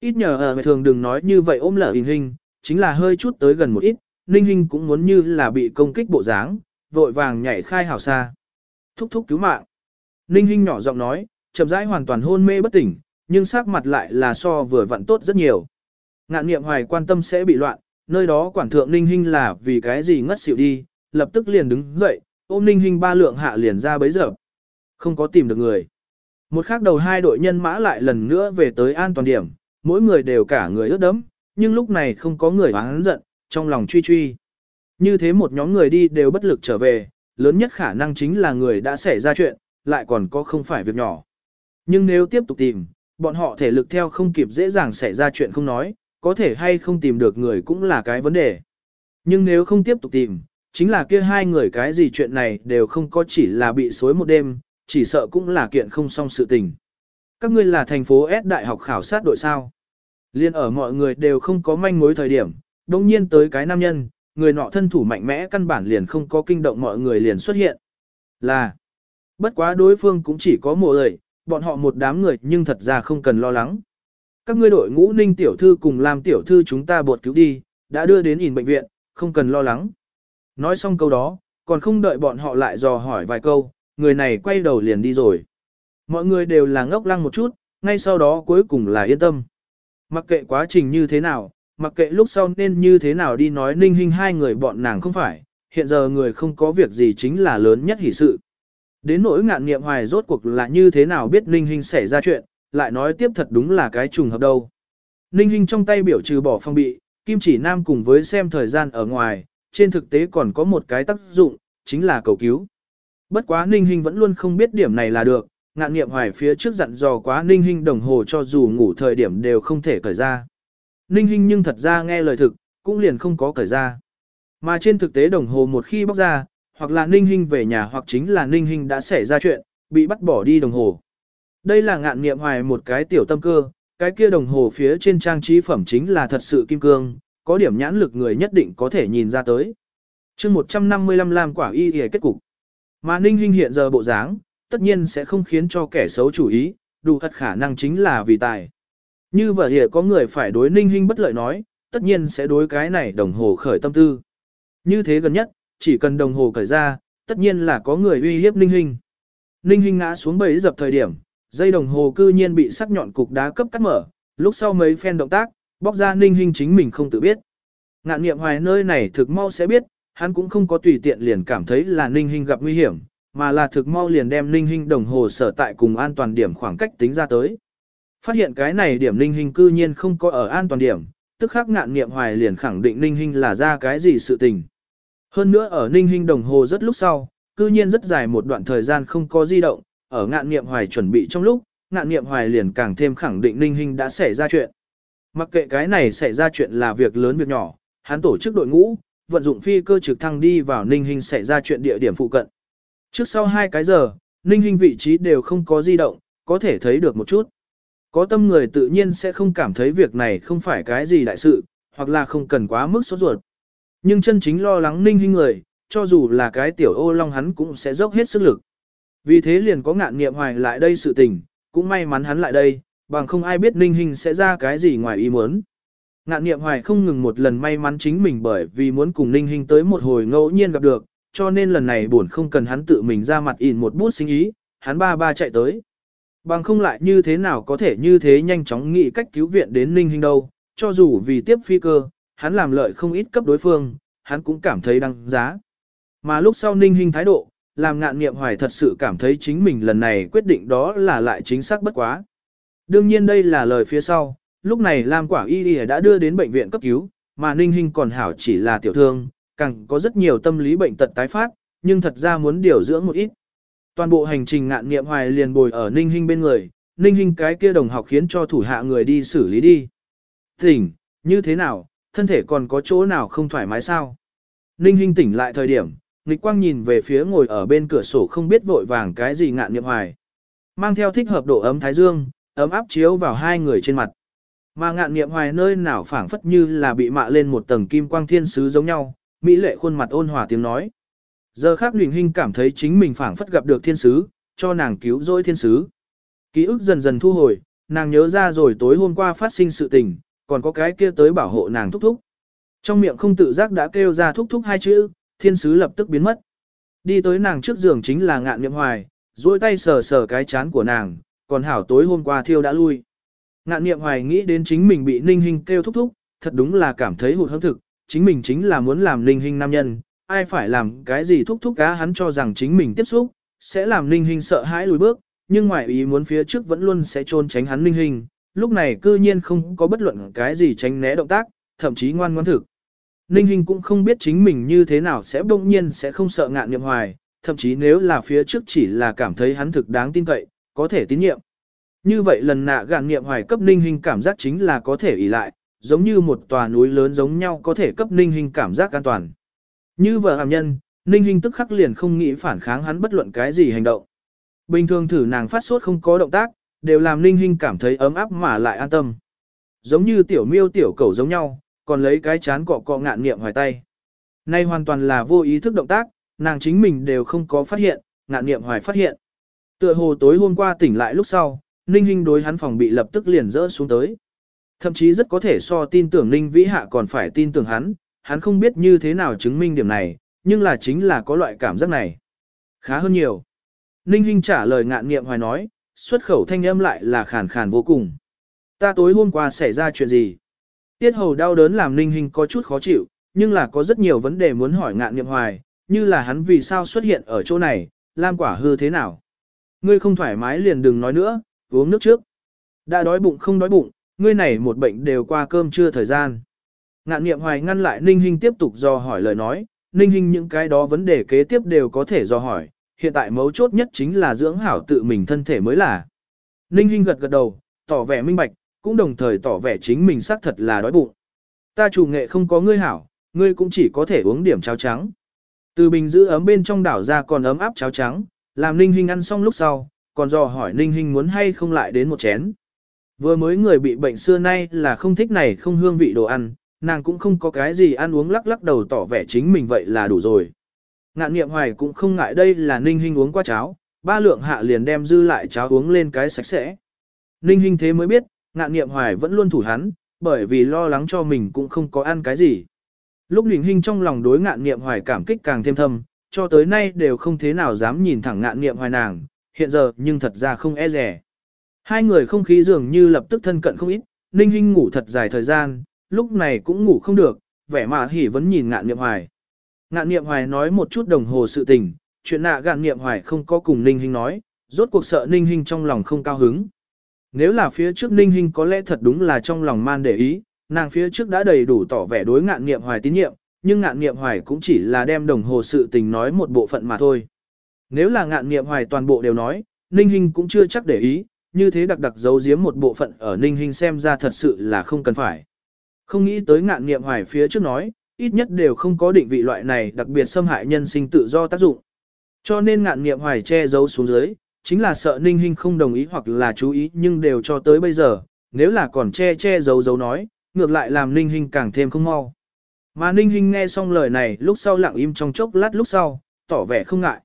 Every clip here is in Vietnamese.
Ít nhờ ờ, ở thường đừng nói như vậy ôm lở hình hình, chính là hơi chút tới gần một ít, ninh hình cũng muốn như là bị công kích bộ dáng, vội vàng nhảy khai hảo xa. Thúc thúc cứu mạng. Ninh hình nhỏ giọng nói, chậm rãi hoàn toàn hôn mê bất tỉnh, nhưng sắc mặt lại là so vừa vặn tốt rất nhiều. Ngạn niệm hoài quan tâm sẽ bị loạn, nơi đó quản thượng ninh hình là vì cái gì ngất xỉu đi, lập tức liền đứng dậy, ôm ninh hình ba lượng hạ liền ra bấy giờ. Không có tìm được người. Một khác đầu hai đội nhân mã lại lần nữa về tới an toàn điểm, mỗi người đều cả người ướt đẫm, nhưng lúc này không có người oán giận, trong lòng truy truy. Như thế một nhóm người đi đều bất lực trở về, lớn nhất khả năng chính là người đã xảy ra chuyện, lại còn có không phải việc nhỏ. Nhưng nếu tiếp tục tìm, bọn họ thể lực theo không kịp dễ dàng xảy ra chuyện không nói, có thể hay không tìm được người cũng là cái vấn đề. Nhưng nếu không tiếp tục tìm, chính là kia hai người cái gì chuyện này đều không có chỉ là bị xối một đêm, chỉ sợ cũng là kiện không xong sự tình. Các ngươi là thành phố S đại học khảo sát đội sao. Liên ở mọi người đều không có manh mối thời điểm, đồng nhiên tới cái nam nhân, người nọ thân thủ mạnh mẽ căn bản liền không có kinh động mọi người liền xuất hiện. Là, bất quá đối phương cũng chỉ có một lời, bọn họ một đám người nhưng thật ra không cần lo lắng. Các ngươi đội ngũ ninh tiểu thư cùng làm tiểu thư chúng ta bột cứu đi, đã đưa đến in bệnh viện, không cần lo lắng. Nói xong câu đó, còn không đợi bọn họ lại dò hỏi vài câu, người này quay đầu liền đi rồi. Mọi người đều là ngốc lăng một chút, ngay sau đó cuối cùng là yên tâm. Mặc kệ quá trình như thế nào, mặc kệ lúc sau nên như thế nào đi nói ninh hình hai người bọn nàng không phải, hiện giờ người không có việc gì chính là lớn nhất hỷ sự. Đến nỗi ngạn nghiệm hoài rốt cuộc là như thế nào biết ninh hình xảy ra chuyện, lại nói tiếp thật đúng là cái trùng hợp đâu. Ninh hình trong tay biểu trừ bỏ phong bị, kim chỉ nam cùng với xem thời gian ở ngoài, trên thực tế còn có một cái tác dụng, chính là cầu cứu. Bất quá ninh hình vẫn luôn không biết điểm này là được, ngạn nghiệm hoài phía trước dặn dò quá ninh Hinh đồng hồ cho dù ngủ thời điểm đều không thể cởi ra. Ninh Hinh nhưng thật ra nghe lời thực, cũng liền không có cởi ra. Mà trên thực tế đồng hồ một khi bóc ra, hoặc là ninh Hinh về nhà hoặc chính là ninh Hinh đã xảy ra chuyện, bị bắt bỏ đi đồng hồ. Đây là ngạn nghiệm hoài một cái tiểu tâm cơ, cái kia đồng hồ phía trên trang trí phẩm chính là thật sự kim cương, có điểm nhãn lực người nhất định có thể nhìn ra tới. chương 155 làm quả y y kết cục. Mà ninh Hinh hiện giờ bộ dáng, tất nhiên sẽ không khiến cho kẻ xấu chủ ý, đủ thật khả năng chính là vì tài. Như vậy hiện có người phải đối ninh hình bất lợi nói, tất nhiên sẽ đối cái này đồng hồ khởi tâm tư. Như thế gần nhất, chỉ cần đồng hồ cởi ra, tất nhiên là có người uy hiếp ninh hình. Ninh hình ngã xuống bẫy dập thời điểm, dây đồng hồ cư nhiên bị sắc nhọn cục đá cấp cắt mở, lúc sau mấy phen động tác, bóc ra ninh hình chính mình không tự biết. Ngạn niệm hoài nơi này thực mau sẽ biết, hắn cũng không có tùy tiện liền cảm thấy là ninh hình gặp nguy hiểm, mà là thực mau liền đem linh hình đồng hồ sở tại cùng an toàn điểm khoảng cách tính ra tới. Phát hiện cái này điểm linh hình cư nhiên không có ở an toàn điểm, tức khắc ngạn nghiệm hoài liền khẳng định linh hình là ra cái gì sự tình. Hơn nữa ở ninh hình đồng hồ rất lúc sau, cư nhiên rất dài một đoạn thời gian không có di động, ở ngạn nghiệm hoài chuẩn bị trong lúc, ngạn nghiệm hoài liền càng thêm khẳng định ninh hình đã xảy ra chuyện. Mặc kệ cái này xảy ra chuyện là việc lớn việc nhỏ, hắn tổ chức đội ngũ, vận dụng phi cơ trực thăng đi vào ninh hình xảy ra chuyện địa điểm phụ cận. Trước sau hai cái giờ, ninh hình vị trí đều không có di động, có thể thấy được một chút. Có tâm người tự nhiên sẽ không cảm thấy việc này không phải cái gì đại sự, hoặc là không cần quá mức sốt ruột. Nhưng chân chính lo lắng ninh hình người, cho dù là cái tiểu ô long hắn cũng sẽ dốc hết sức lực. Vì thế liền có ngạn nghiệm hoài lại đây sự tình, cũng may mắn hắn lại đây, bằng không ai biết ninh hình sẽ ra cái gì ngoài ý muốn. Ngạn nghiệm hoài không ngừng một lần may mắn chính mình bởi vì muốn cùng ninh hình tới một hồi ngẫu nhiên gặp được, cho nên lần này buồn không cần hắn tự mình ra mặt in một bút sinh ý, hắn ba ba chạy tới. Bằng không lại như thế nào có thể như thế nhanh chóng nghĩ cách cứu viện đến Ninh Hinh đâu, cho dù vì tiếp phi cơ, hắn làm lợi không ít cấp đối phương, hắn cũng cảm thấy đăng giá. Mà lúc sau Ninh Hinh thái độ, làm ngạn nghiệm hoài thật sự cảm thấy chính mình lần này quyết định đó là lại chính xác bất quá. Đương nhiên đây là lời phía sau, lúc này Lam Quả Y đã đưa đến bệnh viện cấp cứu, mà Ninh Hinh còn hảo chỉ là tiểu thương, càng có rất nhiều tâm lý bệnh tật tái phát, nhưng thật ra muốn điều dưỡng một ít. Toàn bộ hành trình ngạn nghiệm hoài liền bồi ở Ninh Hinh bên người, Ninh Hinh cái kia đồng học khiến cho thủ hạ người đi xử lý đi. Tỉnh, như thế nào, thân thể còn có chỗ nào không thoải mái sao? Ninh Hinh tỉnh lại thời điểm, nghịch quang nhìn về phía ngồi ở bên cửa sổ không biết vội vàng cái gì ngạn nghiệm hoài. Mang theo thích hợp độ ấm thái dương, ấm áp chiếu vào hai người trên mặt. Mà ngạn nghiệm hoài nơi nào phảng phất như là bị mạ lên một tầng kim quang thiên sứ giống nhau, mỹ lệ khuôn mặt ôn hòa tiếng nói. Giờ khác Nguyễn Hinh cảm thấy chính mình phảng phất gặp được thiên sứ, cho nàng cứu rỗi thiên sứ. Ký ức dần dần thu hồi, nàng nhớ ra rồi tối hôm qua phát sinh sự tình, còn có cái kia tới bảo hộ nàng thúc thúc. Trong miệng không tự giác đã kêu ra thúc thúc hai chữ, thiên sứ lập tức biến mất. Đi tới nàng trước giường chính là ngạn niệm hoài, duỗi tay sờ sờ cái chán của nàng, còn hảo tối hôm qua thiêu đã lui. Ngạn niệm hoài nghĩ đến chính mình bị ninh hình kêu thúc thúc, thật đúng là cảm thấy hụt hâm thực, chính mình chính là muốn làm linh hình nam nhân, ai phải làm cái gì thúc thúc cá hắn cho rằng chính mình tiếp xúc, sẽ làm linh hình sợ hãi lùi bước, nhưng ngoại ý muốn phía trước vẫn luôn sẽ trôn tránh hắn linh hình, lúc này cư nhiên không có bất luận cái gì tránh né động tác, thậm chí ngoan ngoãn thực. Ninh hình cũng không biết chính mình như thế nào sẽ bỗng nhiên sẽ không sợ ngạn niệm hoài, thậm chí nếu là phía trước chỉ là cảm thấy hắn thực đáng tin cậy, có thể tín nhiệm. Như vậy lần nạ gạn niệm hoài cấp ninh hình cảm giác chính là có thể ỷ lại, giống như một tòa núi lớn giống nhau có thể cấp ninh hình cảm giác an toàn. Như vợ hàm nhân, ninh hình tức khắc liền không nghĩ phản kháng hắn bất luận cái gì hành động. Bình thường thử nàng phát sốt không có động tác, đều làm ninh hình cảm thấy ấm áp mà lại an tâm. Giống như tiểu miêu tiểu cầu giống nhau, còn lấy cái chán cọ cọ ngạn niệm hoài tay. Nay hoàn toàn là vô ý thức động tác, nàng chính mình đều không có phát hiện, ngạn niệm hoài phát hiện. Tựa hồ tối hôm qua tỉnh lại lúc sau, Ninh hình đối hắn phòng bị lập tức liền rỡ xuống tới. Thậm chí rất có thể so tin tưởng Ninh Vĩ Hạ còn phải tin tưởng hắn, hắn không biết như thế nào chứng minh điểm này, nhưng là chính là có loại cảm giác này. Khá hơn nhiều. Ninh Hinh trả lời ngạn nghiệm hoài nói, xuất khẩu thanh âm lại là khàn khàn vô cùng. Ta tối hôm qua xảy ra chuyện gì? Tiết hầu đau đớn làm Ninh Hinh có chút khó chịu, nhưng là có rất nhiều vấn đề muốn hỏi ngạn nghiệm hoài, như là hắn vì sao xuất hiện ở chỗ này, Lam quả hư thế nào? Ngươi không thoải mái liền đừng nói nữa, uống nước trước. Đã đói bụng không đói bụng, ngươi này một bệnh đều qua cơm trưa thời gian. Ngạn niệm hoài ngăn lại Ninh Hinh tiếp tục do hỏi lời nói, Ninh Hinh những cái đó vấn đề kế tiếp đều có thể do hỏi, hiện tại mấu chốt nhất chính là dưỡng hảo tự mình thân thể mới là. Ninh Hinh gật gật đầu, tỏ vẻ minh bạch, cũng đồng thời tỏ vẻ chính mình xác thật là đói bụng. Ta chủ nghệ không có ngươi hảo, ngươi cũng chỉ có thể uống điểm cháo trắng. Từ bình giữ ấm bên trong đảo ra còn ấm áp cháo trắng, làm Ninh Hinh ăn xong lúc sau, còn dò hỏi Ninh Hinh muốn hay không lại đến một chén. Vừa mới người bị bệnh xưa nay là không thích này không hương vị đồ ăn, nàng cũng không có cái gì ăn uống lắc lắc đầu tỏ vẻ chính mình vậy là đủ rồi. Ngạn niệm hoài cũng không ngại đây là Ninh hình uống qua cháo, ba lượng hạ liền đem dư lại cháo uống lên cái sạch sẽ. Ninh hình thế mới biết, ngạn niệm hoài vẫn luôn thủ hắn, bởi vì lo lắng cho mình cũng không có ăn cái gì. Lúc Ninh hình trong lòng đối ngạn niệm hoài cảm kích càng thêm thâm, cho tới nay đều không thế nào dám nhìn thẳng ngạn niệm hoài nàng, hiện giờ nhưng thật ra không e rẻ. Hai người không khí dường như lập tức thân cận không ít, Ninh Hinh ngủ thật dài thời gian, lúc này cũng ngủ không được, vẻ mà hỉ vẫn nhìn ngạn niệm hoài. Ngạn niệm hoài nói một chút đồng hồ sự tình, chuyện nạ ngạn niệm hoài không có cùng Ninh Hinh nói, rốt cuộc sợ Ninh Hinh trong lòng không cao hứng. Nếu là phía trước Ninh Hinh có lẽ thật đúng là trong lòng man để ý, nàng phía trước đã đầy đủ tỏ vẻ đối ngạn niệm hoài tín nhiệm, nhưng ngạn niệm hoài cũng chỉ là đem đồng hồ sự tình nói một bộ phận mà thôi. Nếu là ngạn niệm hoài toàn bộ đều nói, Ninh Hinh cũng chưa chắc để ý, như thế đặc đặc giấu giếm một bộ phận ở Ninh hình xem ra thật sự là không cần phải. Không nghĩ tới ngạn niệm hoài phía trước nói, ít nhất đều không có định vị loại này đặc biệt xâm hại nhân sinh tự do tác dụng. Cho nên ngạn niệm hoài che giấu xuống dưới, chính là sợ Ninh hình không đồng ý hoặc là chú ý nhưng đều cho tới bây giờ, nếu là còn che che giấu giấu nói, ngược lại làm Ninh hình càng thêm không mau. Mà Ninh hình nghe xong lời này lúc sau lặng im trong chốc lát lúc sau, tỏ vẻ không ngại.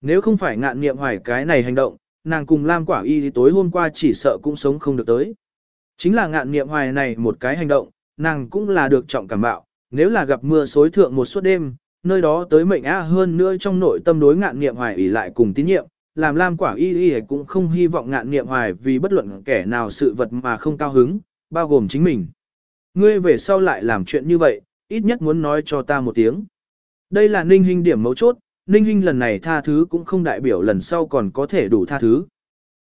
Nếu không phải ngạn nghiệm hoài cái này hành động, nàng cùng Lam Quả Y thì tối hôm qua chỉ sợ cũng sống không được tới. Chính là ngạn niệm hoài này một cái hành động, nàng cũng là được trọng cảm bạo, nếu là gặp mưa xối thượng một suốt đêm, nơi đó tới mệnh á hơn nữa trong nội tâm đối ngạn niệm hoài ỷ lại cùng tín nhiệm, làm Lam Quả Y Y cũng không hy vọng ngạn niệm hoài vì bất luận kẻ nào sự vật mà không cao hứng, bao gồm chính mình. Ngươi về sau lại làm chuyện như vậy, ít nhất muốn nói cho ta một tiếng. Đây là ninh hình điểm mấu chốt, Ninh Hinh lần này tha thứ cũng không đại biểu lần sau còn có thể đủ tha thứ.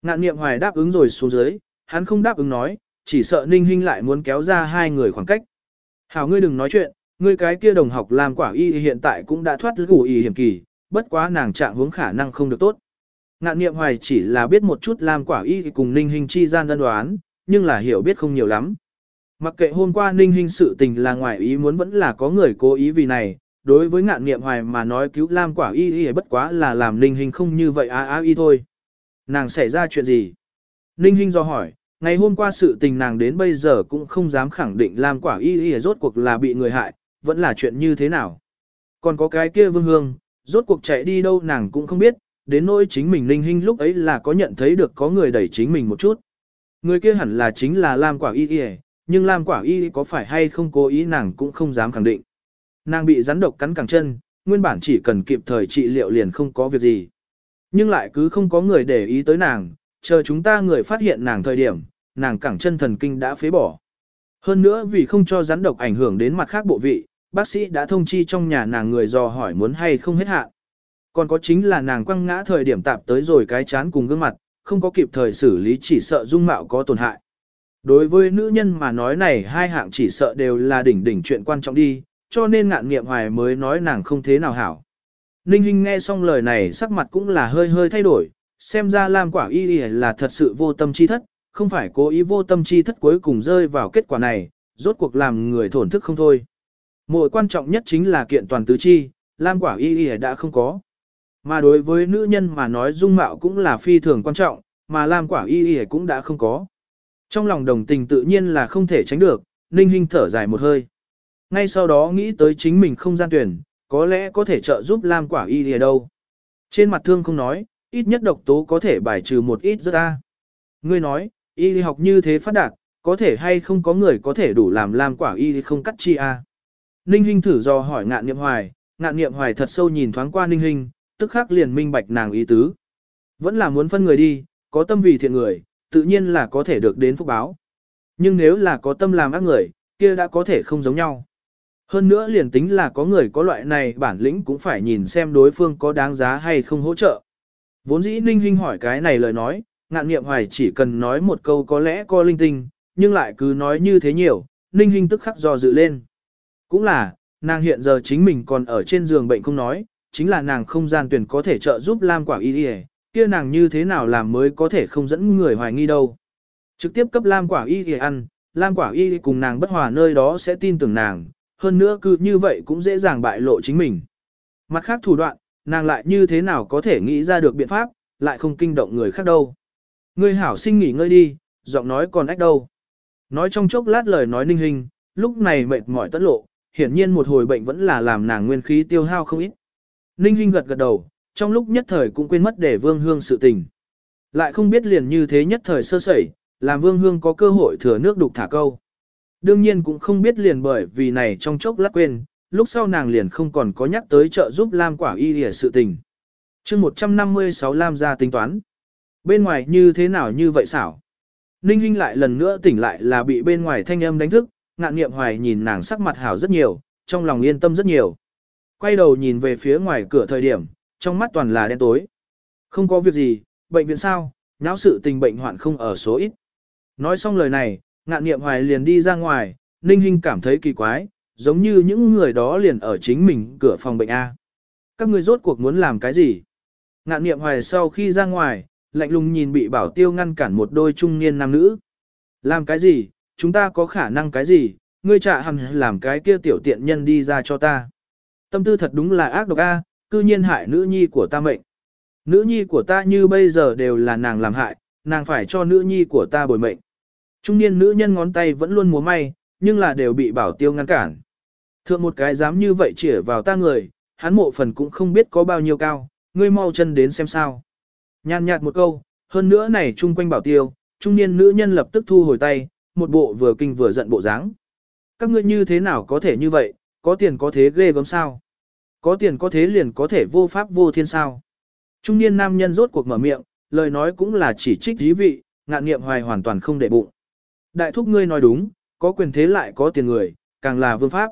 Ngạn niệm hoài đáp ứng rồi xuống dưới, hắn không đáp ứng nói, chỉ sợ Ninh Hinh lại muốn kéo ra hai người khoảng cách. Hảo ngươi đừng nói chuyện, ngươi cái kia đồng học làm quả y hiện tại cũng đã thoát gủ y hiểm kỳ, bất quá nàng trạng hướng khả năng không được tốt. Ngạn niệm hoài chỉ là biết một chút làm quả y cùng Ninh Hinh chi gian đơn đoán, nhưng là hiểu biết không nhiều lắm. Mặc kệ hôm qua Ninh Hinh sự tình là ngoài ý muốn vẫn là có người cố ý vì này, đối với ngạn nghiệm hoài mà nói cứu lam quả y y bất quá là làm ninh hình không như vậy á á y thôi. Nàng xảy ra chuyện gì? Ninh hình do hỏi, ngày hôm qua sự tình nàng đến bây giờ cũng không dám khẳng định lam quả y y rốt cuộc là bị người hại, vẫn là chuyện như thế nào. Còn có cái kia vương hương, rốt cuộc chạy đi đâu nàng cũng không biết, đến nỗi chính mình ninh hình lúc ấy là có nhận thấy được có người đẩy chính mình một chút. Người kia hẳn là chính là Lam Quả Y Y, nhưng Lam Quả Y có phải hay không cố ý nàng cũng không dám khẳng định. Nàng bị rắn độc cắn cẳng chân, nguyên bản chỉ cần kịp thời trị liệu liền không có việc gì. Nhưng lại cứ không có người để ý tới nàng, chờ chúng ta người phát hiện nàng thời điểm, nàng cẳng chân thần kinh đã phế bỏ. Hơn nữa vì không cho rắn độc ảnh hưởng đến mặt khác bộ vị, bác sĩ đã thông chi trong nhà nàng người dò hỏi muốn hay không hết hạn. Còn có chính là nàng quăng ngã thời điểm tạp tới rồi cái chán cùng gương mặt, không có kịp thời xử lý chỉ sợ dung mạo có tổn hại. Đối với nữ nhân mà nói này hai hạng chỉ sợ đều là đỉnh đỉnh chuyện quan trọng đi, cho nên ngạn nghiệm hoài mới nói nàng không thế nào hảo. Ninh Hinh nghe xong lời này sắc mặt cũng là hơi hơi thay đổi, xem ra Lam quả y là thật sự vô tâm chi thất, không phải cố ý vô tâm chi thất cuối cùng rơi vào kết quả này, rốt cuộc làm người thổn thức không thôi. Mỗi quan trọng nhất chính là kiện toàn tứ chi, Lam quả y đã không có. Mà đối với nữ nhân mà nói dung mạo cũng là phi thường quan trọng, mà Lam quả y cũng đã không có. Trong lòng đồng tình tự nhiên là không thể tránh được, Ninh Hinh thở dài một hơi. Ngay sau đó nghĩ tới chính mình không gian tuyển, có lẽ có thể trợ giúp Lam quả y lìa đâu. Trên mặt thương không nói, ít nhất độc tố có thể bài trừ một ít rất ta. Ngươi nói, y học như thế phát đạt, có thể hay không có người có thể đủ làm Lam quả y không cắt chi a. Ninh Hinh thử do hỏi ngạn niệm hoài, ngạn niệm hoài thật sâu nhìn thoáng qua Ninh Hinh, tức khắc liền minh bạch nàng ý tứ. Vẫn là muốn phân người đi, có tâm vì thiện người, tự nhiên là có thể được đến phúc báo. Nhưng nếu là có tâm làm ác người, kia đã có thể không giống nhau. Hơn nữa liền tính là có người có loại này bản lĩnh cũng phải nhìn xem đối phương có đáng giá hay không hỗ trợ. Vốn dĩ Ninh Hinh hỏi cái này lời nói, ngạn nghiệm hoài chỉ cần nói một câu có lẽ có linh tinh, nhưng lại cứ nói như thế nhiều, Ninh Hinh tức khắc do dự lên. Cũng là, nàng hiện giờ chính mình còn ở trên giường bệnh không nói, chính là nàng không gian tuyển có thể trợ giúp Lam Quả Y đi kia nàng như thế nào làm mới có thể không dẫn người hoài nghi đâu. Trực tiếp cấp Lam Quả Y đi ăn, Lam Quả Y cùng nàng bất hòa nơi đó sẽ tin tưởng nàng, hơn nữa cứ như vậy cũng dễ dàng bại lộ chính mình. Mặt khác thủ đoạn, nàng lại như thế nào có thể nghĩ ra được biện pháp, lại không kinh động người khác đâu. Ngươi hảo sinh nghỉ ngơi đi, giọng nói còn ách đâu. Nói trong chốc lát lời nói ninh hình, lúc này mệt mỏi tất lộ, hiển nhiên một hồi bệnh vẫn là làm nàng nguyên khí tiêu hao không ít. Ninh hình gật gật đầu, trong lúc nhất thời cũng quên mất để vương hương sự tình. Lại không biết liền như thế nhất thời sơ sẩy, làm vương hương có cơ hội thừa nước đục thả câu. Đương nhiên cũng không biết liền bởi vì này trong chốc lát quên, lúc sau nàng liền không còn có nhắc tới trợ giúp Lam quả y lìa sự tình. chương 156 Lam ra tính toán. Bên ngoài như thế nào như vậy xảo? Ninh Hinh lại lần nữa tỉnh lại là bị bên ngoài thanh âm đánh thức, ngạn nghiệm hoài nhìn nàng sắc mặt hảo rất nhiều, trong lòng yên tâm rất nhiều. Quay đầu nhìn về phía ngoài cửa thời điểm, trong mắt toàn là đen tối. Không có việc gì, bệnh viện sao, nháo sự tình bệnh hoạn không ở số ít. Nói xong lời này, ngạn Niệm hoài liền đi ra ngoài, Ninh Hinh cảm thấy kỳ quái, giống như những người đó liền ở chính mình cửa phòng bệnh A. Các người rốt cuộc muốn làm cái gì? Ngạn Niệm hoài sau khi ra ngoài, lạnh lùng nhìn bị bảo tiêu ngăn cản một đôi trung niên nam nữ. Làm cái gì, chúng ta có khả năng cái gì, ngươi trả hẳn làm cái kia tiểu tiện nhân đi ra cho ta. Tâm tư thật đúng là ác độc a, cư nhiên hại nữ nhi của ta mệnh. Nữ nhi của ta như bây giờ đều là nàng làm hại, nàng phải cho nữ nhi của ta bồi mệnh. Trung niên nữ nhân ngón tay vẫn luôn múa may, nhưng là đều bị bảo tiêu ngăn cản. Thượng một cái dám như vậy chỉ vào ta người, hắn mộ phần cũng không biết có bao nhiêu cao, ngươi mau chân đến xem sao. Nhàn nhạt một câu, hơn nữa này chung quanh bảo tiêu, trung niên nữ nhân lập tức thu hồi tay, một bộ vừa kinh vừa giận bộ dáng. Các ngươi như thế nào có thể như vậy, có tiền có thế ghê gớm sao? Có tiền có thế liền có thể vô pháp vô thiên sao? Trung niên nam nhân rốt cuộc mở miệng, lời nói cũng là chỉ trích dí vị, ngạn nghiệm hoài hoàn toàn không để bụng. Đại thúc ngươi nói đúng, có quyền thế lại có tiền người, càng là vương pháp.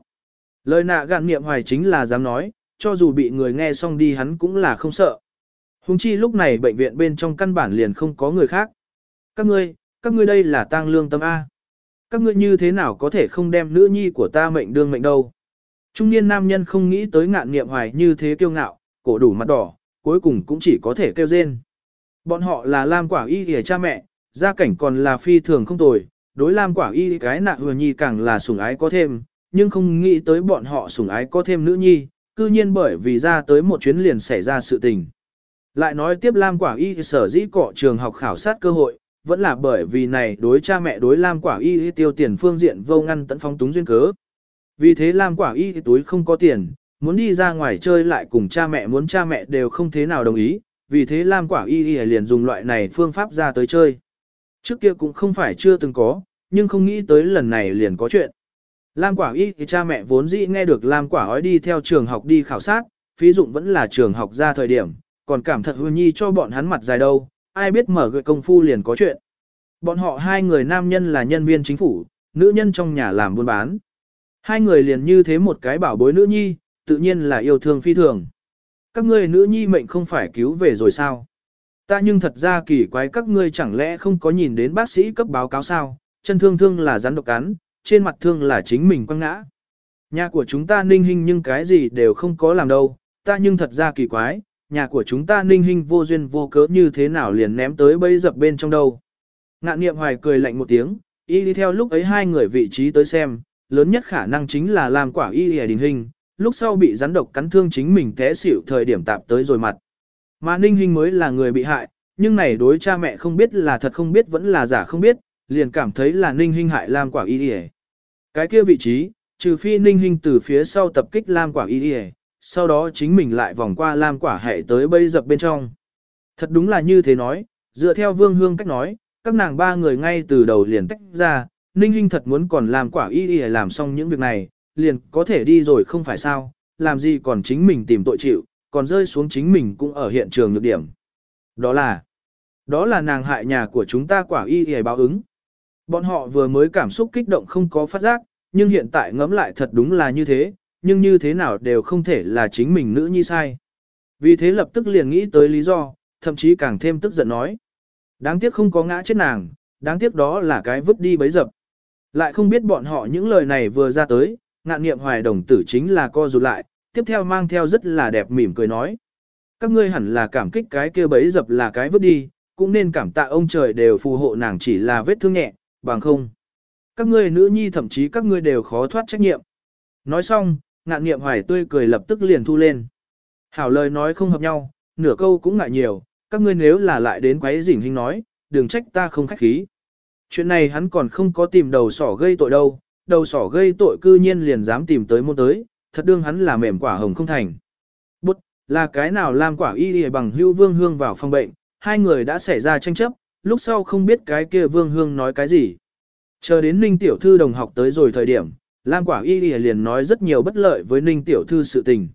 Lời nạ gạn nghiệm hoài chính là dám nói, cho dù bị người nghe xong đi hắn cũng là không sợ. Hùng chi lúc này bệnh viện bên trong căn bản liền không có người khác. Các ngươi, các ngươi đây là tang lương tâm A. Các ngươi như thế nào có thể không đem nữ nhi của ta mệnh đương mệnh đâu. Trung niên nam nhân không nghĩ tới ngạn nghiệm hoài như thế kiêu ngạo, cổ đủ mặt đỏ, cuối cùng cũng chỉ có thể kêu rên. Bọn họ là Lam Quả Y hề cha mẹ, gia cảnh còn là phi thường không tồi, đối Lam Quả Y cái nạ hừa nhi càng là sủng ái có thêm, nhưng không nghĩ tới bọn họ sủng ái có thêm nữ nhi, cư nhiên bởi vì ra tới một chuyến liền xảy ra sự tình. Lại nói tiếp Lam Quả Y sở dĩ cọ trường học khảo sát cơ hội, vẫn là bởi vì này đối cha mẹ đối Lam Quả Y tiêu tiền phương diện vô ngăn tận phong túng duyên cớ. Vì thế Lam Quả Y túi không có tiền, muốn đi ra ngoài chơi lại cùng cha mẹ muốn cha mẹ đều không thế nào đồng ý, vì thế Lam Quả Y liền dùng loại này phương pháp ra tới chơi. Trước kia cũng không phải chưa từng có, nhưng không nghĩ tới lần này liền có chuyện. Lam quả y thì cha mẹ vốn dĩ nghe được Lam quả ói đi theo trường học đi khảo sát, phí dụng vẫn là trường học ra thời điểm, còn cảm thật hư nhi cho bọn hắn mặt dài đâu, ai biết mở gợi công phu liền có chuyện. Bọn họ hai người nam nhân là nhân viên chính phủ, nữ nhân trong nhà làm buôn bán. Hai người liền như thế một cái bảo bối nữ nhi, tự nhiên là yêu thương phi thường. Các ngươi nữ nhi mệnh không phải cứu về rồi sao? Ta nhưng thật ra kỳ quái các ngươi chẳng lẽ không có nhìn đến bác sĩ cấp báo cáo sao? Chân thương thương là rắn độc cắn, trên mặt thương là chính mình quăng ngã. Nhà của chúng ta ninh hình nhưng cái gì đều không có làm đâu, ta nhưng thật ra kỳ quái, nhà của chúng ta ninh hình vô duyên vô cớ như thế nào liền ném tới bây dập bên trong đâu. Ngạn niệm hoài cười lạnh một tiếng, y đi theo lúc ấy hai người vị trí tới xem, lớn nhất khả năng chính là làm quả y hề đình hình, lúc sau bị rắn độc cắn thương chính mình té xỉu thời điểm tạp tới rồi mặt. Mà ninh Hinh mới là người bị hại, nhưng này đối cha mẹ không biết là thật không biết vẫn là giả không biết, liền cảm thấy là ninh Hinh hại lam quả y hề. Cái kia vị trí, trừ phi ninh Hinh từ phía sau tập kích lam quả y hề, sau đó chính mình lại vòng qua lam quả hệ tới bây dập bên trong. Thật đúng là như thế nói, dựa theo vương hương cách nói, các nàng ba người ngay từ đầu liền tách ra, Ninh Hinh thật muốn còn làm quả y y làm xong những việc này, liền có thể đi rồi không phải sao, làm gì còn chính mình tìm tội chịu, còn rơi xuống chính mình cũng ở hiện trường nhược điểm. Đó là, đó là nàng hại nhà của chúng ta quả y y báo ứng. Bọn họ vừa mới cảm xúc kích động không có phát giác, nhưng hiện tại ngẫm lại thật đúng là như thế, nhưng như thế nào đều không thể là chính mình nữ nhi sai. Vì thế lập tức liền nghĩ tới lý do, thậm chí càng thêm tức giận nói. Đáng tiếc không có ngã chết nàng, đáng tiếc đó là cái vứt đi bấy dập. Lại không biết bọn họ những lời này vừa ra tới, ngạn nghiệm hoài đồng tử chính là co rụt lại, tiếp theo mang theo rất là đẹp mỉm cười nói. Các ngươi hẳn là cảm kích cái kia bấy dập là cái vứt đi, cũng nên cảm tạ ông trời đều phù hộ nàng chỉ là vết thương nhẹ, bằng không. Các ngươi nữ nhi thậm chí các ngươi đều khó thoát trách nhiệm. Nói xong, ngạn nghiệm hoài tươi cười lập tức liền thu lên. Hảo lời nói không hợp nhau, nửa câu cũng ngại nhiều, các ngươi nếu là lại đến quấy rỉnh hình nói, đừng trách ta không khách khí. Chuyện này hắn còn không có tìm đầu sỏ gây tội đâu, đầu sỏ gây tội cư nhiên liền dám tìm tới môn tới, thật đương hắn là mềm quả hồng không thành. Bút, là cái nào làm quả y y bằng hưu vương hương vào phòng bệnh, hai người đã xảy ra tranh chấp, lúc sau không biết cái kia vương hương nói cái gì. Chờ đến ninh tiểu thư đồng học tới rồi thời điểm, Lam quả y y liền nói rất nhiều bất lợi với ninh tiểu thư sự tình.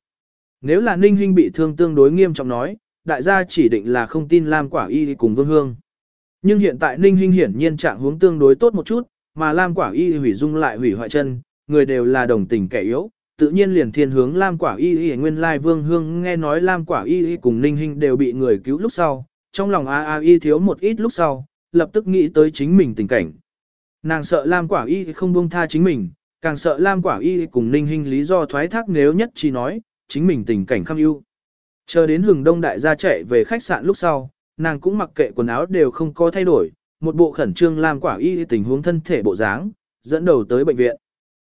Nếu là ninh huynh bị thương tương đối nghiêm trọng nói, đại gia chỉ định là không tin Lam quả y cùng vương hương. Nhưng hiện tại Ninh Hinh hiển nhiên trạng hướng tương đối tốt một chút, mà Lam Quả Y hủy dung lại hủy hoại chân, người đều là đồng tình kẻ yếu, tự nhiên liền thiên hướng Lam Quả Y Y nguyên lai Vương Hương nghe nói Lam Quả Y Y cùng Ninh Hinh đều bị người cứu lúc sau, trong lòng A A Y thiếu một ít lúc sau, lập tức nghĩ tới chính mình tình cảnh. Nàng sợ Lam Quả Y không buông tha chính mình, càng sợ Lam Quả Y cùng Ninh Hinh lý do thoái thác nếu nhất chỉ nói, chính mình tình cảnh khăm ưu. Chờ đến hừng đông đại gia chạy về khách sạn lúc sau, nàng cũng mặc kệ quần áo đều không có thay đổi, một bộ khẩn trương lam quả y tình huống thân thể bộ dáng, dẫn đầu tới bệnh viện.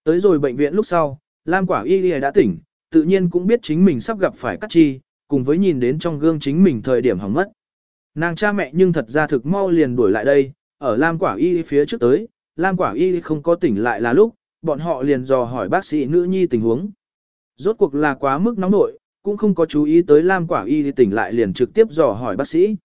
Tới rồi bệnh viện lúc sau, Lam quả y đã tỉnh, tự nhiên cũng biết chính mình sắp gặp phải cắt chi, cùng với nhìn đến trong gương chính mình thời điểm hỏng mất. Nàng cha mẹ nhưng thật ra thực mau liền đuổi lại đây, ở Lam quả y phía trước tới, Lam quả y không có tỉnh lại là lúc, bọn họ liền dò hỏi bác sĩ nữ nhi tình huống. Rốt cuộc là quá mức nóng nội, cũng không có chú ý tới Lam quả y tỉnh lại liền trực tiếp dò hỏi bác sĩ.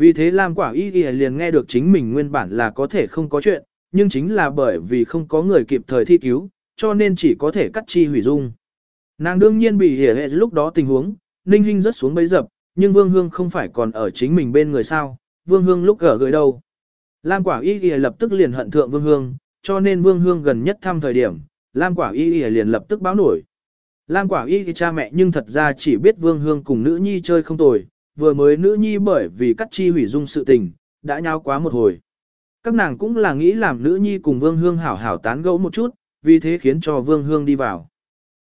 Vì thế Lam Quả Y liền nghe được chính mình nguyên bản là có thể không có chuyện, nhưng chính là bởi vì không có người kịp thời thi cứu, cho nên chỉ có thể cắt chi hủy dung. Nàng đương nhiên bị hiểu hệ lúc đó tình huống, Ninh Hinh rất xuống bấy dập, nhưng Vương Hương không phải còn ở chính mình bên người sao, Vương Hương lúc gở gửi đâu. Lam Quả Y Y lập tức liền hận thượng Vương Hương, cho nên Vương Hương gần nhất thăm thời điểm, Lam Quả Y Y liền lập tức báo nổi. Lam Quả Y Y cha mẹ nhưng thật ra chỉ biết Vương Hương cùng nữ nhi chơi không tồi, vừa mới nữ nhi bởi vì cắt chi hủy dung sự tình, đã nháo quá một hồi. Các nàng cũng là nghĩ làm nữ nhi cùng Vương Hương hảo hảo tán gẫu một chút, vì thế khiến cho Vương Hương đi vào.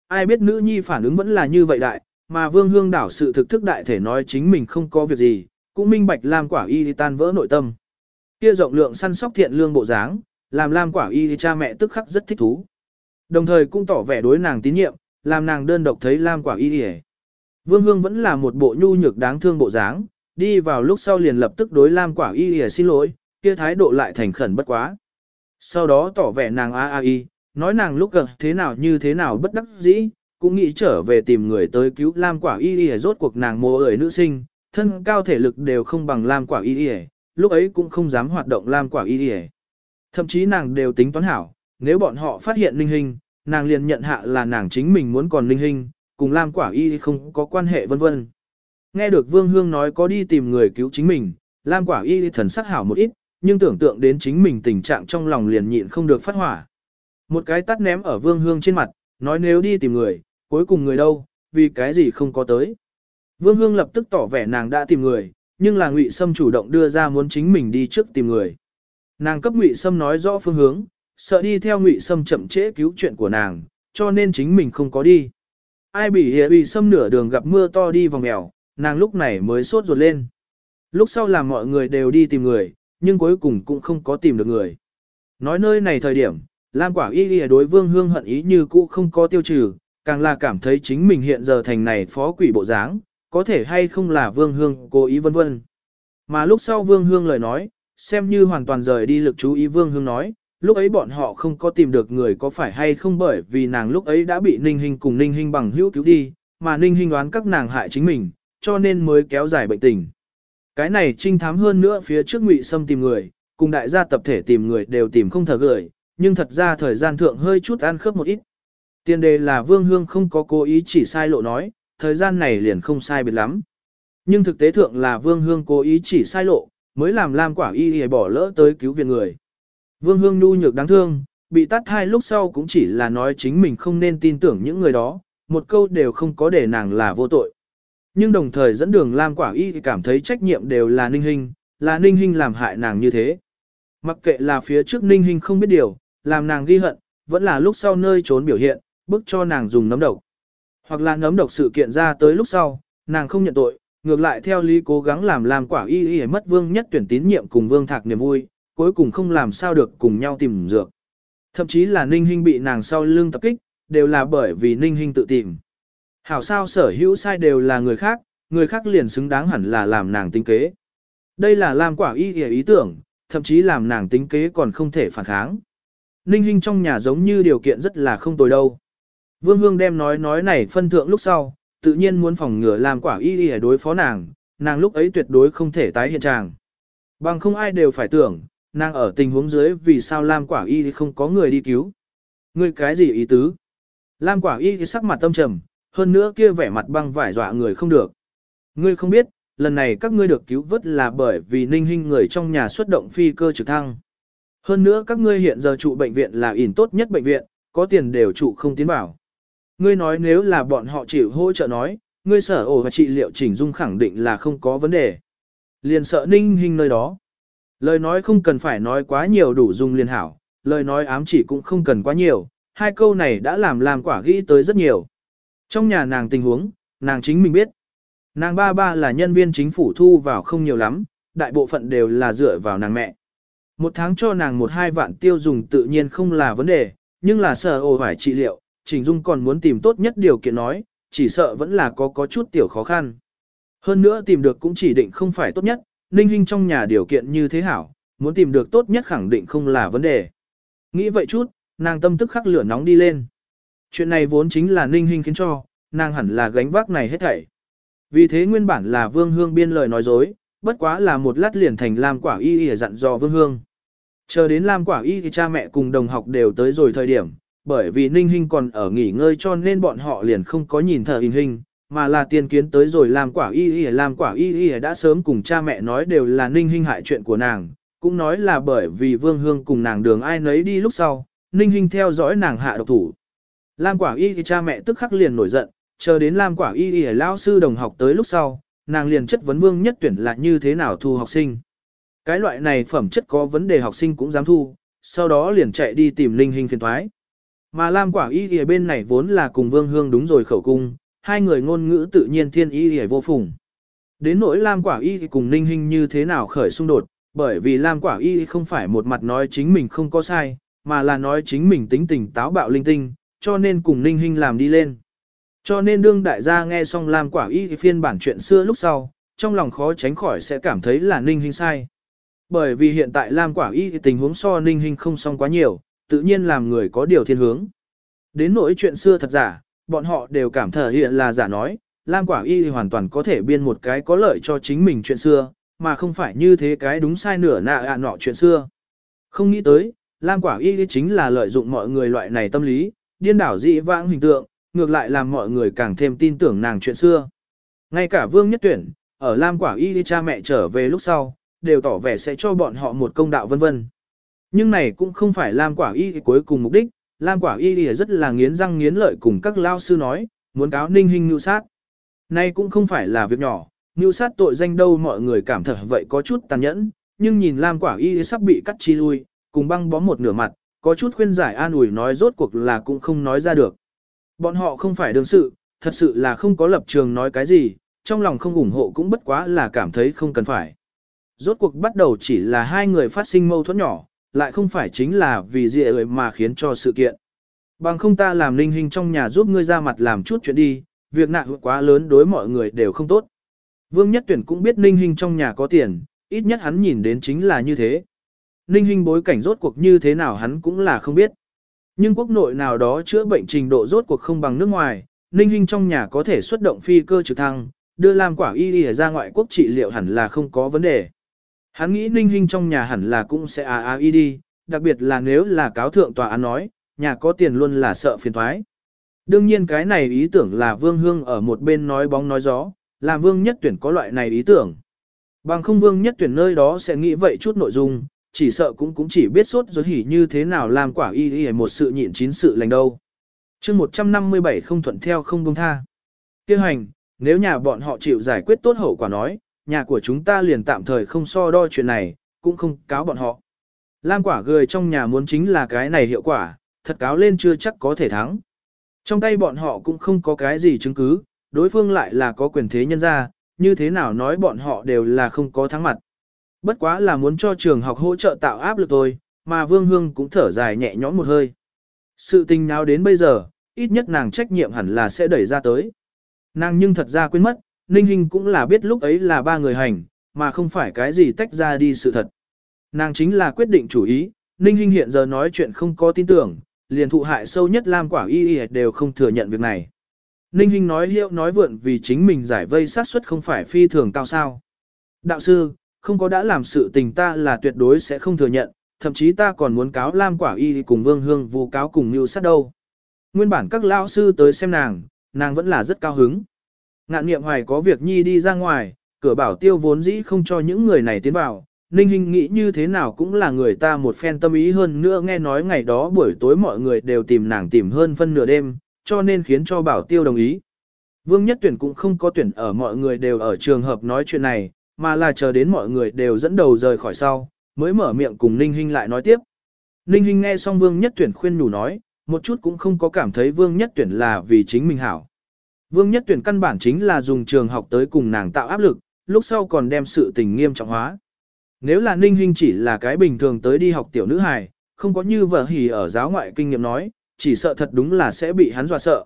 Ai biết nữ nhi phản ứng vẫn là như vậy đại, mà Vương Hương đảo sự thực thức đại thể nói chính mình không có việc gì, cũng minh bạch làm quả y tan vỡ nội tâm. Kia rộng lượng săn sóc thiện lương bộ dáng, làm Lam quả y cha mẹ tức khắc rất thích thú. Đồng thời cũng tỏ vẻ đối nàng tín nhiệm, làm nàng đơn độc thấy Lam quả y thì Vương Hương vẫn là một bộ nhu nhược đáng thương bộ dáng, đi vào lúc sau liền lập tức đối Lam Quả Y Y xin lỗi, kia thái độ lại thành khẩn bất quá. Sau đó tỏ vẻ nàng a a y, nói nàng lúc gặp thế nào như thế nào bất đắc dĩ, cũng nghĩ trở về tìm người tới cứu Lam Quả Y Y rốt cuộc nàng mồ ơi nữ sinh, thân cao thể lực đều không bằng Lam Quả Y Y, lúc ấy cũng không dám hoạt động Lam Quả Y Y. Thậm chí nàng đều tính toán hảo, nếu bọn họ phát hiện linh hình, nàng liền nhận hạ là nàng chính mình muốn còn linh hình cùng Lam Quả Y không có quan hệ vân vân. Nghe được Vương Hương nói có đi tìm người cứu chính mình, Lam Quả Y thần sắc hảo một ít, nhưng tưởng tượng đến chính mình tình trạng trong lòng liền nhịn không được phát hỏa. Một cái tắt ném ở Vương Hương trên mặt, nói nếu đi tìm người, cuối cùng người đâu, vì cái gì không có tới. Vương Hương lập tức tỏ vẻ nàng đã tìm người, nhưng là Ngụy Sâm chủ động đưa ra muốn chính mình đi trước tìm người. Nàng cấp Ngụy Sâm nói rõ phương hướng, sợ đi theo Ngụy Sâm chậm trễ cứu chuyện của nàng, cho nên chính mình không có đi. Ai bị hệ bị Sâm nửa đường gặp mưa to đi vòng mèo, nàng lúc này mới sốt ruột lên. Lúc sau là mọi người đều đi tìm người, nhưng cuối cùng cũng không có tìm được người. Nói nơi này thời điểm, Lam Quả Y lìa đối Vương Hương hận ý như cũ không có tiêu trừ, càng là cảm thấy chính mình hiện giờ thành này phó quỷ bộ dáng, có thể hay không là Vương Hương cố ý vân vân. Mà lúc sau Vương Hương lời nói, xem như hoàn toàn rời đi lực chú ý Vương Hương nói, lúc ấy bọn họ không có tìm được người có phải hay không bởi vì nàng lúc ấy đã bị Ninh Hình cùng Ninh Hình bằng hữu cứu đi, mà Ninh Hình đoán các nàng hại chính mình, cho nên mới kéo dài bệnh tình. Cái này trinh thám hơn nữa phía trước Ngụy Sâm tìm người, cùng đại gia tập thể tìm người đều tìm không thờ gửi, nhưng thật ra thời gian thượng hơi chút ăn khớp một ít. Tiền đề là Vương Hương không có cố ý chỉ sai lộ nói, thời gian này liền không sai biệt lắm. Nhưng thực tế thượng là Vương Hương cố ý chỉ sai lộ, mới làm Lam Quả Y bỏ lỡ tới cứu viện người. Vương Hương nu nhược đáng thương, bị tắt hai lúc sau cũng chỉ là nói chính mình không nên tin tưởng những người đó, một câu đều không có để nàng là vô tội. Nhưng đồng thời dẫn đường Lam Quả Y cảm thấy trách nhiệm đều là Ninh Hinh, là Ninh Hinh làm hại nàng như thế. Mặc kệ là phía trước Ninh Hinh không biết điều, làm nàng ghi hận, vẫn là lúc sau nơi trốn biểu hiện, bức cho nàng dùng nấm độc. Hoặc là nấm độc sự kiện ra tới lúc sau, nàng không nhận tội, ngược lại theo lý cố gắng làm làm quả y y mất vương nhất tuyển tín nhiệm cùng vương thạc niềm vui, cuối cùng không làm sao được cùng nhau tìm dược. Thậm chí là ninh hình bị nàng sau lưng tập kích, đều là bởi vì ninh hình tự tìm. Hảo sao sở hữu sai đều là người khác, người khác liền xứng đáng hẳn là làm nàng tính kế. Đây là làm quả y y ý tưởng, thậm chí làm nàng tính kế còn không thể phản kháng. Ninh Hinh trong nhà giống như điều kiện rất là không tồi đâu. Vương Hương đem nói nói này phân thượng lúc sau, tự nhiên muốn phòng ngừa làm quả y y đối phó nàng, nàng lúc ấy tuyệt đối không thể tái hiện trạng. Bằng không ai đều phải tưởng, nàng ở tình huống dưới vì sao Lam quả y không có người đi cứu. Ngươi cái gì ý tứ? Lam quả y sắc mặt tâm trầm, hơn nữa kia vẻ mặt băng vải dọa người không được. Ngươi không biết, lần này các ngươi được cứu vớt là bởi vì ninh hình người trong nhà xuất động phi cơ trực thăng. Hơn nữa các ngươi hiện giờ trụ bệnh viện là ỉn tốt nhất bệnh viện, có tiền đều trụ không tiến bảo. Ngươi nói nếu là bọn họ chịu hỗ trợ nói, ngươi sở ổ và trị liệu chỉnh dung khẳng định là không có vấn đề. Liền sợ ninh hình nơi đó. Lời nói không cần phải nói quá nhiều đủ dung liên hảo, lời nói ám chỉ cũng không cần quá nhiều, hai câu này đã làm làm quả ghi tới rất nhiều. Trong nhà nàng tình huống, nàng chính mình biết. Nàng ba ba là nhân viên chính phủ thu vào không nhiều lắm, đại bộ phận đều là dựa vào nàng mẹ. Một tháng cho nàng một hai vạn tiêu dùng tự nhiên không là vấn đề, nhưng là sợ ồ phải trị liệu, Trình Dung còn muốn tìm tốt nhất điều kiện nói, chỉ sợ vẫn là có có chút tiểu khó khăn. Hơn nữa tìm được cũng chỉ định không phải tốt nhất, Ninh Hinh trong nhà điều kiện như thế hảo, muốn tìm được tốt nhất khẳng định không là vấn đề. Nghĩ vậy chút, nàng tâm tức khắc lửa nóng đi lên. Chuyện này vốn chính là Ninh Hinh khiến cho, nàng hẳn là gánh vác này hết thảy. Vì thế nguyên bản là Vương Hương biên lời nói dối, bất quá là một lát liền thành làm Quả Y Y dặn dò Vương Hương. Chờ đến Lam Quả Y thì cha mẹ cùng đồng học đều tới rồi thời điểm, bởi vì Ninh Hinh còn ở nghỉ ngơi cho nên bọn họ liền không có nhìn thờ hình hình, mà là tiên kiến tới rồi Lam Quả Y Y Lam Quả Y Y đã sớm cùng cha mẹ nói đều là Ninh Hinh hại chuyện của nàng, cũng nói là bởi vì Vương Hương cùng nàng đường ai nấy đi lúc sau, Ninh Hinh theo dõi nàng hạ độc thủ. Lam Quả Y thì cha mẹ tức khắc liền nổi giận, chờ đến Lam Quả Y Y lão sư đồng học tới lúc sau, nàng liền chất vấn Vương Nhất Tuyển là như thế nào thu học sinh. Cái loại này phẩm chất có vấn đề học sinh cũng dám thu, sau đó liền chạy đi tìm linh hình phiền thoái. Mà Lam Quả Y ở bên này vốn là cùng Vương Hương đúng rồi khẩu cung, hai người ngôn ngữ tự nhiên thiên Y Y vô phùng. Đến nỗi Lam Quả Y cùng Ninh Hinh như thế nào khởi xung đột, bởi vì Lam Quả Y không phải một mặt nói chính mình không có sai, mà là nói chính mình tính tình táo bạo linh tinh, cho nên cùng Ninh Hinh làm đi lên. Cho nên đương đại gia nghe xong Lam Quả Y phiên bản chuyện xưa lúc sau, trong lòng khó tránh khỏi sẽ cảm thấy là Ninh Hinh sai. Bởi vì hiện tại Lam Quả Y tình huống so Ninh Hinh không xong quá nhiều, tự nhiên làm người có điều thiên hướng. Đến nỗi chuyện xưa thật giả, bọn họ đều cảm thở hiện là giả nói, Lam Quả Y hoàn toàn có thể biên một cái có lợi cho chính mình chuyện xưa, mà không phải như thế cái đúng sai nửa nạ ạ nọ chuyện xưa. Không nghĩ tới, Lam Quả Y chính là lợi dụng mọi người loại này tâm lý, điên đảo dị vãng hình tượng, ngược lại làm mọi người càng thêm tin tưởng nàng chuyện xưa. Ngay cả Vương Nhất Tuyển, ở Lam Quả Y cha mẹ trở về lúc sau, đều tỏ vẻ sẽ cho bọn họ một công đạo vân vân. Nhưng này cũng không phải Lam Quả Y cuối cùng mục đích, Lam Quả Y rất là nghiến răng nghiến lợi cùng các lao sư nói, muốn cáo ninh hình nưu sát. Nay cũng không phải là việc nhỏ, nưu sát tội danh đâu mọi người cảm thật vậy có chút tàn nhẫn, nhưng nhìn Lam Quả Y sắp bị cắt chi lui, cùng băng bó một nửa mặt, có chút khuyên giải an ủi nói rốt cuộc là cũng không nói ra được. Bọn họ không phải đương sự, thật sự là không có lập trường nói cái gì, trong lòng không ủng hộ cũng bất quá là cảm thấy không cần phải. Rốt cuộc bắt đầu chỉ là hai người phát sinh mâu thuẫn nhỏ, lại không phải chính là vì gì ấy mà khiến cho sự kiện. Bằng không ta làm linh hình trong nhà giúp ngươi ra mặt làm chút chuyện đi, việc nặng quá lớn đối mọi người đều không tốt. Vương Nhất Tuyển cũng biết Ninh Hinh trong nhà có tiền, ít nhất hắn nhìn đến chính là như thế. Ninh Hinh bối cảnh rốt cuộc như thế nào hắn cũng là không biết. Nhưng quốc nội nào đó chữa bệnh trình độ rốt cuộc không bằng nước ngoài, Ninh Hinh trong nhà có thể xuất động phi cơ trực thăng, đưa làm quả y y ra ngoại quốc trị liệu hẳn là không có vấn đề. Hắn nghĩ Ninh hình trong nhà hẳn là cũng sẽ à à y đi, đặc biệt là nếu là cáo thượng tòa án nói, nhà có tiền luôn là sợ phiền thoái. Đương nhiên cái này ý tưởng là Vương Hương ở một bên nói bóng nói gió, làm Vương Nhất Tuyển có loại này ý tưởng. Bằng không Vương Nhất Tuyển nơi đó sẽ nghĩ vậy chút nội dung, chỉ sợ cũng cũng chỉ biết sốt rồi hỉ như thế nào làm quả y y một sự nhịn chín sự lành đâu. chương 157 không thuận theo không buông tha. Kêu hành, nếu nhà bọn họ chịu giải quyết tốt hậu quả nói, nhà của chúng ta liền tạm thời không so đo chuyện này, cũng không cáo bọn họ. Lam quả gửi trong nhà muốn chính là cái này hiệu quả, thật cáo lên chưa chắc có thể thắng. Trong tay bọn họ cũng không có cái gì chứng cứ, đối phương lại là có quyền thế nhân ra, như thế nào nói bọn họ đều là không có thắng mặt. Bất quá là muốn cho trường học hỗ trợ tạo áp lực thôi, mà Vương Hương cũng thở dài nhẹ nhõm một hơi. Sự tình nào đến bây giờ, ít nhất nàng trách nhiệm hẳn là sẽ đẩy ra tới. Nàng nhưng thật ra quên mất, Ninh Hinh cũng là biết lúc ấy là ba người hành, mà không phải cái gì tách ra đi sự thật. Nàng chính là quyết định chủ ý, Ninh Hinh hiện giờ nói chuyện không có tin tưởng, liền thụ hại sâu nhất Lam Quả Y Y đều không thừa nhận việc này. Ninh Hinh nói hiệu nói vượn vì chính mình giải vây sát suất không phải phi thường cao sao. Đạo sư, không có đã làm sự tình ta là tuyệt đối sẽ không thừa nhận, thậm chí ta còn muốn cáo Lam Quả Y cùng Vương Hương vu cáo cùng mưu sát đâu. Nguyên bản các lão sư tới xem nàng, nàng vẫn là rất cao hứng. Ngạn niệm hoài có việc nhi đi ra ngoài, cửa bảo tiêu vốn dĩ không cho những người này tiến vào. Ninh Hinh nghĩ như thế nào cũng là người ta một phen tâm ý hơn nữa nghe nói ngày đó buổi tối mọi người đều tìm nàng tìm hơn phân nửa đêm, cho nên khiến cho bảo tiêu đồng ý. Vương Nhất Tuyển cũng không có tuyển ở mọi người đều ở trường hợp nói chuyện này, mà là chờ đến mọi người đều dẫn đầu rời khỏi sau, mới mở miệng cùng Ninh Hinh lại nói tiếp. Ninh Hinh nghe xong Vương Nhất Tuyển khuyên nhủ nói, một chút cũng không có cảm thấy Vương Nhất Tuyển là vì chính mình hảo. Vương Nhất Tuyển căn bản chính là dùng trường học tới cùng nàng tạo áp lực, lúc sau còn đem sự tình nghiêm trọng hóa. Nếu là Ninh Hinh chỉ là cái bình thường tới đi học tiểu nữ hài, không có như vợ hỉ ở giáo ngoại kinh nghiệm nói, chỉ sợ thật đúng là sẽ bị hắn dọa sợ.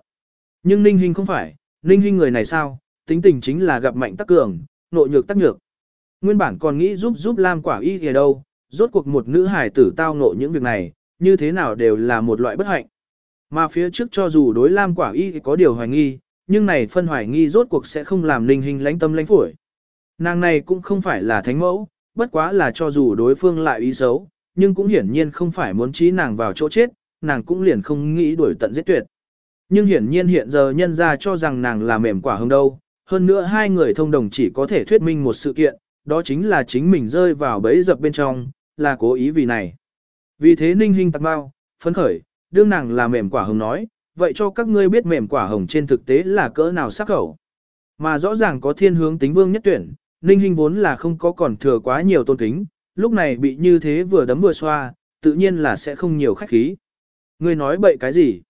Nhưng Ninh Hinh không phải, Ninh Hinh người này sao, tính tình chính là gặp mạnh tắc cường, nội nhược tắc nhược. Nguyên bản còn nghĩ giúp giúp Lam quả y kìa đâu, rốt cuộc một nữ hài tử tao ngộ những việc này, như thế nào đều là một loại bất hạnh. Mà phía trước cho dù đối Lam quả y có điều hoài nghi, nhưng này phân hoài nghi rốt cuộc sẽ không làm ninh hình lãnh tâm lãnh phổi. Nàng này cũng không phải là thánh mẫu, bất quá là cho dù đối phương lại ý xấu, nhưng cũng hiển nhiên không phải muốn trí nàng vào chỗ chết, nàng cũng liền không nghĩ đuổi tận giết tuyệt. Nhưng hiển nhiên hiện giờ nhân ra cho rằng nàng là mềm quả hơn đâu, hơn nữa hai người thông đồng chỉ có thể thuyết minh một sự kiện, đó chính là chính mình rơi vào bẫy dập bên trong, là cố ý vì này. Vì thế ninh hình tạc bao, phấn khởi, đương nàng là mềm quả hồng nói, vậy cho các ngươi biết mềm quả hồng trên thực tế là cỡ nào sắc khẩu. Mà rõ ràng có thiên hướng tính vương nhất tuyển, ninh Hinh vốn là không có còn thừa quá nhiều tôn kính, lúc này bị như thế vừa đấm vừa xoa, tự nhiên là sẽ không nhiều khách khí. Ngươi nói bậy cái gì?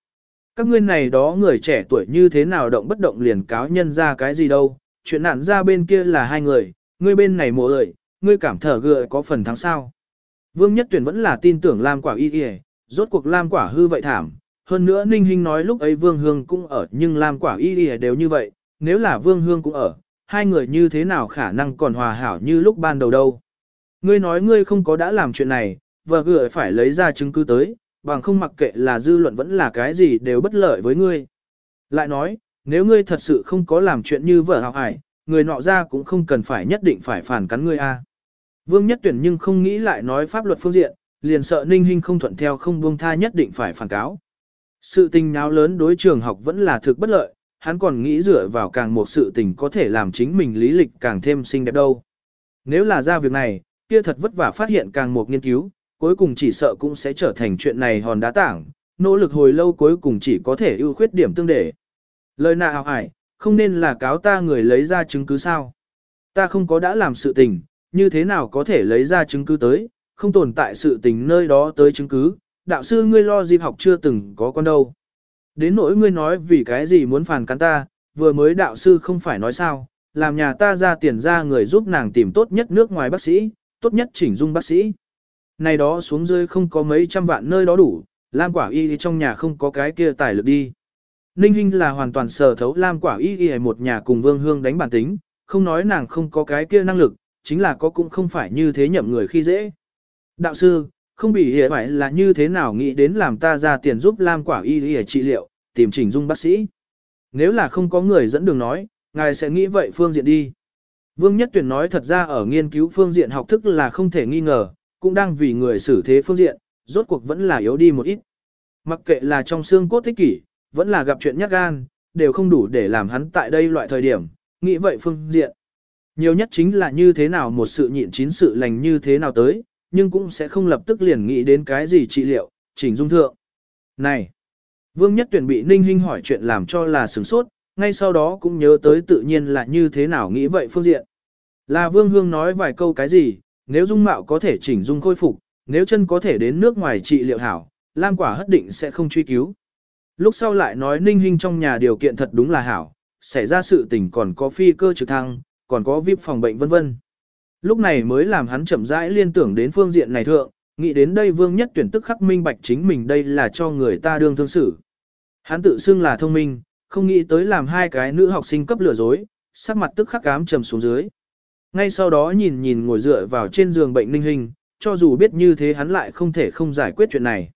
Các ngươi này đó người trẻ tuổi như thế nào động bất động liền cáo nhân ra cái gì đâu, chuyện nạn ra bên kia là hai người, ngươi bên này mộ ơi, ngươi cảm thở gựa có phần thắng sao. Vương Nhất Tuyển vẫn là tin tưởng Lam Quả y y, rốt cuộc Lam Quả hư vậy thảm. Hơn nữa Ninh Hinh nói lúc ấy Vương Hương cũng ở nhưng Lam Quả y y đều như vậy, nếu là Vương Hương cũng ở, hai người như thế nào khả năng còn hòa hảo như lúc ban đầu đâu. Ngươi nói ngươi không có đã làm chuyện này, vợ gửi phải lấy ra chứng cứ tới, bằng không mặc kệ là dư luận vẫn là cái gì đều bất lợi với ngươi. Lại nói, nếu ngươi thật sự không có làm chuyện như vợ học hải, người nọ ra cũng không cần phải nhất định phải phản cắn ngươi a. Vương Nhất Tuyển nhưng không nghĩ lại nói pháp luật phương diện, liền sợ Ninh Hinh không thuận theo không buông tha nhất định phải phản cáo. Sự tình náo lớn đối trường học vẫn là thực bất lợi, hắn còn nghĩ dựa vào càng một sự tình có thể làm chính mình lý lịch càng thêm xinh đẹp đâu. Nếu là ra việc này, kia thật vất vả phát hiện càng một nghiên cứu, cuối cùng chỉ sợ cũng sẽ trở thành chuyện này hòn đá tảng, nỗ lực hồi lâu cuối cùng chỉ có thể ưu khuyết điểm tương để. Lời nà hào hải, không nên là cáo ta người lấy ra chứng cứ sao. Ta không có đã làm sự tình, như thế nào có thể lấy ra chứng cứ tới, không tồn tại sự tình nơi đó tới chứng cứ, đạo sư ngươi lo dịp học chưa từng có con đâu. Đến nỗi ngươi nói vì cái gì muốn phản cắn ta, vừa mới đạo sư không phải nói sao, làm nhà ta ra tiền ra người giúp nàng tìm tốt nhất nước ngoài bác sĩ, tốt nhất chỉnh dung bác sĩ. Này đó xuống dưới không có mấy trăm vạn nơi đó đủ, Lam quả y trong nhà không có cái kia tài lực đi. Ninh Hinh là hoàn toàn sở thấu Lam quả y y một nhà cùng Vương Hương đánh bản tính, không nói nàng không có cái kia năng lực, chính là có cũng không phải như thế nhậm người khi dễ. Đạo sư, không bị hiểu phải là như thế nào nghĩ đến làm ta ra tiền giúp Lam quả y y trị liệu, tìm chỉnh dung bác sĩ. Nếu là không có người dẫn đường nói, ngài sẽ nghĩ vậy phương diện đi. Vương Nhất Tuyển nói thật ra ở nghiên cứu phương diện học thức là không thể nghi ngờ, cũng đang vì người xử thế phương diện, rốt cuộc vẫn là yếu đi một ít. Mặc kệ là trong xương cốt thích kỷ, vẫn là gặp chuyện nhát gan, đều không đủ để làm hắn tại đây loại thời điểm, nghĩ vậy phương diện. Nhiều nhất chính là như thế nào một sự nhịn chín sự lành như thế nào tới, nhưng cũng sẽ không lập tức liền nghĩ đến cái gì trị liệu, chỉnh dung thượng. Này! Vương Nhất Tuyển bị Ninh Hinh hỏi chuyện làm cho là sửng sốt, ngay sau đó cũng nhớ tới tự nhiên là như thế nào nghĩ vậy phương diện. Là Vương Hương nói vài câu cái gì, nếu dung mạo có thể chỉnh dung khôi phục, nếu chân có thể đến nước ngoài trị liệu hảo, Lam quả hất định sẽ không truy cứu. Lúc sau lại nói Ninh Hinh trong nhà điều kiện thật đúng là hảo, xảy ra sự tình còn có phi cơ trực thăng, còn có VIP phòng bệnh vân vân. Lúc này mới làm hắn chậm rãi liên tưởng đến phương diện này thượng, nghĩ đến đây Vương Nhất Tuyển tức khắc minh bạch chính mình đây là cho người ta đương thương xử. Hắn tự xưng là thông minh, không nghĩ tới làm hai cái nữ học sinh cấp lừa dối, sắc mặt tức khắc cám trầm xuống dưới. Ngay sau đó nhìn nhìn ngồi dựa vào trên giường bệnh ninh hình, cho dù biết như thế hắn lại không thể không giải quyết chuyện này.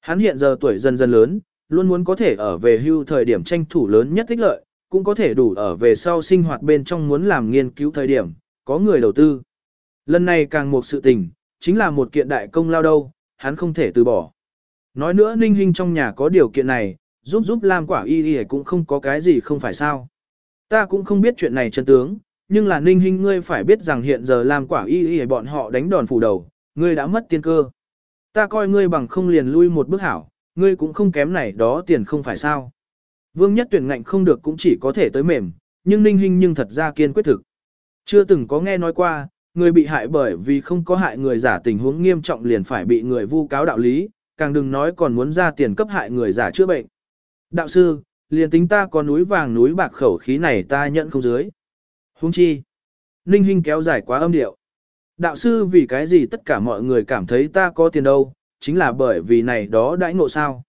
Hắn hiện giờ tuổi dần dần lớn, luôn muốn có thể ở về hưu thời điểm tranh thủ lớn nhất thích lợi, cũng có thể đủ ở về sau sinh hoạt bên trong muốn làm nghiên cứu thời điểm, có người đầu tư. Lần này càng một sự tình, chính là một kiện đại công lao đâu, hắn không thể từ bỏ. Nói nữa ninh Hinh trong nhà có điều kiện này, giúp giúp Lam quả y y cũng không có cái gì không phải sao. Ta cũng không biết chuyện này chân tướng, nhưng là ninh Hinh ngươi phải biết rằng hiện giờ Lam quả y y bọn họ đánh đòn phủ đầu, ngươi đã mất tiên cơ. Ta coi ngươi bằng không liền lui một bước hảo, ngươi cũng không kém này đó tiền không phải sao. Vương nhất tuyển ngạnh không được cũng chỉ có thể tới mềm, nhưng ninh Hinh nhưng thật ra kiên quyết thực. Chưa từng có nghe nói qua, người bị hại bởi vì không có hại người giả tình huống nghiêm trọng liền phải bị người vu cáo đạo lý, càng đừng nói còn muốn ra tiền cấp hại người giả chữa bệnh. Đạo sư, liền tính ta có núi vàng núi bạc khẩu khí này ta nhận không dưới. Huống chi. Ninh Hinh kéo dài quá âm điệu. Đạo sư vì cái gì tất cả mọi người cảm thấy ta có tiền đâu, chính là bởi vì này đó đãi ngộ sao.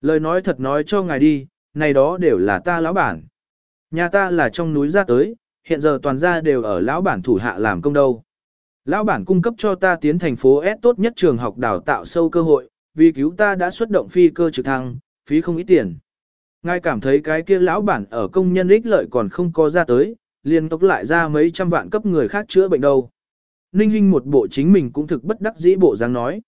Lời nói thật nói cho ngài đi, này đó đều là ta lão bản. Nhà ta là trong núi ra tới, hiện giờ toàn gia đều ở lão bản thủ hạ làm công đâu. Lão bản cung cấp cho ta tiến thành phố S tốt nhất trường học đào tạo sâu cơ hội, vì cứu ta đã xuất động phi cơ trực thăng, phí không ít tiền. Ngài cảm thấy cái kia lão bản ở công nhân ích lợi còn không có ra tới, liền tốc lại ra mấy trăm vạn cấp người khác chữa bệnh đâu. Ninh Hinh một bộ chính mình cũng thực bất đắc dĩ bộ dáng nói.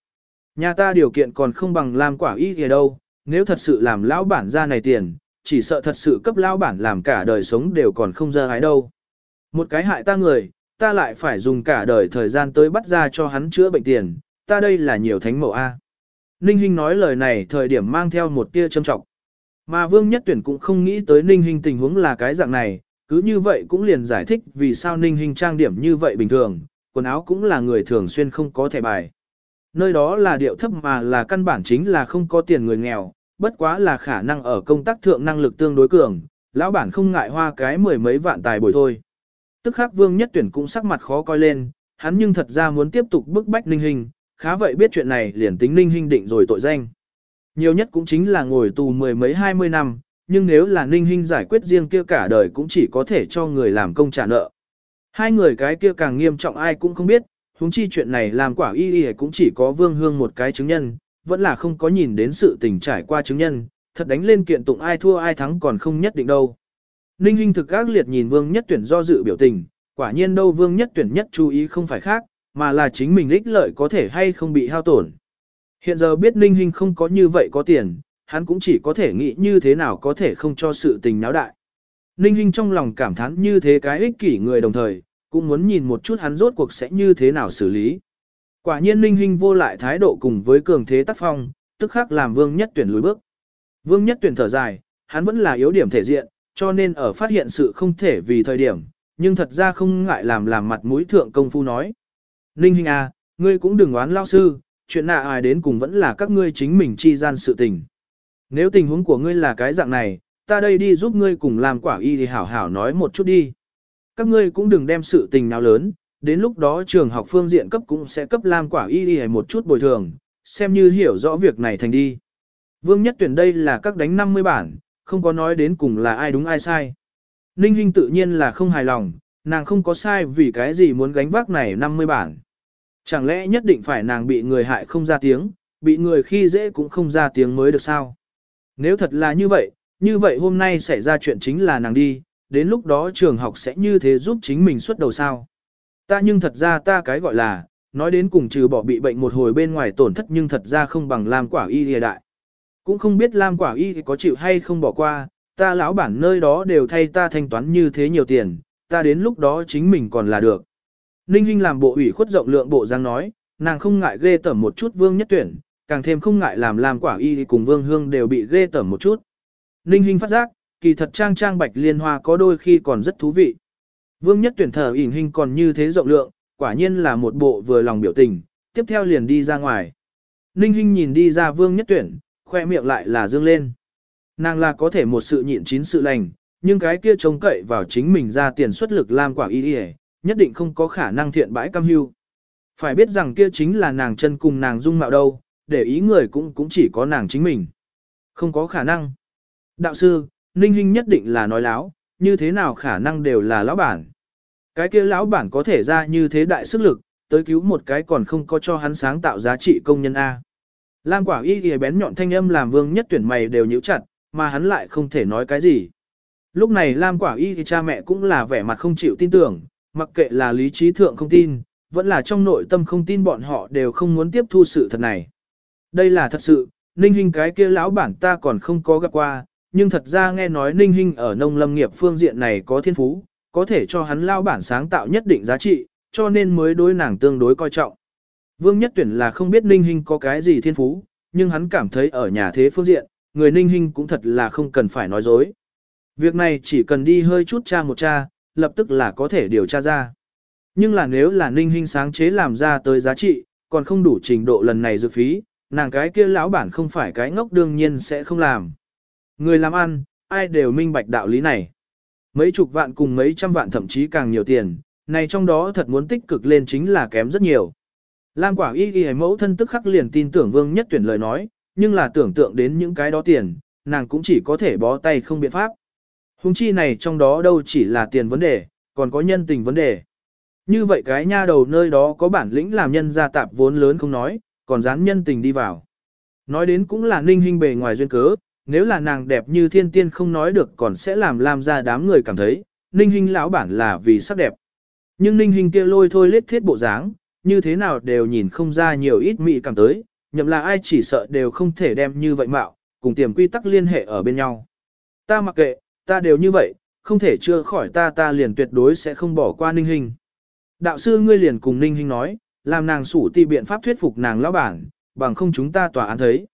Nhà ta điều kiện còn không bằng làm quả y kìa đâu, nếu thật sự làm lão bản ra này tiền, chỉ sợ thật sự cấp lão bản làm cả đời sống đều còn không ra hái đâu. Một cái hại ta người, ta lại phải dùng cả đời thời gian tới bắt ra cho hắn chữa bệnh tiền, ta đây là nhiều thánh mẫu A. Ninh Hinh nói lời này thời điểm mang theo một tia châm trọng. Mà Vương Nhất Tuyển cũng không nghĩ tới Ninh Hinh tình huống là cái dạng này, cứ như vậy cũng liền giải thích vì sao Ninh Hinh trang điểm như vậy bình thường, quần áo cũng là người thường xuyên không có thẻ bài. Nơi đó là điệu thấp mà là căn bản chính là không có tiền người nghèo, bất quá là khả năng ở công tác thượng năng lực tương đối cường, lão bản không ngại hoa cái mười mấy vạn tài bồi thôi. Tức khắc Vương Nhất Tuyển cũng sắc mặt khó coi lên, hắn nhưng thật ra muốn tiếp tục bức bách Ninh hình, khá vậy biết chuyện này liền tính Ninh hình định rồi tội danh. Nhiều nhất cũng chính là ngồi tù mười mấy hai mươi năm, nhưng nếu là ninh hình giải quyết riêng kia cả đời cũng chỉ có thể cho người làm công trả nợ. Hai người cái kia càng nghiêm trọng ai cũng không biết, huống chi chuyện này làm quả y y cũng chỉ có vương hương một cái chứng nhân, vẫn là không có nhìn đến sự tình trải qua chứng nhân, thật đánh lên kiện tụng ai thua ai thắng còn không nhất định đâu. Ninh Hinh thực ác liệt nhìn Vương Nhất Tuyển do dự biểu tình, quả nhiên đâu Vương Nhất Tuyển nhất chú ý không phải khác, mà là chính mình ích lợi có thể hay không bị hao tổn. Hiện giờ biết Ninh Hinh không có như vậy có tiền, hắn cũng chỉ có thể nghĩ như thế nào có thể không cho sự tình náo đại. Ninh Hinh trong lòng cảm thán như thế cái ích kỷ người đồng thời, cũng muốn nhìn một chút hắn rốt cuộc sẽ như thế nào xử lý. Quả nhiên Ninh Hinh vô lại thái độ cùng với cường thế tác phong, tức khắc làm Vương Nhất Tuyển lùi bước. Vương Nhất Tuyển thở dài, hắn vẫn là yếu điểm thể diện, cho nên ở phát hiện sự không thể vì thời điểm, nhưng thật ra không ngại làm làm mặt mũi thượng công phu nói. Ninh Hinh à, ngươi cũng đừng oán lao sư, chuyện nạ ai đến cùng vẫn là các ngươi chính mình chi gian sự tình. Nếu tình huống của ngươi là cái dạng này, ta đây đi giúp ngươi cùng làm quả y thì hảo hảo nói một chút đi. Các ngươi cũng đừng đem sự tình nào lớn, đến lúc đó trường học phương diện cấp cũng sẽ cấp làm quả y đi một chút bồi thường, xem như hiểu rõ việc này thành đi. Vương nhất tuyển đây là các đánh 50 bản, không có nói đến cùng là ai đúng ai sai. Ninh Hinh tự nhiên là không hài lòng, nàng không có sai vì cái gì muốn gánh vác này 50 bản. Chẳng lẽ nhất định phải nàng bị người hại không ra tiếng, bị người khi dễ cũng không ra tiếng mới được sao? Nếu thật là như vậy, như vậy hôm nay xảy ra chuyện chính là nàng đi, đến lúc đó trường học sẽ như thế giúp chính mình xuất đầu sao? Ta nhưng thật ra ta cái gọi là, nói đến cùng trừ bỏ bị bệnh một hồi bên ngoài tổn thất nhưng thật ra không bằng làm Quả Y địa đại. Cũng không biết Lam Quả Y có chịu hay không bỏ qua, ta lão bản nơi đó đều thay ta thanh toán như thế nhiều tiền, ta đến lúc đó chính mình còn là được. Ninh Hinh làm bộ ủy khuất rộng lượng bộ giang nói, nàng không ngại ghê tởm một chút vương nhất tuyển, càng thêm không ngại làm Lam Quả Y cùng vương hương đều bị ghê tởm một chút. Ninh Hinh phát giác, kỳ thật trang trang bạch liên hoa có đôi khi còn rất thú vị. Vương nhất tuyển thở ỉn hình còn như thế rộng lượng, quả nhiên là một bộ vừa lòng biểu tình, tiếp theo liền đi ra ngoài. Ninh Hinh nhìn đi ra vương nhất tuyển, khoe miệng lại là dương lên. Nàng là có thể một sự nhịn chín sự lành, nhưng cái kia trông cậy vào chính mình ra tiền xuất lực làm quả y y nhất định không có khả năng thiện bãi cam hưu. Phải biết rằng kia chính là nàng chân cùng nàng dung mạo đâu, để ý người cũng cũng chỉ có nàng chính mình. Không có khả năng. Đạo sư, Ninh Hinh nhất định là nói láo, như thế nào khả năng đều là lão bản. Cái kia lão bản có thể ra như thế đại sức lực, tới cứu một cái còn không có cho hắn sáng tạo giá trị công nhân A. Lam quả y ghi bén nhọn thanh âm làm vương nhất tuyển mày đều nhíu chặt, mà hắn lại không thể nói cái gì. Lúc này Lam quả y thì cha mẹ cũng là vẻ mặt không chịu tin tưởng, mặc kệ là lý trí thượng không tin, vẫn là trong nội tâm không tin bọn họ đều không muốn tiếp thu sự thật này. Đây là thật sự, ninh hình cái kia lão bản ta còn không có gặp qua, nhưng thật ra nghe nói ninh hình ở nông lâm nghiệp phương diện này có thiên phú, có thể cho hắn lao bản sáng tạo nhất định giá trị, cho nên mới đối nàng tương đối coi trọng. Vương Nhất Tuyển là không biết Ninh Hinh có cái gì thiên phú, nhưng hắn cảm thấy ở nhà thế phương diện, người Ninh Hinh cũng thật là không cần phải nói dối. Việc này chỉ cần đi hơi chút tra một tra, lập tức là có thể điều tra ra. Nhưng là nếu là Ninh Hinh sáng chế làm ra tới giá trị, còn không đủ trình độ lần này dược phí, nàng cái kia lão bản không phải cái ngốc đương nhiên sẽ không làm. Người làm ăn, ai đều minh bạch đạo lý này. Mấy chục vạn cùng mấy trăm vạn thậm chí càng nhiều tiền, này trong đó thật muốn tích cực lên chính là kém rất nhiều. Lam quả y y mẫu thân tức khắc liền tin tưởng vương nhất tuyển lời nói, nhưng là tưởng tượng đến những cái đó tiền, nàng cũng chỉ có thể bó tay không biện pháp. Hùng chi này trong đó đâu chỉ là tiền vấn đề, còn có nhân tình vấn đề. Như vậy cái nha đầu nơi đó có bản lĩnh làm nhân gia tạp vốn lớn không nói, còn dán nhân tình đi vào. Nói đến cũng là ninh hình bề ngoài duyên cớ, nếu là nàng đẹp như thiên tiên không nói được còn sẽ làm làm ra đám người cảm thấy, ninh hình lão bản là vì sắc đẹp. Nhưng ninh hình kia lôi thôi lết thiết bộ dáng, như thế nào đều nhìn không ra nhiều ít mị cảm tới, nhậm là ai chỉ sợ đều không thể đem như vậy mạo, cùng tiềm quy tắc liên hệ ở bên nhau. Ta mặc kệ, ta đều như vậy, không thể chưa khỏi ta ta liền tuyệt đối sẽ không bỏ qua ninh hình. Đạo sư ngươi liền cùng ninh hình nói, làm nàng sủ ti biện pháp thuyết phục nàng lão bản, bằng không chúng ta tòa án thấy.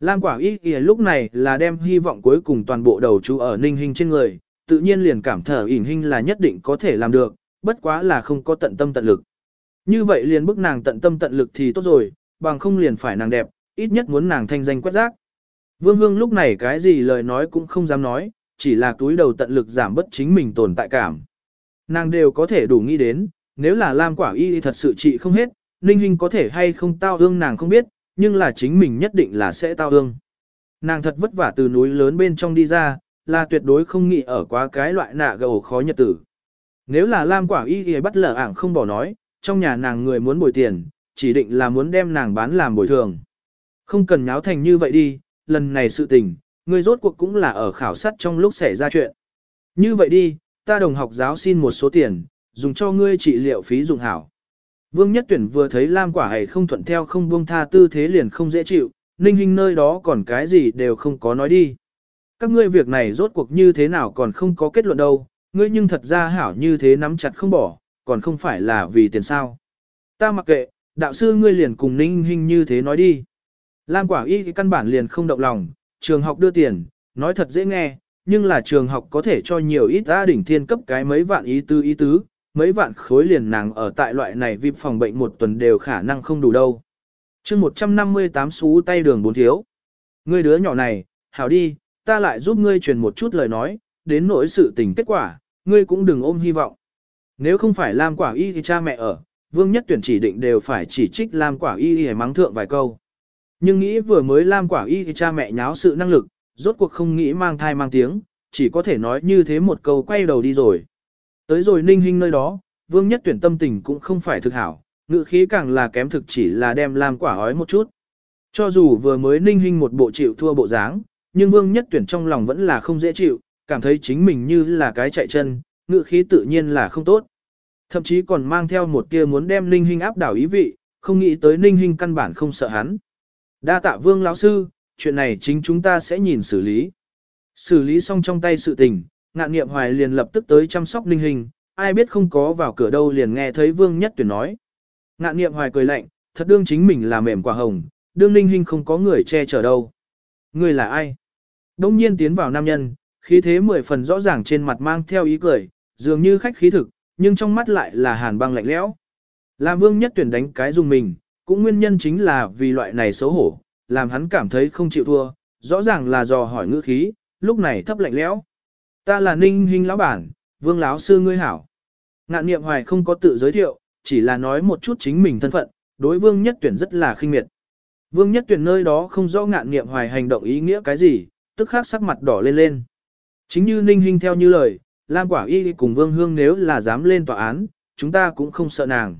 Lam quả y kìa lúc này là đem hy vọng cuối cùng toàn bộ đầu chú ở ninh hình trên người, tự nhiên liền cảm thở ỉn hình là nhất định có thể làm được, bất quá là không có tận tâm tận lực. Như vậy liền bức nàng tận tâm tận lực thì tốt rồi, bằng không liền phải nàng đẹp, ít nhất muốn nàng thanh danh quét rác. Vương Hương lúc này cái gì lời nói cũng không dám nói, chỉ là túi đầu tận lực giảm bất chính mình tồn tại cảm. Nàng đều có thể đủ nghĩ đến, nếu là Lam Quả Y thật sự trị không hết, Ninh Hinh có thể hay không tao ương nàng không biết, nhưng là chính mình nhất định là sẽ tao ương. Nàng thật vất vả từ núi lớn bên trong đi ra, là tuyệt đối không nghĩ ở quá cái loại nạ gầu khó nhật tử. Nếu là Lam Quả Y thì bắt lở ảng không bỏ nói, trong nhà nàng người muốn bồi tiền, chỉ định là muốn đem nàng bán làm bồi thường. Không cần nháo thành như vậy đi, lần này sự tình, người rốt cuộc cũng là ở khảo sát trong lúc xảy ra chuyện. Như vậy đi, ta đồng học giáo xin một số tiền, dùng cho ngươi trị liệu phí dụng hảo. Vương Nhất Tuyển vừa thấy Lam Quả Hầy không thuận theo không buông tha tư thế liền không dễ chịu, Ninh Hinh nơi đó còn cái gì đều không có nói đi. Các ngươi việc này rốt cuộc như thế nào còn không có kết luận đâu, ngươi nhưng thật ra hảo như thế nắm chặt không bỏ, còn không phải là vì tiền sao. Ta mặc kệ, đạo sư ngươi liền cùng Ninh Hinh như thế nói đi. Lam Quả Y cái căn bản liền không động lòng, trường học đưa tiền, nói thật dễ nghe, nhưng là trường học có thể cho nhiều ít gia đỉnh thiên cấp cái mấy vạn ý tứ ý tứ, mấy vạn khối liền nàng ở tại loại này vip phòng bệnh một tuần đều khả năng không đủ đâu. chương 158 xú tay đường bốn thiếu. Ngươi đứa nhỏ này, hảo đi, ta lại giúp ngươi truyền một chút lời nói, đến nỗi sự tình kết quả, ngươi cũng đừng ôm hy vọng. Nếu không phải Lam Quả Y thì cha mẹ ở, Vương Nhất Tuyển chỉ định đều phải chỉ trích Lam Quả Y thì mắng thượng vài câu. Nhưng nghĩ vừa mới Lam Quả Y thì cha mẹ nháo sự năng lực, rốt cuộc không nghĩ mang thai mang tiếng, chỉ có thể nói như thế một câu quay đầu đi rồi. Tới rồi ninh hình nơi đó, Vương Nhất Tuyển tâm tình cũng không phải thực hảo, ngự khí càng là kém thực chỉ là đem Lam Quả ói một chút. Cho dù vừa mới ninh hình một bộ chịu thua bộ dáng, nhưng Vương Nhất Tuyển trong lòng vẫn là không dễ chịu, cảm thấy chính mình như là cái chạy chân, ngự khí tự nhiên là không tốt. Thậm chí còn mang theo một tia muốn đem Ninh Hinh áp đảo ý vị, không nghĩ tới Ninh Hinh căn bản không sợ hắn. Đa tạ Vương lão sư, chuyện này chính chúng ta sẽ nhìn xử lý. Xử lý xong trong tay sự tình, ngạn nghiệm hoài liền lập tức tới chăm sóc Ninh Hinh, ai biết không có vào cửa đâu liền nghe thấy Vương Nhất Tuyển nói. Ngạn nghiệm hoài cười lạnh, thật đương chính mình là mềm quả hồng, đương Ninh Hinh không có người che chở đâu. Người là ai? Đông nhiên tiến vào nam nhân, khí thế mười phần rõ ràng trên mặt mang theo ý cười, dường như khách khí thực, nhưng trong mắt lại là hàn băng lạnh lẽo. Làm vương nhất tuyển đánh cái dùng mình, cũng nguyên nhân chính là vì loại này xấu hổ, làm hắn cảm thấy không chịu thua, rõ ràng là dò hỏi ngữ khí, lúc này thấp lạnh lẽo. Ta là ninh hình lão bản, vương lão sư ngươi hảo. Ngạn niệm hoài không có tự giới thiệu, chỉ là nói một chút chính mình thân phận, đối vương nhất tuyển rất là khinh miệt. Vương nhất tuyển nơi đó không rõ ngạn niệm hoài hành động ý nghĩa cái gì, tức khắc sắc mặt đỏ lên lên. Chính như ninh hình theo như lời, Lam quả y cùng vương hương nếu là dám lên tòa án, chúng ta cũng không sợ nàng.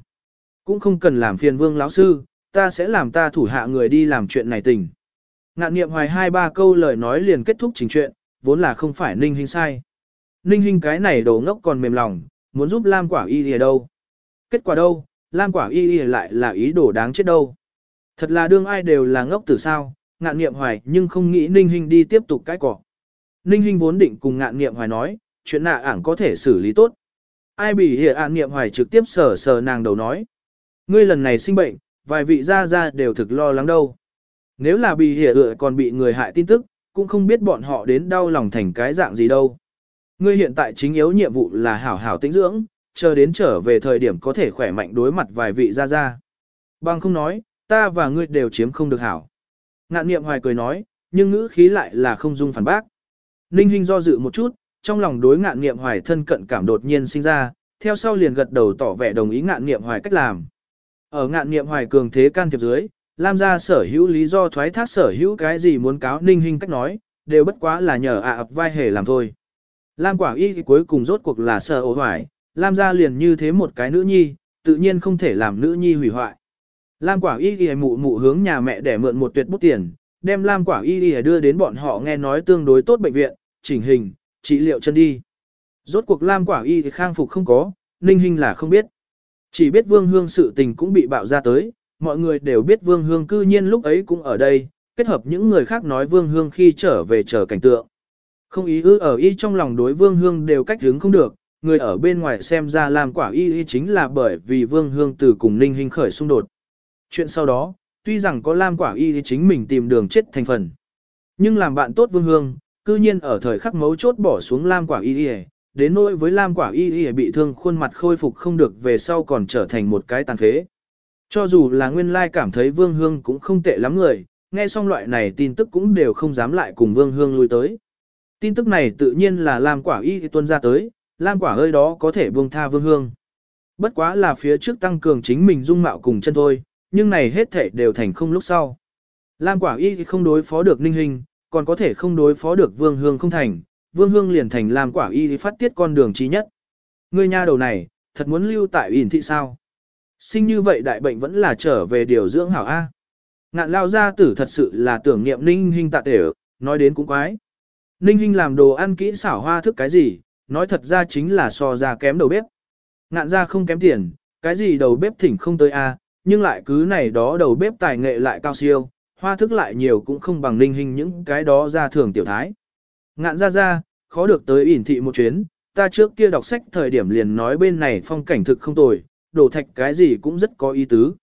Cũng không cần làm phiền vương lão sư, ta sẽ làm ta thủ hạ người đi làm chuyện này tình. Ngạn niệm hoài hai ba câu lời nói liền kết thúc trình chuyện, vốn là không phải ninh hình sai. Ninh hình cái này đồ ngốc còn mềm lòng, muốn giúp Lam quả y thì đâu. Kết quả đâu, Lam quả y lại là ý đồ đáng chết đâu. Thật là đương ai đều là ngốc từ sao, ngạn niệm hoài nhưng không nghĩ ninh hình đi tiếp tục cái cỏ. Ninh hình vốn định cùng ngạn niệm hoài nói, chuyện nạ ảng có thể xử lý tốt. Ai bị hệ an niệm hoài trực tiếp sờ sờ nàng đầu nói. Ngươi lần này sinh bệnh, vài vị gia gia đều thực lo lắng đâu. Nếu là bị hệ ựa còn bị người hại tin tức, cũng không biết bọn họ đến đau lòng thành cái dạng gì đâu. Ngươi hiện tại chính yếu nhiệm vụ là hảo hảo tĩnh dưỡng, chờ đến trở về thời điểm có thể khỏe mạnh đối mặt vài vị gia gia. Bằng không nói, ta và ngươi đều chiếm không được hảo. Ngạn niệm hoài cười nói, nhưng ngữ khí lại là không dung phản bác. Ninh Hinh do dự một chút, trong lòng đối ngạn nghiệm hoài thân cận cảm đột nhiên sinh ra, theo sau liền gật đầu tỏ vẻ đồng ý ngạn nghiệm hoài cách làm. Ở ngạn nghiệm hoài cường thế can thiệp dưới, Lam gia sở hữu lý do thoái thác sở hữu cái gì muốn cáo ninh hình cách nói, đều bất quá là nhờ ạ ập vai hề làm thôi. Lam quả y cuối cùng rốt cuộc là sợ ổ hoài, Lam gia liền như thế một cái nữ nhi, tự nhiên không thể làm nữ nhi hủy hoại. Lam quả y y mụ mụ hướng nhà mẹ để mượn một tuyệt bút tiền, đem Lam quả y y đưa đến bọn họ nghe nói tương đối tốt bệnh viện, chỉnh hình, trị liệu chân đi. Rốt cuộc Lam quả y thì khang phục không có, Ninh Hinh là không biết. Chỉ biết Vương Hương sự tình cũng bị bạo ra tới, mọi người đều biết Vương Hương cư nhiên lúc ấy cũng ở đây, kết hợp những người khác nói Vương Hương khi trở về chờ cảnh tượng. Không ý ư ở y trong lòng đối Vương Hương đều cách hướng không được, người ở bên ngoài xem ra Lam quả y y chính là bởi vì Vương Hương từ cùng Ninh Hinh khởi xung đột. Chuyện sau đó, tuy rằng có Lam quả y thì chính mình tìm đường chết thành phần. Nhưng làm bạn tốt Vương Hương, cư nhiên ở thời khắc mấu chốt bỏ xuống lam quả y y, đến nỗi với lam quả y y bị thương khuôn mặt khôi phục không được về sau còn trở thành một cái tàn phế. Cho dù là nguyên lai cảm thấy vương hương cũng không tệ lắm người, nghe xong loại này tin tức cũng đều không dám lại cùng vương hương lui tới. Tin tức này tự nhiên là lam quả y tuân ra tới, lam quả ơi đó có thể buông tha vương hương. Bất quá là phía trước tăng cường chính mình dung mạo cùng chân thôi, nhưng này hết thể đều thành không lúc sau. Lam quả y không đối phó được ninh hình, còn có thể không đối phó được Vương Hương không thành, Vương Hương liền thành làm quả y phát tiết con đường trí nhất. Ngươi nha đầu này, thật muốn lưu tại ỉn thị sao? Sinh như vậy đại bệnh vẫn là trở về điều dưỡng hảo A. Ngạn lao gia tử thật sự là tưởng niệm ninh hình tạ tể, nói đến cũng quái. Ninh hình làm đồ ăn kỹ xảo hoa thức cái gì, Nói thật ra chính là so ra kém đầu bếp. Ngạn ra không kém tiền, cái gì đầu bếp thỉnh không tới a, nhưng lại cứ này đó đầu bếp tài nghệ lại cao siêu, hoa thức lại nhiều cũng không bằng ninh hình những cái đó ra thường tiểu thái. Ngạn ra ra, khó được tới ỉn thị một chuyến, ta trước kia đọc sách thời điểm liền nói bên này phong cảnh thực không tồi, đổ thạch cái gì cũng rất có ý tứ.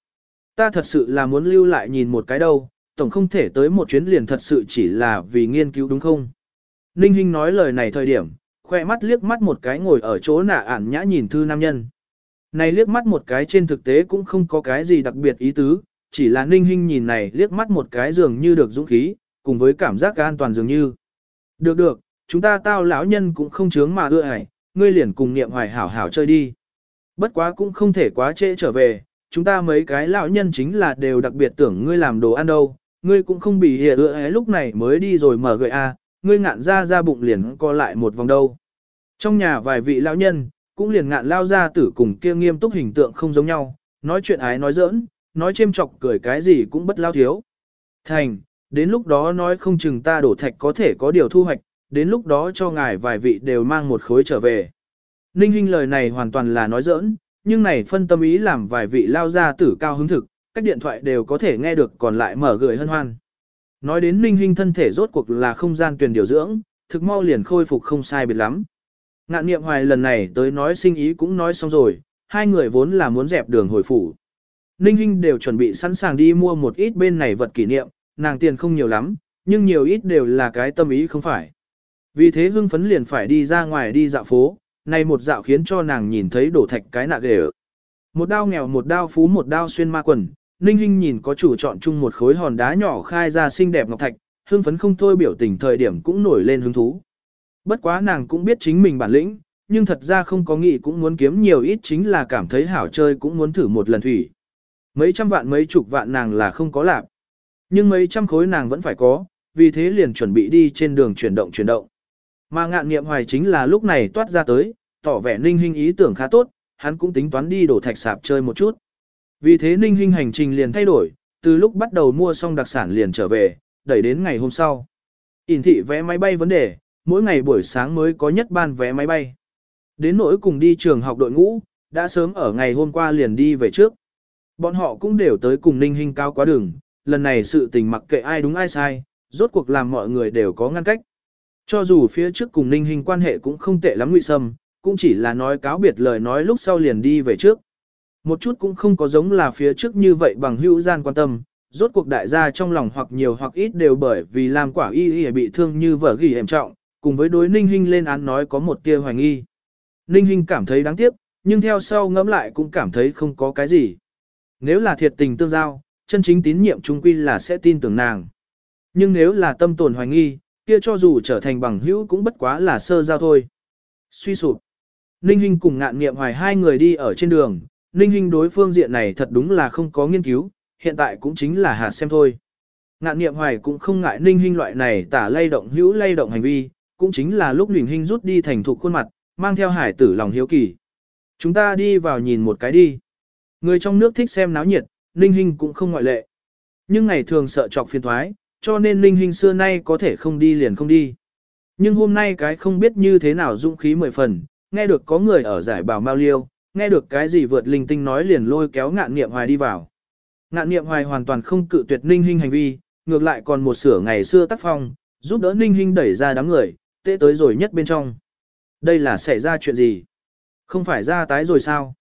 Ta thật sự là muốn lưu lại nhìn một cái đâu, tổng không thể tới một chuyến liền thật sự chỉ là vì nghiên cứu đúng không? Ninh Hinh nói lời này thời điểm, khoe mắt liếc mắt một cái ngồi ở chỗ nạ ản nhã nhìn thư nam nhân. Này liếc mắt một cái trên thực tế cũng không có cái gì đặc biệt ý tứ, chỉ là Ninh Hinh nhìn này liếc mắt một cái dường như được dũng khí, cùng với cảm giác an toàn dường như. Được được, chúng ta tao lão nhân cũng không chướng mà ưa ải, ngươi liền cùng niệm hoài hảo hảo chơi đi. Bất quá cũng không thể quá trễ trở về, chúng ta mấy cái lão nhân chính là đều đặc biệt tưởng ngươi làm đồ ăn đâu, ngươi cũng không bị hiện ưa ấy lúc này mới đi rồi mở gợi a, à, ngươi ngạn ra ra bụng liền co lại một vòng đâu. Trong nhà vài vị lão nhân, cũng liền ngạn lao ra tử cùng kia nghiêm túc hình tượng không giống nhau, nói chuyện ái nói giỡn, nói chêm chọc cười cái gì cũng bất lao thiếu. Thành, đến lúc đó nói không chừng ta đổ thạch có thể có điều thu hoạch, đến lúc đó cho ngài vài vị đều mang một khối trở về. Ninh Hinh lời này hoàn toàn là nói giỡn, nhưng này phân tâm ý làm vài vị lao ra tử cao hứng thực, các điện thoại đều có thể nghe được còn lại mở gửi hân hoan. Nói đến Ninh Hinh thân thể rốt cuộc là không gian tuyển điều dưỡng, thực mau liền khôi phục không sai biệt lắm. Ngạn niệm hoài lần này tới nói sinh ý cũng nói xong rồi, hai người vốn là muốn dẹp đường hồi phủ. Ninh Hinh đều chuẩn bị sẵn sàng đi mua một ít bên này vật kỷ niệm, nàng tiền không nhiều lắm, nhưng nhiều ít đều là cái tâm ý không phải. Vì thế hưng phấn liền phải đi ra ngoài đi dạo phố, này một dạo khiến cho nàng nhìn thấy đổ thạch cái nạ ghề Một đao nghèo một đao phú một đao xuyên ma quần, Ninh Hinh nhìn có chủ chọn chung một khối hòn đá nhỏ khai ra xinh đẹp ngọc thạch, hưng phấn không thôi biểu tình thời điểm cũng nổi lên hứng thú. Bất quá nàng cũng biết chính mình bản lĩnh, nhưng thật ra không có nghĩ cũng muốn kiếm nhiều ít chính là cảm thấy hảo chơi cũng muốn thử một lần thủy. Mấy trăm vạn mấy chục vạn nàng là không có lạc. Nhưng mấy trăm khối nàng vẫn phải có, vì thế liền chuẩn bị đi trên đường chuyển động chuyển động. Mà ngạn nghiệm hoài chính là lúc này toát ra tới, tỏ vẻ ninh hình ý tưởng khá tốt, hắn cũng tính toán đi đổ thạch sạp chơi một chút. Vì thế ninh hình hành trình liền thay đổi, từ lúc bắt đầu mua xong đặc sản liền trở về, đẩy đến ngày hôm sau. ỉn thị vé máy bay vấn đề, mỗi ngày buổi sáng mới có nhất ban vé máy bay. Đến nỗi cùng đi trường học đội ngũ, đã sớm ở ngày hôm qua liền đi về trước. Bọn họ cũng đều tới cùng ninh hình cao quá đường, lần này sự tình mặc kệ ai đúng ai sai, rốt cuộc làm mọi người đều có ngăn cách. Cho dù phía trước cùng ninh hình quan hệ cũng không tệ lắm ngụy sâm, cũng chỉ là nói cáo biệt lời nói lúc sau liền đi về trước. Một chút cũng không có giống là phía trước như vậy bằng hữu gian quan tâm, rốt cuộc đại gia trong lòng hoặc nhiều hoặc ít đều bởi vì làm quả y y bị thương như vở ghi hềm trọng, cùng với đối ninh hình lên án nói có một tia hoài nghi. Ninh hình cảm thấy đáng tiếc, nhưng theo sau ngẫm lại cũng cảm thấy không có cái gì. Nếu là thiệt tình tương giao, chân chính tín nhiệm trung quy là sẽ tin tưởng nàng. Nhưng nếu là tâm tồn hoài nghi, kia cho dù trở thành bằng hữu cũng bất quá là sơ giao thôi. Suy sụp. Ninh Hinh cùng ngạn nghiệm hoài hai người đi ở trên đường, Ninh Hinh đối phương diện này thật đúng là không có nghiên cứu, hiện tại cũng chính là hạt xem thôi. Ngạn nghiệm hoài cũng không ngại Ninh Hinh loại này tả lay động hữu lay động hành vi, cũng chính là lúc Ninh Hinh rút đi thành thục khuôn mặt, mang theo hải tử lòng hiếu kỳ. Chúng ta đi vào nhìn một cái đi. Người trong nước thích xem náo nhiệt, Ninh Hinh cũng không ngoại lệ. Nhưng ngày thường sợ chọc phiền thoái, cho nên Ninh Hinh xưa nay có thể không đi liền không đi. Nhưng hôm nay cái không biết như thế nào dũng khí mười phần, nghe được có người ở giải bảo Mao Liêu, nghe được cái gì vượt linh tinh nói liền lôi kéo ngạn niệm hoài đi vào. Ngạn niệm hoài hoàn toàn không cự tuyệt Ninh Hinh hành vi, ngược lại còn một sửa ngày xưa tác phong, giúp đỡ Ninh Hinh đẩy ra đám người, tệ tới rồi nhất bên trong. Đây là xảy ra chuyện gì? Không phải ra tái rồi sao?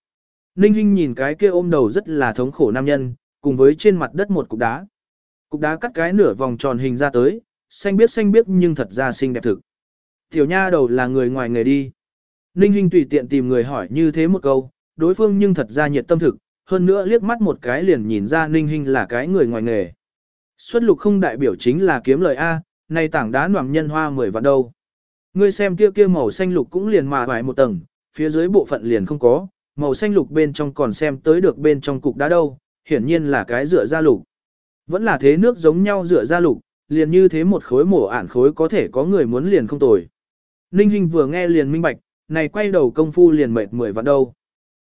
Ninh Hinh nhìn cái kia ôm đầu rất là thống khổ nam nhân, cùng với trên mặt đất một cục đá. Cục đá cắt cái nửa vòng tròn hình ra tới, xanh biết xanh biết nhưng thật ra xinh đẹp thực. Tiểu nha đầu là người ngoài nghề đi. Ninh Hinh tùy tiện tìm người hỏi như thế một câu, đối phương nhưng thật ra nhiệt tâm thực, hơn nữa liếc mắt một cái liền nhìn ra Ninh Hinh là cái người ngoài nghề. Xuất lục không đại biểu chính là kiếm lời A, này tảng đá noảng nhân hoa mười vạn đâu. Ngươi xem kia kia màu xanh lục cũng liền mà vài một tầng, phía dưới bộ phận liền không có, màu xanh lục bên trong còn xem tới được bên trong cục đá đâu, hiển nhiên là cái rửa ra lục. Vẫn là thế nước giống nhau rửa ra lục, liền như thế một khối mổ ản khối có thể có người muốn liền không tồi. Ninh Hinh vừa nghe liền minh bạch, này quay đầu công phu liền mệt mười vạn đâu.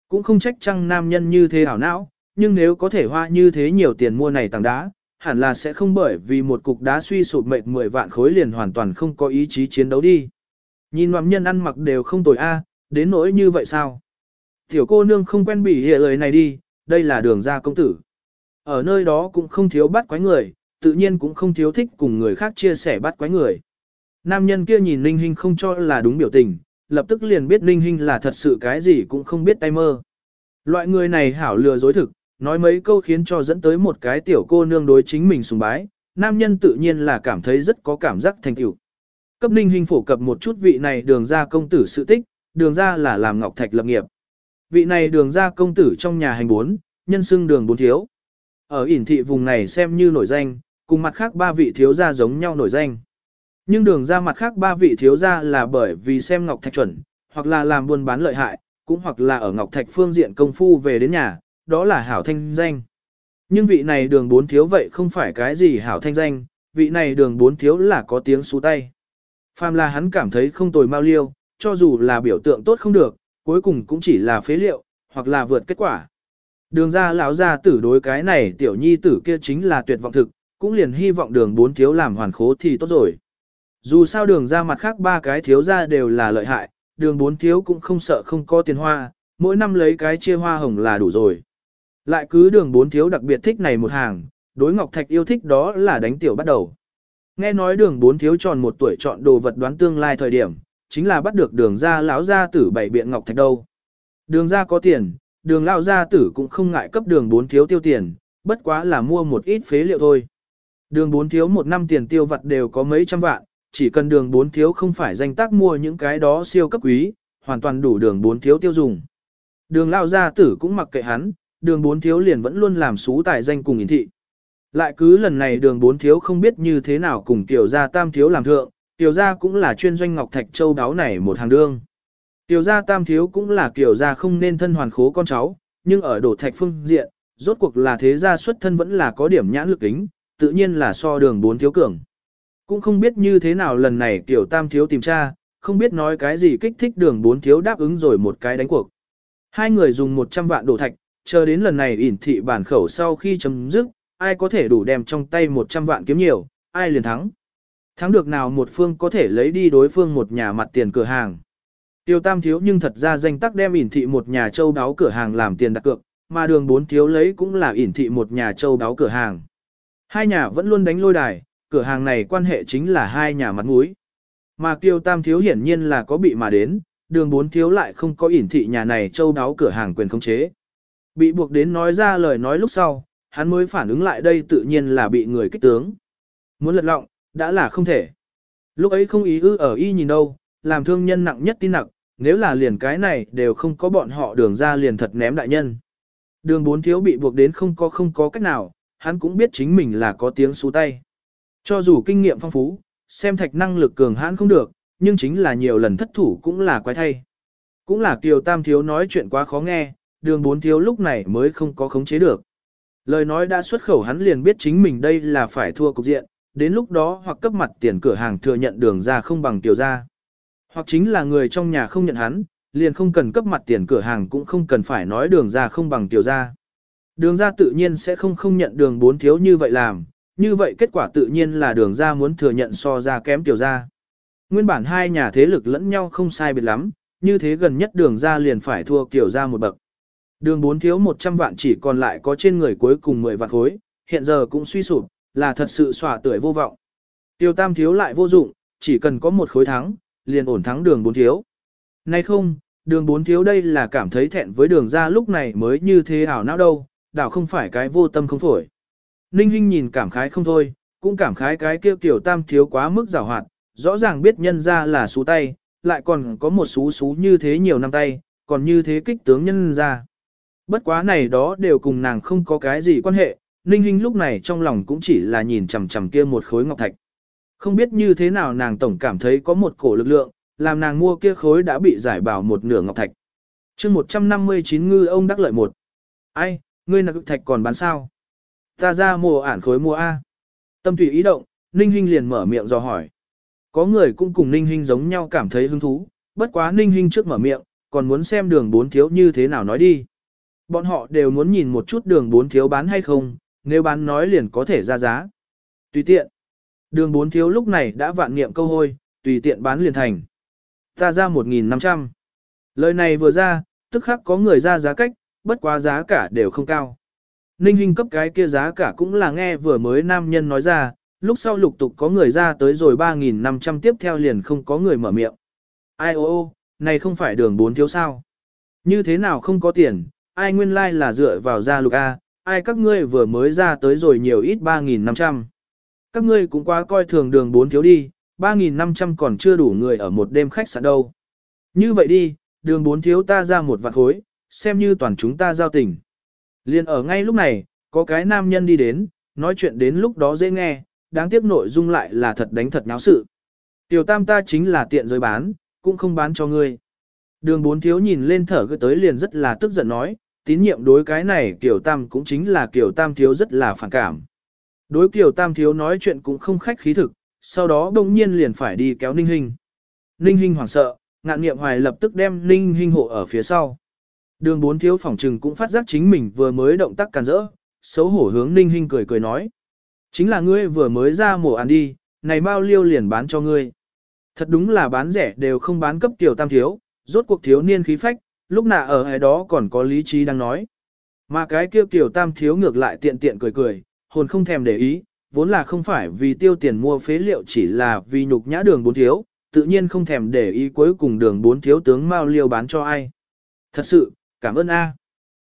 Cũng không trách chăng nam nhân như thế hảo não, nhưng nếu có thể hoa như thế nhiều tiền mua này tảng đá, hẳn là sẽ không bởi vì một cục đá suy sụp mệt mười vạn khối liền hoàn toàn không có ý chí chiến đấu đi. Nhìn ngoạm nhân ăn mặc đều không tồi a, đến nỗi như vậy sao? Tiểu cô nương không quen bị hệ lời này đi, đây là đường ra công tử. Ở nơi đó cũng không thiếu bắt quái người, tự nhiên cũng không thiếu thích cùng người khác chia sẻ bắt quái người. Nam nhân kia nhìn Ninh Hinh không cho là đúng biểu tình, lập tức liền biết Ninh Hinh là thật sự cái gì cũng không biết tay mơ. Loại người này hảo lừa dối thực, nói mấy câu khiến cho dẫn tới một cái tiểu cô nương đối chính mình sùng bái, nam nhân tự nhiên là cảm thấy rất có cảm giác thành tựu. Cấp Ninh Hinh phổ cập một chút vị này đường ra công tử sự tích, đường ra là làm ngọc thạch lập nghiệp. Vị này đường ra công tử trong nhà hành bốn, nhân xưng đường bốn thiếu. Ở ỉn thị vùng này xem như nổi danh, cùng mặt khác ba vị thiếu gia giống nhau nổi danh. Nhưng đường ra mặt khác ba vị thiếu gia là bởi vì xem ngọc thạch chuẩn, hoặc là làm buôn bán lợi hại, cũng hoặc là ở ngọc thạch phương diện công phu về đến nhà, đó là hảo thanh danh. Nhưng vị này đường bốn thiếu vậy không phải cái gì hảo thanh danh, vị này đường bốn thiếu là có tiếng xú tay. Phàm là hắn cảm thấy không tồi mau liêu, cho dù là biểu tượng tốt không được, cuối cùng cũng chỉ là phế liệu, hoặc là vượt kết quả. Đường ra lão ra tử đối cái này tiểu nhi tử kia chính là tuyệt vọng thực, cũng liền hy vọng đường bốn thiếu làm hoàn khố thì tốt rồi. Dù sao đường ra mặt khác ba cái thiếu ra đều là lợi hại, đường bốn thiếu cũng không sợ không có tiền hoa, mỗi năm lấy cái chia hoa hồng là đủ rồi. Lại cứ đường bốn thiếu đặc biệt thích này một hàng, đối Ngọc Thạch yêu thích đó là đánh tiểu bắt đầu. Nghe nói đường bốn thiếu tròn một tuổi chọn đồ vật đoán tương lai thời điểm, chính là bắt được đường ra lão gia tử bảy biện Ngọc Thạch đâu. Đường ra có tiền, đường lão gia tử cũng không ngại cấp đường bốn thiếu tiêu tiền, bất quá là mua một ít phế liệu thôi. Đường bốn thiếu một năm tiền tiêu vặt đều có mấy trăm vạn, chỉ cần đường bốn thiếu không phải danh tác mua những cái đó siêu cấp quý, hoàn toàn đủ đường bốn thiếu tiêu dùng. Đường lão gia tử cũng mặc kệ hắn, đường bốn thiếu liền vẫn luôn làm xú tài danh cùng yến thị. Lại cứ lần này đường bốn thiếu không biết như thế nào cùng tiểu gia tam thiếu làm thượng, tiểu gia cũng là chuyên doanh ngọc thạch châu đáo này một hàng đương. Tiểu gia tam thiếu cũng là kiểu gia không nên thân hoàn khố con cháu, nhưng ở đổ thạch phương diện, rốt cuộc là thế gia xuất thân vẫn là có điểm nhãn lực kính, tự nhiên là so đường bốn thiếu cường. Cũng không biết như thế nào lần này tiểu tam thiếu tìm tra, không biết nói cái gì kích thích đường bốn thiếu đáp ứng rồi một cái đánh cuộc. Hai người dùng 100 vạn đổ thạch, chờ đến lần này ỉn thị bản khẩu sau khi chấm dứt, ai có thể đủ đem trong tay 100 vạn kiếm nhiều, ai liền thắng. Thắng được nào một phương có thể lấy đi đối phương một nhà mặt tiền cửa hàng. Tiêu tam thiếu nhưng thật ra danh tắc đem ỉn thị một nhà châu đáo cửa hàng làm tiền đặt cược, mà đường bốn thiếu lấy cũng là ỉn thị một nhà châu đáo cửa hàng. Hai nhà vẫn luôn đánh lôi đài, cửa hàng này quan hệ chính là hai nhà mặt mũi. Mà kiều tam thiếu hiển nhiên là có bị mà đến, đường bốn thiếu lại không có ỉn thị nhà này châu đáo cửa hàng quyền khống chế. Bị buộc đến nói ra lời nói lúc sau, hắn mới phản ứng lại đây tự nhiên là bị người kích tướng. Muốn lật lọng, đã là không thể. Lúc ấy không ý ư ở y nhìn đâu, làm thương nhân nặng nhất tin nặng, nếu là liền cái này đều không có bọn họ đường ra liền thật ném đại nhân. Đường bốn thiếu bị buộc đến không có không có cách nào, hắn cũng biết chính mình là có tiếng xú tay. Cho dù kinh nghiệm phong phú, xem thạch năng lực cường hãn không được, nhưng chính là nhiều lần thất thủ cũng là quái thay. Cũng là Kiều Tam Thiếu nói chuyện quá khó nghe, đường bốn thiếu lúc này mới không có khống chế được. Lời nói đã xuất khẩu hắn liền biết chính mình đây là phải thua cục diện, đến lúc đó hoặc cấp mặt tiền cửa hàng thừa nhận đường ra không bằng tiểu ra. Hoặc chính là người trong nhà không nhận hắn, liền không cần cấp mặt tiền cửa hàng cũng không cần phải nói đường ra không bằng tiểu ra. Đường ra tự nhiên sẽ không không nhận đường bốn thiếu như vậy làm, như vậy kết quả tự nhiên là đường ra muốn thừa nhận so ra kém tiểu ra. Nguyên bản hai nhà thế lực lẫn nhau không sai biệt lắm, như thế gần nhất đường ra liền phải thua tiểu ra một bậc. Đường bốn thiếu 100 vạn chỉ còn lại có trên người cuối cùng 10 vạn khối, hiện giờ cũng suy sụp, là thật sự xỏa tuổi vô vọng. Tiêu tam thiếu lại vô dụng, chỉ cần có một khối thắng, liền ổn thắng đường bốn thiếu. Nay không, đường bốn thiếu đây là cảm thấy thẹn với đường ra lúc này mới như thế ảo não đâu, đảo không phải cái vô tâm không phổi. Ninh Hinh nhìn cảm khái không thôi, cũng cảm khái cái kia tiểu tam thiếu quá mức giảo hoạt, rõ ràng biết nhân ra là xú tay, lại còn có một xú xú như thế nhiều năm tay, còn như thế kích tướng nhân ra. Bất quá này đó đều cùng nàng không có cái gì quan hệ, Ninh Hinh lúc này trong lòng cũng chỉ là nhìn chằm chằm kia một khối ngọc thạch. Không biết như thế nào nàng tổng cảm thấy có một cổ lực lượng, làm nàng mua kia khối đã bị giải bảo một nửa ngọc thạch. chương 159 ngư ông đắc lợi một. Ai, ngươi nạc thạch còn bán sao? Ta ra mua ản khối mua A. Tâm tùy ý động, Ninh Hinh liền mở miệng dò hỏi. Có người cũng cùng Ninh Hinh giống nhau cảm thấy hứng thú, bất quá Ninh Hinh trước mở miệng, còn muốn xem đường bốn thiếu như thế nào nói đi. Bọn họ đều muốn nhìn một chút đường bốn thiếu bán hay không, nếu bán nói liền có thể ra giá. Tùy tiện. Đường bốn thiếu lúc này đã vạn niệm câu hôi, tùy tiện bán liền thành. Ta ra 1.500. Lời này vừa ra, tức khắc có người ra giá cách, bất quá giá cả đều không cao. Ninh Hinh cấp cái kia giá cả cũng là nghe vừa mới nam nhân nói ra, lúc sau lục tục có người ra tới rồi 3.500 tiếp theo liền không có người mở miệng. Ai ô ô, này không phải đường bốn thiếu sao. Như thế nào không có tiền, ai nguyên lai like là dựa vào gia lục A, ai các ngươi vừa mới ra tới rồi nhiều ít 3.500. Các ngươi cũng quá coi thường đường bốn thiếu đi, 3.500 còn chưa đủ người ở một đêm khách sạn đâu. Như vậy đi, đường bốn thiếu ta ra một vạn khối, xem như toàn chúng ta giao tình. Liên ở ngay lúc này, có cái nam nhân đi đến, nói chuyện đến lúc đó dễ nghe, đáng tiếc nội dung lại là thật đánh thật náo sự. Tiểu tam ta chính là tiện giới bán, cũng không bán cho ngươi. Đường bốn thiếu nhìn lên thở gợi tới liền rất là tức giận nói, tín nhiệm đối cái này Kiều tam cũng chính là Kiều tam thiếu rất là phản cảm. Đối Kiều tam thiếu nói chuyện cũng không khách khí thực, sau đó đông nhiên liền phải đi kéo ninh hình. Ninh hình hoảng sợ, ngạn nghiệm hoài lập tức đem ninh hình hộ ở phía sau. Đường bốn thiếu phỏng trừng cũng phát giác chính mình vừa mới động tác càn rỡ, xấu hổ hướng ninh hình cười cười nói. Chính là ngươi vừa mới ra mổ ăn đi, này bao liêu liền bán cho ngươi. Thật đúng là bán rẻ đều không bán cấp tiểu tam thiếu, rốt cuộc thiếu niên khí phách, lúc nạ ở ai đó còn có lý trí đang nói. Mà cái kia tiểu tam thiếu ngược lại tiện tiện cười cười, hồn không thèm để ý, vốn là không phải vì tiêu tiền mua phế liệu chỉ là vì nhục nhã đường bốn thiếu, tự nhiên không thèm để ý cuối cùng đường bốn thiếu tướng Mao Liêu bán cho ai. Thật sự, cảm ơn A.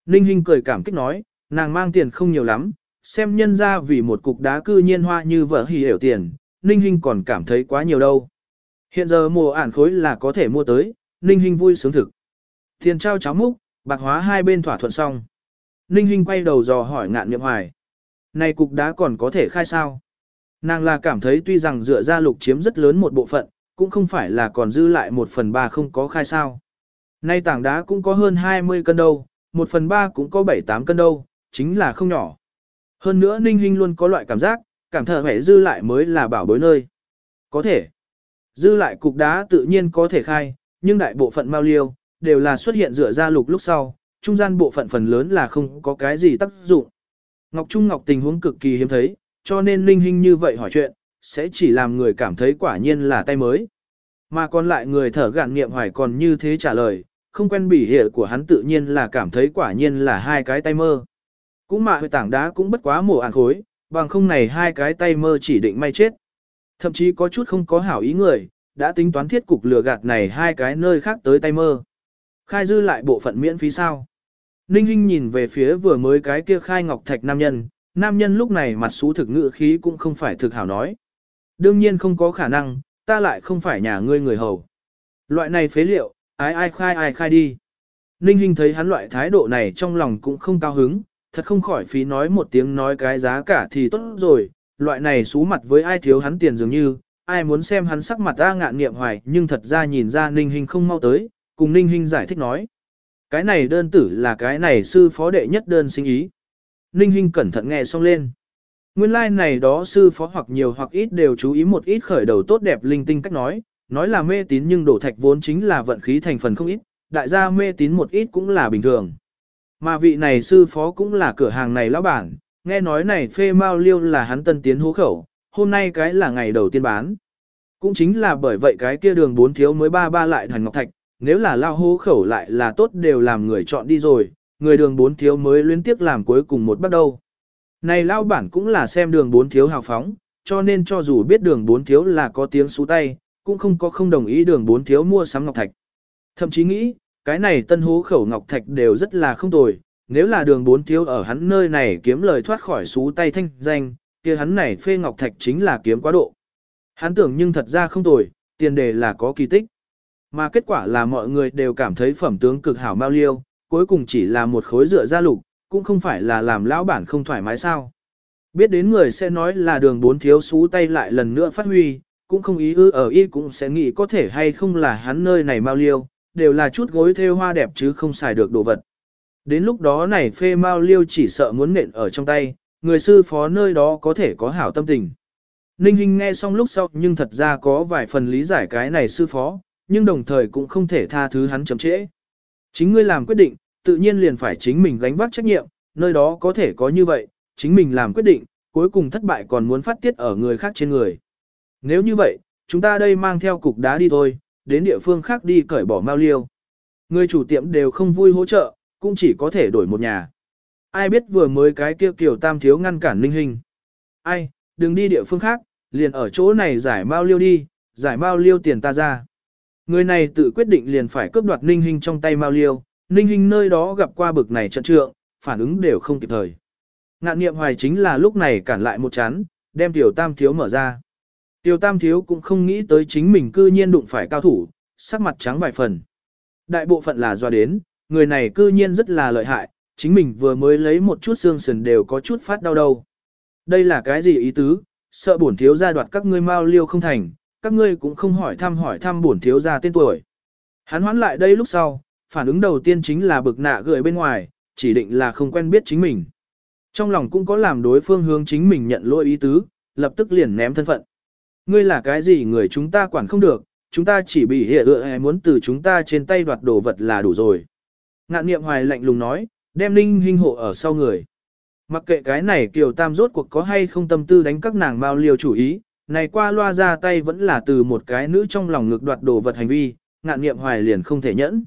Ninh Hinh cười cảm kích nói, nàng mang tiền không nhiều lắm, xem nhân ra vì một cục đá cư nhiên hoa như vợ hỉ hiểu tiền, Ninh Hinh còn cảm thấy quá nhiều đâu. Hiện giờ mùa ản khối là có thể mua tới, Ninh Hinh vui sướng thực. Tiền trao cháo múc, bạc hóa hai bên thỏa thuận xong. Ninh Hinh quay đầu dò hỏi ngạn niệm hoài. Này cục đá còn có thể khai sao? Nàng là cảm thấy tuy rằng dựa ra lục chiếm rất lớn một bộ phận, cũng không phải là còn dư lại một phần ba không có khai sao. Nay tảng đá cũng có hơn 20 cân đâu, một phần ba cũng có 7-8 cân đâu, chính là không nhỏ. Hơn nữa Ninh Hinh luôn có loại cảm giác, cảm thở vẻ dư lại mới là bảo bối nơi. Có thể. Dư lại cục đá tự nhiên có thể khai, nhưng đại bộ phận mau liêu, đều là xuất hiện dựa ra lục lúc sau, trung gian bộ phận phần lớn là không có cái gì tác dụng. Ngọc Trung Ngọc tình huống cực kỳ hiếm thấy, cho nên linh Hinh như vậy hỏi chuyện, sẽ chỉ làm người cảm thấy quả nhiên là tay mới. Mà còn lại người thở gạn nghiệm hoài còn như thế trả lời, không quen bỉ hệ của hắn tự nhiên là cảm thấy quả nhiên là hai cái tay mơ. Cũng mà hội tảng đá cũng bất quá mổ ản khối, bằng không này hai cái tay mơ chỉ định may chết. Thậm chí có chút không có hảo ý người, đã tính toán thiết cục lừa gạt này hai cái nơi khác tới tay mơ. Khai dư lại bộ phận miễn phí sao. Ninh Hinh nhìn về phía vừa mới cái kia khai ngọc thạch nam nhân, nam nhân lúc này mặt xú thực ngữ khí cũng không phải thực hảo nói. Đương nhiên không có khả năng, ta lại không phải nhà ngươi người hầu. Loại này phế liệu, ai ai khai ai khai đi. Ninh Hinh thấy hắn loại thái độ này trong lòng cũng không cao hứng, thật không khỏi phí nói một tiếng nói cái giá cả thì tốt rồi, loại này xú mặt với ai thiếu hắn tiền dường như, ai muốn xem hắn sắc mặt ta ngạn nghiệm hoài nhưng thật ra nhìn ra Ninh Hinh không mau tới, cùng Ninh Hinh giải thích nói. Cái này đơn tử là cái này sư phó đệ nhất đơn sinh ý. Ninh Hinh cẩn thận nghe xong lên. Nguyên lai like này đó sư phó hoặc nhiều hoặc ít đều chú ý một ít khởi đầu tốt đẹp linh tinh cách nói, nói là mê tín nhưng đổ thạch vốn chính là vận khí thành phần không ít, đại gia mê tín một ít cũng là bình thường. Mà vị này sư phó cũng là cửa hàng này lão bản, nghe nói này phê mau liêu là hắn tân tiến hố khẩu, hôm nay cái là ngày đầu tiên bán. Cũng chính là bởi vậy cái kia đường bốn thiếu mới ba ba lại thành ngọc thạch, nếu là lao hố khẩu lại là tốt đều làm người chọn đi rồi, người đường bốn thiếu mới liên tiếp làm cuối cùng một bắt đầu. Này lao bản cũng là xem đường bốn thiếu hào phóng, cho nên cho dù biết đường bốn thiếu là có tiếng xú tay, cũng không có không đồng ý đường bốn thiếu mua sắm ngọc thạch. Thậm chí nghĩ, cái này tân hố khẩu ngọc thạch đều rất là không tồi, nếu là đường bốn thiếu ở hắn nơi này kiếm lời thoát khỏi xú tay thanh danh, kia hắn này phê ngọc thạch chính là kiếm quá độ. Hắn tưởng nhưng thật ra không tồi, tiền đề là có kỳ tích. Mà kết quả là mọi người đều cảm thấy phẩm tướng cực hảo mau liêu, cuối cùng chỉ là một khối rửa ra lục, cũng không phải là làm lão bản không thoải mái sao. Biết đến người sẽ nói là đường bốn thiếu xú tay lại lần nữa phát huy, cũng không ý ư ở y cũng sẽ nghĩ có thể hay không là hắn nơi này mau liêu, đều là chút gối theo hoa đẹp chứ không xài được đồ vật. Đến lúc đó này phê mau liêu chỉ sợ muốn nện ở trong tay, người sư phó nơi đó có thể có hảo tâm tình. Ninh Hinh nghe xong lúc sau nhưng thật ra có vài phần lý giải cái này sư phó, nhưng đồng thời cũng không thể tha thứ hắn chậm trễ. Chính ngươi làm quyết định, tự nhiên liền phải chính mình gánh vác trách nhiệm, nơi đó có thể có như vậy, chính mình làm quyết định, cuối cùng thất bại còn muốn phát tiết ở người khác trên người. Nếu như vậy, chúng ta đây mang theo cục đá đi thôi, đến địa phương khác đi cởi bỏ mao liêu. Người chủ tiệm đều không vui hỗ trợ, cũng chỉ có thể đổi một nhà. Ai biết vừa mới cái kia kiểu tam thiếu ngăn cản ninh hình. Ai, đừng đi địa phương khác, liền ở chỗ này giải mao liêu đi, giải mao liêu tiền ta ra. Người này tự quyết định liền phải cướp đoạt ninh hình trong tay mao liêu, ninh hình nơi đó gặp qua bực này trận trượng, phản ứng đều không kịp thời. Ngạn niệm hoài chính là lúc này cản lại một chán, đem tiểu tam thiếu mở ra. Tiểu tam thiếu cũng không nghĩ tới chính mình cư nhiên đụng phải cao thủ, sắc mặt trắng vài phần. Đại bộ phận là do đến, người này cư nhiên rất là lợi hại, chính mình vừa mới lấy một chút xương sườn đều có chút phát đau đầu. Đây là cái gì ý tứ, sợ bổn thiếu gia đoạt các ngươi mau liêu không thành, các ngươi cũng không hỏi thăm hỏi thăm bổn thiếu gia tên tuổi. Hắn hoán lại đây lúc sau, phản ứng đầu tiên chính là bực nạ gửi bên ngoài, chỉ định là không quen biết chính mình. Trong lòng cũng có làm đối phương hướng chính mình nhận lỗi ý tứ, lập tức liền ném thân phận. Ngươi là cái gì người chúng ta quản không được, chúng ta chỉ bị hệ ựa hay muốn từ chúng ta trên tay đoạt đồ vật là đủ rồi. Ngạn niệm hoài lạnh lùng nói, đem ninh hình hộ ở sau người. Mặc kệ cái này kiều tam rốt cuộc có hay không tâm tư đánh các nàng bao liều chủ ý, này qua loa ra tay vẫn là từ một cái nữ trong lòng ngực đoạt đồ vật hành vi, ngạn niệm hoài liền không thể nhẫn.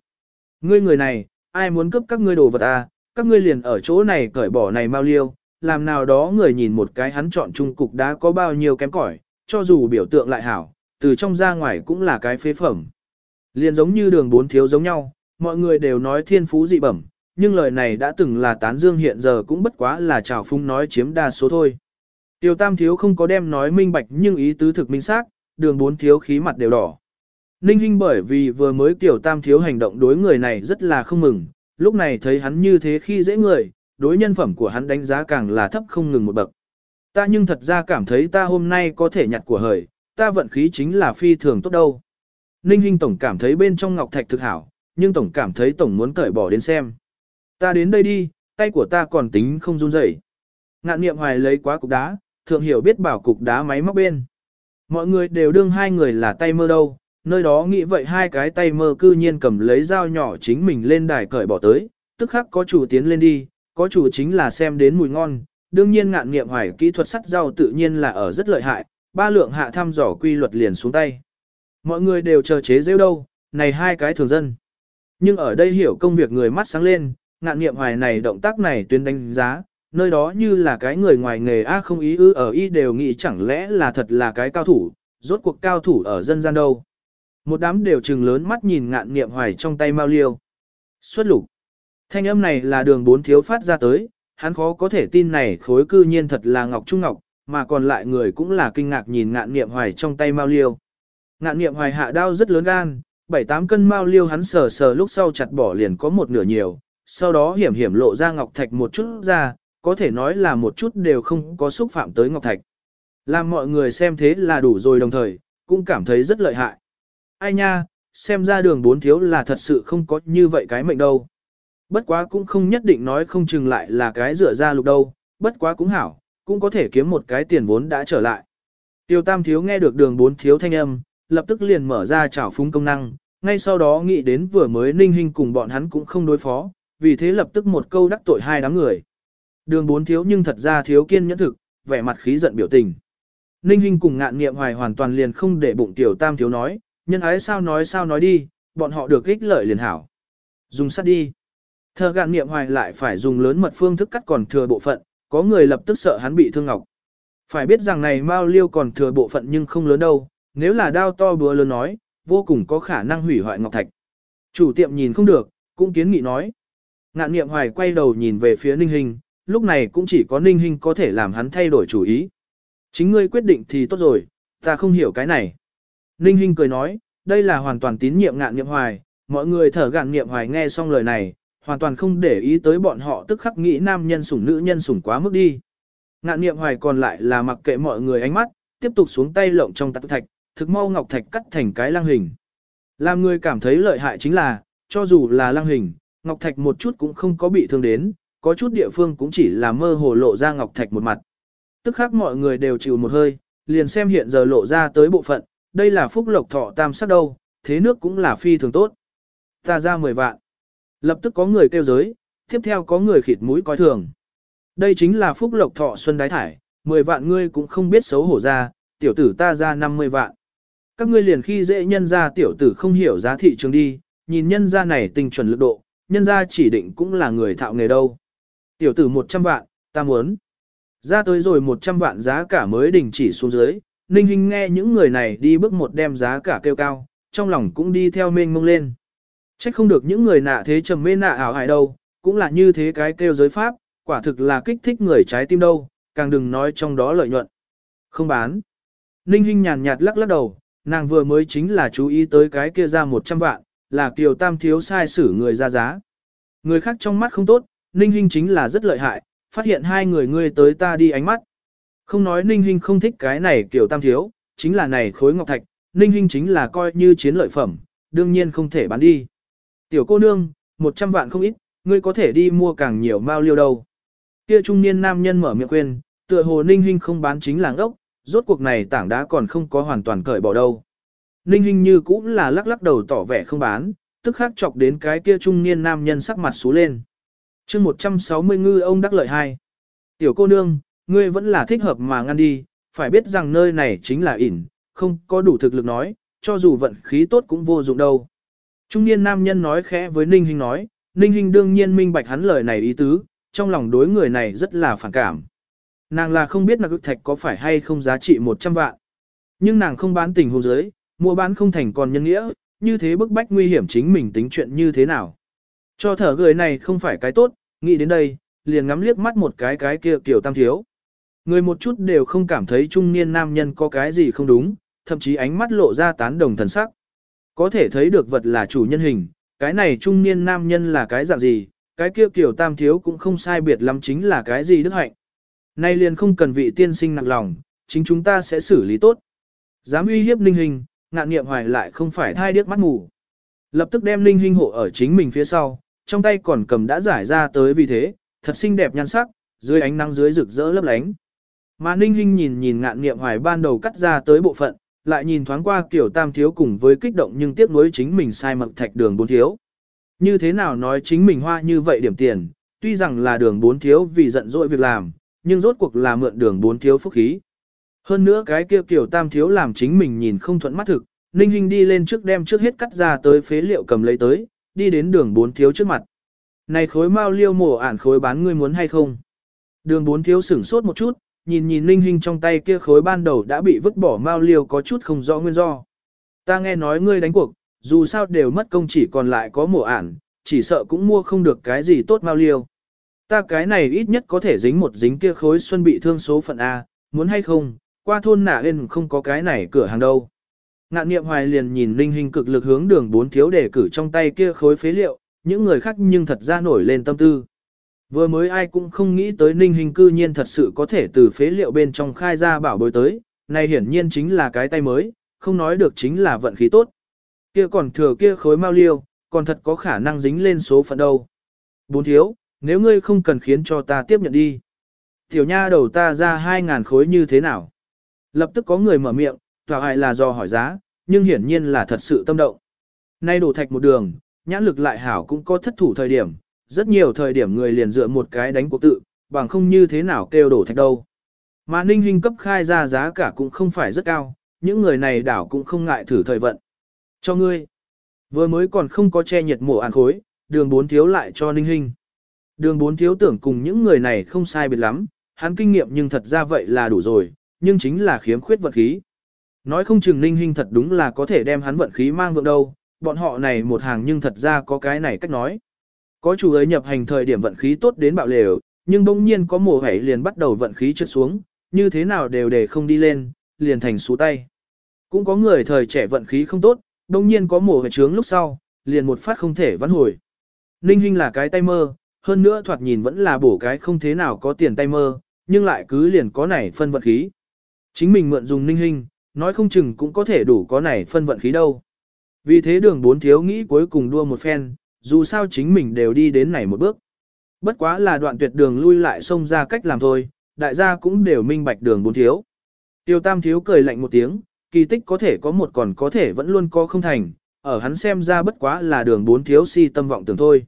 Ngươi người này, ai muốn cướp các ngươi đồ vật à, các ngươi liền ở chỗ này cởi bỏ này mau liêu, làm nào đó người nhìn một cái hắn chọn trung cục đã có bao nhiêu kém cỏi, cho dù biểu tượng lại hảo, từ trong ra ngoài cũng là cái phế phẩm. Liền giống như đường bốn thiếu giống nhau, mọi người đều nói thiên phú dị bẩm, nhưng lời này đã từng là tán dương hiện giờ cũng bất quá là trào phung nói chiếm đa số thôi. Tiêu tam thiếu không có đem nói minh bạch nhưng ý tứ thực minh xác, đường bốn thiếu khí mặt đều đỏ. Ninh Hinh bởi vì vừa mới tiểu tam thiếu hành động đối người này rất là không mừng, lúc này thấy hắn như thế khi dễ người, đối nhân phẩm của hắn đánh giá càng là thấp không ngừng một bậc. Ta nhưng thật ra cảm thấy ta hôm nay có thể nhặt của hời, ta vận khí chính là phi thường tốt đâu. Ninh Hinh Tổng cảm thấy bên trong ngọc thạch thực hảo, nhưng Tổng cảm thấy Tổng muốn cởi bỏ đến xem. Ta đến đây đi, tay của ta còn tính không run rẩy. Ngạn niệm hoài lấy quá cục đá, thượng hiểu biết bảo cục đá máy móc bên. Mọi người đều đương hai người là tay mơ đâu, nơi đó nghĩ vậy hai cái tay mơ cư nhiên cầm lấy dao nhỏ chính mình lên đài cởi bỏ tới, tức khắc có chủ tiến lên đi, có chủ chính là xem đến mùi ngon, đương nhiên ngạn nghiệm hoài kỹ thuật sắt rau tự nhiên là ở rất lợi hại, ba lượng hạ thăm dò quy luật liền xuống tay. Mọi người đều chờ chế rêu đâu, này hai cái thường dân. Nhưng ở đây hiểu công việc người mắt sáng lên, ngạn nghiệm hoài này động tác này tuyên đánh giá, nơi đó như là cái người ngoài nghề A không ý ư ở y đều nghĩ chẳng lẽ là thật là cái cao thủ, rốt cuộc cao thủ ở dân gian đâu. Một đám đều trừng lớn mắt nhìn ngạn nghiệm hoài trong tay mau liêu. Xuất lục. Thanh âm này là đường bốn thiếu phát ra tới, hắn khó có thể tin này khối cư nhiên thật là Ngọc Trung Ngọc, mà còn lại người cũng là kinh ngạc nhìn ngạn nghiệm hoài trong tay mau liêu. Ngạn nghiệm hoài hạ đao rất lớn gan, 7-8 cân mao liêu hắn sờ sờ lúc sau chặt bỏ liền có một nửa nhiều, sau đó hiểm hiểm lộ ra Ngọc Thạch một chút ra, có thể nói là một chút đều không có xúc phạm tới Ngọc Thạch. Làm mọi người xem thế là đủ rồi đồng thời, cũng cảm thấy rất lợi hại ai nha, xem ra đường bốn thiếu là thật sự không có như vậy cái mệnh đâu. Bất quá cũng không nhất định nói không chừng lại là cái dựa ra lục đâu, bất quá cũng hảo, cũng có thể kiếm một cái tiền vốn đã trở lại. Tiêu tam thiếu nghe được đường bốn thiếu thanh âm, lập tức liền mở ra trảo phúng công năng, ngay sau đó nghĩ đến vừa mới ninh hình cùng bọn hắn cũng không đối phó, vì thế lập tức một câu đắc tội hai đám người. Đường bốn thiếu nhưng thật ra thiếu kiên nhẫn thực, vẻ mặt khí giận biểu tình. Ninh hình cùng ngạn nghiệm hoài hoàn toàn liền không để bụng tiểu tam thiếu nói, nhân ái sao nói sao nói đi, bọn họ được ích lợi liền hảo. Dùng sắt đi. Thờ gạn niệm hoài lại phải dùng lớn mật phương thức cắt còn thừa bộ phận, có người lập tức sợ hắn bị thương ngọc. Phải biết rằng này Mao Liêu còn thừa bộ phận nhưng không lớn đâu, nếu là đao to búa lớn nói, vô cùng có khả năng hủy hoại ngọc thạch. Chủ tiệm nhìn không được, cũng kiến nghị nói. Ngạn niệm hoài quay đầu nhìn về phía ninh hình, lúc này cũng chỉ có ninh hình có thể làm hắn thay đổi chủ ý. Chính ngươi quyết định thì tốt rồi, ta không hiểu cái này. Ninh Hinh cười nói, đây là hoàn toàn tín nhiệm ngạn nghiệm hoài, mọi người thở gạn nghiệm hoài nghe xong lời này, hoàn toàn không để ý tới bọn họ tức khắc nghĩ nam nhân sủng nữ nhân sủng quá mức đi. Ngạn nghiệm hoài còn lại là mặc kệ mọi người ánh mắt, tiếp tục xuống tay lộng trong tạc thạch, thực mau ngọc thạch cắt thành cái lăng hình. Làm người cảm thấy lợi hại chính là, cho dù là lăng hình, ngọc thạch một chút cũng không có bị thương đến, có chút địa phương cũng chỉ là mơ hồ lộ ra ngọc thạch một mặt. Tức khắc mọi người đều chịu một hơi, liền xem hiện giờ lộ ra tới bộ phận, đây là phúc lộc thọ tam sắc đâu, thế nước cũng là phi thường tốt. Ta ra 10 vạn. Lập tức có người kêu giới, tiếp theo có người khịt mũi coi thường. Đây chính là phúc lộc thọ xuân đái thải, 10 vạn ngươi cũng không biết xấu hổ ra, tiểu tử ta ra 50 vạn. Các ngươi liền khi dễ nhân ra tiểu tử không hiểu giá thị trường đi, nhìn nhân ra này tình chuẩn lực độ, nhân ra chỉ định cũng là người thạo nghề đâu. Tiểu tử 100 vạn, ta muốn. Ra tới rồi 100 vạn giá cả mới đình chỉ xuống dưới, Ninh Hinh nghe những người này đi bước một đem giá cả kêu cao, trong lòng cũng đi theo mênh mông lên. Trách không được những người nạ thế trầm mê nạ ảo hại đâu, cũng là như thế cái kêu giới pháp, quả thực là kích thích người trái tim đâu, càng đừng nói trong đó lợi nhuận. Không bán. Ninh Hinh nhàn nhạt lắc lắc đầu, nàng vừa mới chính là chú ý tới cái kia ra 100 vạn, là Kiều Tam thiếu sai xử người ra giá. Người khác trong mắt không tốt, Ninh Hinh chính là rất lợi hại, phát hiện hai người ngươi tới ta đi ánh mắt. Không nói Ninh Hinh không thích cái này kiểu Tam thiếu, chính là này khối ngọc thạch, Ninh Hinh chính là coi như chiến lợi phẩm, đương nhiên không thể bán đi. Tiểu cô nương, 100 vạn không ít, ngươi có thể đi mua càng nhiều mao liêu đâu. Kia trung niên nam nhân mở miệng khuyên, tựa hồ Ninh Hinh không bán chính làng ốc, rốt cuộc này tảng đá còn không có hoàn toàn cởi bỏ đâu. Ninh Hinh như cũng là lắc lắc đầu tỏ vẻ không bán, tức khắc chọc đến cái kia trung niên nam nhân sắc mặt xú lên chương 160 ngư ông đắc lợi hai. Tiểu cô nương, ngươi vẫn là thích hợp mà ngăn đi, phải biết rằng nơi này chính là ỉn, không có đủ thực lực nói, cho dù vận khí tốt cũng vô dụng đâu. Trung niên nam nhân nói khẽ với Ninh Hinh nói, Ninh Hinh đương nhiên minh bạch hắn lời này ý tứ, trong lòng đối người này rất là phản cảm. Nàng là không biết là cực thạch có phải hay không giá trị 100 vạn. Nhưng nàng không bán tình hôn giới, mua bán không thành còn nhân nghĩa, như thế bức bách nguy hiểm chính mình tính chuyện như thế nào. Cho thở người này không phải cái tốt, nghĩ đến đây, liền ngắm liếc mắt một cái cái kia kiểu tam thiếu. Người một chút đều không cảm thấy trung niên nam nhân có cái gì không đúng, thậm chí ánh mắt lộ ra tán đồng thần sắc. Có thể thấy được vật là chủ nhân hình, cái này trung niên nam nhân là cái dạng gì, cái kia kiểu tam thiếu cũng không sai biệt lắm chính là cái gì đức hạnh. Nay liền không cần vị tiên sinh nặng lòng, chính chúng ta sẽ xử lý tốt. Dám uy hiếp ninh hình, ngạn nghiệm hoài lại không phải thai điếc mắt ngủ Lập tức đem ninh hình hộ ở chính mình phía sau, trong tay còn cầm đã giải ra tới vì thế, thật xinh đẹp nhan sắc, dưới ánh nắng dưới rực rỡ lấp lánh. Mà ninh Hinh nhìn nhìn ngạn nghiệm hoài ban đầu cắt ra tới bộ phận, lại nhìn thoáng qua kiểu tam thiếu cùng với kích động nhưng tiếc nuối chính mình sai mật thạch đường bốn thiếu. Như thế nào nói chính mình hoa như vậy điểm tiền, tuy rằng là đường bốn thiếu vì giận dỗi việc làm, nhưng rốt cuộc là mượn đường bốn thiếu phúc khí. Hơn nữa cái kia kiểu tam thiếu làm chính mình nhìn không thuận mắt thực, Ninh Hinh đi lên trước đem trước hết cắt ra tới phế liệu cầm lấy tới, đi đến đường bốn thiếu trước mặt. Này khối mau liêu mổ ản khối bán ngươi muốn hay không? Đường bốn thiếu sửng sốt một chút, nhìn nhìn linh hình trong tay kia khối ban đầu đã bị vứt bỏ mau liêu có chút không rõ nguyên do. Ta nghe nói ngươi đánh cuộc, dù sao đều mất công chỉ còn lại có mổ ản, chỉ sợ cũng mua không được cái gì tốt mau liêu. Ta cái này ít nhất có thể dính một dính kia khối xuân bị thương số phận A, muốn hay không, qua thôn nả yên không có cái này cửa hàng đâu. Ngạn niệm hoài liền nhìn linh hình cực lực hướng đường bốn thiếu để cử trong tay kia khối phế liệu, những người khác nhưng thật ra nổi lên tâm tư. Vừa mới ai cũng không nghĩ tới ninh hình cư nhiên thật sự có thể từ phế liệu bên trong khai ra bảo bối tới, này hiển nhiên chính là cái tay mới, không nói được chính là vận khí tốt. Kia còn thừa kia khối mau liêu, còn thật có khả năng dính lên số phận đâu. Bốn thiếu, nếu ngươi không cần khiến cho ta tiếp nhận đi. Tiểu nha đầu ta ra hai ngàn khối như thế nào? Lập tức có người mở miệng, tòa hại là do hỏi giá, nhưng hiển nhiên là thật sự tâm động. Nay đổ thạch một đường, nhãn lực lại hảo cũng có thất thủ thời điểm, rất nhiều thời điểm người liền dựa một cái đánh cuộc tự, bằng không như thế nào kêu đổ thạch đâu. Mà ninh hình cấp khai ra giá cả cũng không phải rất cao, những người này đảo cũng không ngại thử thời vận. Cho ngươi, vừa mới còn không có che nhiệt mổ ăn khối, đường bốn thiếu lại cho ninh hình. Đường bốn thiếu tưởng cùng những người này không sai biệt lắm, hắn kinh nghiệm nhưng thật ra vậy là đủ rồi, nhưng chính là khiếm khuyết vật khí. Nói không chừng ninh hình thật đúng là có thể đem hắn vận khí mang vượng đâu, bọn họ này một hàng nhưng thật ra có cái này cách nói. Có chủ ấy nhập hành thời điểm vận khí tốt đến bạo lều, nhưng bỗng nhiên có mùa hẻ liền bắt đầu vận khí trượt xuống, như thế nào đều để không đi lên, liền thành số tay. Cũng có người thời trẻ vận khí không tốt, bỗng nhiên có mùa hẻ trướng lúc sau, liền một phát không thể vãn hồi. Ninh Hinh là cái tay mơ, hơn nữa thoạt nhìn vẫn là bổ cái không thế nào có tiền tay mơ, nhưng lại cứ liền có này phân vận khí. Chính mình mượn dùng Ninh Hinh, nói không chừng cũng có thể đủ có này phân vận khí đâu. Vì thế đường bốn thiếu nghĩ cuối cùng đua một phen, dù sao chính mình đều đi đến này một bước. Bất quá là đoạn tuyệt đường lui lại xông ra cách làm thôi, đại gia cũng đều minh bạch đường bốn thiếu. Tiêu tam thiếu cười lạnh một tiếng, kỳ tích có thể có một còn có thể vẫn luôn có không thành, ở hắn xem ra bất quá là đường bốn thiếu si tâm vọng tưởng thôi.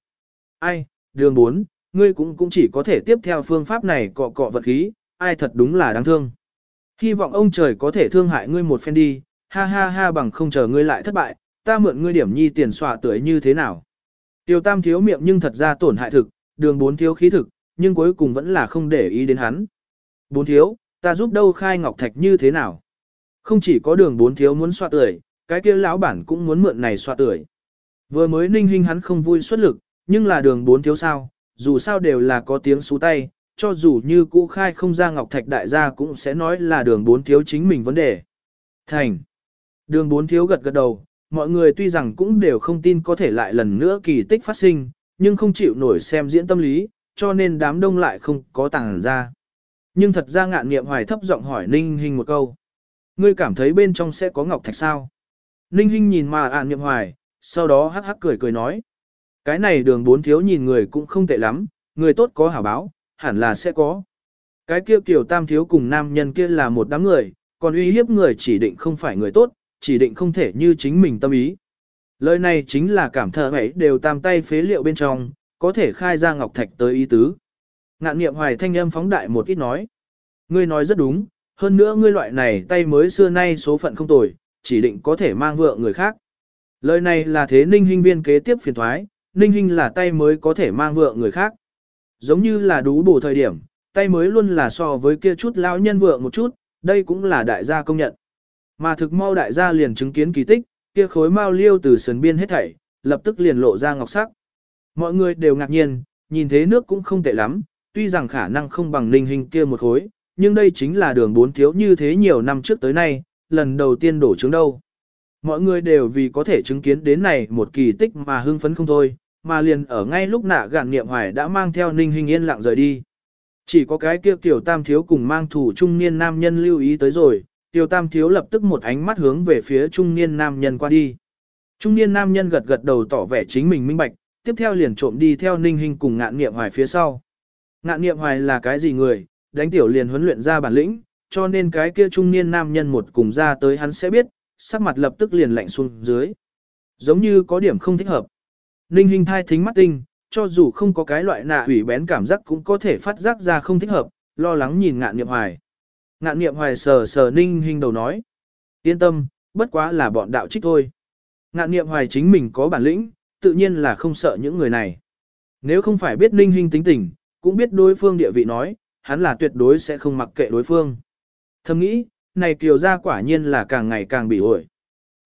Ai, đường bốn, ngươi cũng cũng chỉ có thể tiếp theo phương pháp này cọ cọ vật khí, ai thật đúng là đáng thương. Hy vọng ông trời có thể thương hại ngươi một phen đi, ha ha ha bằng không chờ ngươi lại thất bại, ta mượn ngươi điểm nhi tiền xòa tưới như thế nào. Tiêu tam thiếu miệng nhưng thật ra tổn hại thực, đường bốn thiếu khí thực, nhưng cuối cùng vẫn là không để ý đến hắn. Bốn thiếu, ta giúp đâu khai ngọc thạch như thế nào? Không chỉ có đường bốn thiếu muốn xoa tưởi, cái kia lão bản cũng muốn mượn này xoa tưởi. Vừa mới ninh hình hắn không vui xuất lực, nhưng là đường bốn thiếu sao, dù sao đều là có tiếng xú tay, cho dù như cũ khai không ra ngọc thạch đại gia cũng sẽ nói là đường bốn thiếu chính mình vấn đề. Thành. Đường bốn thiếu gật gật đầu, mọi người tuy rằng cũng đều không tin có thể lại lần nữa kỳ tích phát sinh, nhưng không chịu nổi xem diễn tâm lý, cho nên đám đông lại không có tàng ra. Nhưng thật ra ngạn nghiệm hoài thấp giọng hỏi Ninh Hinh một câu. Ngươi cảm thấy bên trong sẽ có ngọc thạch sao? Ninh Hinh nhìn mà ạn nghiệm hoài, sau đó hắc hắc cười cười nói. Cái này đường bốn thiếu nhìn người cũng không tệ lắm, người tốt có hảo báo, hẳn là sẽ có. Cái kia kiểu tam thiếu cùng nam nhân kia là một đám người, còn uy hiếp người chỉ định không phải người tốt, chỉ định không thể như chính mình tâm ý. Lời này chính là cảm thở ấy đều tam tay phế liệu bên trong, có thể khai ra ngọc thạch tới ý tứ. Ngạn niệm hoài thanh âm phóng đại một ít nói. Ngươi nói rất đúng, hơn nữa ngươi loại này tay mới xưa nay số phận không tồi, chỉ định có thể mang vượng người khác. Lời này là thế ninh hình viên kế tiếp phiền thoái, ninh hình là tay mới có thể mang vượng người khác. Giống như là đú bổ thời điểm, tay mới luôn là so với kia chút lão nhân vượng một chút, đây cũng là đại gia công nhận. Mà thực mau đại gia liền chứng kiến kỳ tích, kia khối mao liêu từ sườn biên hết thảy, lập tức liền lộ ra ngọc sắc. Mọi người đều ngạc nhiên, nhìn thế nước cũng không tệ lắm, tuy rằng khả năng không bằng linh hình kia một khối, nhưng đây chính là đường bốn thiếu như thế nhiều năm trước tới nay, lần đầu tiên đổ trứng đâu. Mọi người đều vì có thể chứng kiến đến này một kỳ tích mà hưng phấn không thôi, mà liền ở ngay lúc nạ gạn niệm hoài đã mang theo ninh hình yên lặng rời đi. Chỉ có cái kia tiểu tam thiếu cùng mang thủ trung niên nam nhân lưu ý tới rồi, tiểu tam thiếu lập tức một ánh mắt hướng về phía trung niên nam nhân qua đi. Trung niên nam nhân gật gật đầu tỏ vẻ chính mình minh bạch, tiếp theo liền trộm đi theo ninh hình cùng ngạn niệm hoài phía sau. Ngạn niệm hoài là cái gì người, đánh tiểu liền huấn luyện ra bản lĩnh, cho nên cái kia trung niên nam nhân một cùng ra tới hắn sẽ biết, sắc mặt lập tức liền lạnh xuống dưới. Giống như có điểm không thích hợp. Ninh Hinh thai thính mắt tinh, cho dù không có cái loại nạ hủy bén cảm giác cũng có thể phát giác ra không thích hợp, lo lắng nhìn ngạn niệm hoài. Ngạn niệm hoài sờ sờ ninh Hinh đầu nói. Yên tâm, bất quá là bọn đạo trích thôi. Ngạn niệm hoài chính mình có bản lĩnh, tự nhiên là không sợ những người này. Nếu không phải biết ninh Hinh tính tình, cũng biết đối phương địa vị nói, hắn là tuyệt đối sẽ không mặc kệ đối phương. Thầm nghĩ, này kiều gia quả nhiên là càng ngày càng bị ổi.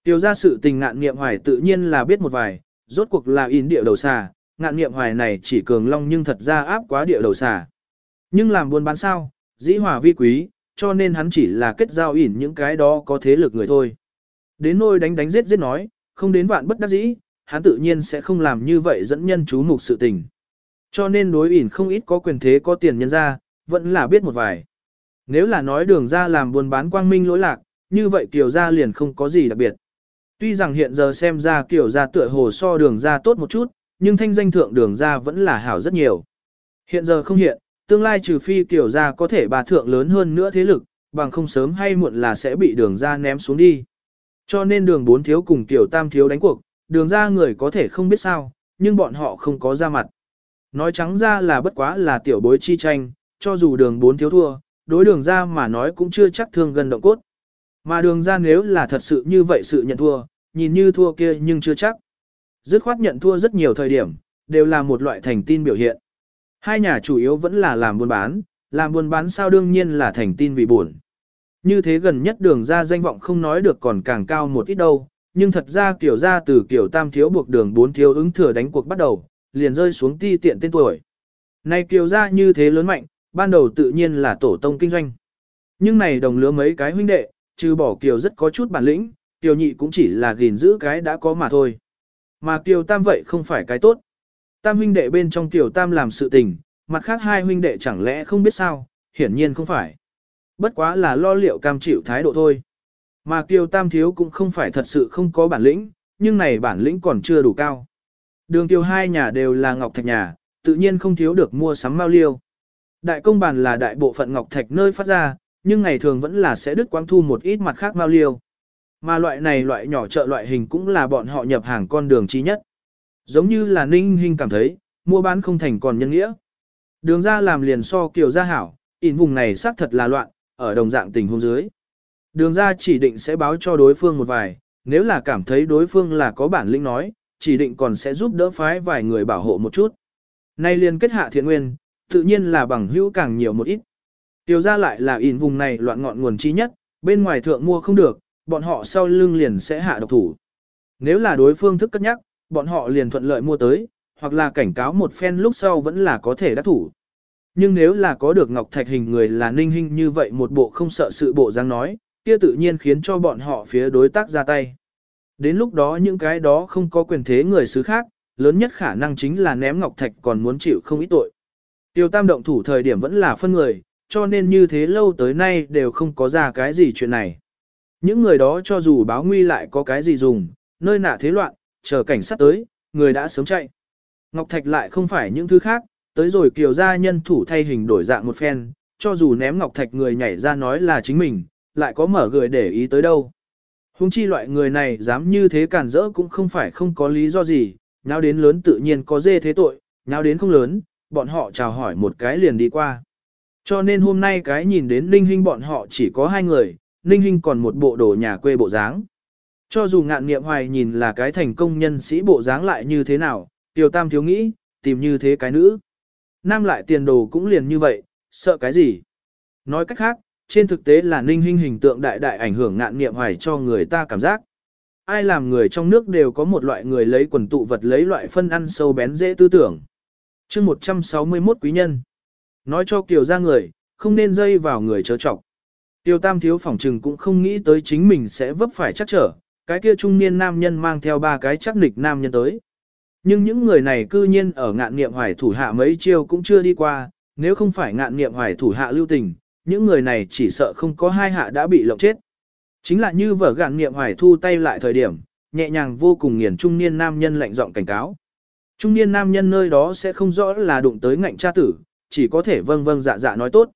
Kiều gia sự tình ngạn niệm hoài tự nhiên là biết một vài, rốt cuộc là in địa đầu xà, ngạn niệm hoài này chỉ cường long nhưng thật ra áp quá địa đầu xà. Nhưng làm buôn bán sao, dĩ hòa vi quý, cho nên hắn chỉ là kết giao ỉn những cái đó có thế lực người thôi. Đến nôi đánh đánh giết giết nói, không đến vạn bất đắc dĩ, hắn tự nhiên sẽ không làm như vậy dẫn nhân chú mục sự tình. Cho nên đối ỉn không ít có quyền thế có tiền nhân ra, vẫn là biết một vài. Nếu là nói đường ra làm buôn bán quang minh lỗi lạc, như vậy kiều ra liền không có gì đặc biệt. Tuy rằng hiện giờ xem ra kiểu ra tựa hồ so đường ra tốt một chút, nhưng thanh danh thượng đường ra vẫn là hảo rất nhiều. Hiện giờ không hiện, tương lai trừ phi kiểu ra có thể bà thượng lớn hơn nữa thế lực, bằng không sớm hay muộn là sẽ bị đường ra ném xuống đi. Cho nên đường bốn thiếu cùng tiểu tam thiếu đánh cuộc, đường ra người có thể không biết sao, nhưng bọn họ không có ra mặt. Nói trắng ra là bất quá là tiểu bối chi tranh, cho dù đường bốn thiếu thua, đối đường ra mà nói cũng chưa chắc thương gần động cốt. Mà đường ra nếu là thật sự như vậy sự nhận thua, nhìn như thua kia nhưng chưa chắc. Dứt khoát nhận thua rất nhiều thời điểm, đều là một loại thành tin biểu hiện. Hai nhà chủ yếu vẫn là làm buôn bán, làm buôn bán sao đương nhiên là thành tin vì buồn. Như thế gần nhất đường ra danh vọng không nói được còn càng cao một ít đâu, nhưng thật ra kiểu ra từ kiểu tam thiếu buộc đường bốn thiếu ứng thừa đánh cuộc bắt đầu, liền rơi xuống ti tiện tên tuổi. Này kiểu ra như thế lớn mạnh, ban đầu tự nhiên là tổ tông kinh doanh. Nhưng này đồng lứa mấy cái huynh đệ, trừ bỏ kiều rất có chút bản lĩnh, kiều nhị cũng chỉ là gìn giữ cái đã có mà thôi. Mà kiều tam vậy không phải cái tốt. Tam huynh đệ bên trong kiều tam làm sự tình, mặt khác hai huynh đệ chẳng lẽ không biết sao, hiển nhiên không phải. Bất quá là lo liệu cam chịu thái độ thôi. Mà kiều tam thiếu cũng không phải thật sự không có bản lĩnh, nhưng này bản lĩnh còn chưa đủ cao. Đường kiều hai nhà đều là ngọc thạch nhà, tự nhiên không thiếu được mua sắm mao liêu. Đại công bàn là đại bộ phận ngọc thạch nơi phát ra, nhưng ngày thường vẫn là sẽ đứt quang thu một ít mặt khác mao liêu. Mà loại này loại nhỏ chợ loại hình cũng là bọn họ nhập hàng con đường chi nhất. Giống như là ninh Hinh cảm thấy, mua bán không thành còn nhân nghĩa. Đường ra làm liền so kiều gia hảo, in vùng này xác thật là loạn, ở đồng dạng tình huống dưới. Đường ra chỉ định sẽ báo cho đối phương một vài, nếu là cảm thấy đối phương là có bản lĩnh nói, chỉ định còn sẽ giúp đỡ phái vài người bảo hộ một chút. Nay liền kết hạ thiện nguyên, tự nhiên là bằng hữu càng nhiều một ít. Tiêu ra lại là in vùng này loạn ngọn nguồn chi nhất, bên ngoài thượng mua không được, bọn họ sau lưng liền sẽ hạ độc thủ. Nếu là đối phương thức cất nhắc, bọn họ liền thuận lợi mua tới, hoặc là cảnh cáo một phen lúc sau vẫn là có thể đắc thủ. Nhưng nếu là có được ngọc thạch hình người là ninh hình như vậy một bộ không sợ sự bộ dáng nói, kia tự nhiên khiến cho bọn họ phía đối tác ra tay. Đến lúc đó những cái đó không có quyền thế người xứ khác, lớn nhất khả năng chính là ném ngọc thạch còn muốn chịu không ít tội. Tiêu tam động thủ thời điểm vẫn là phân người, cho nên như thế lâu tới nay đều không có ra cái gì chuyện này. Những người đó cho dù báo nguy lại có cái gì dùng, nơi nạ thế loạn, chờ cảnh sát tới, người đã sớm chạy. Ngọc Thạch lại không phải những thứ khác, tới rồi kiều gia nhân thủ thay hình đổi dạng một phen, cho dù ném Ngọc Thạch người nhảy ra nói là chính mình, lại có mở gửi để ý tới đâu. Hùng chi loại người này dám như thế cản rỡ cũng không phải không có lý do gì, nháo đến lớn tự nhiên có dê thế tội, nháo đến không lớn, bọn họ chào hỏi một cái liền đi qua. Cho nên hôm nay cái nhìn đến Ninh Hinh bọn họ chỉ có hai người, Ninh Hinh còn một bộ đồ nhà quê bộ dáng. Cho dù ngạn nghiệm hoài nhìn là cái thành công nhân sĩ bộ dáng lại như thế nào, Tiểu Tam thiếu nghĩ, tìm như thế cái nữ. Nam lại tiền đồ cũng liền như vậy, sợ cái gì? Nói cách khác, trên thực tế là ninh Hinh hình tượng đại đại ảnh hưởng ngạn nghiệm hoài cho người ta cảm giác. Ai làm người trong nước đều có một loại người lấy quần tụ vật lấy loại phân ăn sâu bén dễ tư tưởng. chương 161 quý nhân. Nói cho Kiều ra người, không nên dây vào người chớ trọc. Tiêu Tam thiếu phỏng trừng cũng không nghĩ tới chính mình sẽ vấp phải chắc trở, cái kia trung niên nam nhân mang theo ba cái chắc nịch nam nhân tới. Nhưng những người này cư nhiên ở ngạn nghiệm hoài thủ hạ mấy chiêu cũng chưa đi qua, nếu không phải ngạn nghiệm hoài thủ hạ lưu tình, những người này chỉ sợ không có hai hạ đã bị lộng chết. Chính là như vở gạn nghiệm hoài thu tay lại thời điểm, nhẹ nhàng vô cùng nghiền trung niên nam nhân lạnh giọng cảnh cáo. Trung niên nam nhân nơi đó sẽ không rõ là đụng tới ngạnh cha tử, chỉ có thể vâng vâng dạ dạ nói tốt.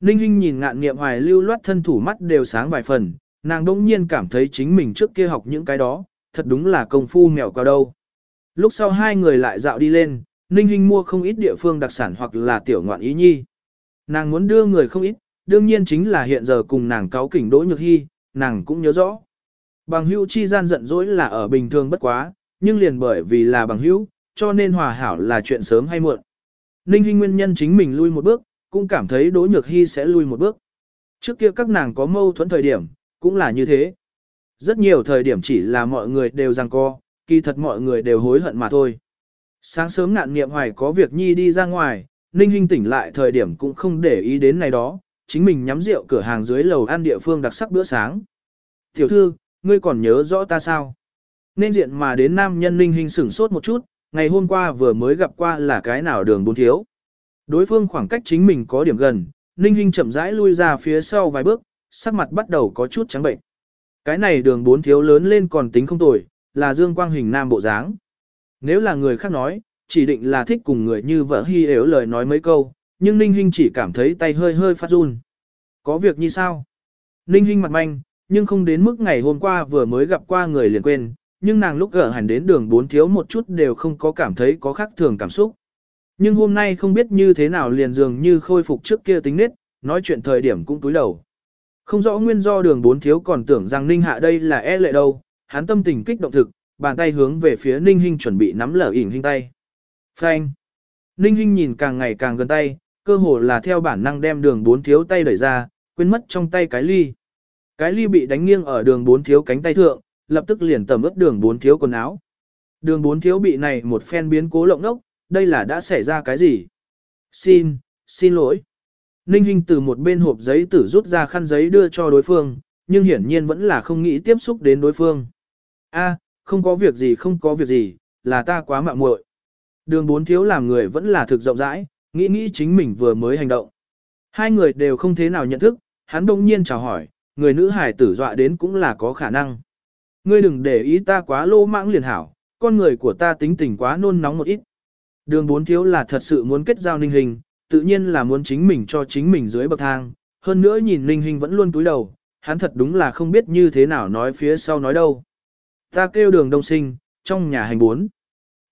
Ninh Hinh nhìn ngạn nghiệm hoài lưu loát thân thủ mắt đều sáng vài phần, nàng đông nhiên cảm thấy chính mình trước kia học những cái đó, thật đúng là công phu mèo cao đâu. Lúc sau hai người lại dạo đi lên, Ninh Hinh mua không ít địa phương đặc sản hoặc là tiểu ngoạn ý nhi. Nàng muốn đưa người không ít, đương nhiên chính là hiện giờ cùng nàng cáo kỉnh Đỗ Nhược Hy, nàng cũng nhớ rõ. Bằng hữu chi gian giận dỗi là ở bình thường bất quá, nhưng liền bởi vì là bằng hữu, cho nên hòa hảo là chuyện sớm hay muộn. Ninh Hinh nguyên nhân chính mình lui một bước, cũng cảm thấy Đỗ Nhược Hy sẽ lui một bước. Trước kia các nàng có mâu thuẫn thời điểm, cũng là như thế. Rất nhiều thời điểm chỉ là mọi người đều giằng co, kỳ thật mọi người đều hối hận mà thôi. Sáng sớm ngạn nghiệm hoài có việc nhi đi ra ngoài, Ninh Hinh tỉnh lại thời điểm cũng không để ý đến này đó, chính mình nhắm rượu cửa hàng dưới lầu ăn địa phương đặc sắc bữa sáng. Tiểu thư, ngươi còn nhớ rõ ta sao? Nên diện mà đến nam nhân Ninh Hinh sửng sốt một chút, ngày hôm qua vừa mới gặp qua là cái nào đường bốn thiếu. Đối phương khoảng cách chính mình có điểm gần, Ninh Hinh chậm rãi lui ra phía sau vài bước, sắc mặt bắt đầu có chút trắng bệnh. Cái này đường bốn thiếu lớn lên còn tính không tồi, là dương quang hình nam bộ dáng. Nếu là người khác nói, chỉ định là thích cùng người như vợ hy yếu lời nói mấy câu, nhưng Ninh Hinh chỉ cảm thấy tay hơi hơi phát run. Có việc như sao? Ninh Hinh mặt manh, nhưng không đến mức ngày hôm qua vừa mới gặp qua người liền quên, nhưng nàng lúc gỡ hẳn đến đường bốn thiếu một chút đều không có cảm thấy có khác thường cảm xúc. Nhưng hôm nay không biết như thế nào liền dường như khôi phục trước kia tính nết, nói chuyện thời điểm cũng túi đầu. Không rõ nguyên do đường bốn thiếu còn tưởng rằng Ninh Hạ đây là e lệ đâu, hắn tâm tình kích động thực, bàn tay hướng về phía Ninh Hinh chuẩn bị nắm lở ỉn hình tay. Phanh. Ninh Hinh nhìn càng ngày càng gần tay, cơ hồ là theo bản năng đem đường bốn thiếu tay đẩy ra, quên mất trong tay cái ly. Cái ly bị đánh nghiêng ở đường bốn thiếu cánh tay thượng, lập tức liền tầm ướt đường bốn thiếu quần áo. Đường bốn thiếu bị này một phen biến cố lộng ốc, đây là đã xảy ra cái gì? Xin, xin lỗi. Ninh Hinh từ một bên hộp giấy tử rút ra khăn giấy đưa cho đối phương, nhưng hiển nhiên vẫn là không nghĩ tiếp xúc đến đối phương. A, không có việc gì không có việc gì, là ta quá mạo muội. Đường bốn thiếu làm người vẫn là thực rộng rãi, nghĩ nghĩ chính mình vừa mới hành động. Hai người đều không thế nào nhận thức, hắn đông nhiên chào hỏi, người nữ hải tử dọa đến cũng là có khả năng. Ngươi đừng để ý ta quá lô mãng liền hảo, con người của ta tính tình quá nôn nóng một ít. Đường bốn thiếu là thật sự muốn kết giao ninh hình, tự nhiên là muốn chính mình cho chính mình dưới bậc thang, hơn nữa nhìn ninh hình vẫn luôn túi đầu, hắn thật đúng là không biết như thế nào nói phía sau nói đâu. Ta kêu đường đông sinh, trong nhà hành bốn.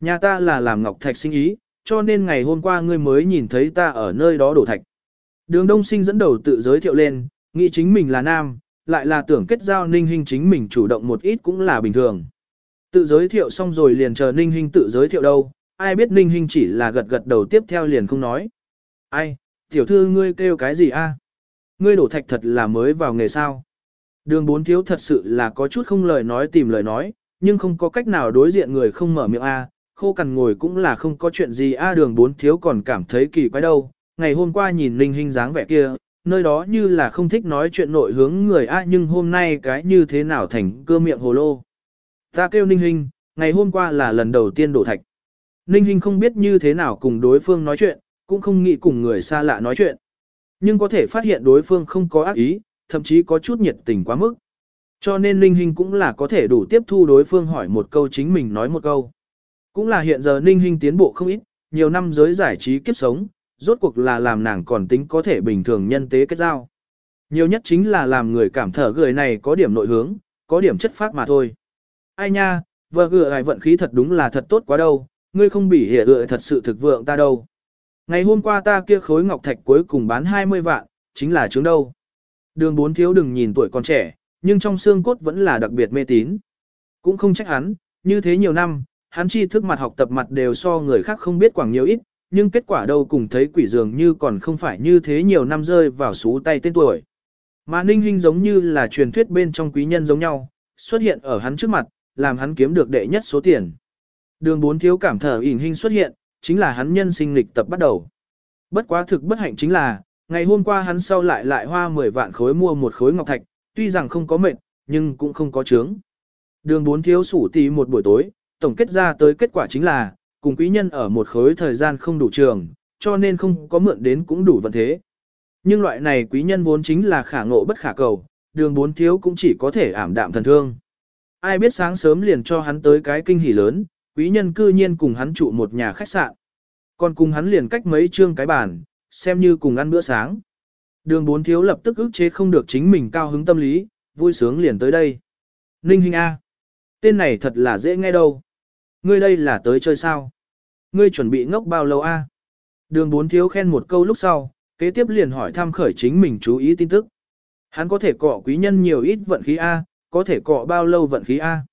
Nhà ta là làm ngọc thạch sinh ý, cho nên ngày hôm qua ngươi mới nhìn thấy ta ở nơi đó đổ thạch. Đường đông sinh dẫn đầu tự giới thiệu lên, nghĩ chính mình là nam, lại là tưởng kết giao Ninh Hinh chính mình chủ động một ít cũng là bình thường. Tự giới thiệu xong rồi liền chờ Ninh Hinh tự giới thiệu đâu, ai biết Ninh Hinh chỉ là gật gật đầu tiếp theo liền không nói. Ai, tiểu thư ngươi kêu cái gì a? Ngươi đổ thạch thật là mới vào nghề sao. Đường bốn thiếu thật sự là có chút không lời nói tìm lời nói, nhưng không có cách nào đối diện người không mở miệng a, khô cằn ngồi cũng là không có chuyện gì a đường bốn thiếu còn cảm thấy kỳ quái đâu. Ngày hôm qua nhìn Ninh Hinh dáng vẻ kia, nơi đó như là không thích nói chuyện nội hướng người a nhưng hôm nay cái như thế nào thành cơ miệng hồ lô. Ta kêu Ninh Hinh, ngày hôm qua là lần đầu tiên đổ thạch. Ninh Hinh không biết như thế nào cùng đối phương nói chuyện, cũng không nghĩ cùng người xa lạ nói chuyện. Nhưng có thể phát hiện đối phương không có ác ý, thậm chí có chút nhiệt tình quá mức. Cho nên Ninh Hinh cũng là có thể đủ tiếp thu đối phương hỏi một câu chính mình nói một câu. Cũng là hiện giờ Ninh Hinh tiến bộ không ít, nhiều năm giới giải trí kiếp sống, rốt cuộc là làm nàng còn tính có thể bình thường nhân tế kết giao. Nhiều nhất chính là làm người cảm thở người này có điểm nội hướng, có điểm chất phát mà thôi. Ai nha, vợ gựa ai vận khí thật đúng là thật tốt quá đâu, ngươi không bị hiểu gựa thật sự thực vượng ta đâu. Ngày hôm qua ta kia khối ngọc thạch cuối cùng bán 20 vạn, chính là chứng đâu. Đường bốn thiếu đừng nhìn tuổi còn trẻ, nhưng trong xương cốt vẫn là đặc biệt mê tín. Cũng không trách hắn, như thế nhiều năm, hắn chi thức mặt học tập mặt đều so người khác không biết quảng nhiều ít, nhưng kết quả đâu cùng thấy quỷ dường như còn không phải như thế nhiều năm rơi vào số tay tên tuổi. Mà Ninh Hinh giống như là truyền thuyết bên trong quý nhân giống nhau, xuất hiện ở hắn trước mặt, làm hắn kiếm được đệ nhất số tiền. Đường bốn thiếu cảm thở ỉn Hinh xuất hiện, chính là hắn nhân sinh lịch tập bắt đầu. Bất quá thực bất hạnh chính là, ngày hôm qua hắn sau lại lại hoa 10 vạn khối mua một khối ngọc thạch, tuy rằng không có mệnh, nhưng cũng không có chướng. Đường bốn thiếu sủ tí một buổi tối, tổng kết ra tới kết quả chính là, cùng quý nhân ở một khối thời gian không đủ trường, cho nên không có mượn đến cũng đủ vận thế. Nhưng loại này quý nhân vốn chính là khả ngộ bất khả cầu, đường bốn thiếu cũng chỉ có thể ảm đạm thần thương. Ai biết sáng sớm liền cho hắn tới cái kinh hỉ lớn, quý nhân cư nhiên cùng hắn trụ một nhà khách sạn. Còn cùng hắn liền cách mấy trương cái bàn, xem như cùng ăn bữa sáng. Đường bốn thiếu lập tức ức chế không được chính mình cao hứng tâm lý, vui sướng liền tới đây. Ninh Hinh A. Tên này thật là dễ nghe đâu. Ngươi đây là tới chơi sao? Ngươi chuẩn bị ngốc bao lâu A? Đường bốn thiếu khen một câu lúc sau, kế tiếp liền hỏi thăm khởi chính mình chú ý tin tức. Hắn có thể cọ quý nhân nhiều ít vận khí A, có thể cọ bao lâu vận khí A.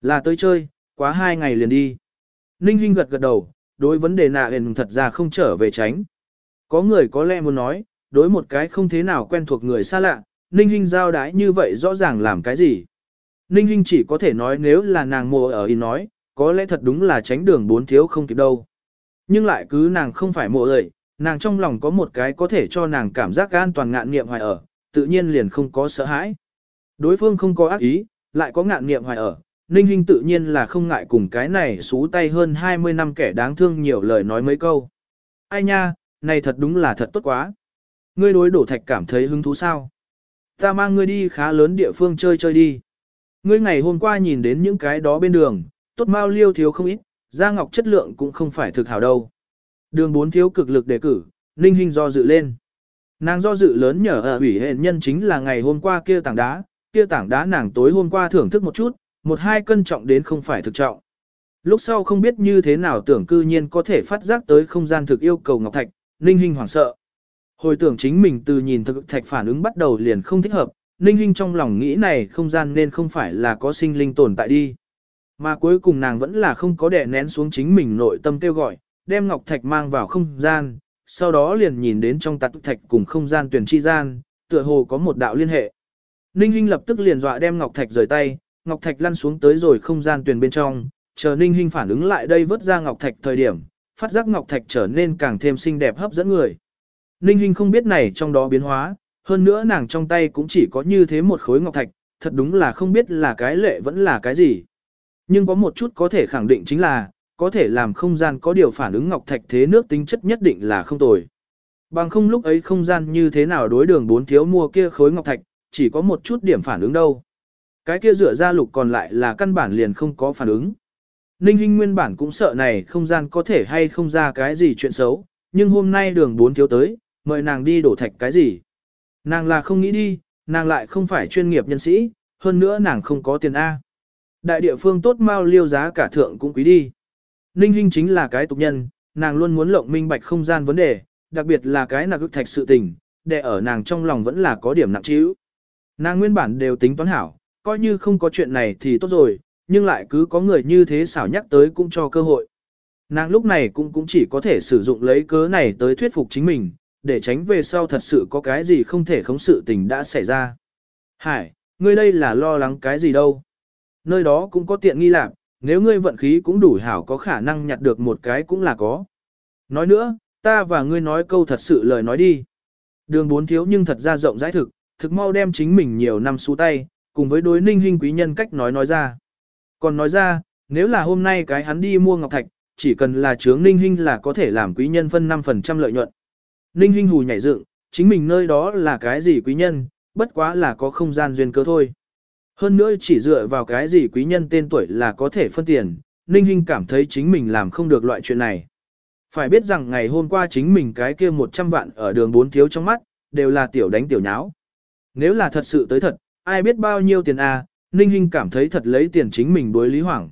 Là tới chơi, quá hai ngày liền đi. Ninh Hinh gật gật đầu, đối vấn đề nạ hền thật ra không trở về tránh. Có người có lẽ muốn nói, đối một cái không thế nào quen thuộc người xa lạ, Ninh Hinh giao đái như vậy rõ ràng làm cái gì. Ninh Hinh chỉ có thể nói nếu là nàng mùa ở in nói, có lẽ thật đúng là tránh đường bốn thiếu không kịp đâu. Nhưng lại cứ nàng không phải mộ ơi, nàng trong lòng có một cái có thể cho nàng cảm giác an toàn ngạn nghiệm hoài ở, tự nhiên liền không có sợ hãi. Đối phương không có ác ý, lại có ngạn nghiệm hoài ở, Ninh Hinh tự nhiên là không ngại cùng cái này xú tay hơn 20 năm kẻ đáng thương nhiều lời nói mấy câu. Ai nha, này thật đúng là thật tốt quá. Ngươi đối đổ thạch cảm thấy hứng thú sao? Ta mang ngươi đi khá lớn địa phương chơi chơi đi. Ngươi ngày hôm qua nhìn đến những cái đó bên đường, tốt mau liêu thiếu không ít, da ngọc chất lượng cũng không phải thực hảo đâu. Đường bốn thiếu cực lực đề cử, Ninh Hinh do dự lên. Nàng do dự lớn nhờ ở ủy hệ nhân chính là ngày hôm qua kia tảng đá, kia tảng đá nàng tối hôm qua thưởng thức một chút, một hai cân trọng đến không phải thực trọng. Lúc sau không biết như thế nào tưởng cư nhiên có thể phát giác tới không gian thực yêu cầu ngọc thạch, Ninh Hinh hoảng sợ. Hồi tưởng chính mình từ nhìn thực thạch phản ứng bắt đầu liền không thích hợp, Ninh Hinh trong lòng nghĩ này không gian nên không phải là có sinh linh tồn tại đi. Mà cuối cùng nàng vẫn là không có đè nén xuống chính mình nội tâm kêu gọi, đem ngọc thạch mang vào không gian, sau đó liền nhìn đến trong tạc thạch cùng không gian tuyển chi gian, tựa hồ có một đạo liên hệ. Ninh Hinh lập tức liền dọa đem ngọc thạch rời tay, ngọc thạch lăn xuống tới rồi không gian tuyển bên trong, chờ Ninh Hinh phản ứng lại đây vớt ra ngọc thạch thời điểm, phát giác ngọc thạch trở nên càng thêm xinh đẹp hấp dẫn người. Ninh Hinh không biết này trong đó biến hóa, hơn nữa nàng trong tay cũng chỉ có như thế một khối ngọc thạch, thật đúng là không biết là cái lệ vẫn là cái gì. Nhưng có một chút có thể khẳng định chính là, có thể làm không gian có điều phản ứng ngọc thạch thế nước tính chất nhất định là không tồi. Bằng không lúc ấy không gian như thế nào đối đường bốn thiếu mua kia khối ngọc thạch, chỉ có một chút điểm phản ứng đâu. Cái kia rửa ra lục còn lại là căn bản liền không có phản ứng. Ninh Hinh nguyên bản cũng sợ này không gian có thể hay không ra cái gì chuyện xấu, nhưng hôm nay đường bốn thiếu tới, mời nàng đi đổ thạch cái gì. Nàng là không nghĩ đi, nàng lại không phải chuyên nghiệp nhân sĩ, hơn nữa nàng không có tiền A. Đại địa phương tốt mau liêu giá cả thượng cũng quý đi. Ninh Hinh chính là cái tục nhân, nàng luôn muốn lộng minh bạch không gian vấn đề, đặc biệt là cái nạc thạch sự tình, để ở nàng trong lòng vẫn là có điểm nặng trĩu. Nàng nguyên bản đều tính toán hảo, coi như không có chuyện này thì tốt rồi, nhưng lại cứ có người như thế xảo nhắc tới cũng cho cơ hội. Nàng lúc này cũng cũng chỉ có thể sử dụng lấy cớ này tới thuyết phục chính mình, để tránh về sau thật sự có cái gì không thể khống sự tình đã xảy ra. Hải, ngươi đây là lo lắng cái gì đâu. Nơi đó cũng có tiện nghi lạc, nếu ngươi vận khí cũng đủ hảo có khả năng nhặt được một cái cũng là có. Nói nữa, ta và ngươi nói câu thật sự lời nói đi. Đường bốn thiếu nhưng thật ra rộng rãi thực, thực mau đem chính mình nhiều năm xu tay, cùng với đối ninh hình quý nhân cách nói nói ra. Còn nói ra, nếu là hôm nay cái hắn đi mua ngọc thạch, chỉ cần là chướng ninh hình là có thể làm quý nhân phân 5% lợi nhuận. Ninh hình hù nhảy dựng, chính mình nơi đó là cái gì quý nhân, bất quá là có không gian duyên cơ thôi. Hơn nữa chỉ dựa vào cái gì quý nhân tên tuổi là có thể phân tiền, Ninh Hinh cảm thấy chính mình làm không được loại chuyện này. Phải biết rằng ngày hôm qua chính mình cái kia 100 vạn ở đường bốn thiếu trong mắt, đều là tiểu đánh tiểu nháo. Nếu là thật sự tới thật, ai biết bao nhiêu tiền à, Ninh Hinh cảm thấy thật lấy tiền chính mình đối Lý Hoàng.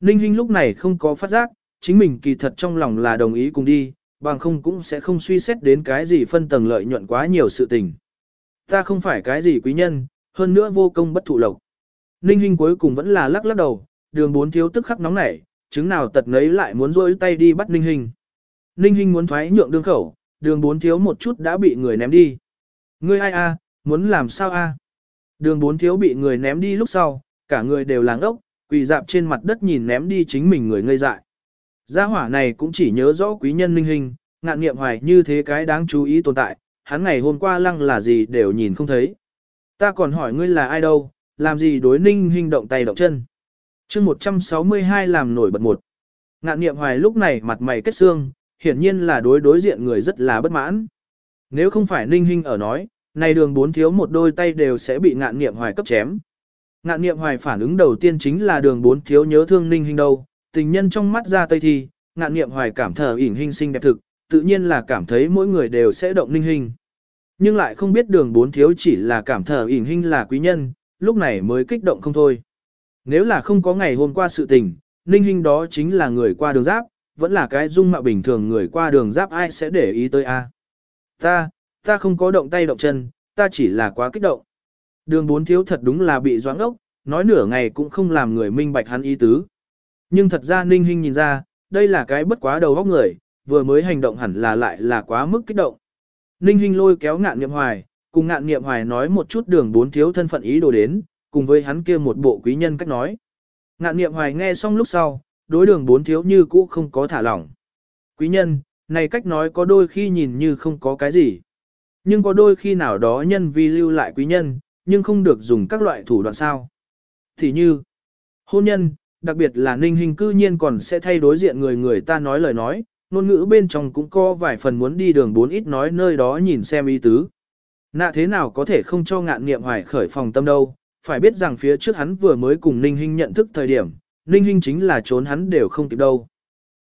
Ninh Hinh lúc này không có phát giác, chính mình kỳ thật trong lòng là đồng ý cùng đi, bằng không cũng sẽ không suy xét đến cái gì phân tầng lợi nhuận quá nhiều sự tình. Ta không phải cái gì quý nhân, hơn nữa vô công bất thụ lộc. Ninh Hinh cuối cùng vẫn là lắc lắc đầu, đường bốn thiếu tức khắc nóng nảy, chứng nào tật nấy lại muốn rôi tay đi bắt Ninh Hinh. Ninh Hinh muốn thoái nhượng đương khẩu, đường bốn thiếu một chút đã bị người ném đi. Ngươi ai a, muốn làm sao a? Đường bốn thiếu bị người ném đi lúc sau, cả người đều làng ốc, quỳ dạp trên mặt đất nhìn ném đi chính mình người ngây dại. Gia hỏa này cũng chỉ nhớ rõ quý nhân Ninh Hinh, ngạn nghiệm hoài như thế cái đáng chú ý tồn tại, hắn ngày hôm qua lăng là gì đều nhìn không thấy. Ta còn hỏi ngươi là ai đâu, làm gì đối ninh hình động tay động chân. chương 162 làm nổi bật một. Ngạn niệm hoài lúc này mặt mày kết xương, hiển nhiên là đối đối diện người rất là bất mãn. Nếu không phải ninh hình ở nói, này đường bốn thiếu một đôi tay đều sẽ bị ngạn niệm hoài cấp chém. Ngạn niệm hoài phản ứng đầu tiên chính là đường bốn thiếu nhớ thương ninh hình đâu, tình nhân trong mắt ra tây thì, ngạn niệm hoài cảm thở ỉn hình xinh đẹp thực, tự nhiên là cảm thấy mỗi người đều sẽ động ninh hình. Nhưng lại không biết đường bốn thiếu chỉ là cảm thở ỉn hình là quý nhân, lúc này mới kích động không thôi. Nếu là không có ngày hôm qua sự tình, ninh hình đó chính là người qua đường giáp, vẫn là cái dung mạo bình thường người qua đường giáp ai sẽ để ý tới a? Ta, ta không có động tay động chân, ta chỉ là quá kích động. Đường bốn thiếu thật đúng là bị doãn ốc, nói nửa ngày cũng không làm người minh bạch hắn ý tứ. Nhưng thật ra ninh hình nhìn ra, đây là cái bất quá đầu óc người, vừa mới hành động hẳn là lại là quá mức kích động. Ninh Hinh lôi kéo ngạn nghiệm hoài, cùng ngạn nghiệm hoài nói một chút đường bốn thiếu thân phận ý đồ đến, cùng với hắn kia một bộ quý nhân cách nói. Ngạn nghiệm hoài nghe xong lúc sau, đối đường bốn thiếu như cũ không có thả lỏng. Quý nhân, này cách nói có đôi khi nhìn như không có cái gì. Nhưng có đôi khi nào đó nhân vi lưu lại quý nhân, nhưng không được dùng các loại thủ đoạn sao. Thì như, hôn nhân, đặc biệt là ninh hình cư nhiên còn sẽ thay đối diện người người ta nói lời nói, ngôn ngữ bên trong cũng có vài phần muốn đi đường bốn ít nói nơi đó nhìn xem ý tứ. Nạ thế nào có thể không cho ngạn nghiệm hoài khởi phòng tâm đâu, phải biết rằng phía trước hắn vừa mới cùng Ninh Hinh nhận thức thời điểm, Ninh Hinh chính là trốn hắn đều không kịp đâu.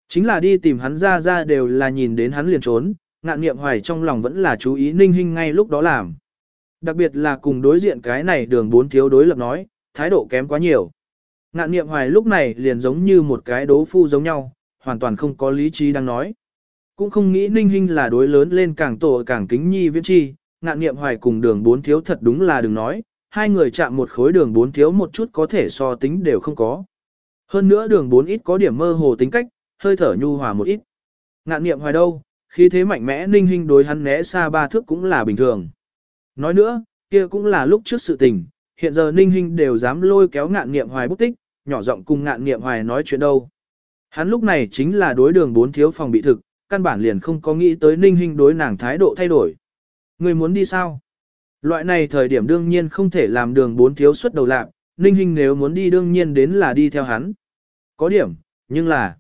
Chính là đi tìm hắn ra ra đều là nhìn đến hắn liền trốn, ngạn nghiệm hoài trong lòng vẫn là chú ý Ninh Hinh ngay lúc đó làm. Đặc biệt là cùng đối diện cái này đường bốn thiếu đối lập nói, thái độ kém quá nhiều. Ngạn nghiệm hoài lúc này liền giống như một cái đố phu giống nhau, hoàn toàn không có lý trí đang nói. Cũng không nghĩ ninh hình là đối lớn lên càng tổ càng kính nhi viễn chi, ngạn nghiệm hoài cùng đường bốn thiếu thật đúng là đừng nói, hai người chạm một khối đường bốn thiếu một chút có thể so tính đều không có. Hơn nữa đường bốn ít có điểm mơ hồ tính cách, hơi thở nhu hòa một ít. Ngạn nghiệm hoài đâu, khi thế mạnh mẽ ninh hình đối hắn né xa ba thước cũng là bình thường. Nói nữa, kia cũng là lúc trước sự tình, hiện giờ ninh hình đều dám lôi kéo ngạn nghiệm hoài bút tích, nhỏ giọng cùng ngạn nghiệm hoài nói chuyện đâu. Hắn lúc này chính là đối đường bốn thiếu phòng bị thực, căn bản liền không có nghĩ tới ninh hình đối nàng thái độ thay đổi. Người muốn đi sao? Loại này thời điểm đương nhiên không thể làm đường bốn thiếu xuất đầu lạc, ninh hình nếu muốn đi đương nhiên đến là đi theo hắn. Có điểm, nhưng là...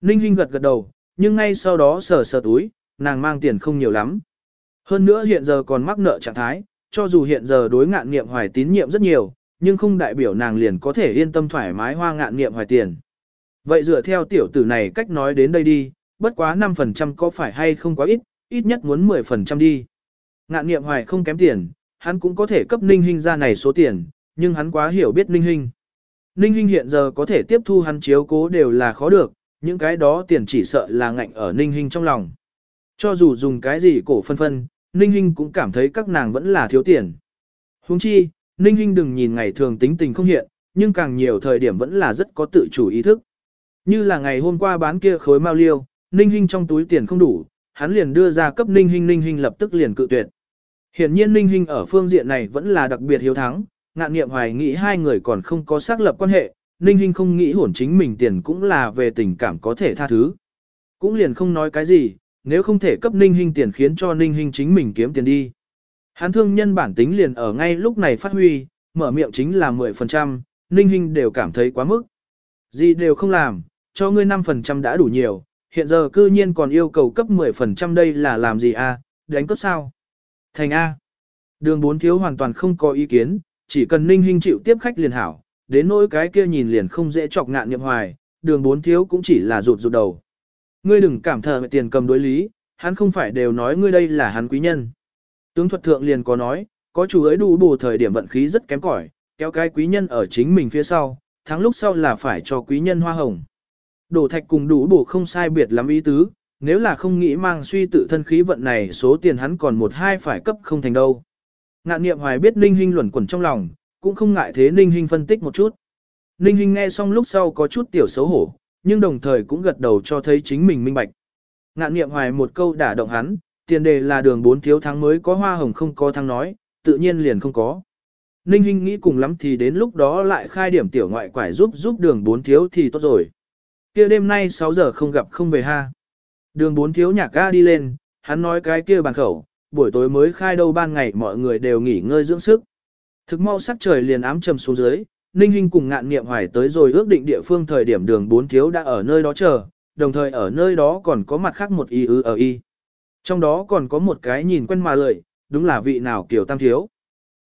Ninh hình gật gật đầu, nhưng ngay sau đó sờ sờ túi, nàng mang tiền không nhiều lắm. Hơn nữa hiện giờ còn mắc nợ trạng thái, cho dù hiện giờ đối ngạn nghiệm hoài tín nhiệm rất nhiều, nhưng không đại biểu nàng liền có thể yên tâm thoải mái hoa ngạn nghiệm hoài tiền. Vậy dựa theo tiểu tử này cách nói đến đây đi, bất quá 5% có phải hay không quá ít, ít nhất muốn 10% đi. Ngạn nghiệm hoài không kém tiền, hắn cũng có thể cấp ninh hình ra này số tiền, nhưng hắn quá hiểu biết ninh hình. Ninh hình hiện giờ có thể tiếp thu hắn chiếu cố đều là khó được, những cái đó tiền chỉ sợ là ngạnh ở ninh hình trong lòng. Cho dù dùng cái gì cổ phân phân, ninh hình cũng cảm thấy các nàng vẫn là thiếu tiền. Huống chi, Ninh Hinh đừng nhìn ngày thường tính tình không hiện, nhưng càng nhiều thời điểm vẫn là rất có tự chủ ý thức. Như là ngày hôm qua bán kia khối mao liêu, Ninh Hinh trong túi tiền không đủ, hắn liền đưa ra cấp Ninh Hinh Ninh Hinh lập tức liền cự tuyệt. Hiển nhiên Ninh Hinh ở phương diện này vẫn là đặc biệt hiếu thắng, ngạn nghiệm hoài nghĩ hai người còn không có xác lập quan hệ, Ninh Hinh không nghĩ hổn chính mình tiền cũng là về tình cảm có thể tha thứ. Cũng liền không nói cái gì, nếu không thể cấp Ninh Hinh tiền khiến cho Ninh Hinh chính mình kiếm tiền đi. Hắn thương nhân bản tính liền ở ngay lúc này phát huy, mở miệng chính là 10%, Ninh Hinh đều cảm thấy quá mức. Gì đều không làm, cho ngươi 5% đã đủ nhiều, hiện giờ cư nhiên còn yêu cầu cấp 10% đây là làm gì a? À? đánh cấp sao? Thành A. Đường bốn thiếu hoàn toàn không có ý kiến, chỉ cần Ninh Hinh chịu tiếp khách liền hảo, đến nỗi cái kia nhìn liền không dễ chọc ngạn nhậm hoài, đường bốn thiếu cũng chỉ là rụt rụt đầu. Ngươi đừng cảm thờ tiền cầm đối lý, hắn không phải đều nói ngươi đây là hắn quý nhân. Tướng thuật thượng liền có nói, có chủ ấy đủ bù thời điểm vận khí rất kém cỏi, kéo cái quý nhân ở chính mình phía sau, tháng lúc sau là phải cho quý nhân hoa hồng. Đổ thạch cùng đủ bổ không sai biệt lắm ý tứ, nếu là không nghĩ mang suy tự thân khí vận này số tiền hắn còn một hai phải cấp không thành đâu. Ngạn niệm hoài biết Ninh Hinh luẩn quẩn trong lòng, cũng không ngại thế Ninh Hinh phân tích một chút. Ninh Hinh nghe xong lúc sau có chút tiểu xấu hổ, nhưng đồng thời cũng gật đầu cho thấy chính mình minh bạch. Ngạn niệm hoài một câu đả động hắn, tiền đề là đường bốn thiếu thắng mới có hoa hồng không có thắng nói, tự nhiên liền không có. Ninh Hinh nghĩ cùng lắm thì đến lúc đó lại khai điểm tiểu ngoại quải giúp giúp đường bốn thiếu thì tốt rồi kia đêm nay 6 giờ không gặp không về ha. Đường bốn thiếu nhạc ga đi lên, hắn nói cái kia bàn khẩu, buổi tối mới khai đâu ban ngày mọi người đều nghỉ ngơi dưỡng sức. Thực mau sắc trời liền ám trầm xuống dưới, Ninh Hinh cùng ngạn nghiệm hoài tới rồi ước định địa phương thời điểm đường bốn thiếu đã ở nơi đó chờ, đồng thời ở nơi đó còn có mặt khác một y ư ở y. Trong đó còn có một cái nhìn quen mà lợi, đúng là vị nào kiểu tam thiếu.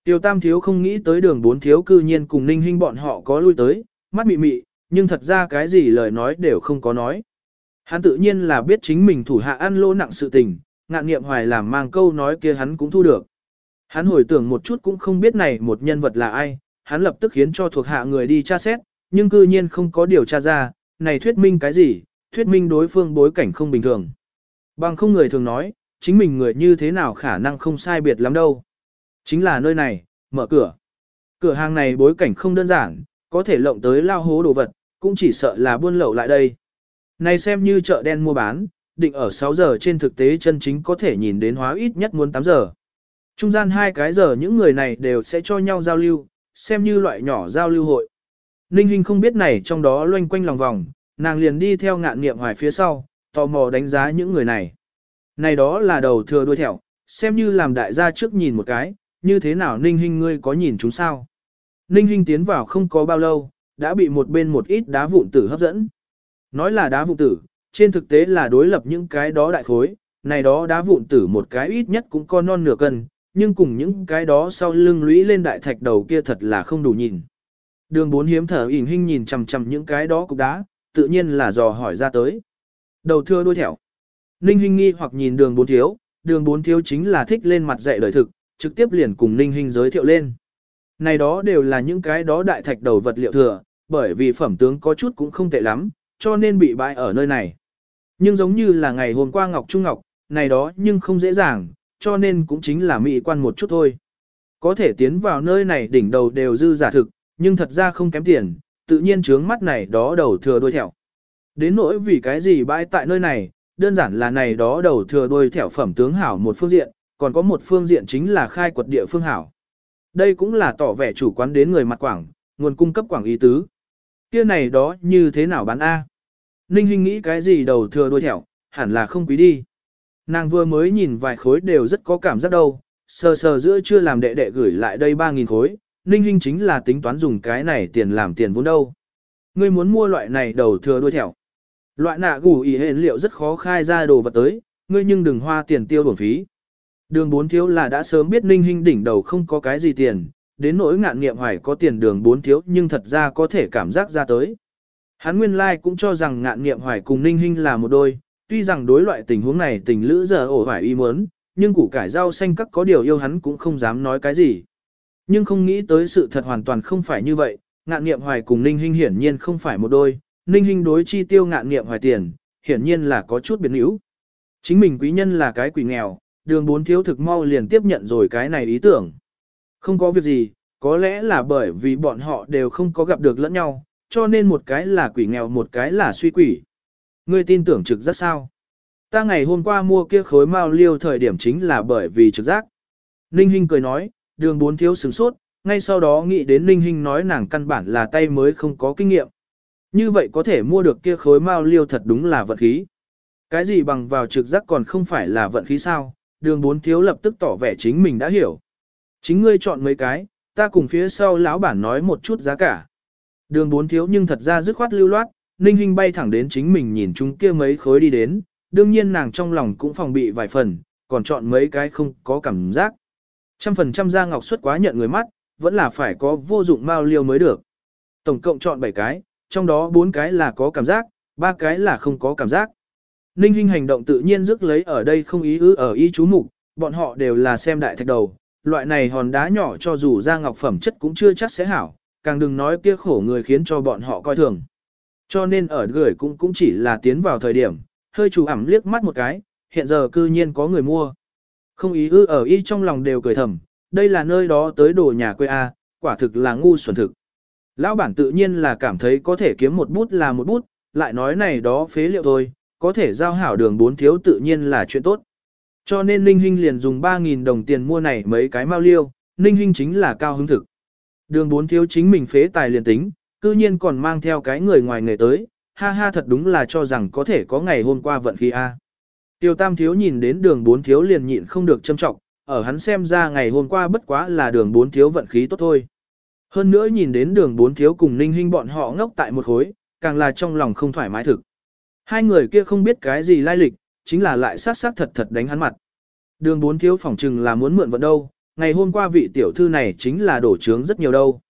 Tiểu tam thiếu không nghĩ tới đường bốn thiếu cư nhiên cùng Ninh Hinh bọn họ có lui tới, mắt mị mị, nhưng thật ra cái gì lời nói đều không có nói. Hắn tự nhiên là biết chính mình thủ hạ ăn lỗ nặng sự tình, ngạn nghiệm hoài làm mang câu nói kia hắn cũng thu được. Hắn hồi tưởng một chút cũng không biết này một nhân vật là ai, hắn lập tức khiến cho thuộc hạ người đi tra xét, nhưng cư nhiên không có điều tra ra, này thuyết minh cái gì, thuyết minh đối phương bối cảnh không bình thường. Bằng không người thường nói, chính mình người như thế nào khả năng không sai biệt lắm đâu. Chính là nơi này, mở cửa. Cửa hàng này bối cảnh không đơn giản, có thể lộng tới lao hố đồ vật, cũng chỉ sợ là buôn lậu lại đây. Này xem như chợ đen mua bán, định ở 6 giờ trên thực tế chân chính có thể nhìn đến hóa ít nhất muốn 8 giờ. Trung gian hai cái giờ những người này đều sẽ cho nhau giao lưu, xem như loại nhỏ giao lưu hội. Ninh Hinh không biết này trong đó loanh quanh lòng vòng, nàng liền đi theo ngạn nghiệm hoài phía sau, tò mò đánh giá những người này. Này đó là đầu thừa đuôi thẹo, xem như làm đại gia trước nhìn một cái, như thế nào Ninh Hinh ngươi có nhìn chúng sao? Ninh Hinh tiến vào không có bao lâu, đã bị một bên một ít đá vụn tử hấp dẫn. Nói là đá vụn tử, trên thực tế là đối lập những cái đó đại khối, này đó đá vụn tử một cái ít nhất cũng có non nửa cân, nhưng cùng những cái đó sau lưng lũy lên đại thạch đầu kia thật là không đủ nhìn. Đường bốn hiếm thở ỉn hình nhìn chằm chằm những cái đó cục đá, tự nhiên là dò hỏi ra tới. Đầu thưa đuôi thẻo. Ninh Hinh nghi hoặc nhìn đường bốn thiếu, đường bốn thiếu chính là thích lên mặt dạy đời thực, trực tiếp liền cùng Ninh Hinh giới thiệu lên. Này đó đều là những cái đó đại thạch đầu vật liệu thừa, bởi vì phẩm tướng có chút cũng không tệ lắm, cho nên bị bãi ở nơi này. Nhưng giống như là ngày hôm qua Ngọc Trung Ngọc, này đó nhưng không dễ dàng, cho nên cũng chính là mỹ quan một chút thôi. Có thể tiến vào nơi này đỉnh đầu đều dư giả thực, nhưng thật ra không kém tiền, tự nhiên trướng mắt này đó đầu thừa đuôi thẹo. Đến nỗi vì cái gì bãi tại nơi này, đơn giản là này đó đầu thừa đuôi thẹo phẩm tướng hảo một phương diện, còn có một phương diện chính là khai quật địa phương hảo. Đây cũng là tỏ vẻ chủ quán đến người mặt quảng, nguồn cung cấp quảng ý tứ. Kia này đó như thế nào bán A? Ninh Hinh nghĩ cái gì đầu thừa đuôi thẹo, hẳn là không quý đi. Nàng vừa mới nhìn vài khối đều rất có cảm giác đâu, sờ sờ giữa chưa làm đệ đệ gửi lại đây 3.000 khối, Ninh Hinh chính là tính toán dùng cái này tiền làm tiền vốn đâu. Ngươi muốn mua loại này đầu thừa đuôi thẹo. Loại nạ gủ ý hên liệu rất khó khai ra đồ vật tới, ngươi nhưng đừng hoa tiền tiêu bổn phí. Đường bốn thiếu là đã sớm biết Ninh Hinh đỉnh đầu không có cái gì tiền, đến nỗi ngạn nghiệm hoài có tiền đường bốn thiếu nhưng thật ra có thể cảm giác ra tới. Hắn nguyên lai like cũng cho rằng ngạn nghiệm hoài cùng Ninh Hinh là một đôi, tuy rằng đối loại tình huống này tình lữ giờ ổ hoài y muốn, nhưng củ cải rau xanh các có điều yêu hắn cũng không dám nói cái gì. Nhưng không nghĩ tới sự thật hoàn toàn không phải như vậy, ngạn nghiệm hoài cùng Ninh Hinh hiển nhiên không phải một đôi, Ninh Hinh đối chi tiêu ngạn nghiệm hoài tiền, hiển nhiên là có chút biến yếu. Chính mình quý nhân là cái quỷ nghèo, đường bốn thiếu thực mau liền tiếp nhận rồi cái này ý tưởng. Không có việc gì, có lẽ là bởi vì bọn họ đều không có gặp được lẫn nhau, cho nên một cái là quỷ nghèo một cái là suy quỷ. Ngươi tin tưởng trực giác sao? Ta ngày hôm qua mua kia khối mao liêu thời điểm chính là bởi vì trực giác. Ninh Hinh cười nói, đường bốn thiếu sửng sốt, ngay sau đó nghĩ đến Ninh Hinh nói nàng căn bản là tay mới không có kinh nghiệm. Như vậy có thể mua được kia khối mao liêu thật đúng là vận khí. Cái gì bằng vào trực giác còn không phải là vận khí sao? Đường bốn thiếu lập tức tỏ vẻ chính mình đã hiểu. Chính ngươi chọn mấy cái, ta cùng phía sau lão bản nói một chút giá cả. Đường bốn thiếu nhưng thật ra dứt khoát lưu loát, Ninh Hinh bay thẳng đến chính mình nhìn chúng kia mấy khối đi đến, đương nhiên nàng trong lòng cũng phòng bị vài phần, còn chọn mấy cái không có cảm giác. Trăm phần trăm ra ngọc xuất quá nhận người mắt, vẫn là phải có vô dụng mao liêu mới được. Tổng cộng chọn 7 cái, trong đó 4 cái là có cảm giác, 3 cái là không có cảm giác. Ninh Hinh hành động tự nhiên rước lấy ở đây không ý ư ở y chú mục, bọn họ đều là xem đại thạch đầu, loại này hòn đá nhỏ cho dù ra ngọc phẩm chất cũng chưa chắc sẽ hảo, càng đừng nói kia khổ người khiến cho bọn họ coi thường. Cho nên ở gửi cũng cũng chỉ là tiến vào thời điểm, hơi chủ ẩm liếc mắt một cái, hiện giờ cư nhiên có người mua. Không ý ư ở y trong lòng đều cười thầm, đây là nơi đó tới đồ nhà quê A, quả thực là ngu xuẩn thực. Lão bản tự nhiên là cảm thấy có thể kiếm một bút là một bút, lại nói này đó phế liệu thôi, có thể giao hảo đường bốn thiếu tự nhiên là chuyện tốt. Cho nên Ninh Hinh liền dùng 3.000 đồng tiền mua này mấy cái mao liêu, Ninh Hinh chính là cao hứng thực. Đường bốn thiếu chính mình phế tài liền tính, cư nhiên còn mang theo cái người ngoài nghề tới, ha ha thật đúng là cho rằng có thể có ngày hôm qua vận khí A. Tiêu tam thiếu nhìn đến đường bốn thiếu liền nhịn không được châm trọng, ở hắn xem ra ngày hôm qua bất quá là đường bốn thiếu vận khí tốt thôi. Hơn nữa nhìn đến đường bốn thiếu cùng ninh hinh bọn họ ngốc tại một khối, càng là trong lòng không thoải mái thực. Hai người kia không biết cái gì lai lịch, chính là lại sát sát thật thật đánh hắn mặt. Đường bốn thiếu phỏng chừng là muốn mượn vận đâu, ngày hôm qua vị tiểu thư này chính là đổ trướng rất nhiều đâu.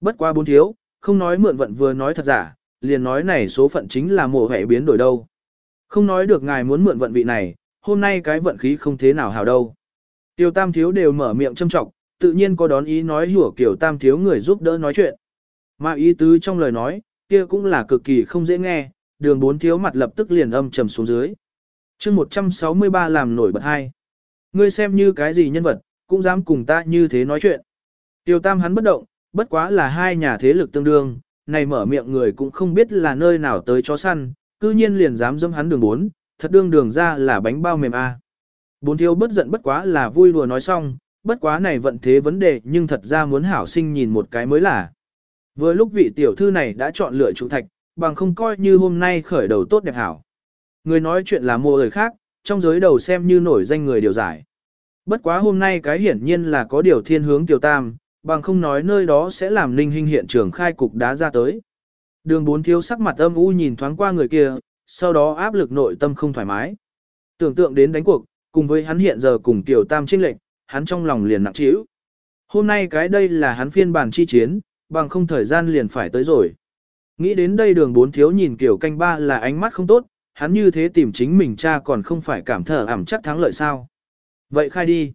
Bất qua bốn thiếu, không nói mượn vận vừa nói thật giả, liền nói này số phận chính là mổ hệ biến đổi đâu. Không nói được ngài muốn mượn vận vị này, hôm nay cái vận khí không thế nào hào đâu. Tiêu tam thiếu đều mở miệng châm trọng, tự nhiên có đón ý nói hủa kiểu tam thiếu người giúp đỡ nói chuyện. Mà ý tứ trong lời nói, kia cũng là cực kỳ không dễ nghe, đường bốn thiếu mặt lập tức liền âm trầm xuống dưới chương 163 làm nổi bật hai. Ngươi xem như cái gì nhân vật, cũng dám cùng ta như thế nói chuyện. Tiêu tam hắn bất động, bất quá là hai nhà thế lực tương đương, này mở miệng người cũng không biết là nơi nào tới chó săn, cư nhiên liền dám dâm hắn đường bốn, thật đương đường ra là bánh bao mềm a. Bốn thiếu bất giận bất quá là vui đùa nói xong, bất quá này vận thế vấn đề nhưng thật ra muốn hảo sinh nhìn một cái mới là. Vừa lúc vị tiểu thư này đã chọn lựa trụ thạch, bằng không coi như hôm nay khởi đầu tốt đẹp hảo. Người nói chuyện là mua người khác, trong giới đầu xem như nổi danh người điều giải. Bất quá hôm nay cái hiển nhiên là có điều thiên hướng tiểu tam, bằng không nói nơi đó sẽ làm ninh hình hiện trường khai cục đá ra tới. Đường bốn thiếu sắc mặt âm u nhìn thoáng qua người kia, sau đó áp lực nội tâm không thoải mái. Tưởng tượng đến đánh cuộc, cùng với hắn hiện giờ cùng tiểu tam trinh lệnh, hắn trong lòng liền nặng trĩu. Hôm nay cái đây là hắn phiên bản chi chiến, bằng không thời gian liền phải tới rồi. Nghĩ đến đây đường bốn thiếu nhìn kiểu canh ba là ánh mắt không tốt, hắn như thế tìm chính mình cha còn không phải cảm thở ảm chắc thắng lợi sao. Vậy khai đi.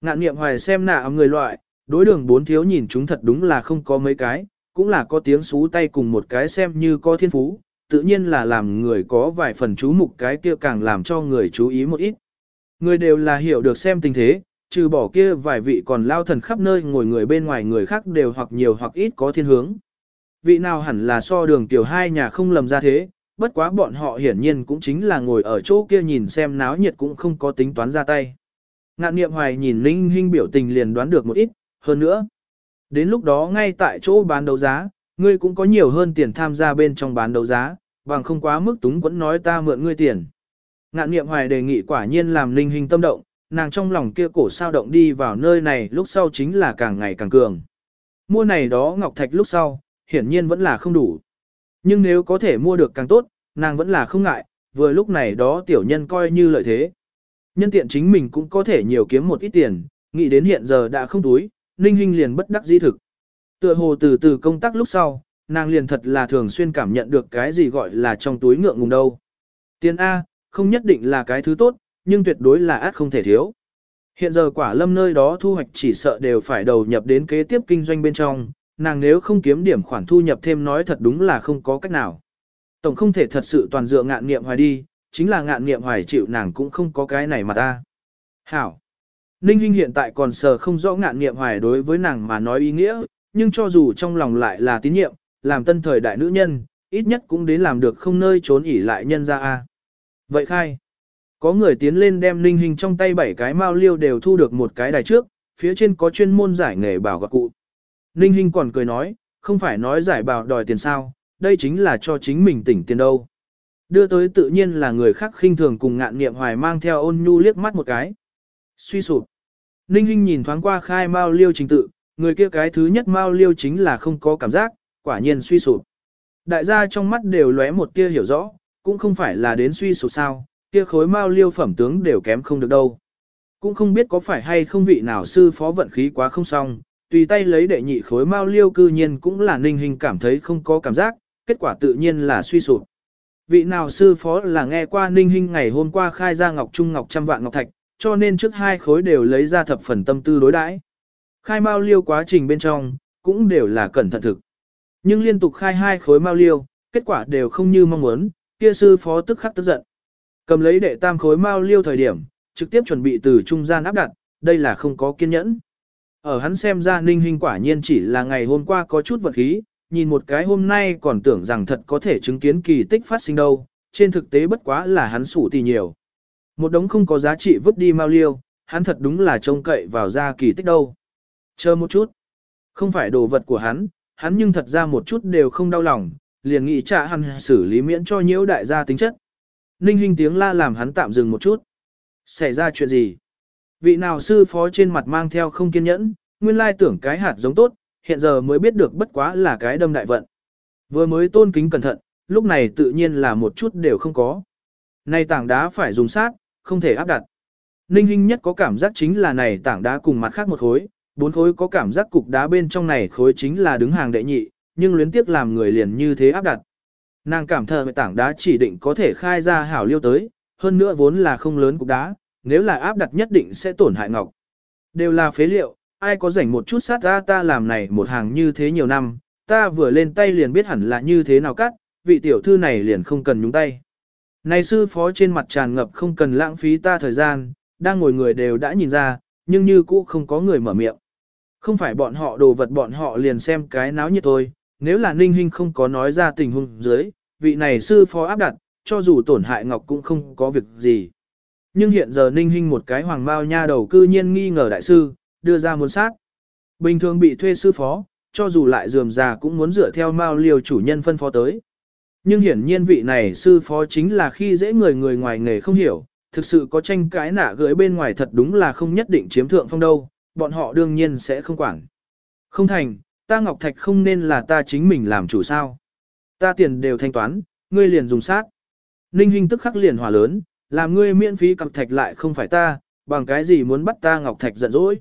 Ngạn niệm hoài xem nạ người loại, đối đường bốn thiếu nhìn chúng thật đúng là không có mấy cái, cũng là có tiếng xú tay cùng một cái xem như có thiên phú, tự nhiên là làm người có vài phần chú mục cái kia càng làm cho người chú ý một ít. Người đều là hiểu được xem tình thế, trừ bỏ kia vài vị còn lao thần khắp nơi ngồi người bên ngoài người khác đều hoặc nhiều hoặc ít có thiên hướng. Vị nào hẳn là so đường tiểu hai nhà không lầm ra thế, bất quá bọn họ hiển nhiên cũng chính là ngồi ở chỗ kia nhìn xem náo nhiệt cũng không có tính toán ra tay. Ngạn niệm hoài nhìn Linh Hinh biểu tình liền đoán được một ít, hơn nữa. Đến lúc đó ngay tại chỗ bán đấu giá, ngươi cũng có nhiều hơn tiền tham gia bên trong bán đấu giá, bằng không quá mức túng quẫn nói ta mượn ngươi tiền. Ngạn niệm hoài đề nghị quả nhiên làm Linh Hinh tâm động, nàng trong lòng kia cổ sao động đi vào nơi này lúc sau chính là càng ngày càng cường. Mua này đó ngọc thạch lúc sau, hiển nhiên vẫn là không đủ. Nhưng nếu có thể mua được càng tốt, nàng vẫn là không ngại, vừa lúc này đó tiểu nhân coi như lợi thế. Nhân tiện chính mình cũng có thể nhiều kiếm một ít tiền, nghĩ đến hiện giờ đã không túi, Ninh Hinh liền bất đắc dĩ thực. Tựa hồ từ từ công tác lúc sau, nàng liền thật là thường xuyên cảm nhận được cái gì gọi là trong túi ngượng ngùng đâu. Tiền A, không nhất định là cái thứ tốt, nhưng tuyệt đối là át không thể thiếu. Hiện giờ quả lâm nơi đó thu hoạch chỉ sợ đều phải đầu nhập đến kế tiếp kinh doanh bên trong, nàng nếu không kiếm điểm khoản thu nhập thêm nói thật đúng là không có cách nào. Tổng không thể thật sự toàn dựa ngạn nghiệm hoài đi, chính là ngạn nghiệm hoài chịu nàng cũng không có cái này mà ta. Hảo. Ninh Hinh hiện tại còn sờ không rõ ngạn nghiệm hoài đối với nàng mà nói ý nghĩa, nhưng cho dù trong lòng lại là tín nhiệm, làm tân thời đại nữ nhân, ít nhất cũng đến làm được không nơi trốn ỉ lại nhân ra a. Vậy khai, có người tiến lên đem Ninh Hinh trong tay bảy cái mao liêu đều thu được một cái đài trước, phía trên có chuyên môn giải nghề bảo gặp cụ. Ninh Hinh còn cười nói, không phải nói giải bảo đòi tiền sao, đây chính là cho chính mình tỉnh tiền đâu. Đưa tới tự nhiên là người khác khinh thường cùng ngạn nghiệm hoài mang theo ôn nhu liếc mắt một cái. Suy sụp. Ninh Hinh nhìn thoáng qua khai mao liêu trình tự, người kia cái thứ nhất mao liêu chính là không có cảm giác, quả nhiên suy sụp. Đại gia trong mắt đều lóe một tia hiểu rõ, cũng không phải là đến suy sụp sao, kia khối mao liêu phẩm tướng đều kém không được đâu. Cũng không biết có phải hay không vị nào sư phó vận khí quá không xong, tùy tay lấy đệ nhị khối mao liêu cư nhiên cũng là ninh hình cảm thấy không có cảm giác, kết quả tự nhiên là suy sụp. Vị nào sư phó là nghe qua ninh hình ngày hôm qua khai ra ngọc trung ngọc trăm vạn ngọc thạch, cho nên trước hai khối đều lấy ra thập phần tâm tư đối đãi. Khai mao liêu quá trình bên trong, cũng đều là cẩn thận thực. Nhưng liên tục khai hai khối mao liêu, kết quả đều không như mong muốn, kia sư phó tức khắc tức giận. Cầm lấy đệ tam khối mao liêu thời điểm, trực tiếp chuẩn bị từ trung gian áp đặt, đây là không có kiên nhẫn. Ở hắn xem ra ninh hình quả nhiên chỉ là ngày hôm qua có chút vật khí, nhìn một cái hôm nay còn tưởng rằng thật có thể chứng kiến kỳ tích phát sinh đâu, trên thực tế bất quá là hắn sủ tì nhiều. Một đống không có giá trị vứt đi mau liêu, hắn thật đúng là trông cậy vào ra kỳ tích đâu. Chờ một chút. Không phải đồ vật của hắn, hắn nhưng thật ra một chút đều không đau lòng, liền nghĩ trả hắn xử lý miễn cho nhiễu đại gia tính chất. Ninh Hinh tiếng la làm hắn tạm dừng một chút. Xảy ra chuyện gì? Vị nào sư phó trên mặt mang theo không kiên nhẫn, nguyên lai tưởng cái hạt giống tốt, hiện giờ mới biết được bất quá là cái đâm đại vận. Vừa mới tôn kính cẩn thận, lúc này tự nhiên là một chút đều không có. Này tảng đá phải dùng sát, không thể áp đặt. Ninh Hinh nhất có cảm giác chính là này tảng đá cùng mặt khác một khối, bốn khối có cảm giác cục đá bên trong này khối chính là đứng hàng đệ nhị, nhưng luyến tiếc làm người liền như thế áp đặt. Nàng cảm thờ tảng đá chỉ định có thể khai ra hảo liêu tới, hơn nữa vốn là không lớn cục đá, nếu là áp đặt nhất định sẽ tổn hại ngọc. Đều là phế liệu, ai có rảnh một chút sát ra ta làm này một hàng như thế nhiều năm, ta vừa lên tay liền biết hẳn là như thế nào cắt, vị tiểu thư này liền không cần nhúng tay. Này sư phó trên mặt tràn ngập không cần lãng phí ta thời gian, đang ngồi người đều đã nhìn ra, nhưng như cũ không có người mở miệng. Không phải bọn họ đồ vật bọn họ liền xem cái náo nhiệt thôi, nếu là ninh huynh không có nói ra tình huống dưới, vị này sư phó áp đặt, cho dù tổn hại ngọc cũng không có việc gì. Nhưng hiện giờ ninh huynh một cái hoàng bao nha đầu cư nhiên nghi ngờ đại sư, đưa ra muốn sát. Bình thường bị thuê sư phó, cho dù lại dườm già cũng muốn dựa theo mao liều chủ nhân phân phó tới. Nhưng hiển nhiên vị này sư phó chính là khi dễ người người ngoài nghề không hiểu, thực sự có tranh cãi nả gửi bên ngoài thật đúng là không nhất định chiếm thượng phong đâu, bọn họ đương nhiên sẽ không quản. Không thành, ta Ngọc Thạch không nên là ta chính mình làm chủ sao. Ta tiền đều thanh toán, ngươi liền dùng sát. Ninh Hinh tức khắc liền hòa lớn, làm ngươi miễn phí cặp thạch lại không phải ta, bằng cái gì muốn bắt ta Ngọc Thạch giận dỗi.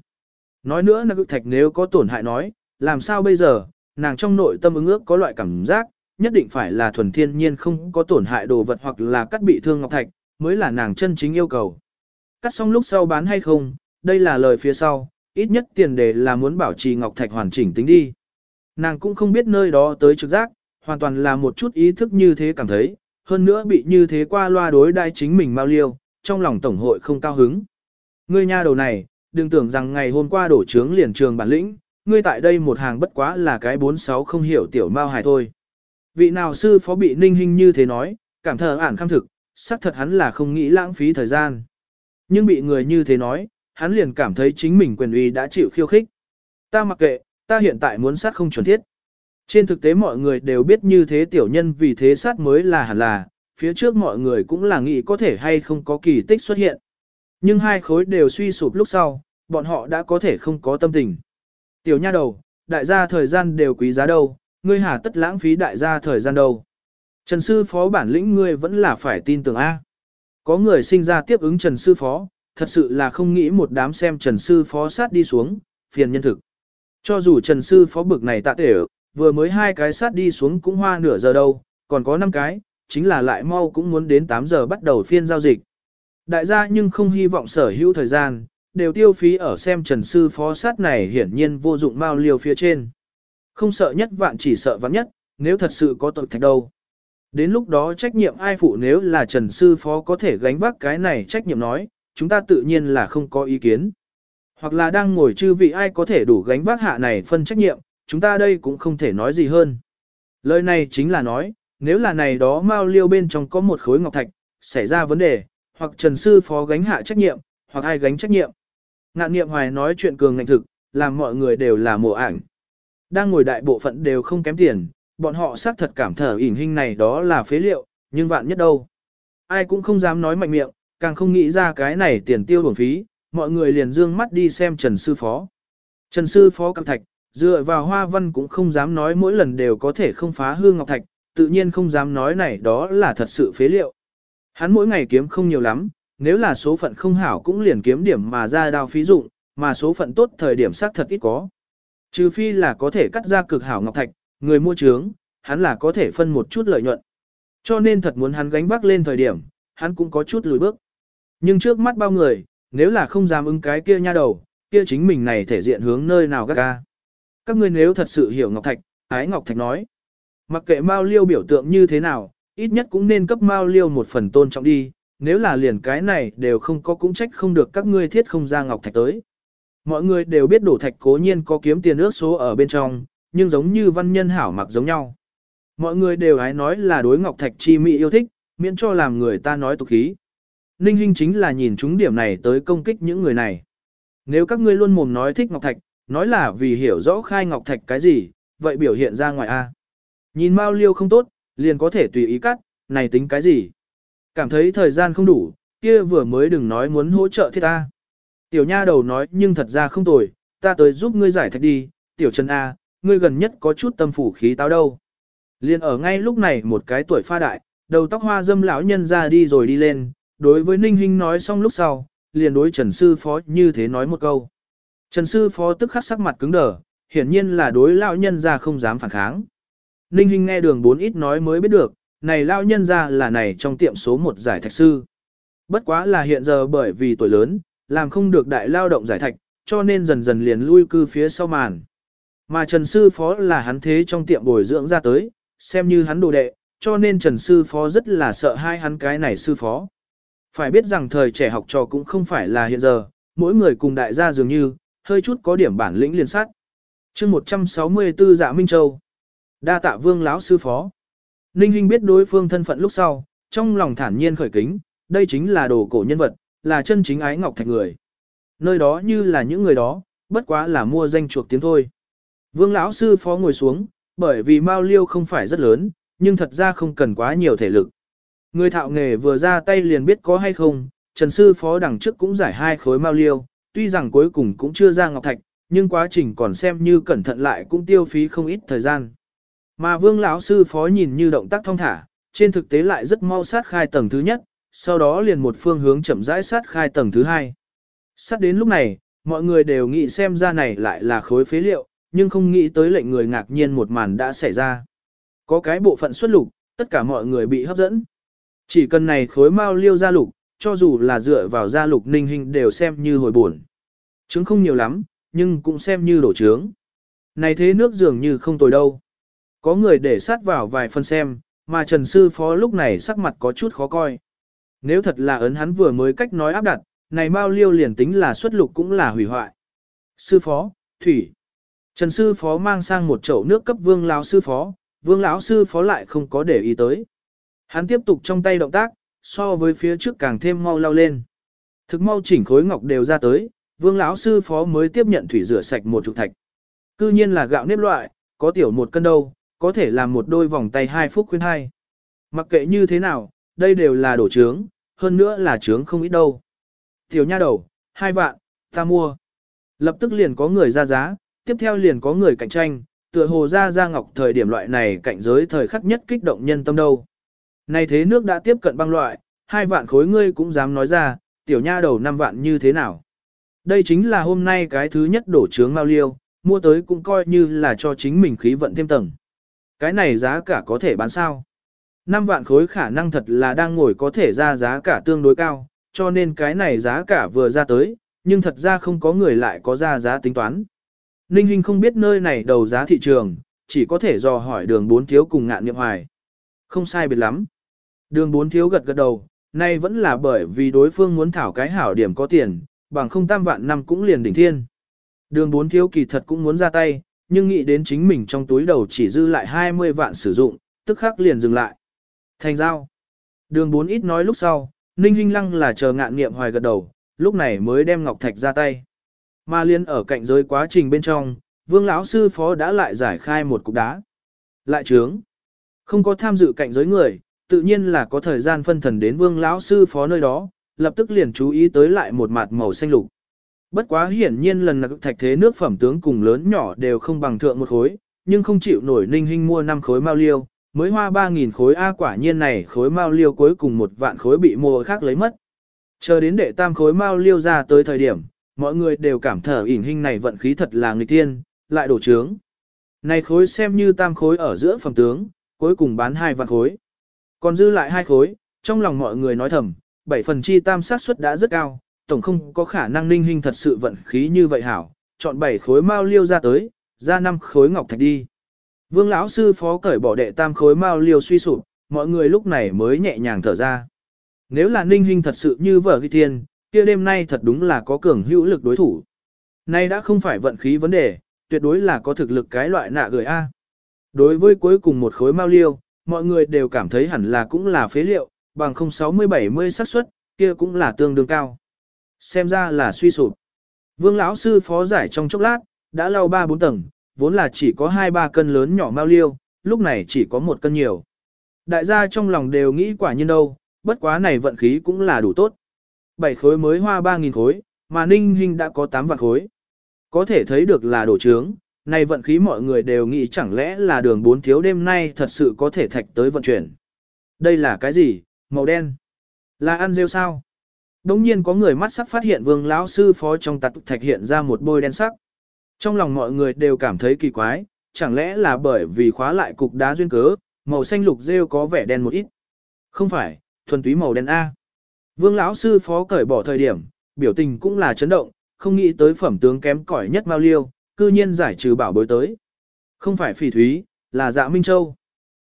Nói nữa là cực thạch nếu có tổn hại nói, làm sao bây giờ, nàng trong nội tâm ứng ước có loại cảm giác, nhất định phải là thuần thiên nhiên không có tổn hại đồ vật hoặc là cắt bị thương Ngọc Thạch, mới là nàng chân chính yêu cầu. Cắt xong lúc sau bán hay không, đây là lời phía sau, ít nhất tiền đề là muốn bảo trì Ngọc Thạch hoàn chỉnh tính đi. Nàng cũng không biết nơi đó tới trực giác, hoàn toàn là một chút ý thức như thế cảm thấy, hơn nữa bị như thế qua loa đối đai chính mình mau liêu, trong lòng tổng hội không cao hứng. Ngươi nha đầu này, đừng tưởng rằng ngày hôm qua đổ trướng liền trường bản lĩnh, ngươi tại đây một hàng bất quá là cái bốn sáu không hiểu tiểu mao hài thôi. Vị nào sư phó bị ninh hình như thế nói, cảm thờ ản khăm thực, xác thật hắn là không nghĩ lãng phí thời gian. Nhưng bị người như thế nói, hắn liền cảm thấy chính mình quyền uy đã chịu khiêu khích. Ta mặc kệ, ta hiện tại muốn sát không chuẩn thiết. Trên thực tế mọi người đều biết như thế tiểu nhân vì thế sát mới là hẳn là, phía trước mọi người cũng là nghĩ có thể hay không có kỳ tích xuất hiện. Nhưng hai khối đều suy sụp lúc sau, bọn họ đã có thể không có tâm tình. Tiểu nha đầu, đại gia thời gian đều quý giá đâu, ngươi hà tất lãng phí đại gia thời gian đâu. Trần sư phó bản lĩnh ngươi vẫn là phải tin tưởng A. Có người sinh ra tiếp ứng Trần sư phó, thật sự là không nghĩ một đám xem Trần sư phó sát đi xuống, phiền nhân thực. Cho dù Trần sư phó bực này tạ tể, vừa mới hai cái sát đi xuống cũng hoa nửa giờ đâu, còn có năm cái, chính là lại mau cũng muốn đến 8 giờ bắt đầu phiên giao dịch. Đại gia nhưng không hy vọng sở hữu thời gian, đều tiêu phí ở xem trần sư phó sát này hiển nhiên vô dụng mau liều phía trên. Không sợ nhất vạn chỉ sợ vạn nhất, nếu thật sự có tội thạch đâu. Đến lúc đó trách nhiệm ai phụ nếu là trần sư phó có thể gánh vác cái này trách nhiệm nói, chúng ta tự nhiên là không có ý kiến. Hoặc là đang ngồi chư vị ai có thể đủ gánh vác hạ này phân trách nhiệm, chúng ta đây cũng không thể nói gì hơn. Lời này chính là nói, nếu là này đó mao liêu bên trong có một khối ngọc thạch, xảy ra vấn đề, hoặc Trần Sư Phó gánh hạ trách nhiệm, hoặc ai gánh trách nhiệm. Ngạn niệm hoài nói chuyện cường ngạnh thực, làm mọi người đều là mộ ảnh. Đang ngồi đại bộ phận đều không kém tiền, bọn họ xác thật cảm thở ỉn hình này đó là phế liệu, nhưng vạn nhất đâu. Ai cũng không dám nói mạnh miệng, càng không nghĩ ra cái này tiền tiêu bổng phí, mọi người liền dương mắt đi xem Trần Sư Phó. Trần Sư Phó cầm thạch, dựa vào hoa văn cũng không dám nói mỗi lần đều có thể không phá hương ngọc thạch, tự nhiên không dám nói này đó là thật sự phế liệu. Hắn mỗi ngày kiếm không nhiều lắm, nếu là số phận không hảo cũng liền kiếm điểm mà ra đao phí dụng, mà số phận tốt thời điểm xác thật ít có. Trừ phi là có thể cắt ra cực hảo ngọc thạch, người mua trướng, hắn là có thể phân một chút lợi nhuận. Cho nên thật muốn hắn gánh vác lên thời điểm, hắn cũng có chút lùi bước. Nhưng trước mắt bao người, nếu là không dám ứng cái kia nha đầu, kia chính mình này thể diện hướng nơi nào gác ca. Các ngươi nếu thật sự hiểu Ngọc Thạch, Ái Ngọc Thạch nói. Mặc kệ Mao Liêu biểu tượng như thế nào, ít nhất cũng nên cấp Mao Liêu một phần tôn trọng đi, nếu là liền cái này đều không có cũng trách không được các ngươi thiết không ra Ngọc Thạch tới. Mọi người đều biết đổ thạch cố nhiên có kiếm tiền ước số ở bên trong, nhưng giống như văn nhân hảo mặc giống nhau. Mọi người đều hái nói là đối Ngọc Thạch chi mỹ yêu thích, miễn cho làm người ta nói tục khí. Ninh Hinh chính là nhìn chúng điểm này tới công kích những người này. Nếu các ngươi luôn mồm nói thích Ngọc Thạch, nói là vì hiểu rõ khai Ngọc Thạch cái gì, vậy biểu hiện ra ngoài A. Nhìn Mao Liêu không tốt, liền có thể tùy ý cắt, này tính cái gì. Cảm thấy thời gian không đủ, kia vừa mới đừng nói muốn hỗ trợ thiết ta. Tiểu nha đầu nói nhưng thật ra không tồi, ta tới giúp ngươi giải thạch đi, tiểu chân A, ngươi gần nhất có chút tâm phủ khí táo đâu. Liên ở ngay lúc này một cái tuổi pha đại, đầu tóc hoa dâm lão nhân ra đi rồi đi lên, đối với Ninh Hinh nói xong lúc sau, liền đối Trần Sư Phó như thế nói một câu. Trần Sư Phó tức khắc sắc mặt cứng đờ, hiển nhiên là đối lão nhân ra không dám phản kháng. Ninh Hinh nghe đường bốn ít nói mới biết được, này lão nhân ra là này trong tiệm số một giải thạch sư. Bất quá là hiện giờ bởi vì tuổi lớn, làm không được đại lao động giải thạch, cho nên dần dần liền lui cư phía sau màn. Mà Trần Sư Phó là hắn thế trong tiệm bồi dưỡng ra tới, xem như hắn đồ đệ, cho nên Trần Sư Phó rất là sợ hai hắn cái này Sư Phó. Phải biết rằng thời trẻ học trò cũng không phải là hiện giờ, mỗi người cùng đại gia dường như, hơi chút có điểm bản lĩnh liên sát. chương 164 Dạ Minh Châu Đa tạ vương lão sư phó. Ninh Hinh biết đối phương thân phận lúc sau, trong lòng thản nhiên khởi kính, đây chính là đồ cổ nhân vật, là chân chính ái ngọc thạch người. Nơi đó như là những người đó, bất quá là mua danh chuộc tiếng thôi. Vương lão sư phó ngồi xuống, bởi vì Mao Liêu không phải rất lớn, nhưng thật ra không cần quá nhiều thể lực. Người thạo nghề vừa ra tay liền biết có hay không, Trần sư phó đằng trước cũng giải hai khối Mao Liêu, tuy rằng cuối cùng cũng chưa ra ngọc thạch, nhưng quá trình còn xem như cẩn thận lại cũng tiêu phí không ít thời gian. Mà Vương lão sư phó nhìn như động tác thông thả, trên thực tế lại rất mau sát khai tầng thứ nhất, sau đó liền một phương hướng chậm rãi sát khai tầng thứ hai. Sát đến lúc này, mọi người đều nghĩ xem ra này lại là khối phế liệu, nhưng không nghĩ tới lệnh người ngạc nhiên một màn đã xảy ra. Có cái bộ phận xuất lục, tất cả mọi người bị hấp dẫn. Chỉ cần này khối mau liêu ra lục, cho dù là dựa vào gia lục ninh hình đều xem như hồi buồn. Trứng không nhiều lắm, nhưng cũng xem như đổ trướng. Này thế nước dường như không tồi đâu. Có người để sát vào vài phân xem, mà Trần Sư Phó lúc này sắc mặt có chút khó coi. Nếu thật là ấn hắn vừa mới cách nói áp đặt, này Mao Liêu liền tính là xuất lục cũng là hủy hoại. Sư Phó, Thủy. Trần Sư Phó mang sang một chậu nước cấp Vương lão Sư Phó, Vương lão Sư Phó lại không có để ý tới. Hắn tiếp tục trong tay động tác, so với phía trước càng thêm mau lao lên. Thực mau chỉnh khối ngọc đều ra tới, Vương lão Sư Phó mới tiếp nhận thủy rửa sạch một chục thạch. Cư nhiên là gạo nếp loại, có tiểu một cân đâu, có thể làm một đôi vòng tay hai phút khuyên hai. Mặc kệ như thế nào, đây đều là đổ trướng, hơn nữa là trướng không ít đâu. Tiểu nha đầu, hai vạn, ta mua. Lập tức liền có người ra giá, tiếp theo liền có người cạnh tranh, tựa hồ ra ra ngọc thời điểm loại này cạnh giới thời khắc nhất kích động nhân tâm đâu. Này thế nước đã tiếp cận băng loại, hai vạn khối ngươi cũng dám nói ra, tiểu nha đầu năm vạn như thế nào. Đây chính là hôm nay cái thứ nhất đổ trướng mau liêu, mua tới cũng coi như là cho chính mình khí vận thêm tầng. Cái này giá cả có thể bán sao? 5 vạn khối khả năng thật là đang ngồi có thể ra giá cả tương đối cao, cho nên cái này giá cả vừa ra tới, nhưng thật ra không có người lại có ra giá tính toán. Ninh Hinh không biết nơi này đầu giá thị trường, chỉ có thể dò hỏi đường bốn thiếu cùng ngạn niệm hoài. Không sai biệt lắm. Đường bốn thiếu gật gật đầu, nay vẫn là bởi vì đối phương muốn thảo cái hảo điểm có tiền, bằng không tam vạn năm cũng liền đỉnh thiên. Đường bốn thiếu kỳ thật cũng muốn ra tay, nhưng nghĩ đến chính mình trong túi đầu chỉ dư lại 20 vạn sử dụng, tức khắc liền dừng lại. Thành giao. Đường bốn ít nói lúc sau, Ninh Hinh Lăng là chờ ngạn nghiệm hoài gật đầu, lúc này mới đem Ngọc Thạch ra tay. Mà liên ở cạnh giới quá trình bên trong, Vương lão sư phó đã lại giải khai một cục đá. Lại trướng. Không có tham dự cạnh giới người, tự nhiên là có thời gian phân thần đến Vương lão sư phó nơi đó, lập tức liền chú ý tới lại một mặt màu xanh lục. Bất quá hiển nhiên lần là thạch thế nước phẩm tướng cùng lớn nhỏ đều không bằng thượng một khối, nhưng không chịu nổi Ninh hình mua 5 khối mao liêu, mới hoa 3.000 khối A quả nhiên này khối mao liêu cuối cùng một vạn khối bị mua khác lấy mất. Chờ đến đệ tam khối mao liêu ra tới thời điểm, mọi người đều cảm thở ỉn hình này vận khí thật là người tiên, lại đổ trướng. Này khối xem như tam khối ở giữa phẩm tướng, cuối cùng bán hai vạn khối. Còn dư lại hai khối, trong lòng mọi người nói thầm, bảy phần chi tam sát suất đã rất cao, tổng không có khả năng ninh hình thật sự vận khí như vậy hảo, chọn bảy khối mao liêu ra tới, ra năm khối ngọc thạch đi. Vương lão sư phó cởi bỏ đệ tam khối mao liêu suy sụp, mọi người lúc này mới nhẹ nhàng thở ra. Nếu là ninh hình thật sự như vở ghi tiên, kia đêm nay thật đúng là có cường hữu lực đối thủ. Nay đã không phải vận khí vấn đề, tuyệt đối là có thực lực cái loại nạ gửi A. Đối với cuối cùng một khối mao liêu, mọi người đều cảm thấy hẳn là cũng là phế liệu, bằng 060-70 xác suất, kia cũng là tương đương cao. Xem ra là suy sụp. Vương lão sư phó giải trong chốc lát, đã lau 3-4 tầng, vốn là chỉ có 2-3 cân lớn nhỏ mao liêu, lúc này chỉ có 1 cân nhiều. Đại gia trong lòng đều nghĩ quả nhiên đâu, bất quá này vận khí cũng là đủ tốt. 7 khối mới hoa 3.000 khối, mà ninh hình đã có 8 vạn khối. Có thể thấy được là đổ trướng, này vận khí mọi người đều nghĩ chẳng lẽ là đường bốn thiếu đêm nay thật sự có thể thạch tới vận chuyển. Đây là cái gì, màu đen? Là ăn rêu sao? Đống nhiên có người mắt sắc phát hiện vương lão sư phó trong tạc thạch hiện ra một bôi đen sắc. Trong lòng mọi người đều cảm thấy kỳ quái, chẳng lẽ là bởi vì khóa lại cục đá duyên cớ, màu xanh lục rêu có vẻ đen một ít. Không phải, thuần túy màu đen A. Vương lão sư phó cởi bỏ thời điểm, biểu tình cũng là chấn động, không nghĩ tới phẩm tướng kém cỏi nhất Mao Liêu, cư nhiên giải trừ bảo bối tới. Không phải phỉ thúy, là dạ Minh Châu.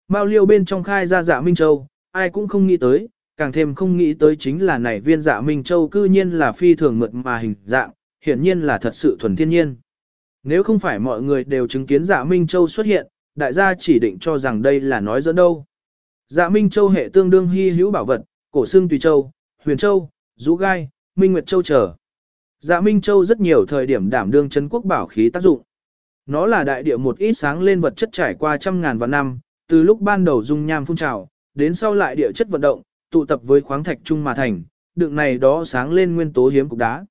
Mao Liêu bên trong khai ra dạ Minh Châu, ai cũng không nghĩ tới, càng thêm không nghĩ tới chính là này viên dạ Minh Châu cư nhiên là phi thường mượt mà hình dạng, hiển nhiên là thật sự thuần thiên nhiên. Nếu không phải mọi người đều chứng kiến dạ Minh Châu xuất hiện, đại gia chỉ định cho rằng đây là nói dẫn đâu. Dạ Minh Châu hệ tương đương hy hữu bảo vật, cổ xương tùy châu, huyền châu, rũ gai, minh nguyệt châu trở. Dạ Minh Châu rất nhiều thời điểm đảm đương chân quốc bảo khí tác dụng. Nó là đại địa một ít sáng lên vật chất trải qua trăm ngàn vạn năm, từ lúc ban đầu dung nham phun trào, đến sau lại địa chất vận động, tụ tập với khoáng thạch trung mà thành, đựng này đó sáng lên nguyên tố hiếm cục đá.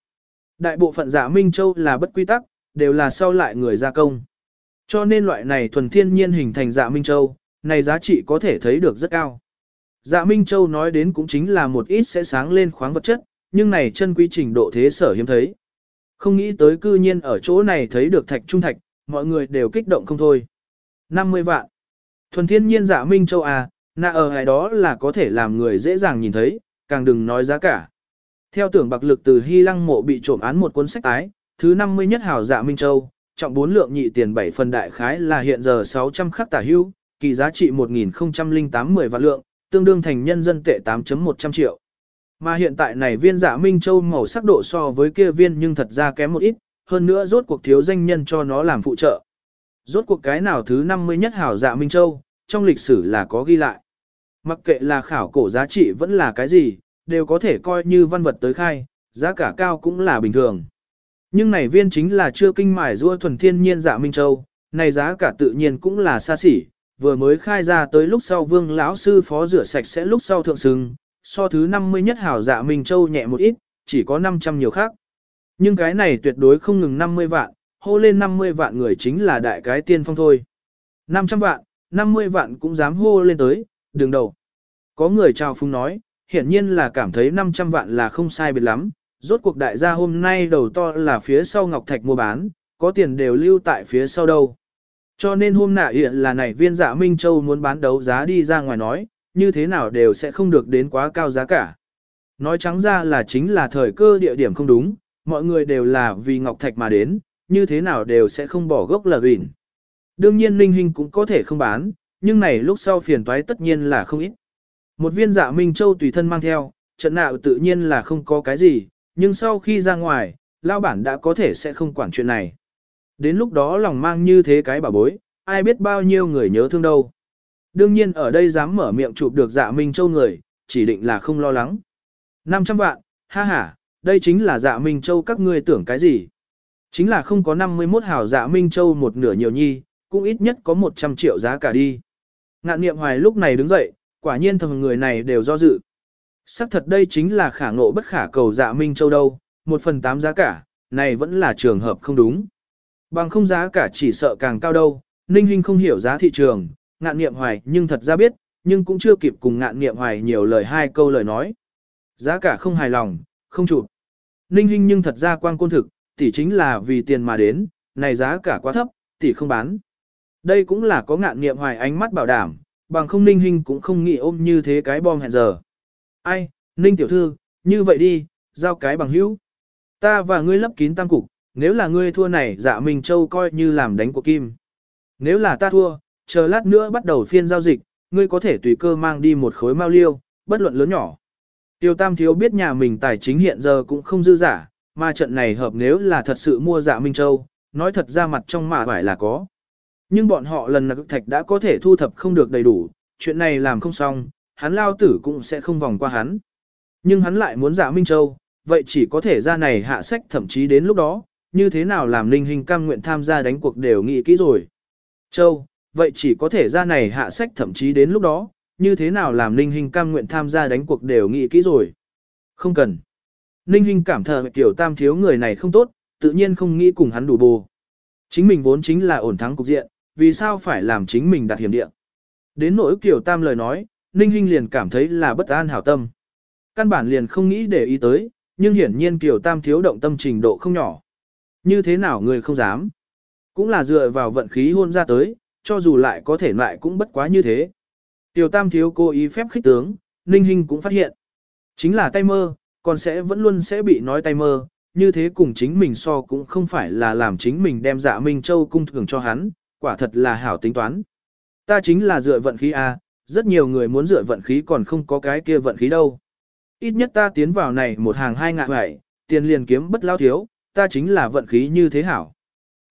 Đại bộ phận Dạ Minh Châu là bất quy tắc, đều là sau lại người gia công. Cho nên loại này thuần thiên nhiên hình thành Dạ Minh Châu, này giá trị có thể thấy được rất cao. Dạ Minh Châu nói đến cũng chính là một ít sẽ sáng lên khoáng vật chất, nhưng này chân quý trình độ thế sở hiếm thấy. Không nghĩ tới cư nhiên ở chỗ này thấy được thạch trung thạch, mọi người đều kích động không thôi. 50 vạn. Thuần thiên nhiên dạ Minh Châu à, nạ ở ngày đó là có thể làm người dễ dàng nhìn thấy, càng đừng nói giá cả. Theo tưởng bạc lực từ Hy Lăng mộ bị trộm án một cuốn sách tái, thứ 50 nhất hào dạ Minh Châu, trọng bốn lượng nhị tiền 7 phần đại khái là hiện giờ 600 khắc tả hưu, kỳ giá trị 1008 10 vạn lượng, tương đương thành nhân dân tệ 8.100 triệu. Mà hiện tại này viên dạ Minh Châu màu sắc độ so với kia viên nhưng thật ra kém một ít, hơn nữa rốt cuộc thiếu danh nhân cho nó làm phụ trợ. Rốt cuộc cái nào thứ 50 nhất hảo dạ Minh Châu, trong lịch sử là có ghi lại. Mặc kệ là khảo cổ giá trị vẫn là cái gì, đều có thể coi như văn vật tới khai, giá cả cao cũng là bình thường. Nhưng này viên chính là chưa kinh mải rua thuần thiên nhiên dạ Minh Châu, này giá cả tự nhiên cũng là xa xỉ, vừa mới khai ra tới lúc sau vương lão sư phó rửa sạch sẽ lúc sau thượng sừng, so thứ 50 nhất hảo dạ Minh Châu nhẹ một ít, chỉ có 500 nhiều khác. Nhưng cái này tuyệt đối không ngừng 50 vạn, hô lên 50 vạn người chính là đại cái tiên phong thôi. 500 vạn, 50 vạn cũng dám hô lên tới, đường đầu. Có người chào phung nói, hiển nhiên là cảm thấy 500 vạn là không sai biệt lắm, rốt cuộc đại gia hôm nay đầu to là phía sau Ngọc Thạch mua bán, có tiền đều lưu tại phía sau đâu. Cho nên hôm nạ hiện là này viên dạ Minh Châu muốn bán đấu giá đi ra ngoài nói, như thế nào đều sẽ không được đến quá cao giá cả. Nói trắng ra là chính là thời cơ địa điểm không đúng, mọi người đều là vì Ngọc Thạch mà đến, như thế nào đều sẽ không bỏ gốc là gỉn. Đương nhiên Linh Hình cũng có thể không bán, nhưng này lúc sau phiền toái tất nhiên là không ít. Một viên dạ Minh Châu tùy thân mang theo, trận nạo tự nhiên là không có cái gì, nhưng sau khi ra ngoài, lao bản đã có thể sẽ không quản chuyện này. Đến lúc đó lòng mang như thế cái bà bối, ai biết bao nhiêu người nhớ thương đâu. Đương nhiên ở đây dám mở miệng chụp được dạ Minh Châu người, chỉ định là không lo lắng. 500 vạn, ha ha, đây chính là dạ Minh Châu các ngươi tưởng cái gì. Chính là không có 51 hào dạ Minh Châu một nửa nhiều nhi, cũng ít nhất có 100 triệu giá cả đi. Ngạn niệm hoài lúc này đứng dậy, quả nhiên thầm người này đều do dự. Sắc thật đây chính là khả ngộ bất khả cầu dạ Minh Châu đâu, một phần tám giá cả, này vẫn là trường hợp không đúng. Bằng không giá cả chỉ sợ càng cao đâu, Ninh Hinh không hiểu giá thị trường, ngạn niệm hoài nhưng thật ra biết, nhưng cũng chưa kịp cùng ngạn niệm hoài nhiều lời hai câu lời nói. Giá cả không hài lòng, không chụp. Ninh Hinh nhưng thật ra quan côn thực, tỷ chính là vì tiền mà đến, này giá cả quá thấp, tỷ không bán. Đây cũng là có ngạn niệm hoài ánh mắt bảo đảm, bằng không Ninh Hinh cũng không nghĩ ôm như thế cái bom hẹn giờ. Ai, Ninh tiểu thư, như vậy đi, giao cái bằng hữu. Ta và ngươi lấp kín tam cục, nếu là ngươi thua này dạ Minh Châu coi như làm đánh của kim. Nếu là ta thua, chờ lát nữa bắt đầu phiên giao dịch, ngươi có thể tùy cơ mang đi một khối mao liêu, bất luận lớn nhỏ. Tiêu Tam Thiếu biết nhà mình tài chính hiện giờ cũng không dư giả, mà trận này hợp nếu là thật sự mua dạ Minh Châu, nói thật ra mặt trong mà phải là có. Nhưng bọn họ lần này thạch đã có thể thu thập không được đầy đủ, chuyện này làm không xong, hắn lao tử cũng sẽ không vòng qua hắn. Nhưng hắn lại muốn dạ Minh Châu, vậy chỉ có thể ra này hạ sách thậm chí đến lúc đó, như thế nào làm linh hình cam nguyện tham gia đánh cuộc đều nghĩ kỹ rồi. Châu, vậy chỉ có thể ra này hạ sách thậm chí đến lúc đó, như thế nào làm Ninh Hinh cam nguyện tham gia đánh cuộc đều nghĩ kỹ rồi. Không cần. Ninh Hinh cảm thờ tiểu tam thiếu người này không tốt, tự nhiên không nghĩ cùng hắn đủ bù. Chính mình vốn chính là ổn thắng cục diện, vì sao phải làm chính mình đặt hiểm địa. Đến nỗi tiểu tam lời nói, Ninh Hinh liền cảm thấy là bất an hảo tâm. Căn bản liền không nghĩ để ý tới, nhưng hiển nhiên tiểu tam thiếu động tâm trình độ không nhỏ. Như thế nào người không dám. Cũng là dựa vào vận khí hôn ra tới, cho dù lại có thể lại cũng bất quá như thế. Tiểu tam thiếu cố ý phép khích tướng, Ninh Hinh cũng phát hiện. Chính là tay mơ, còn sẽ vẫn luôn sẽ bị nói tay mơ, như thế cùng chính mình so cũng không phải là làm chính mình đem dạ Minh Châu cung thường cho hắn, quả thật là hảo tính toán. Ta chính là dựa vận khí A, rất nhiều người muốn dựa vận khí còn không có cái kia vận khí đâu. Ít nhất ta tiến vào này một hàng hai ngạ vậy, tiền liền kiếm bất lao thiếu, ta chính là vận khí như thế hảo.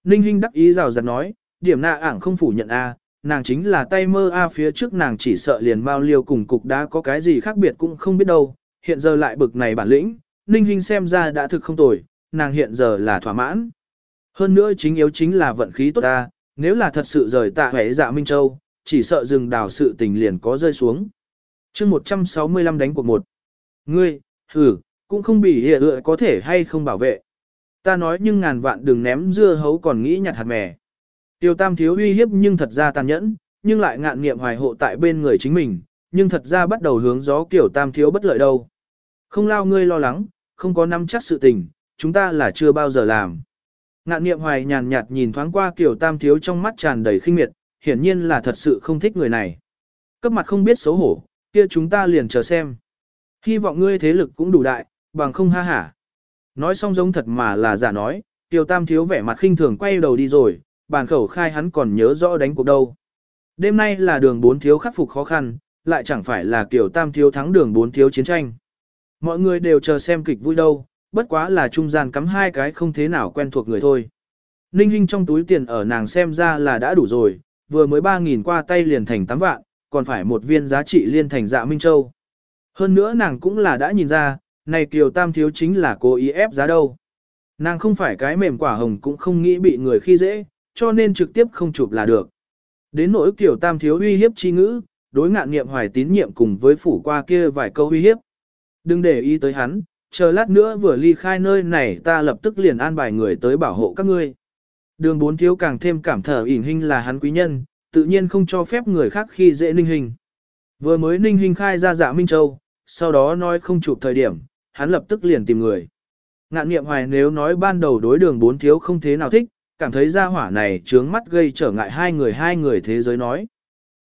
Ninh Hinh đắc ý rào rạt nói, điểm nạ ảng không phủ nhận A, nàng chính là tay mơ A phía trước nàng chỉ sợ liền bao liêu cùng cục đã có cái gì khác biệt cũng không biết đâu, hiện giờ lại bực này bản lĩnh, Ninh Hinh xem ra đã thực không tồi, nàng hiện giờ là thỏa mãn. Hơn nữa chính yếu chính là vận khí tốt ta, nếu là thật sự rời tạ hẻ dạ Minh Châu, chỉ sợ rừng đào sự tình liền có rơi xuống. chương 165 đánh cuộc một. Ngươi, ừ, cũng không bị hệ ựa có thể hay không bảo vệ. Ta nói nhưng ngàn vạn đừng ném dưa hấu còn nghĩ nhặt hạt mè. Tiêu tam thiếu uy hiếp nhưng thật ra tàn nhẫn, nhưng lại ngạn nghiệm hoài hộ tại bên người chính mình, nhưng thật ra bắt đầu hướng gió kiểu tam thiếu bất lợi đâu. Không lao ngươi lo lắng, không có nắm chắc sự tình, chúng ta là chưa bao giờ làm. Ngạn nghiệm hoài nhàn nhạt nhìn thoáng qua kiểu tam thiếu trong mắt tràn đầy khinh miệt, hiển nhiên là thật sự không thích người này. Cấp mặt không biết xấu hổ, kia chúng ta liền chờ xem. Hy vọng ngươi thế lực cũng đủ đại, bằng không ha hả. Nói xong giống thật mà là giả nói, tiểu tam thiếu vẻ mặt khinh thường quay đầu đi rồi, bàn khẩu khai hắn còn nhớ rõ đánh cuộc đâu. Đêm nay là đường bốn thiếu khắc phục khó khăn, lại chẳng phải là kiểu tam thiếu thắng đường bốn thiếu chiến tranh. Mọi người đều chờ xem kịch vui đâu, bất quá là trung gian cắm hai cái không thế nào quen thuộc người thôi. Ninh Hinh trong túi tiền ở nàng xem ra là đã đủ rồi, vừa mới 3.000 qua tay liền thành 8 vạn, còn phải một viên giá trị liên thành dạ Minh Châu. Hơn nữa nàng cũng là đã nhìn ra, này Kiều Tam Thiếu chính là cố ý ép giá đâu. Nàng không phải cái mềm quả hồng cũng không nghĩ bị người khi dễ, cho nên trực tiếp không chụp là được. Đến nỗi kiểu Tam Thiếu uy hiếp chi ngữ, đối ngạn nghiệm hoài tín nhiệm cùng với phủ qua kia vài câu uy hiếp. Đừng để ý tới hắn, chờ lát nữa vừa ly khai nơi này ta lập tức liền an bài người tới bảo hộ các ngươi. Đường bốn thiếu càng thêm cảm thở ỉn hình là hắn quý nhân, tự nhiên không cho phép người khác khi dễ ninh hình. Vừa mới ninh hình khai ra dạ Minh Châu, sau đó nói không chụp thời điểm, hắn lập tức liền tìm người. Ngạn nghiệm hoài nếu nói ban đầu đối đường bốn thiếu không thế nào thích, cảm thấy ra hỏa này trướng mắt gây trở ngại hai người hai người thế giới nói.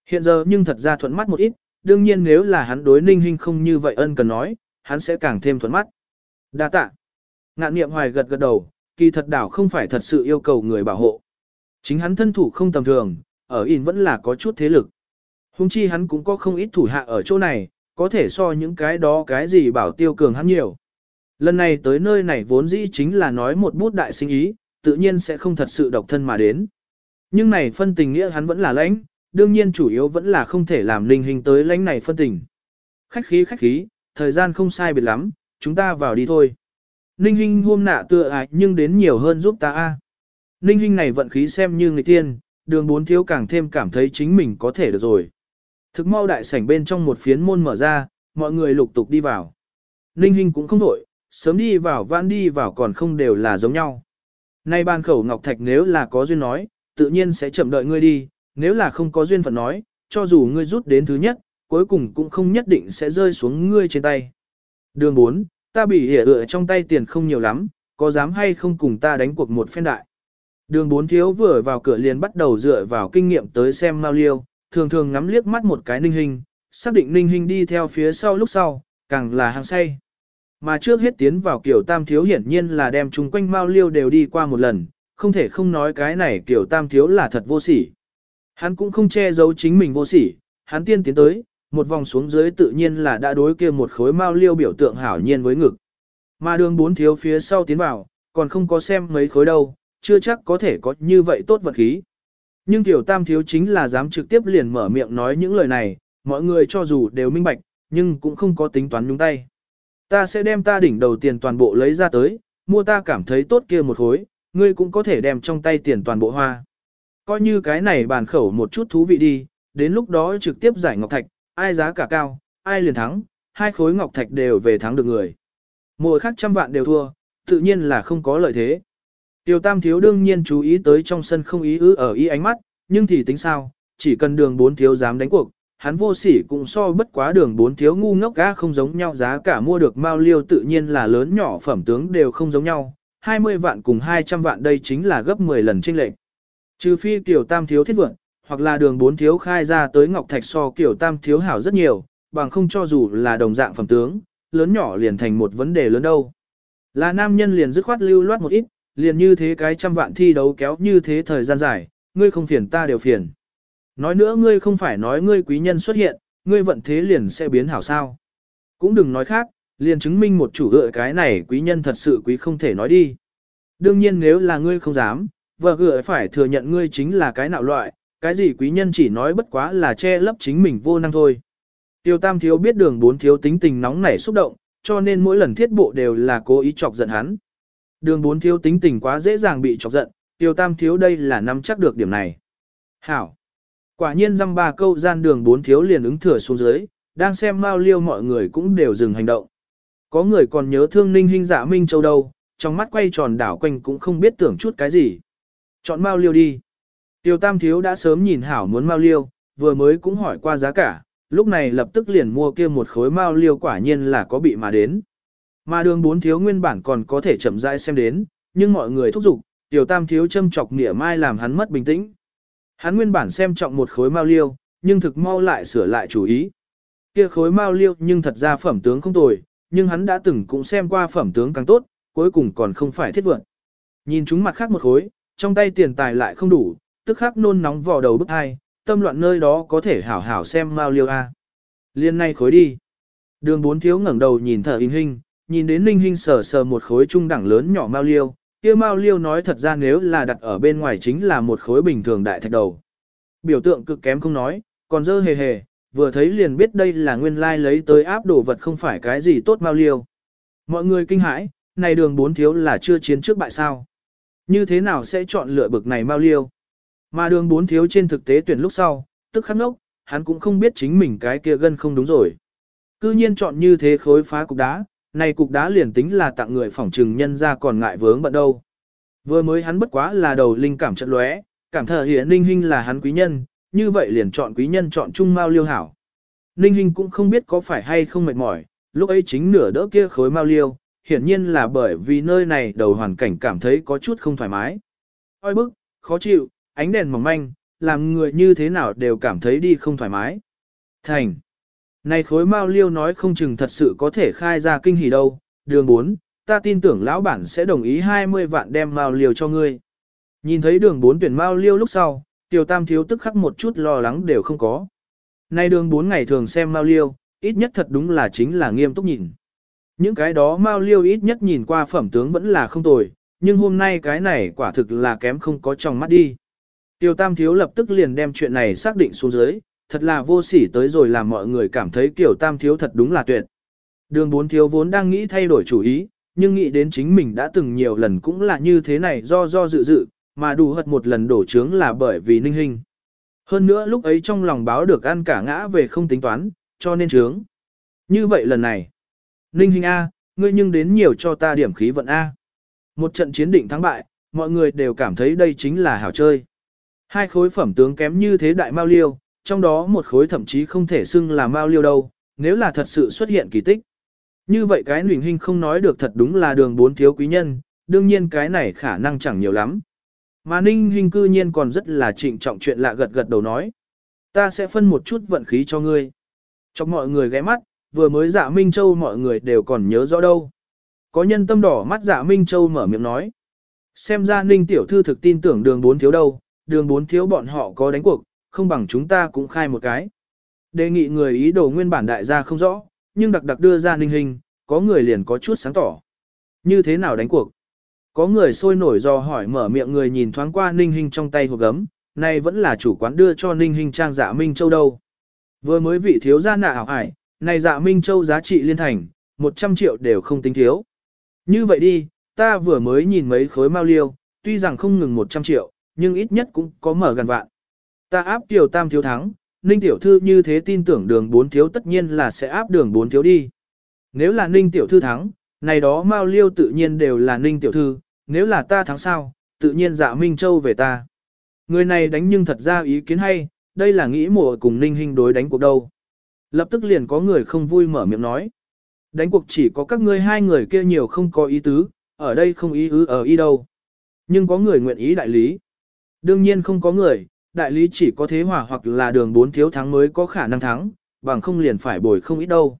Hiện giờ nhưng thật ra thuận mắt một ít, đương nhiên nếu là hắn đối ninh hình không như vậy ân cần nói, hắn sẽ càng thêm thuận mắt. Đa tạ. Ngạn niệm hoài gật gật đầu, kỳ thật đảo không phải thật sự yêu cầu người bảo hộ. Chính hắn thân thủ không tầm thường, ở in vẫn là có chút thế lực. Hùng chi hắn cũng có không ít thủ hạ ở chỗ này, có thể so những cái đó cái gì bảo tiêu cường hắn nhiều. Lần này tới nơi này vốn dĩ chính là nói một bút đại sinh ý, tự nhiên sẽ không thật sự độc thân mà đến. Nhưng này phân tình nghĩa hắn vẫn là lãnh, đương nhiên chủ yếu vẫn là không thể làm linh hình tới lãnh này phân tình. Khách khí khách khí, thời gian không sai biệt lắm, chúng ta vào đi thôi. Ninh Hinh hôm nạ tựa ái nhưng đến nhiều hơn giúp ta a. Ninh Hinh này vận khí xem như người tiên, đường bốn thiếu càng thêm cảm thấy chính mình có thể được rồi. Thực mau đại sảnh bên trong một phiến môn mở ra, mọi người lục tục đi vào. Ninh Hinh cũng không đổi, sớm đi vào vãn đi vào còn không đều là giống nhau. Nay ban khẩu Ngọc Thạch nếu là có duyên nói, tự nhiên sẽ chậm đợi ngươi đi, nếu là không có duyên phận nói, cho dù ngươi rút đến thứ nhất, cuối cùng cũng không nhất định sẽ rơi xuống ngươi trên tay. Đường 4, ta bị hỉa ựa trong tay tiền không nhiều lắm, có dám hay không cùng ta đánh cuộc một phen đại. Đường 4 thiếu vừa vào cửa liền bắt đầu dựa vào kinh nghiệm tới xem Mao Liêu, thường thường ngắm liếc mắt một cái ninh hình, xác định ninh hình đi theo phía sau lúc sau, càng là hàng say. Mà trước hết tiến vào kiểu tam thiếu hiển nhiên là đem chung quanh Mao Liêu đều đi qua một lần, không thể không nói cái này kiểu tam thiếu là thật vô sỉ. Hắn cũng không che giấu chính mình vô sỉ, hắn tiên tiến tới, một vòng xuống dưới tự nhiên là đã đối kia một khối Mao Liêu biểu tượng hảo nhiên với ngực. Mà đường bốn thiếu phía sau tiến vào, còn không có xem mấy khối đâu, chưa chắc có thể có như vậy tốt vật khí. Nhưng tiểu tam thiếu chính là dám trực tiếp liền mở miệng nói những lời này, mọi người cho dù đều minh bạch, nhưng cũng không có tính toán nhúng tay. Ta sẽ đem ta đỉnh đầu tiền toàn bộ lấy ra tới, mua ta cảm thấy tốt kia một khối, ngươi cũng có thể đem trong tay tiền toàn bộ hoa. Coi như cái này bàn khẩu một chút thú vị đi, đến lúc đó trực tiếp giải ngọc thạch, ai giá cả cao, ai liền thắng, hai khối ngọc thạch đều về thắng được người. Mỗi khác trăm vạn đều thua, tự nhiên là không có lợi thế. Tiêu tam thiếu đương nhiên chú ý tới trong sân không ý ứ ở ý ánh mắt, nhưng thì tính sao, chỉ cần đường bốn thiếu dám đánh cuộc, hắn vô sỉ cũng so bất quá đường bốn thiếu ngu ngốc gã không giống nhau giá cả mua được mao liêu tự nhiên là lớn nhỏ phẩm tướng đều không giống nhau, 20 vạn cùng 200 vạn đây chính là gấp 10 lần chênh lệch. Trừ phi kiểu tam thiếu thiết vượng, hoặc là đường bốn thiếu khai ra tới ngọc thạch so kiểu tam thiếu hảo rất nhiều, bằng không cho dù là đồng dạng phẩm tướng, lớn nhỏ liền thành một vấn đề lớn đâu. Là nam nhân liền dứt khoát lưu loát một ít, liền như thế cái trăm vạn thi đấu kéo như thế thời gian dài, ngươi không phiền ta đều phiền. Nói nữa ngươi không phải nói ngươi quý nhân xuất hiện, ngươi vận thế liền sẽ biến hảo sao. Cũng đừng nói khác, liền chứng minh một chủ gợi cái này quý nhân thật sự quý không thể nói đi. Đương nhiên nếu là ngươi không dám, vợ gợi phải thừa nhận ngươi chính là cái nạo loại, cái gì quý nhân chỉ nói bất quá là che lấp chính mình vô năng thôi. Tiêu tam thiếu biết đường bốn thiếu tính tình nóng nảy xúc động, cho nên mỗi lần thiết bộ đều là cố ý chọc giận hắn. Đường bốn thiếu tính tình quá dễ dàng bị chọc giận, tiêu tam thiếu đây là nắm chắc được điểm này. Hảo! Quả nhiên dăm ba câu gian đường bốn thiếu liền ứng thừa xuống dưới, đang xem mau liêu mọi người cũng đều dừng hành động. Có người còn nhớ thương ninh hình dạ Minh Châu đâu, trong mắt quay tròn đảo quanh cũng không biết tưởng chút cái gì. Chọn mau liêu đi. Tiêu tam thiếu đã sớm nhìn hảo muốn mau liêu, vừa mới cũng hỏi qua giá cả, lúc này lập tức liền mua kia một khối mau liêu quả nhiên là có bị mà đến. Mà đường bốn thiếu nguyên bản còn có thể chậm rãi xem đến, nhưng mọi người thúc giục, tiểu tam thiếu châm chọc nghĩa mai làm hắn mất bình tĩnh. Hắn nguyên bản xem trọng một khối mao liêu, nhưng thực mau lại sửa lại chủ ý. Kia khối mao liêu nhưng thật ra phẩm tướng không tồi, nhưng hắn đã từng cũng xem qua phẩm tướng càng tốt, cuối cùng còn không phải thiết vượng. Nhìn chúng mặt khác một khối, trong tay tiền tài lại không đủ, tức khắc nôn nóng vò đầu bức hai, tâm loạn nơi đó có thể hảo hảo xem mao liêu a. Liên nay khối đi. Đường bốn thiếu ngẩng đầu nhìn thở hình hình, nhìn đến ninh hình sờ sờ một khối trung đẳng lớn nhỏ mao liêu, kia Mao liêu nói thật ra nếu là đặt ở bên ngoài chính là một khối bình thường đại thạch đầu. Biểu tượng cực kém không nói, còn dơ hề hề, vừa thấy liền biết đây là nguyên lai lấy tới áp đồ vật không phải cái gì tốt Mao liêu. Mọi người kinh hãi, này đường bốn thiếu là chưa chiến trước bại sao. Như thế nào sẽ chọn lựa bực này Mao liêu? Mà đường bốn thiếu trên thực tế tuyển lúc sau, tức khắc nốc, hắn cũng không biết chính mình cái kia gân không đúng rồi. Cư nhiên chọn như thế khối phá cục đá, này cục đá liền tính là tặng người phỏng trừng nhân ra còn ngại vướng bận đâu. Vừa mới hắn bất quá là đầu linh cảm trận lóe, cảm thờ hiện Ninh Hinh là hắn quý nhân, như vậy liền chọn quý nhân chọn Trung Mao Liêu hảo. Ninh Hinh cũng không biết có phải hay không mệt mỏi, lúc ấy chính nửa đỡ kia khối Mao Liêu, hiển nhiên là bởi vì nơi này đầu hoàn cảnh cảm thấy có chút không thoải mái. Oi bức, khó chịu, ánh đèn mỏng manh, làm người như thế nào đều cảm thấy đi không thoải mái. Thành. Này khối Mao Liêu nói không chừng thật sự có thể khai ra kinh hỉ đâu, đường 4, ta tin tưởng lão bản sẽ đồng ý 20 vạn đem Mao Liêu cho ngươi. Nhìn thấy đường 4 tuyển Mao Liêu lúc sau, Tiểu Tam thiếu tức khắc một chút lo lắng đều không có. Nay đường 4 ngày thường xem Mao Liêu, ít nhất thật đúng là chính là nghiêm túc nhìn. Những cái đó Mao Liêu ít nhất nhìn qua phẩm tướng vẫn là không tồi, nhưng hôm nay cái này quả thực là kém không có trong mắt đi. Tiêu Tam Thiếu lập tức liền đem chuyện này xác định xuống dưới, thật là vô sỉ tới rồi làm mọi người cảm thấy kiểu Tam Thiếu thật đúng là tuyệt. Đường bốn thiếu vốn đang nghĩ thay đổi chủ ý, nhưng nghĩ đến chính mình đã từng nhiều lần cũng là như thế này do do dự dự, mà đủ hật một lần đổ trướng là bởi vì ninh hình. Hơn nữa lúc ấy trong lòng báo được ăn cả ngã về không tính toán, cho nên trướng. Như vậy lần này, ninh hình A, ngươi nhưng đến nhiều cho ta điểm khí vận A. Một trận chiến định thắng bại, mọi người đều cảm thấy đây chính là hảo chơi. Hai khối phẩm tướng kém như thế đại mao liêu, trong đó một khối thậm chí không thể xưng là mao liêu đâu, nếu là thật sự xuất hiện kỳ tích. Như vậy cái nuyền hình không nói được thật đúng là đường bốn thiếu quý nhân, đương nhiên cái này khả năng chẳng nhiều lắm. Mà ninh hình cư nhiên còn rất là trịnh trọng chuyện lạ gật gật đầu nói. Ta sẽ phân một chút vận khí cho ngươi. Trong mọi người ghé mắt, vừa mới dạ Minh Châu mọi người đều còn nhớ rõ đâu. Có nhân tâm đỏ mắt dạ Minh Châu mở miệng nói. Xem ra ninh tiểu thư thực tin tưởng đường bốn thiếu đâu, đường bốn thiếu bọn họ có đánh cuộc, không bằng chúng ta cũng khai một cái. Đề nghị người ý đồ nguyên bản đại gia không rõ, nhưng đặc đặc đưa ra ninh hình, có người liền có chút sáng tỏ. Như thế nào đánh cuộc? Có người sôi nổi do hỏi mở miệng người nhìn thoáng qua ninh hình trong tay hộp gấm, này vẫn là chủ quán đưa cho ninh hình trang dạ Minh Châu đâu. Vừa mới vị thiếu gia nạ hảo hải, này dạ Minh Châu giá trị liên thành, 100 triệu đều không tính thiếu. Như vậy đi, ta vừa mới nhìn mấy khối mao liêu, tuy rằng không ngừng 100 triệu, nhưng ít nhất cũng có mở gần vạn. Ta áp tiểu tam thiếu thắng, Ninh tiểu thư như thế tin tưởng đường bốn thiếu tất nhiên là sẽ áp đường bốn thiếu đi. Nếu là Ninh tiểu thư thắng, này đó Mao Liêu tự nhiên đều là Ninh tiểu thư, nếu là ta thắng sao, tự nhiên dạ Minh Châu về ta. Người này đánh nhưng thật ra ý kiến hay, đây là nghĩ mùa cùng Ninh hình đối đánh cuộc đâu. Lập tức liền có người không vui mở miệng nói. Đánh cuộc chỉ có các ngươi hai người kia nhiều không có ý tứ, ở đây không ý ứ ở ý đâu. Nhưng có người nguyện ý đại lý. Đương nhiên không có người, đại lý chỉ có thế hòa hoặc là đường bốn thiếu thắng mới có khả năng thắng, bằng không liền phải bồi không ít đâu.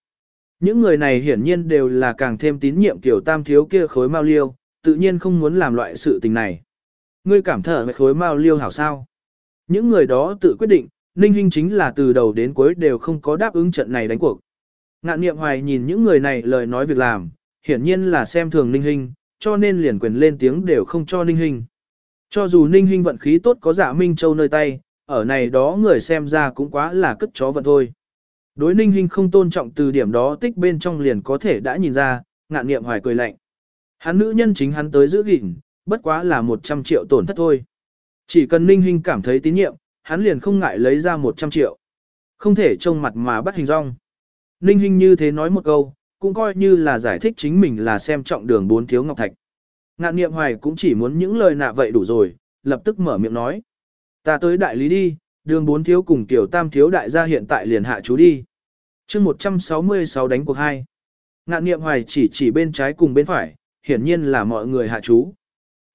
Những người này hiển nhiên đều là càng thêm tín nhiệm kiểu tam thiếu kia khối mao liêu, tự nhiên không muốn làm loại sự tình này. Ngươi cảm thở về khối mao liêu hảo sao. Những người đó tự quyết định, Ninh Hinh chính là từ đầu đến cuối đều không có đáp ứng trận này đánh cuộc. Ngạn niệm hoài nhìn những người này lời nói việc làm, hiển nhiên là xem thường Ninh Hinh, cho nên liền quyền lên tiếng đều không cho Ninh Hinh. Cho dù Ninh Hinh vận khí tốt có giả Minh Châu nơi tay, ở này đó người xem ra cũng quá là cất chó vận thôi. Đối Ninh Hinh không tôn trọng từ điểm đó tích bên trong liền có thể đã nhìn ra, ngạn niệm hoài cười lạnh. Hắn nữ nhân chính hắn tới giữ gìn, bất quá là 100 triệu tổn thất thôi. Chỉ cần Ninh Hinh cảm thấy tín nhiệm, hắn liền không ngại lấy ra 100 triệu. Không thể trông mặt mà bắt hình rong. Ninh Hinh như thế nói một câu, cũng coi như là giải thích chính mình là xem trọng đường bốn thiếu ngọc thạch. Ngạn niệm hoài cũng chỉ muốn những lời nạ vậy đủ rồi, lập tức mở miệng nói. Ta tới đại lý đi, đường bốn thiếu cùng tiểu tam thiếu đại gia hiện tại liền hạ chú đi. chương 166 đánh cuộc hai. Ngạn niệm hoài chỉ chỉ bên trái cùng bên phải, hiển nhiên là mọi người hạ chú.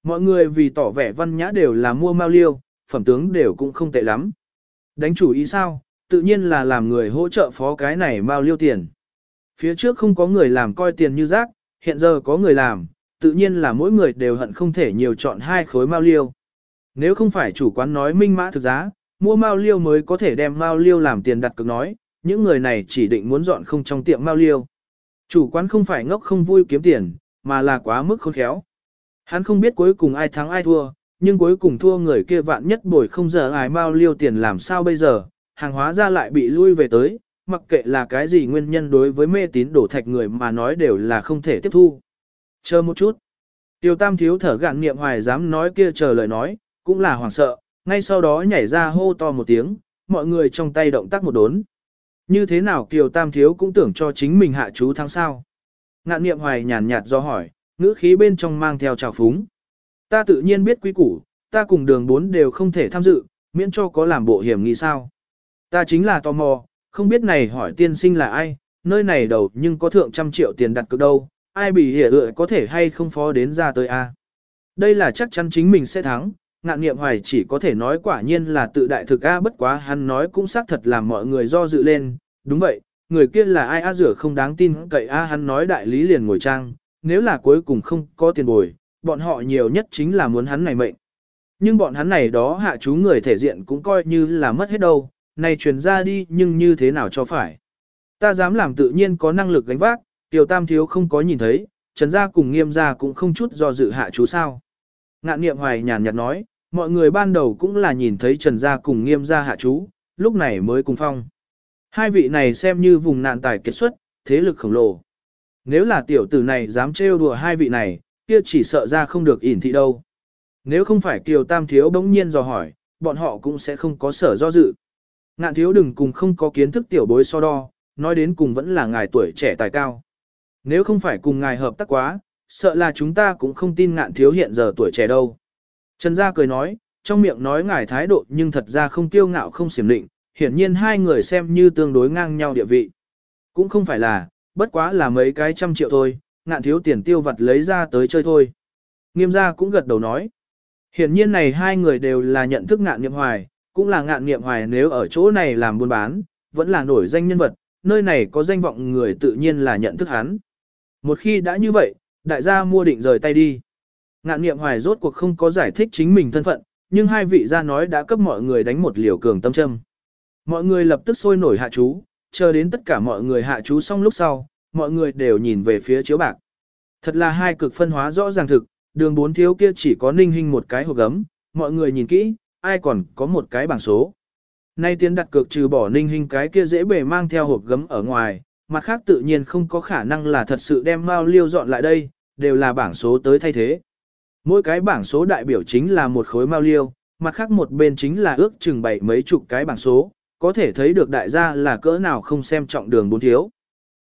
Mọi người vì tỏ vẻ văn nhã đều là mua mao liêu, phẩm tướng đều cũng không tệ lắm. Đánh chủ ý sao, tự nhiên là làm người hỗ trợ phó cái này mao liêu tiền. Phía trước không có người làm coi tiền như rác, hiện giờ có người làm, tự nhiên là mỗi người đều hận không thể nhiều chọn hai khối mao liêu. Nếu không phải chủ quán nói minh mã thực giá, mua mao liêu mới có thể đem mao liêu làm tiền đặt cược nói, những người này chỉ định muốn dọn không trong tiệm mao liêu. Chủ quán không phải ngốc không vui kiếm tiền, mà là quá mức khôn khéo. Hắn không biết cuối cùng ai thắng ai thua, nhưng cuối cùng thua người kia vạn nhất bồi không giờ ai mao liêu tiền làm sao bây giờ, hàng hóa ra lại bị lui về tới, mặc kệ là cái gì nguyên nhân đối với mê tín đổ thạch người mà nói đều là không thể tiếp thu. Chờ một chút. Tiêu tam thiếu thở gạn niệm hoài dám nói kia chờ lời nói, cũng là hoảng sợ, ngay sau đó nhảy ra hô to một tiếng, mọi người trong tay động tác một đốn. Như thế nào Kiều Tam Thiếu cũng tưởng cho chính mình hạ chú tháng sao, Ngạn niệm hoài nhàn nhạt do hỏi, ngữ khí bên trong mang theo trào phúng. Ta tự nhiên biết quý củ, ta cùng đường bốn đều không thể tham dự, miễn cho có làm bộ hiểm nghi sao. Ta chính là tò mò, không biết này hỏi tiên sinh là ai, nơi này đầu nhưng có thượng trăm triệu tiền đặt cược đâu, ai bị hiểu ựa có thể hay không phó đến ra tới a. Đây là chắc chắn chính mình sẽ thắng, ngạn nghiệm hoài chỉ có thể nói quả nhiên là tự đại thực a bất quá hắn nói cũng xác thật làm mọi người do dự lên, đúng vậy, người kia là ai a rửa không đáng tin cậy a hắn nói đại lý liền ngồi trang, nếu là cuối cùng không có tiền bồi, bọn họ nhiều nhất chính là muốn hắn này mệnh. Nhưng bọn hắn này đó hạ chú người thể diện cũng coi như là mất hết đâu, này truyền ra đi nhưng như thế nào cho phải. Ta dám làm tự nhiên có năng lực gánh vác, Tiểu Tam Thiếu không có nhìn thấy, Trần Gia cùng Nghiêm Gia cũng không chút do dự hạ chú sao. Ngạn Niệm Hoài nhàn nhạt nói, mọi người ban đầu cũng là nhìn thấy Trần Gia cùng Nghiêm Gia hạ chú, lúc này mới cùng phong. Hai vị này xem như vùng nạn tài kết xuất, thế lực khổng lồ. Nếu là tiểu tử này dám trêu đùa hai vị này, kia chỉ sợ ra không được ỉn thị đâu. Nếu không phải Kiều Tam Thiếu bỗng nhiên dò hỏi, bọn họ cũng sẽ không có sở do dự. Ngạn thiếu đừng cùng không có kiến thức tiểu bối so đo, nói đến cùng vẫn là ngài tuổi trẻ tài cao. Nếu không phải cùng ngài hợp tác quá, sợ là chúng ta cũng không tin ngạn thiếu hiện giờ tuổi trẻ đâu. Trần Gia cười nói, trong miệng nói ngài thái độ nhưng thật ra không tiêu ngạo không xiểm định, hiển nhiên hai người xem như tương đối ngang nhau địa vị. Cũng không phải là, bất quá là mấy cái trăm triệu thôi, ngạn thiếu tiền tiêu vặt lấy ra tới chơi thôi. Nghiêm gia cũng gật đầu nói. Hiển nhiên này hai người đều là nhận thức ngạn niệm hoài, cũng là ngạn niệm hoài nếu ở chỗ này làm buôn bán, vẫn là nổi danh nhân vật, nơi này có danh vọng người tự nhiên là nhận thức hắn. Một khi đã như vậy, đại gia mua định rời tay đi. Ngạn niệm hoài rốt cuộc không có giải thích chính mình thân phận, nhưng hai vị gia nói đã cấp mọi người đánh một liều cường tâm châm. Mọi người lập tức sôi nổi hạ chú, chờ đến tất cả mọi người hạ chú xong lúc sau, mọi người đều nhìn về phía chiếu bạc. Thật là hai cực phân hóa rõ ràng thực, đường bốn thiếu kia chỉ có ninh hình một cái hộp gấm, mọi người nhìn kỹ, ai còn có một cái bảng số. Nay tiến đặt cược trừ bỏ ninh hình cái kia dễ bề mang theo hộp gấm ở ngoài, mặt khác tự nhiên không có khả năng là thật sự đem mao liêu dọn lại đây, đều là bảng số tới thay thế. Mỗi cái bảng số đại biểu chính là một khối mao liêu, mặt khác một bên chính là ước chừng bảy mấy chục cái bảng số, có thể thấy được đại gia là cỡ nào không xem trọng đường bốn thiếu.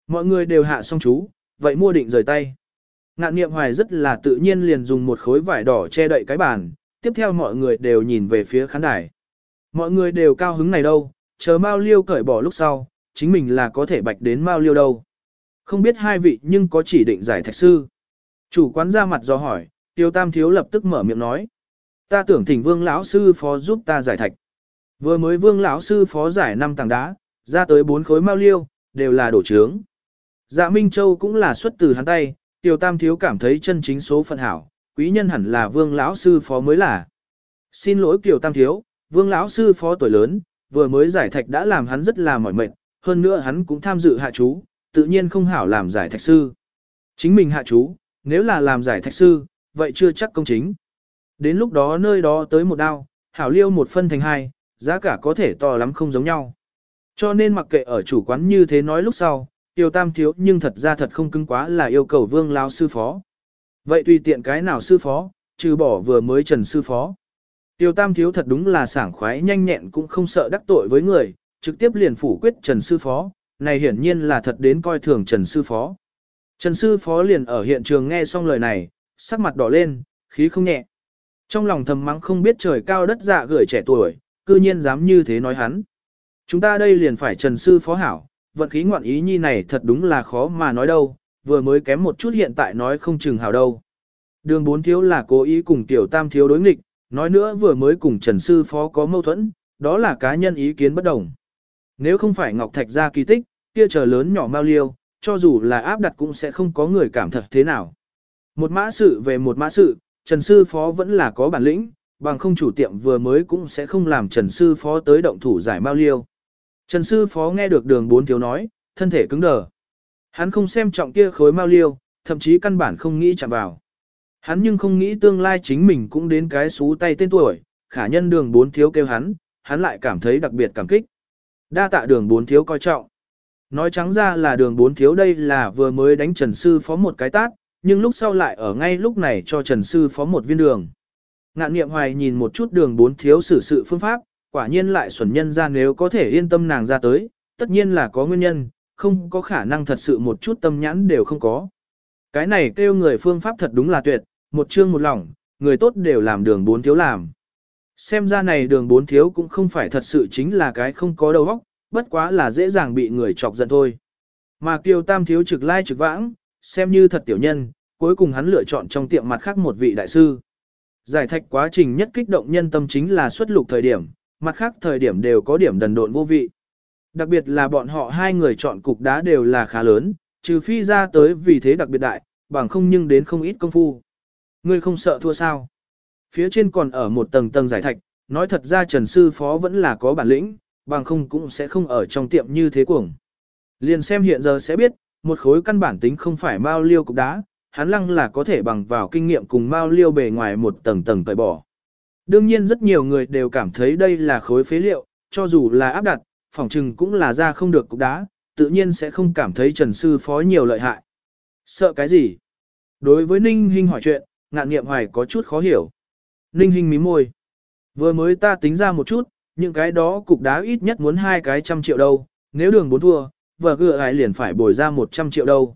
Mọi người đều hạ xong chú, vậy mua định rời tay. Ngạn niệm hoài rất là tự nhiên liền dùng một khối vải đỏ che đậy cái bàn, tiếp theo mọi người đều nhìn về phía khán đài. Mọi người đều cao hứng này đâu, chờ Mao Liêu cởi bỏ lúc sau, chính mình là có thể bạch đến Mao Liêu đâu. Không biết hai vị nhưng có chỉ định giải thạch sư. Chủ quán ra mặt do hỏi, Tiêu Tam Thiếu lập tức mở miệng nói. Ta tưởng thỉnh vương lão sư phó giúp ta giải thạch. Vừa mới vương lão sư phó giải năm tảng đá, ra tới bốn khối Mao Liêu, đều là đổ trướng. Dạ Minh Châu cũng là xuất từ hắn tay, Tiêu Tam Thiếu cảm thấy chân chính số phận hảo, quý nhân hẳn là vương lão sư phó mới là. Xin lỗi Kiều Tam Thiếu, vương lão sư phó tuổi lớn, vừa mới giải thạch đã làm hắn rất là mỏi mệt, hơn nữa hắn cũng tham dự hạ chú, tự nhiên không hảo làm giải thạch sư. Chính mình hạ chú, nếu là làm giải thạch sư, vậy chưa chắc công chính. Đến lúc đó nơi đó tới một đao, hảo liêu một phân thành hai, giá cả có thể to lắm không giống nhau. Cho nên mặc kệ ở chủ quán như thế nói lúc sau, tiêu tam thiếu nhưng thật ra thật không cứng quá là yêu cầu vương lao sư phó. Vậy tùy tiện cái nào sư phó, trừ bỏ vừa mới trần sư phó. Tiêu tam thiếu thật đúng là sảng khoái nhanh nhẹn cũng không sợ đắc tội với người, trực tiếp liền phủ quyết trần sư phó, này hiển nhiên là thật đến coi thường trần sư phó. Trần sư phó liền ở hiện trường nghe xong lời này, sắc mặt đỏ lên, khí không nhẹ. Trong lòng thầm mắng không biết trời cao đất dạ gửi trẻ tuổi, cư nhiên dám như thế nói hắn. Chúng ta đây liền phải trần sư phó hảo, vận khí ngoạn ý nhi này thật đúng là khó mà nói đâu, vừa mới kém một chút hiện tại nói không chừng hảo đâu. Đường bốn thiếu là cố ý cùng tiểu tam thiếu đối nghịch, nói nữa vừa mới cùng trần sư phó có mâu thuẫn, đó là cá nhân ý kiến bất đồng. Nếu không phải Ngọc Thạch ra kỳ tích, kia chờ lớn nhỏ mau liêu, cho dù là áp đặt cũng sẽ không có người cảm thật thế nào. Một mã sự về một mã sự, Trần Sư Phó vẫn là có bản lĩnh, bằng không chủ tiệm vừa mới cũng sẽ không làm Trần Sư Phó tới động thủ giải mau liêu. Trần Sư Phó nghe được đường bốn thiếu nói, thân thể cứng đờ. Hắn không xem trọng kia khối mau liêu, thậm chí căn bản không nghĩ chạm vào. Hắn nhưng không nghĩ tương lai chính mình cũng đến cái xú tay tên tuổi, khả nhân đường bốn thiếu kêu hắn, hắn lại cảm thấy đặc biệt cảm kích. Đa tạ đường bốn thiếu coi trọng. Nói trắng ra là đường bốn thiếu đây là vừa mới đánh Trần Sư Phó một cái tát, nhưng lúc sau lại ở ngay lúc này cho Trần Sư Phó một viên đường. Ngạn niệm hoài nhìn một chút đường bốn thiếu xử sự phương pháp, quả nhiên lại xuẩn nhân ra nếu có thể yên tâm nàng ra tới, tất nhiên là có nguyên nhân, không có khả năng thật sự một chút tâm nhãn đều không có. Cái này kêu người phương pháp thật đúng là tuyệt, một chương một lòng, người tốt đều làm đường bốn thiếu làm. Xem ra này đường bốn thiếu cũng không phải thật sự chính là cái không có đầu óc, bất quá là dễ dàng bị người chọc giận thôi. Mà kiều tam thiếu trực lai trực vãng, xem như thật tiểu nhân, cuối cùng hắn lựa chọn trong tiệm mặt khác một vị đại sư. Giải thạch quá trình nhất kích động nhân tâm chính là xuất lục thời điểm, mặt khác thời điểm đều có điểm đần độn vô vị. Đặc biệt là bọn họ hai người chọn cục đá đều là khá lớn, trừ phi ra tới vì thế đặc biệt đại, bằng không nhưng đến không ít công phu. Ngươi không sợ thua sao? Phía trên còn ở một tầng tầng giải thạch, nói thật ra Trần Sư Phó vẫn là có bản lĩnh, bằng không cũng sẽ không ở trong tiệm như thế cuồng. Liền xem hiện giờ sẽ biết, một khối căn bản tính không phải mao liêu cục đá, hắn lăng là có thể bằng vào kinh nghiệm cùng mao liêu bề ngoài một tầng tầng tẩy bỏ. Đương nhiên rất nhiều người đều cảm thấy đây là khối phế liệu, cho dù là áp đặt, phỏng trừng cũng là ra không được cục đá, tự nhiên sẽ không cảm thấy Trần Sư Phó nhiều lợi hại. Sợ cái gì? Đối với Ninh Hinh hỏi chuyện, ngạn nghiệm hoài có chút khó hiểu. Ninh Hinh mí môi. Vừa mới ta tính ra một chút, những cái đó cục đá ít nhất muốn hai cái trăm triệu đâu, nếu đường bốn thua, vợ gựa ai liền phải bồi ra một trăm triệu đâu.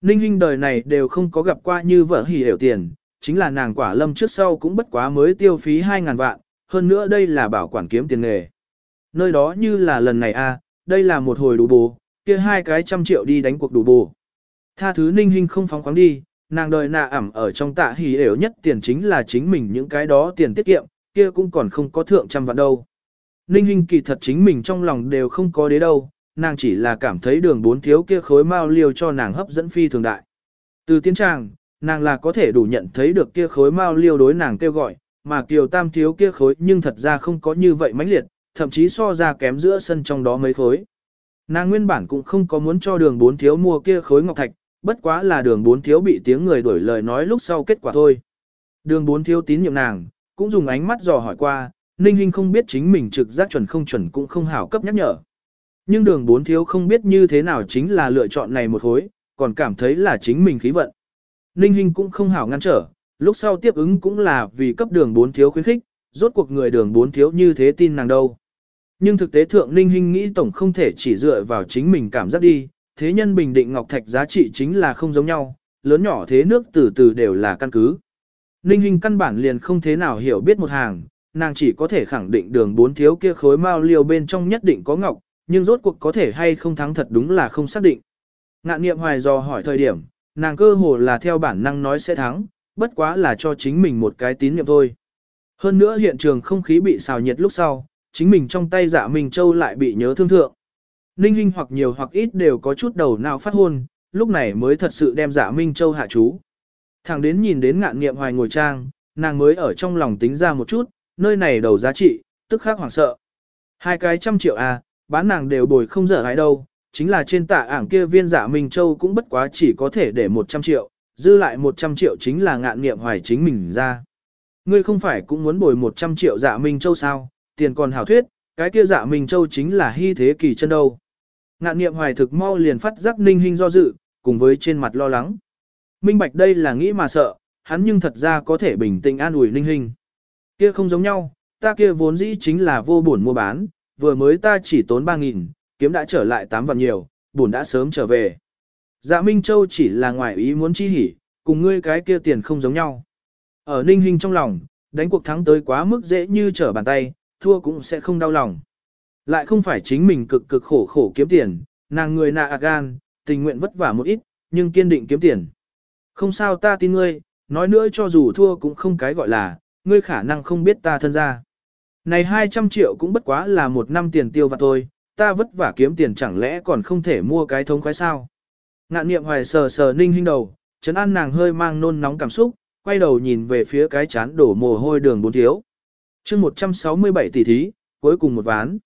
Ninh Hinh đời này đều không có gặp qua như vợ hỉ hiểu tiền, chính là nàng quả lâm trước sau cũng bất quá mới tiêu phí hai ngàn vạn, hơn nữa đây là bảo quản kiếm tiền nghề. Nơi đó như là lần này a, đây là một hồi đủ bù, kia hai cái trăm triệu đi đánh cuộc đủ bù. Tha thứ ninh Hinh không phóng khoáng đi, nàng đời nạ ẩm ở trong tạ hỉ đều nhất tiền chính là chính mình những cái đó tiền tiết kiệm, kia cũng còn không có thượng trăm vạn đâu. Ninh hình kỳ thật chính mình trong lòng đều không có đế đâu, nàng chỉ là cảm thấy đường bốn thiếu kia khối mao liều cho nàng hấp dẫn phi thường đại. Từ tiến tràng, nàng là có thể đủ nhận thấy được kia khối mao liêu đối nàng kêu gọi, mà kiều tam thiếu kia khối nhưng thật ra không có như vậy mãnh liệt, thậm chí so ra kém giữa sân trong đó mấy khối. Nàng nguyên bản cũng không có muốn cho đường bốn thiếu mua kia khối ngọc thạch, bất quá là đường bốn thiếu bị tiếng người đuổi lời nói lúc sau kết quả thôi. Đường bốn thiếu tín nhiệm nàng, cũng dùng ánh mắt dò hỏi qua, Ninh Hinh không biết chính mình trực giác chuẩn không chuẩn cũng không hảo cấp nhắc nhở. Nhưng đường bốn thiếu không biết như thế nào chính là lựa chọn này một hối, còn cảm thấy là chính mình khí vận. Ninh Hinh cũng không hảo ngăn trở, lúc sau tiếp ứng cũng là vì cấp đường bốn thiếu khuyến khích, rốt cuộc người đường bốn thiếu như thế tin nàng đâu. Nhưng thực tế thượng Ninh Hinh nghĩ tổng không thể chỉ dựa vào chính mình cảm giác đi, thế nhân bình định ngọc thạch giá trị chính là không giống nhau, lớn nhỏ thế nước từ từ đều là căn cứ. Ninh Hinh căn bản liền không thế nào hiểu biết một hàng, nàng chỉ có thể khẳng định đường bốn thiếu kia khối mao liều bên trong nhất định có ngọc, nhưng rốt cuộc có thể hay không thắng thật đúng là không xác định. Ngạn niệm hoài do hỏi thời điểm, nàng cơ hồ là theo bản năng nói sẽ thắng, bất quá là cho chính mình một cái tín nhiệm thôi. Hơn nữa hiện trường không khí bị xào nhiệt lúc sau, chính mình trong tay dạ Minh Châu lại bị nhớ thương thượng. Ninh Hinh hoặc nhiều hoặc ít đều có chút đầu nào phát hôn, lúc này mới thật sự đem dạ Minh Châu hạ chú. Thẳng đến nhìn đến ngạn nghiệm hoài ngồi trang, nàng mới ở trong lòng tính ra một chút, nơi này đầu giá trị, tức khác hoảng sợ. Hai cái trăm triệu à, bán nàng đều bồi không dở ai đâu, chính là trên tạ ảng kia viên giả Minh Châu cũng bất quá chỉ có thể để 100 triệu, dư lại 100 triệu chính là ngạn nghiệm hoài chính mình ra. Ngươi không phải cũng muốn bồi 100 triệu giả Minh Châu sao, tiền còn hảo thuyết, cái kia giả Minh Châu chính là hy thế kỳ chân đâu. Ngạn niệm hoài thực mau liền phát giác ninh hình do dự, cùng với trên mặt lo lắng. Minh bạch đây là nghĩ mà sợ, hắn nhưng thật ra có thể bình tĩnh an ủi ninh hình. Kia không giống nhau, ta kia vốn dĩ chính là vô buồn mua bán, vừa mới ta chỉ tốn 3.000, kiếm đã trở lại 8 vạn nhiều, buồn đã sớm trở về. Dạ Minh Châu chỉ là ngoài ý muốn chi hỉ, cùng ngươi cái kia tiền không giống nhau. Ở ninh hình trong lòng, đánh cuộc thắng tới quá mức dễ như trở bàn tay, thua cũng sẽ không đau lòng. Lại không phải chính mình cực cực khổ khổ kiếm tiền, nàng người nạ à gan, tình nguyện vất vả một ít, nhưng kiên định kiếm tiền. Không sao ta tin ngươi, nói nữa cho dù thua cũng không cái gọi là, ngươi khả năng không biết ta thân ra. Này 200 triệu cũng bất quá là một năm tiền tiêu và thôi, ta vất vả kiếm tiền chẳng lẽ còn không thể mua cái thống khoái sao. Ngạn niệm hoài sờ sờ ninh hinh đầu, chấn an nàng hơi mang nôn nóng cảm xúc, quay đầu nhìn về phía cái chán đổ mồ hôi đường bốn thiếu. chương 167 tỷ thí, cuối cùng một ván.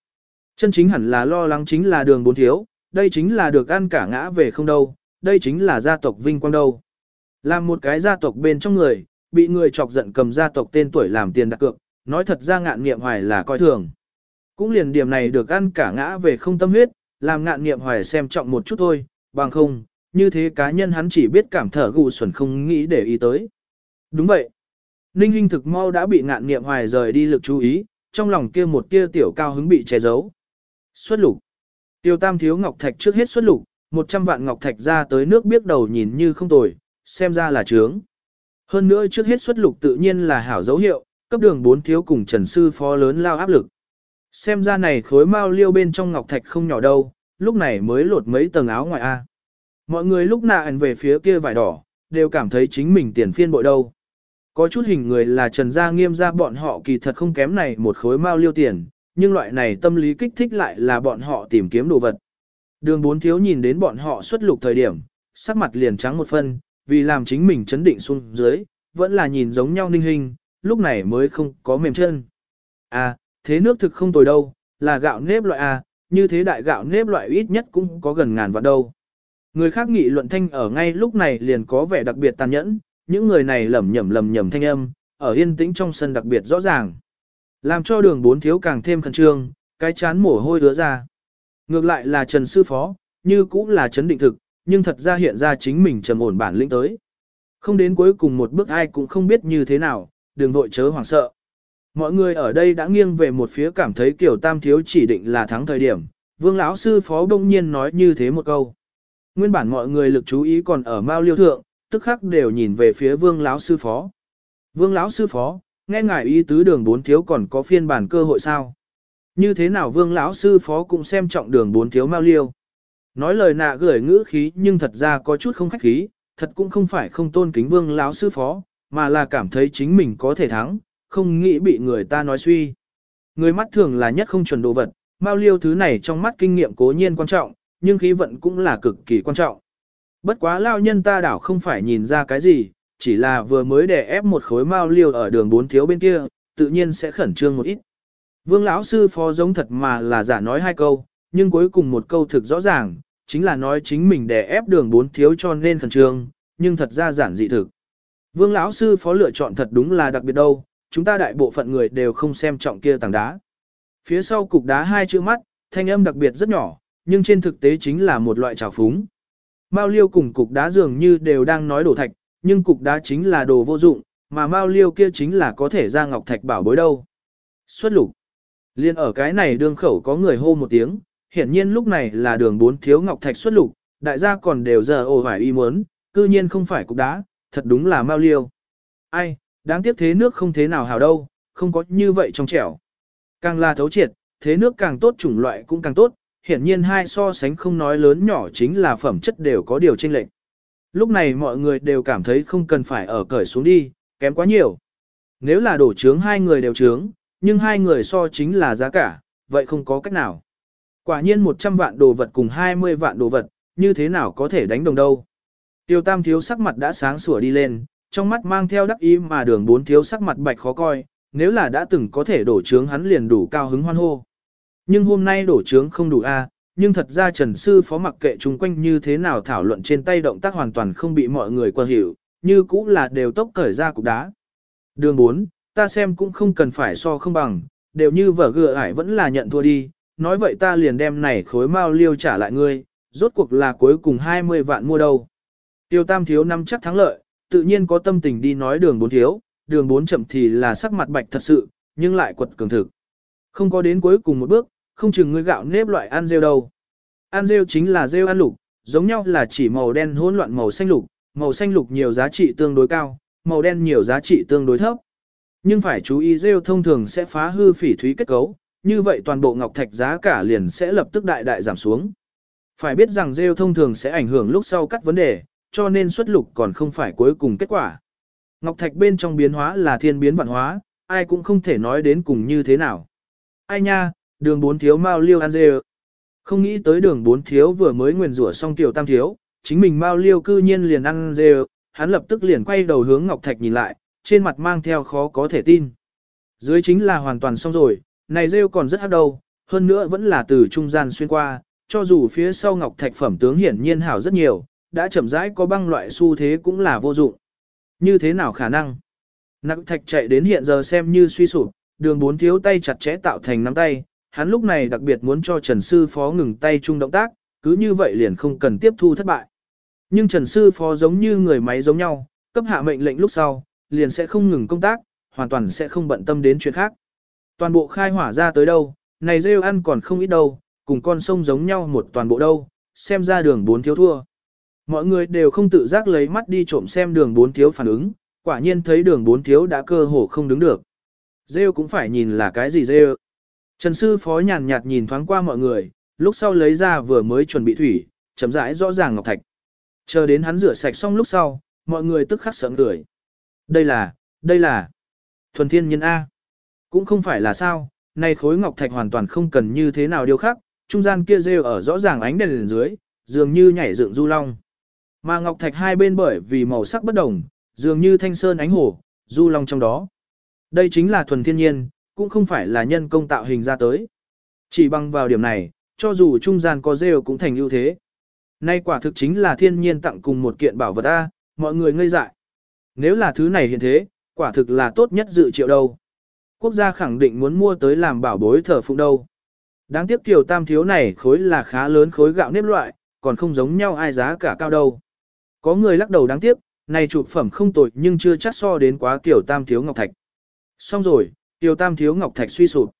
Chân chính hẳn là lo lắng chính là đường bốn thiếu, đây chính là được ăn cả ngã về không đâu, đây chính là gia tộc vinh quang đâu. Làm một cái gia tộc bên trong người, bị người chọc giận cầm gia tộc tên tuổi làm tiền đặt cược, nói thật ra ngạn nghiệm hoài là coi thường. Cũng liền điểm này được ăn cả ngã về không tâm huyết, làm ngạn nghiệm hoài xem trọng một chút thôi, bằng không, như thế cá nhân hắn chỉ biết cảm thở gù xuẩn không nghĩ để ý tới. Đúng vậy. Ninh Hinh thực mau đã bị ngạn nghiệm hoài rời đi lực chú ý, trong lòng kia một tia tiểu cao hứng bị che giấu. Xuất lục. Tiêu tam thiếu ngọc thạch trước hết xuất lục, 100 vạn ngọc thạch ra tới nước biết đầu nhìn như không tồi, xem ra là trướng. Hơn nữa trước hết xuất lục tự nhiên là hảo dấu hiệu, cấp đường bốn thiếu cùng trần sư phó lớn lao áp lực. Xem ra này khối mao liêu bên trong ngọc thạch không nhỏ đâu, lúc này mới lột mấy tầng áo ngoài A. Mọi người lúc nạn về phía kia vải đỏ, đều cảm thấy chính mình tiền phiên bội đâu. Có chút hình người là trần gia nghiêm gia bọn họ kỳ thật không kém này một khối mao liêu tiền, nhưng loại này tâm lý kích thích lại là bọn họ tìm kiếm đồ vật. Đường bốn thiếu nhìn đến bọn họ xuất lục thời điểm, sắc mặt liền trắng một phân, vì làm chính mình chấn định xuống dưới, vẫn là nhìn giống nhau ninh hình, lúc này mới không có mềm chân. À, thế nước thực không tồi đâu, là gạo nếp loại A, như thế đại gạo nếp loại ít nhất cũng có gần ngàn vạn đâu. Người khác nghị luận thanh ở ngay lúc này liền có vẻ đặc biệt tàn nhẫn, những người này lầm nhầm lầm nhầm thanh âm, ở yên tĩnh trong sân đặc biệt rõ ràng. Làm cho đường bốn thiếu càng thêm khẩn trương, cái chán mồ hôi đứa ra. Ngược lại là Trần Sư Phó, như cũng là chấn định thực, nhưng thật ra hiện ra chính mình trầm ổn bản lĩnh tới. Không đến cuối cùng một bước ai cũng không biết như thế nào, đừng vội chớ hoảng sợ. Mọi người ở đây đã nghiêng về một phía cảm thấy kiểu tam thiếu chỉ định là thắng thời điểm, vương lão sư phó đông nhiên nói như thế một câu. Nguyên bản mọi người lực chú ý còn ở Mao Liêu thượng, tức khắc đều nhìn về phía Vương lão sư phó. Vương lão sư phó, nghe ngài ý tứ đường bốn thiếu còn có phiên bản cơ hội sao? Như thế nào Vương lão sư phó cũng xem trọng đường bốn thiếu Mao Liêu. Nói lời nạ gửi ngữ khí nhưng thật ra có chút không khách khí, thật cũng không phải không tôn kính Vương lão sư phó, mà là cảm thấy chính mình có thể thắng, không nghĩ bị người ta nói suy. Người mắt thường là nhất không chuẩn đồ vật, Mao Liêu thứ này trong mắt kinh nghiệm cố nhiên quan trọng, nhưng khí vận cũng là cực kỳ quan trọng. Bất quá lao nhân ta đảo không phải nhìn ra cái gì, chỉ là vừa mới đè ép một khối mao liêu ở đường bốn thiếu bên kia, tự nhiên sẽ khẩn trương một ít. Vương lão sư phó giống thật mà là giả nói hai câu, nhưng cuối cùng một câu thực rõ ràng, chính là nói chính mình đè ép đường bốn thiếu cho nên khẩn trương, nhưng thật ra giản dị thực. Vương lão sư phó lựa chọn thật đúng là đặc biệt đâu, chúng ta đại bộ phận người đều không xem trọng kia tảng đá. Phía sau cục đá hai chữ mắt, thanh âm đặc biệt rất nhỏ, nhưng trên thực tế chính là một loại trào phúng. Mao liêu cùng cục đá dường như đều đang nói đổ thạch, nhưng cục đá chính là đồ vô dụng, mà Mao liêu kia chính là có thể ra ngọc thạch bảo bối đâu. Xuất lục. Liên ở cái này đường khẩu có người hô một tiếng, hiển nhiên lúc này là đường bốn thiếu ngọc thạch xuất lục, đại gia còn đều giờ ồ phải y muốn, cư nhiên không phải cục đá, thật đúng là Mao liêu. Ai, đáng tiếc thế nước không thế nào hào đâu, không có như vậy trong trẻo. Càng là thấu triệt, thế nước càng tốt chủng loại cũng càng tốt, hiển nhiên hai so sánh không nói lớn nhỏ chính là phẩm chất đều có điều chênh lệch. Lúc này mọi người đều cảm thấy không cần phải ở cởi xuống đi, kém quá nhiều. Nếu là đổ trướng hai người đều trướng, nhưng hai người so chính là giá cả, vậy không có cách nào. Quả nhiên 100 vạn đồ vật cùng 20 vạn đồ vật, như thế nào có thể đánh đồng đâu. Tiêu tam thiếu sắc mặt đã sáng sủa đi lên, trong mắt mang theo đắc ý mà đường bốn thiếu sắc mặt bạch khó coi, nếu là đã từng có thể đổ trướng hắn liền đủ cao hứng hoan hô. Nhưng hôm nay đổ trướng không đủ a, nhưng thật ra Trần Sư Phó mặc kệ chung quanh như thế nào thảo luận trên tay động tác hoàn toàn không bị mọi người qua hiểu, như cũng là đều tốc cởi ra cục đá. Đường 4, ta xem cũng không cần phải so không bằng, đều như vở gựa ải vẫn là nhận thua đi, nói vậy ta liền đem này khối mao liêu trả lại ngươi, rốt cuộc là cuối cùng 20 vạn mua đâu. Tiêu tam thiếu năm chắc thắng lợi, tự nhiên có tâm tình đi nói đường 4 thiếu, đường 4 chậm thì là sắc mặt bạch thật sự, nhưng lại quật cường thực. Không có đến cuối cùng một bước, không chừng ngươi gạo nếp loại ăn rêu đâu. Ăn rêu chính là rêu ăn lục, giống nhau là chỉ màu đen hỗn loạn màu xanh lục, màu xanh lục nhiều giá trị tương đối cao, màu đen nhiều giá trị tương đối thấp. Nhưng phải chú ý rêu thông thường sẽ phá hư phỉ thúy kết cấu, như vậy toàn bộ ngọc thạch giá cả liền sẽ lập tức đại đại giảm xuống. Phải biết rằng rêu thông thường sẽ ảnh hưởng lúc sau cắt vấn đề, cho nên xuất lục còn không phải cuối cùng kết quả. Ngọc thạch bên trong biến hóa là thiên biến vạn hóa, ai cũng không thể nói đến cùng như thế nào. Ai nha, đường bốn thiếu mau liêu ăn dê Không nghĩ tới đường bốn thiếu vừa mới nguyền rủa xong tiểu tam thiếu, chính mình mau liêu cư nhiên liền ăn dê hắn lập tức liền quay đầu hướng Ngọc Thạch nhìn lại, trên mặt mang theo khó có thể tin. Dưới chính là hoàn toàn xong rồi, này rêu còn rất hắc đâu, hơn nữa vẫn là từ trung gian xuyên qua, cho dù phía sau Ngọc Thạch phẩm tướng hiển nhiên hảo rất nhiều, đã chậm rãi có băng loại xu thế cũng là vô dụng. Như thế nào khả năng? Nặng Thạch chạy đến hiện giờ xem như suy sụp, đường bốn thiếu tay chặt chẽ tạo thành nắm tay, hắn lúc này đặc biệt muốn cho Trần Sư Phó ngừng tay chung động tác, cứ như vậy liền không cần tiếp thu thất bại. Nhưng Trần Sư Phó giống như người máy giống nhau, cấp hạ mệnh lệnh lúc sau, liền sẽ không ngừng công tác, hoàn toàn sẽ không bận tâm đến chuyện khác. Toàn bộ khai hỏa ra tới đâu, này rêu ăn còn không ít đâu, cùng con sông giống nhau một toàn bộ đâu, xem ra đường bốn thiếu thua. Mọi người đều không tự giác lấy mắt đi trộm xem đường bốn thiếu phản ứng, quả nhiên thấy đường bốn thiếu đã cơ hồ không đứng được. Rêu cũng phải nhìn là cái gì rêu. Trần sư phó nhàn nhạt nhìn thoáng qua mọi người, lúc sau lấy ra vừa mới chuẩn bị thủy, chấm rãi rõ ràng ngọc thạch. Chờ đến hắn rửa sạch xong lúc sau, mọi người tức khắc sợn cười. Đây là, đây là thuần thiên nhân A. Cũng không phải là sao, Nay khối ngọc thạch hoàn toàn không cần như thế nào điều khác, trung gian kia rêu ở rõ ràng ánh đèn lên dưới, dường như nhảy dựng du long. Mà ngọc thạch hai bên bởi vì màu sắc bất đồng, dường như thanh sơn ánh hồ, du long trong đó. Đây chính là thuần thiên nhiên, cũng không phải là nhân công tạo hình ra tới. Chỉ bằng vào điểm này, cho dù trung gian có rêu cũng thành ưu thế. Nay quả thực chính là thiên nhiên tặng cùng một kiện bảo vật A, mọi người ngây dại. Nếu là thứ này hiện thế, quả thực là tốt nhất dự triệu đâu. Quốc gia khẳng định muốn mua tới làm bảo bối thờ phụng đâu. Đáng tiếc kiều tam thiếu này khối là khá lớn khối gạo nếp loại, còn không giống nhau ai giá cả cao đâu. Có người lắc đầu đáng tiếc, này chụp phẩm không tồi nhưng chưa chắc so đến quá kiều tam thiếu ngọc thạch. Xong rồi, Tiểu tam thiếu ngọc thạch suy sụp.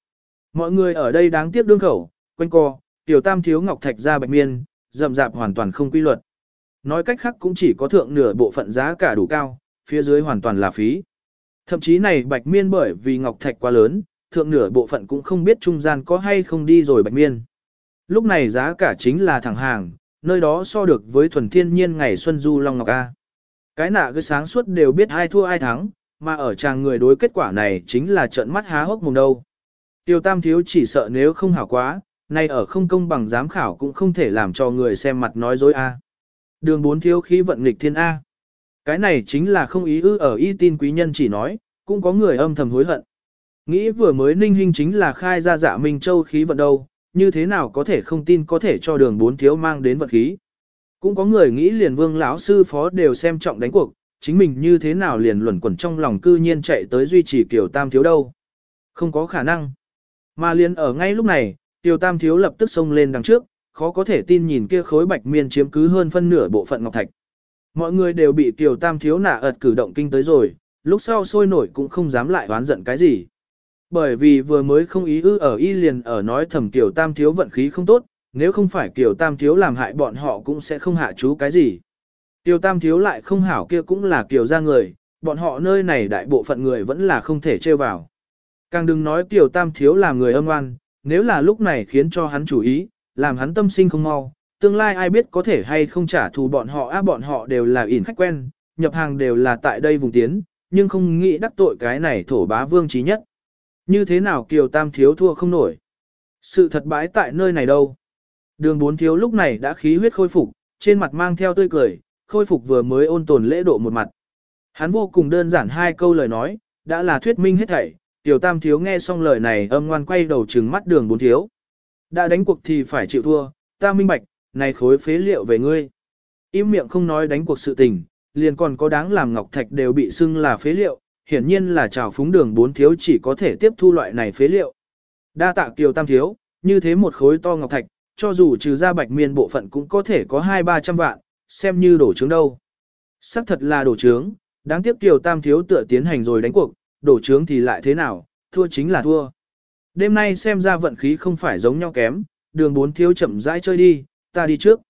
Mọi người ở đây đáng tiếc đương khẩu, quanh co, Tiểu tam thiếu ngọc thạch ra bạch miên, rậm rạp hoàn toàn không quy luật. Nói cách khác cũng chỉ có thượng nửa bộ phận giá cả đủ cao, phía dưới hoàn toàn là phí. Thậm chí này bạch miên bởi vì ngọc thạch quá lớn, thượng nửa bộ phận cũng không biết trung gian có hay không đi rồi bạch miên. Lúc này giá cả chính là thẳng hàng, nơi đó so được với thuần thiên nhiên ngày xuân du long ngọc A. Cái nạ cứ sáng suốt đều biết ai thua ai thắng, mà ở chàng người đối kết quả này chính là trận mắt há hốc mồm đâu. Tiêu tam thiếu chỉ sợ nếu không hảo quá, nay ở không công bằng giám khảo cũng không thể làm cho người xem mặt nói dối A. Đường bốn thiếu khí vận nghịch thiên A. Cái này chính là không ý ư ở y tin quý nhân chỉ nói, cũng có người âm thầm hối hận. Nghĩ vừa mới ninh hình chính là khai ra dạ Minh Châu khí vận đâu, như thế nào có thể không tin có thể cho đường bốn thiếu mang đến vật khí. Cũng có người nghĩ liền vương lão sư phó đều xem trọng đánh cuộc, chính mình như thế nào liền luẩn quẩn trong lòng cư nhiên chạy tới duy trì kiểu tam thiếu đâu. Không có khả năng. Mà liền ở ngay lúc này, tiểu tam thiếu lập tức xông lên đằng trước, khó có thể tin nhìn kia khối bạch miên chiếm cứ hơn phân nửa bộ phận ngọc thạch. Mọi người đều bị tiểu tam thiếu nả ật cử động kinh tới rồi, lúc sau sôi nổi cũng không dám lại oán giận cái gì. Bởi vì vừa mới không ý ư ở y liền ở nói thầm tiểu tam thiếu vận khí không tốt, nếu không phải tiểu tam thiếu làm hại bọn họ cũng sẽ không hạ chú cái gì. Tiêu tam thiếu lại không hảo kia cũng là kiểu ra người, bọn họ nơi này đại bộ phận người vẫn là không thể trêu vào. Càng đừng nói tiểu tam thiếu là người âm oan, nếu là lúc này khiến cho hắn chủ ý, làm hắn tâm sinh không mau, tương lai ai biết có thể hay không trả thù bọn họ á bọn họ đều là ỉn khách quen, nhập hàng đều là tại đây vùng tiến, nhưng không nghĩ đắc tội cái này thổ bá vương trí nhất. Như thế nào Kiều Tam thiếu thua không nổi? Sự thật bãi tại nơi này đâu? Đường bốn thiếu lúc này đã khí huyết khôi phục, trên mặt mang theo tươi cười, khôi phục vừa mới ôn tồn lễ độ một mặt. Hắn vô cùng đơn giản hai câu lời nói, đã là thuyết minh hết thảy, tiểu tam thiếu nghe xong lời này âm ngoan quay đầu trừng mắt đường bốn thiếu. Đã đánh cuộc thì phải chịu thua, ta minh bạch, này khối phế liệu về ngươi. Im miệng không nói đánh cuộc sự tình, liền còn có đáng làm ngọc thạch đều bị xưng là phế liệu, hiển nhiên là trào phúng đường bốn thiếu chỉ có thể tiếp thu loại này phế liệu. Đa tạ kiều tam thiếu, như thế một khối to ngọc thạch, cho dù trừ ra bạch miên bộ phận cũng có thể có hai ba trăm vạn, xem như đổ trướng đâu. Sắc thật là đổ trướng, đáng tiếc kiều tam thiếu tựa tiến hành rồi đánh cuộc, đổ trướng thì lại thế nào, thua chính là thua. Đêm nay xem ra vận khí không phải giống nhau kém, đường bốn thiếu chậm rãi chơi đi, ta đi trước.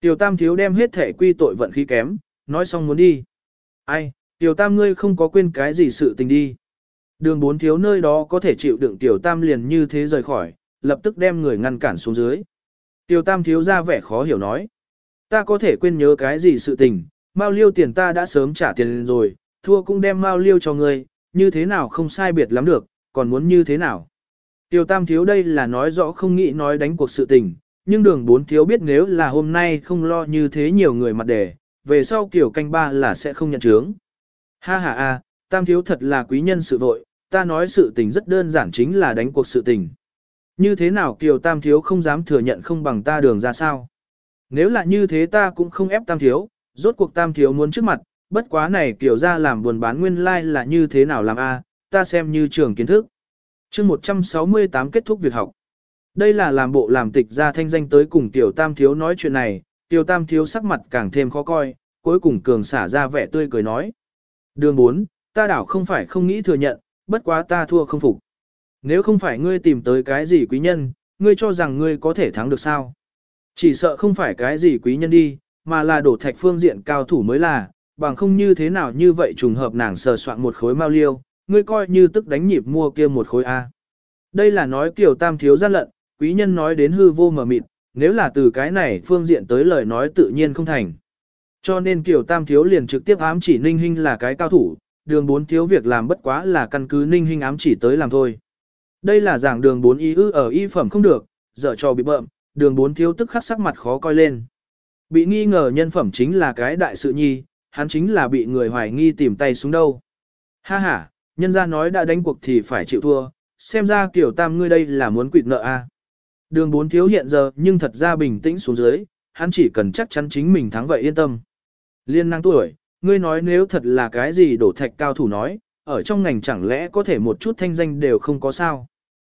Tiểu tam thiếu đem hết thể quy tội vận khí kém, nói xong muốn đi. Ai, tiểu tam ngươi không có quên cái gì sự tình đi. Đường bốn thiếu nơi đó có thể chịu đựng tiểu tam liền như thế rời khỏi, lập tức đem người ngăn cản xuống dưới. Tiểu tam thiếu ra vẻ khó hiểu nói. Ta có thể quên nhớ cái gì sự tình, Mao liêu tiền ta đã sớm trả tiền rồi, thua cũng đem Mao liêu cho ngươi, như thế nào không sai biệt lắm được, còn muốn như thế nào. Tiểu tam thiếu đây là nói rõ không nghĩ nói đánh cuộc sự tình, nhưng đường bốn thiếu biết nếu là hôm nay không lo như thế nhiều người mặt đề, về sau kiểu canh ba là sẽ không nhận chướng. Ha ha ha, tam thiếu thật là quý nhân sự vội, ta nói sự tình rất đơn giản chính là đánh cuộc sự tình. Như thế nào kiều tam thiếu không dám thừa nhận không bằng ta đường ra sao? Nếu là như thế ta cũng không ép tam thiếu, rốt cuộc tam thiếu muốn trước mặt, bất quá này kiểu ra làm buồn bán nguyên lai like là như thế nào làm a, ta xem như trường kiến thức. chương 168 kết thúc việc học. Đây là làm bộ làm tịch ra thanh danh tới cùng tiểu tam thiếu nói chuyện này, tiểu tam thiếu sắc mặt càng thêm khó coi, cuối cùng cường xả ra vẻ tươi cười nói. Đường 4, ta đảo không phải không nghĩ thừa nhận, bất quá ta thua không phục. Nếu không phải ngươi tìm tới cái gì quý nhân, ngươi cho rằng ngươi có thể thắng được sao? Chỉ sợ không phải cái gì quý nhân đi, mà là đổ thạch phương diện cao thủ mới là, bằng không như thế nào như vậy trùng hợp nàng sờ soạn một khối mao liêu, ngươi coi như tức đánh nhịp mua kia một khối A. Đây là nói kiểu tam thiếu gian lận, quý nhân nói đến hư vô mờ mịt, nếu là từ cái này phương diện tới lời nói tự nhiên không thành. Cho nên kiểu tam thiếu liền trực tiếp ám chỉ ninh hình là cái cao thủ, đường bốn thiếu việc làm bất quá là căn cứ ninh hình ám chỉ tới làm thôi. Đây là giảng đường bốn y ư ở y phẩm không được, dở cho bị bợm, đường bốn thiếu tức khắc sắc mặt khó coi lên. Bị nghi ngờ nhân phẩm chính là cái đại sự nhi, hắn chính là bị người hoài nghi tìm tay xuống đâu. Ha ha, nhân ra nói đã đánh cuộc thì phải chịu thua, xem ra kiểu tam ngươi đây là muốn quỵt nợ a. Đường bốn thiếu hiện giờ nhưng thật ra bình tĩnh xuống dưới, hắn chỉ cần chắc chắn chính mình thắng vậy yên tâm. Liên năng tuổi, ngươi nói nếu thật là cái gì đổ thạch cao thủ nói, ở trong ngành chẳng lẽ có thể một chút thanh danh đều không có sao.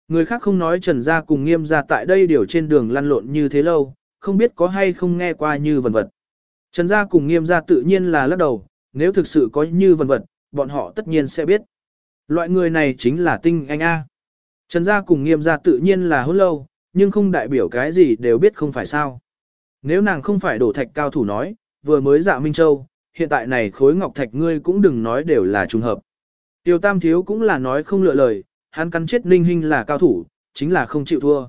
Người khác không nói trần gia cùng nghiêm gia tại đây điều trên đường lăn lộn như thế lâu, không biết có hay không nghe qua như vần vật. Trần gia cùng nghiêm gia tự nhiên là lắc đầu, nếu thực sự có như vần vật, bọn họ tất nhiên sẽ biết. Loại người này chính là tinh anh A. Trần gia cùng nghiêm gia tự nhiên là hôn lâu, nhưng không đại biểu cái gì đều biết không phải sao. Nếu nàng không phải đổ thạch cao thủ nói, vừa mới dạ Minh Châu, hiện tại này khối ngọc thạch ngươi cũng đừng nói đều là trùng hợp. Tiêu Tam Thiếu cũng là nói không lựa lời, hắn cắn chết Ninh Hinh là cao thủ, chính là không chịu thua.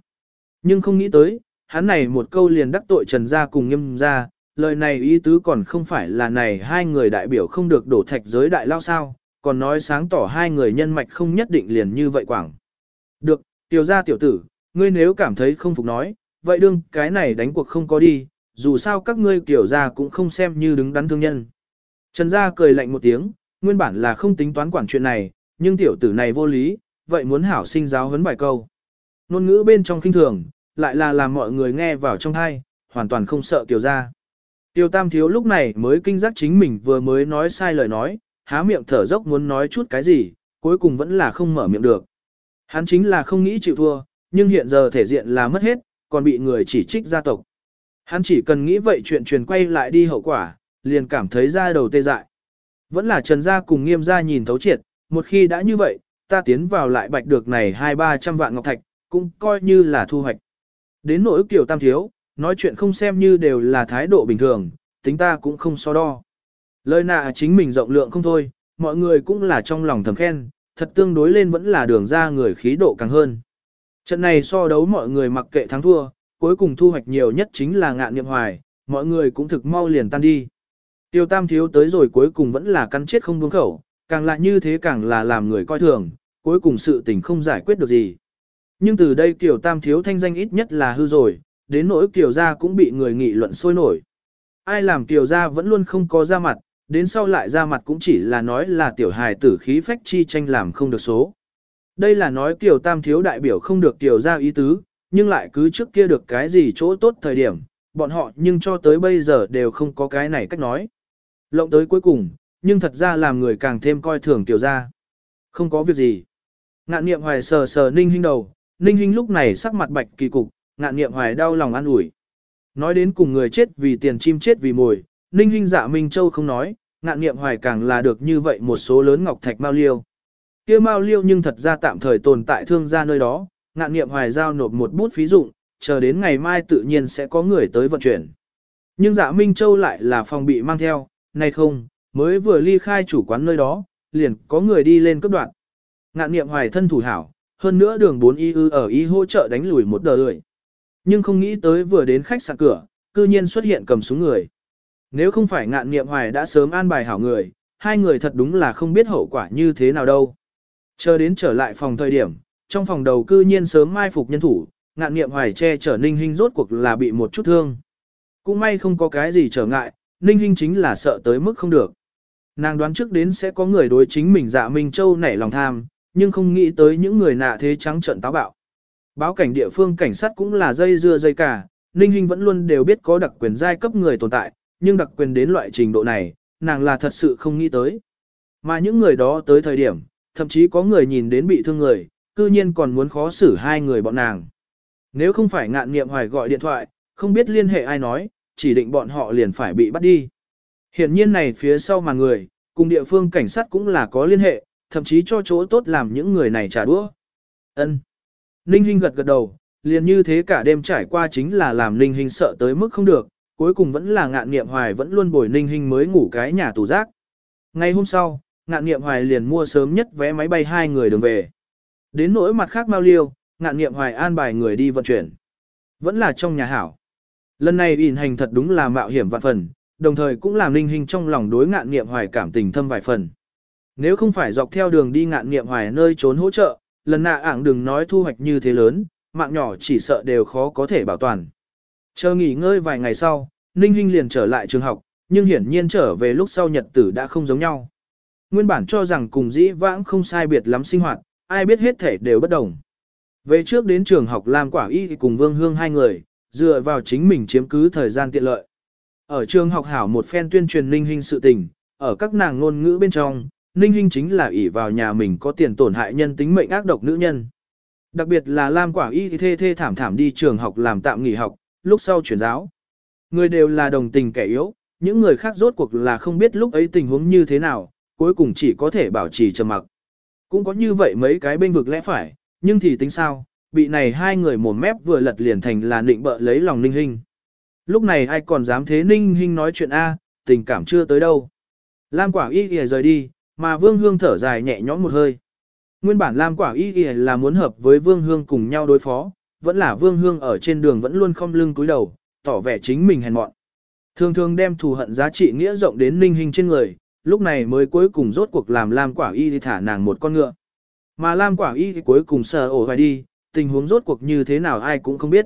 Nhưng không nghĩ tới, hắn này một câu liền đắc tội Trần gia cùng nghiêm gia, lời này ý tứ còn không phải là này hai người đại biểu không được đổ thạch giới đại lao sao, còn nói sáng tỏ hai người nhân mạch không nhất định liền như vậy quảng. Được, tiểu gia tiểu tử, ngươi nếu cảm thấy không phục nói, vậy đương cái này đánh cuộc không có đi, dù sao các ngươi tiểu gia cũng không xem như đứng đắn thương nhân. Trần gia cười lạnh một tiếng, nguyên bản là không tính toán quản chuyện này, nhưng tiểu tử này vô lý, vậy muốn hảo sinh giáo huấn bài câu. Nôn ngữ bên trong kinh thường, lại là làm mọi người nghe vào trong thai, hoàn toàn không sợ tiểu gia. Tiêu tam thiếu lúc này mới kinh giác chính mình vừa mới nói sai lời nói, há miệng thở dốc muốn nói chút cái gì, cuối cùng vẫn là không mở miệng được. Hắn chính là không nghĩ chịu thua, nhưng hiện giờ thể diện là mất hết, còn bị người chỉ trích gia tộc. Hắn chỉ cần nghĩ vậy chuyện truyền quay lại đi hậu quả, liền cảm thấy ra đầu tê dại. Vẫn là Trần Gia cùng nghiêm gia nhìn thấu triệt, một khi đã như vậy, ta tiến vào lại bạch được này hai ba trăm vạn ngọc thạch, cũng coi như là thu hoạch. Đến nỗi kiểu tam thiếu, nói chuyện không xem như đều là thái độ bình thường, tính ta cũng không so đo. Lời nạ chính mình rộng lượng không thôi, mọi người cũng là trong lòng thầm khen, thật tương đối lên vẫn là đường ra người khí độ càng hơn. Trận này so đấu mọi người mặc kệ thắng thua, cuối cùng thu hoạch nhiều nhất chính là ngạn niệm hoài, mọi người cũng thực mau liền tan đi. Tiêu tam thiếu tới rồi cuối cùng vẫn là cắn chết không buông khẩu, càng là như thế càng là làm người coi thường, cuối cùng sự tình không giải quyết được gì. Nhưng từ đây Kiều Tam thiếu thanh danh ít nhất là hư rồi, đến nỗi Kiều gia cũng bị người nghị luận sôi nổi. Ai làm Kiều gia vẫn luôn không có ra mặt, đến sau lại ra mặt cũng chỉ là nói là tiểu hài tử khí phách chi tranh làm không được số. Đây là nói Kiều Tam thiếu đại biểu không được Kiều gia ý tứ, nhưng lại cứ trước kia được cái gì chỗ tốt thời điểm, bọn họ nhưng cho tới bây giờ đều không có cái này cách nói. Lộng tới cuối cùng, nhưng thật ra làm người càng thêm coi thường tiểu gia. Không có việc gì. Ngạn niệm hoài sờ sờ ninh hinh đầu, ninh hinh lúc này sắc mặt bạch kỳ cục, ngạn niệm hoài đau lòng an ủi. Nói đến cùng người chết vì tiền chim chết vì mồi, ninh hinh dạ Minh Châu không nói, ngạn niệm hoài càng là được như vậy một số lớn ngọc thạch mao liêu. kia mao liêu nhưng thật ra tạm thời tồn tại thương gia nơi đó, ngạn niệm hoài giao nộp một bút phí dụng, chờ đến ngày mai tự nhiên sẽ có người tới vận chuyển. Nhưng dạ Minh Châu lại là phòng bị mang theo, nay không, mới vừa ly khai chủ quán nơi đó, liền có người đi lên cấp đoạn. Ngạn niệm hoài thân thủ hảo, hơn nữa đường 4 y ư ở y hỗ trợ đánh lùi một đờ lười. Nhưng không nghĩ tới vừa đến khách sạn cửa, cư nhiên xuất hiện cầm súng người. Nếu không phải ngạn niệm hoài đã sớm an bài hảo người, hai người thật đúng là không biết hậu quả như thế nào đâu. Chờ đến trở lại phòng thời điểm, trong phòng đầu cư nhiên sớm mai phục nhân thủ, ngạn niệm hoài che chở ninh hình rốt cuộc là bị một chút thương. Cũng may không có cái gì trở ngại, ninh hình chính là sợ tới mức không được. Nàng đoán trước đến sẽ có người đối chính mình dạ Minh Châu nảy lòng tham, nhưng không nghĩ tới những người nạ thế trắng trận táo bạo. Báo cảnh địa phương cảnh sát cũng là dây dưa dây cả, Ninh Hinh vẫn luôn đều biết có đặc quyền giai cấp người tồn tại, nhưng đặc quyền đến loại trình độ này, nàng là thật sự không nghĩ tới. Mà những người đó tới thời điểm, thậm chí có người nhìn đến bị thương người, cư nhiên còn muốn khó xử hai người bọn nàng. Nếu không phải ngạn nghiệm hoài gọi điện thoại, không biết liên hệ ai nói, chỉ định bọn họ liền phải bị bắt đi. Hiển nhiên này phía sau mà người, cùng địa phương cảnh sát cũng là có liên hệ, thậm chí cho chỗ tốt làm những người này trả đũa. Ân. Ninh Hinh gật gật đầu, liền như thế cả đêm trải qua chính là làm Ninh Hinh sợ tới mức không được, cuối cùng vẫn là ngạn nghiệm hoài vẫn luôn bồi Ninh Hinh mới ngủ cái nhà tù giác. Ngày hôm sau, ngạn nghiệm hoài liền mua sớm nhất vé máy bay hai người đường về. Đến nỗi mặt khác mau liêu, ngạn nghiệm hoài an bài người đi vận chuyển. Vẫn là trong nhà hảo. Lần này ỉn hành thật đúng là mạo hiểm vạn phần, đồng thời cũng làm Ninh Hinh trong lòng đối ngạn nghiệm hoài cảm tình thâm vài phần. Nếu không phải dọc theo đường đi ngạn nghiệm hoài nơi trốn hỗ trợ, lần nạ ảng đừng nói thu hoạch như thế lớn, mạng nhỏ chỉ sợ đều khó có thể bảo toàn. Chờ nghỉ ngơi vài ngày sau, Ninh Hinh liền trở lại trường học, nhưng hiển nhiên trở về lúc sau nhật tử đã không giống nhau. Nguyên bản cho rằng cùng dĩ vãng không sai biệt lắm sinh hoạt, ai biết hết thể đều bất đồng. Về trước đến trường học làm quả y cùng Vương Hương hai người, dựa vào chính mình chiếm cứ thời gian tiện lợi. Ở trường học hảo một phen tuyên truyền Ninh Hinh sự tình, ở các nàng ngôn ngữ bên trong, Ninh Hinh chính là ỷ vào nhà mình có tiền tổn hại nhân tính mệnh ác độc nữ nhân. Đặc biệt là Lam Quả Y thê thê thảm thảm đi trường học làm tạm nghỉ học, lúc sau chuyển giáo. Người đều là đồng tình kẻ yếu, những người khác rốt cuộc là không biết lúc ấy tình huống như thế nào, cuối cùng chỉ có thể bảo trì trầm mặc. Cũng có như vậy mấy cái bên vực lẽ phải, nhưng thì tính sao, bị này hai người mồm mép vừa lật liền thành là định bợ lấy lòng Ninh Hinh. Lúc này ai còn dám thế Ninh Hinh nói chuyện A, tình cảm chưa tới đâu. Lam quả y kìa rời đi, mà Vương Hương thở dài nhẹ nhõm một hơi. Nguyên bản Lam quả y kìa là muốn hợp với Vương Hương cùng nhau đối phó, vẫn là Vương Hương ở trên đường vẫn luôn không lưng cúi đầu, tỏ vẻ chính mình hèn mọn. Thường thường đem thù hận giá trị nghĩa rộng đến Ninh Hinh trên người, lúc này mới cuối cùng rốt cuộc làm Lam quả y thì thả nàng một con ngựa. Mà Lam quả y thì cuối cùng sờ ổ phải đi, tình huống rốt cuộc như thế nào ai cũng không biết.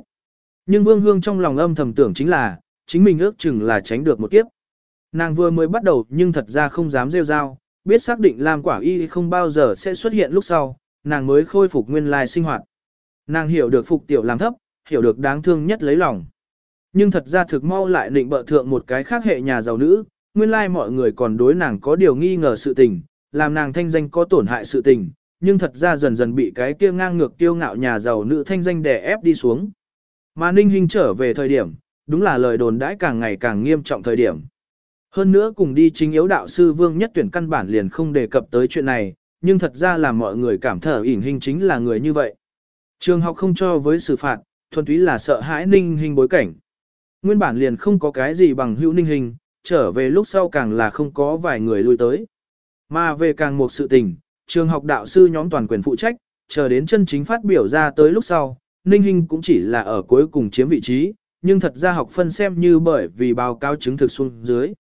Nhưng Vương Hương trong lòng âm thầm tưởng chính là, chính mình ước chừng là tránh được một kiếp. Nàng vừa mới bắt đầu nhưng thật ra không dám rêu rao, biết xác định Lam quả y không bao giờ sẽ xuất hiện lúc sau, nàng mới khôi phục nguyên lai sinh hoạt. Nàng hiểu được phục tiểu làm thấp, hiểu được đáng thương nhất lấy lòng. Nhưng thật ra thực mau lại định bợ thượng một cái khác hệ nhà giàu nữ, nguyên lai mọi người còn đối nàng có điều nghi ngờ sự tình, làm nàng thanh danh có tổn hại sự tình, nhưng thật ra dần dần bị cái kia ngang ngược kiêu ngạo nhà giàu nữ thanh danh đè ép đi xuống. Mà Ninh Hinh trở về thời điểm, đúng là lời đồn đãi càng ngày càng nghiêm trọng thời điểm. Hơn nữa cùng đi chính yếu đạo sư Vương Nhất Tuyển căn bản liền không đề cập tới chuyện này, nhưng thật ra là mọi người cảm thở ỉn hình chính là người như vậy. Trường học không cho với xử phạt, thuần túy là sợ hãi Ninh Hinh bối cảnh. Nguyên bản liền không có cái gì bằng hữu Ninh Hinh, trở về lúc sau càng là không có vài người lui tới. Mà về càng một sự tình, trường học đạo sư nhóm toàn quyền phụ trách, chờ đến chân chính phát biểu ra tới lúc sau, Ninh Hinh cũng chỉ là ở cuối cùng chiếm vị trí, nhưng thật ra học phân xem như bởi vì báo cáo chứng thực xuống dưới.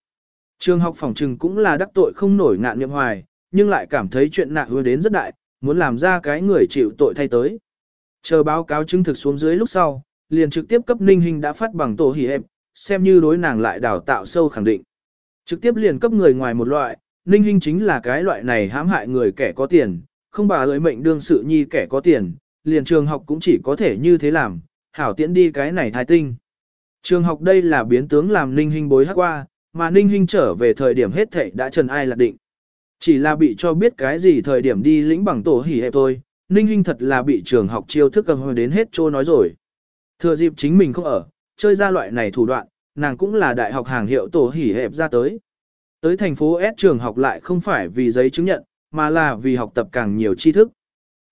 Trường học phòng trừng cũng là đắc tội không nổi ngạn niệm hoài, nhưng lại cảm thấy chuyện nạ hứa đến rất đại, muốn làm ra cái người chịu tội thay tới. Chờ báo cáo chứng thực xuống dưới lúc sau, liền trực tiếp cấp Ninh Hinh đã phát bằng tổ hỉ em, xem như đối nàng lại đào tạo sâu khẳng định. Trực tiếp liền cấp người ngoài một loại, Ninh Hinh chính là cái loại này hãm hại người kẻ có tiền, không bà lợi mệnh đương sự nhi kẻ có tiền, liền trường học cũng chỉ có thể như thế làm, hảo tiễn đi cái này thái tinh. Trường học đây là biến tướng làm Ninh Hinh bối hắc qua, mà Ninh Hinh trở về thời điểm hết thệ đã trần ai lạc định. Chỉ là bị cho biết cái gì thời điểm đi lĩnh bằng tổ hỉ hẹp thôi, Ninh Hinh thật là bị trường học chiêu thức cầm hồi đến hết trô nói rồi. Thừa dịp chính mình không ở, chơi ra loại này thủ đoạn, nàng cũng là đại học hàng hiệu tổ hỉ hẹp ra tới. Tới thành phố S trường học lại không phải vì giấy chứng nhận, mà là vì học tập càng nhiều tri thức.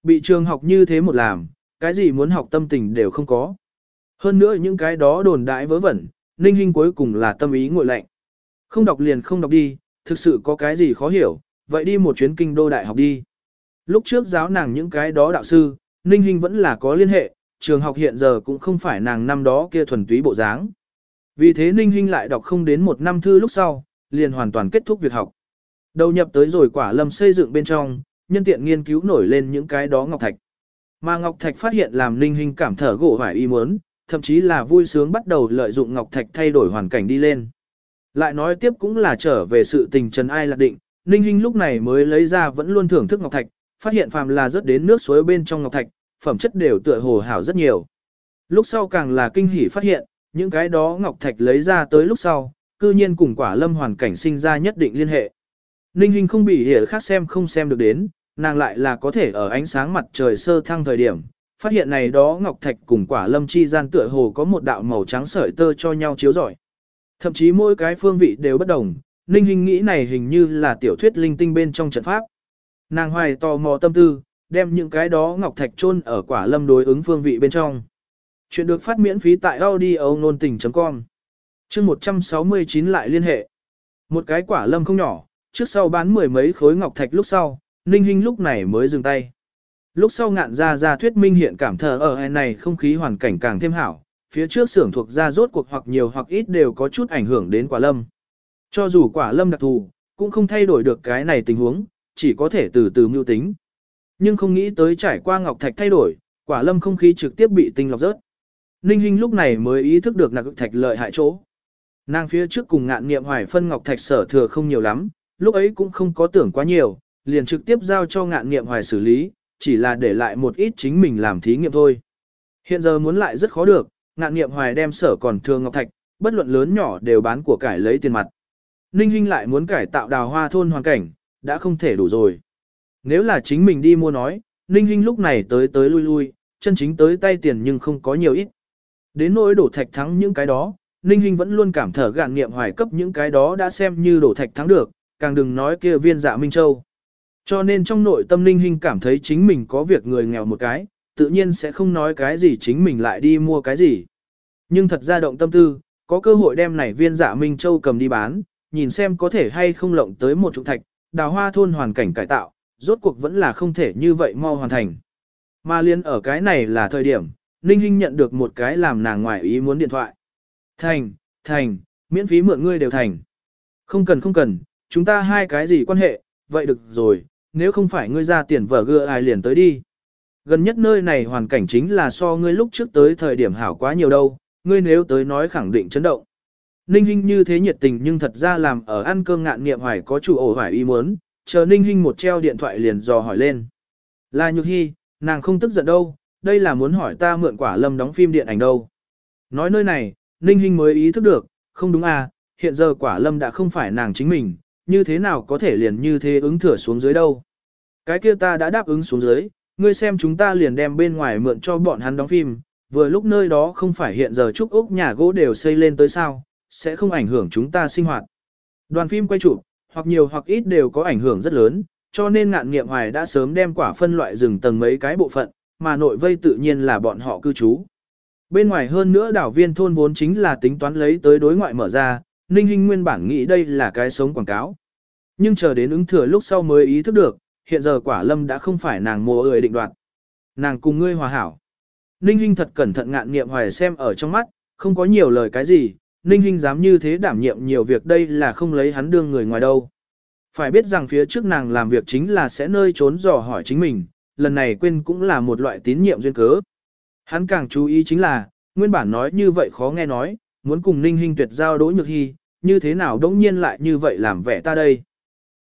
Bị trường học như thế một làm, cái gì muốn học tâm tình đều không có. Hơn nữa những cái đó đồn đại vớ vẩn, ninh hình cuối cùng là tâm ý ngội lạnh. Không đọc liền không đọc đi, thực sự có cái gì khó hiểu, vậy đi một chuyến kinh đô đại học đi. Lúc trước giáo nàng những cái đó đạo sư, ninh hình vẫn là có liên hệ, trường học hiện giờ cũng không phải nàng năm đó kia thuần túy bộ dáng. Vì thế ninh hình lại đọc không đến một năm thư lúc sau, liền hoàn toàn kết thúc việc học. Đầu nhập tới rồi quả lâm xây dựng bên trong, nhân tiện nghiên cứu nổi lên những cái đó ngọc thạch. Mà ngọc thạch phát hiện làm Ninh Hinh cảm thở gỗ hoài y muốn, thậm chí là vui sướng bắt đầu lợi dụng ngọc thạch thay đổi hoàn cảnh đi lên. Lại nói tiếp cũng là trở về sự tình trần ai lạc định, Ninh Hinh lúc này mới lấy ra vẫn luôn thưởng thức ngọc thạch, phát hiện phàm là rớt đến nước suối bên trong ngọc thạch, phẩm chất đều tựa hồ hảo rất nhiều. Lúc sau càng là kinh hỉ phát hiện, những cái đó ngọc thạch lấy ra tới lúc sau, cư nhiên cùng quả lâm hoàn cảnh sinh ra nhất định liên hệ. Ninh Hinh không bị hiểu khác xem không xem được đến, nàng lại là có thể ở ánh sáng mặt trời sơ thăng thời điểm, phát hiện này đó ngọc thạch cùng quả lâm chi gian tựa hồ có một đạo màu trắng sợi tơ cho nhau chiếu rọi. Thậm chí mỗi cái phương vị đều bất đồng, Ninh Hình nghĩ này hình như là tiểu thuyết linh tinh bên trong trận pháp. Nàng hoài tò mò tâm tư, đem những cái đó ngọc thạch chôn ở quả lâm đối ứng phương vị bên trong. Chuyện được phát miễn phí tại audio nôn tình.com chương 169 lại liên hệ. Một cái quả lâm không nhỏ, trước sau bán mười mấy khối ngọc thạch lúc sau, Ninh Hinh lúc này mới dừng tay. Lúc sau ngạn ra ra thuyết minh hiện cảm thờ ở ai này không khí hoàn cảnh càng thêm hảo, phía trước xưởng thuộc ra rốt cuộc hoặc nhiều hoặc ít đều có chút ảnh hưởng đến quả lâm. Cho dù quả lâm đặc thù, cũng không thay đổi được cái này tình huống, chỉ có thể từ từ mưu tính. Nhưng không nghĩ tới trải qua ngọc thạch thay đổi, quả lâm không khí trực tiếp bị tinh lọc rớt. Ninh Hinh lúc này mới ý thức được nạc thạch lợi hại chỗ. Nàng phía trước cùng ngạn nghiệm hoài phân ngọc thạch sở thừa không nhiều lắm, lúc ấy cũng không có tưởng quá nhiều, liền trực tiếp giao cho ngạn nghiệm hoài xử lý, chỉ là để lại một ít chính mình làm thí nghiệm thôi. Hiện giờ muốn lại rất khó được, Ngạn niệm hoài đem sở còn thương ngọc thạch, bất luận lớn nhỏ đều bán của cải lấy tiền mặt. Ninh Hinh lại muốn cải tạo đào hoa thôn hoàn cảnh, đã không thể đủ rồi. Nếu là chính mình đi mua nói, Ninh Hinh lúc này tới tới lui lui, chân chính tới tay tiền nhưng không có nhiều ít. Đến nỗi đổ thạch thắng những cái đó, Ninh Hinh vẫn luôn cảm thở gạn niệm hoài cấp những cái đó đã xem như đổ thạch thắng được, càng đừng nói kia viên dạ Minh Châu. Cho nên trong nội tâm Ninh Hinh cảm thấy chính mình có việc người nghèo một cái, tự nhiên sẽ không nói cái gì chính mình lại đi mua cái gì. Nhưng thật ra động tâm tư, có cơ hội đem này viên dạ Minh Châu cầm đi bán, nhìn xem có thể hay không lộng tới một trụ thạch, đào hoa thôn hoàn cảnh cải tạo, rốt cuộc vẫn là không thể như vậy mau hoàn thành. Mà liên ở cái này là thời điểm, Ninh Hinh nhận được một cái làm nàng ngoài ý muốn điện thoại. Thành, thành, miễn phí mượn ngươi đều thành. Không cần không cần, chúng ta hai cái gì quan hệ, vậy được rồi, nếu không phải ngươi ra tiền vở gựa ai liền tới đi. Gần nhất nơi này hoàn cảnh chính là so ngươi lúc trước tới thời điểm hảo quá nhiều đâu, ngươi nếu tới nói khẳng định chấn động. Ninh Hinh như thế nhiệt tình nhưng thật ra làm ở ăn cơm ngạn niệm hoài có chủ ổ hoài ý muốn, chờ Ninh Hinh một treo điện thoại liền dò hỏi lên. Là Nhược Hy, nàng không tức giận đâu, đây là muốn hỏi ta mượn quả lâm đóng phim điện ảnh đâu. Nói nơi này, Ninh Hinh mới ý thức được, không đúng à, hiện giờ quả lâm đã không phải nàng chính mình, như thế nào có thể liền như thế ứng thừa xuống dưới đâu. Cái kia ta đã đáp ứng xuống dưới, ngươi xem chúng ta liền đem bên ngoài mượn cho bọn hắn đóng phim, vừa lúc nơi đó không phải hiện giờ trúc ốc nhà gỗ đều xây lên tới sao, sẽ không ảnh hưởng chúng ta sinh hoạt. Đoàn phim quay chụp, hoặc nhiều hoặc ít đều có ảnh hưởng rất lớn, cho nên ngạn nghiệm hoài đã sớm đem quả phân loại rừng tầng mấy cái bộ phận, mà nội vây tự nhiên là bọn họ cư trú. Bên ngoài hơn nữa đảo viên thôn vốn chính là tính toán lấy tới đối ngoại mở ra, Ninh Hinh nguyên bản nghĩ đây là cái sống quảng cáo. Nhưng chờ đến ứng thừa lúc sau mới ý thức được, hiện giờ quả lâm đã không phải nàng mùa ơi định đoạt. Nàng cùng ngươi hòa hảo. Ninh Hinh thật cẩn thận ngạn nghiệm hoài xem ở trong mắt, không có nhiều lời cái gì, Ninh Hinh dám như thế đảm nhiệm nhiều việc đây là không lấy hắn đương người ngoài đâu. Phải biết rằng phía trước nàng làm việc chính là sẽ nơi trốn dò hỏi chính mình, lần này quên cũng là một loại tín nhiệm duyên cớ. Hắn càng chú ý chính là, nguyên bản nói như vậy khó nghe nói, muốn cùng Ninh Hinh tuyệt giao đối Nhược Hy, như thế nào đống nhiên lại như vậy làm vẻ ta đây.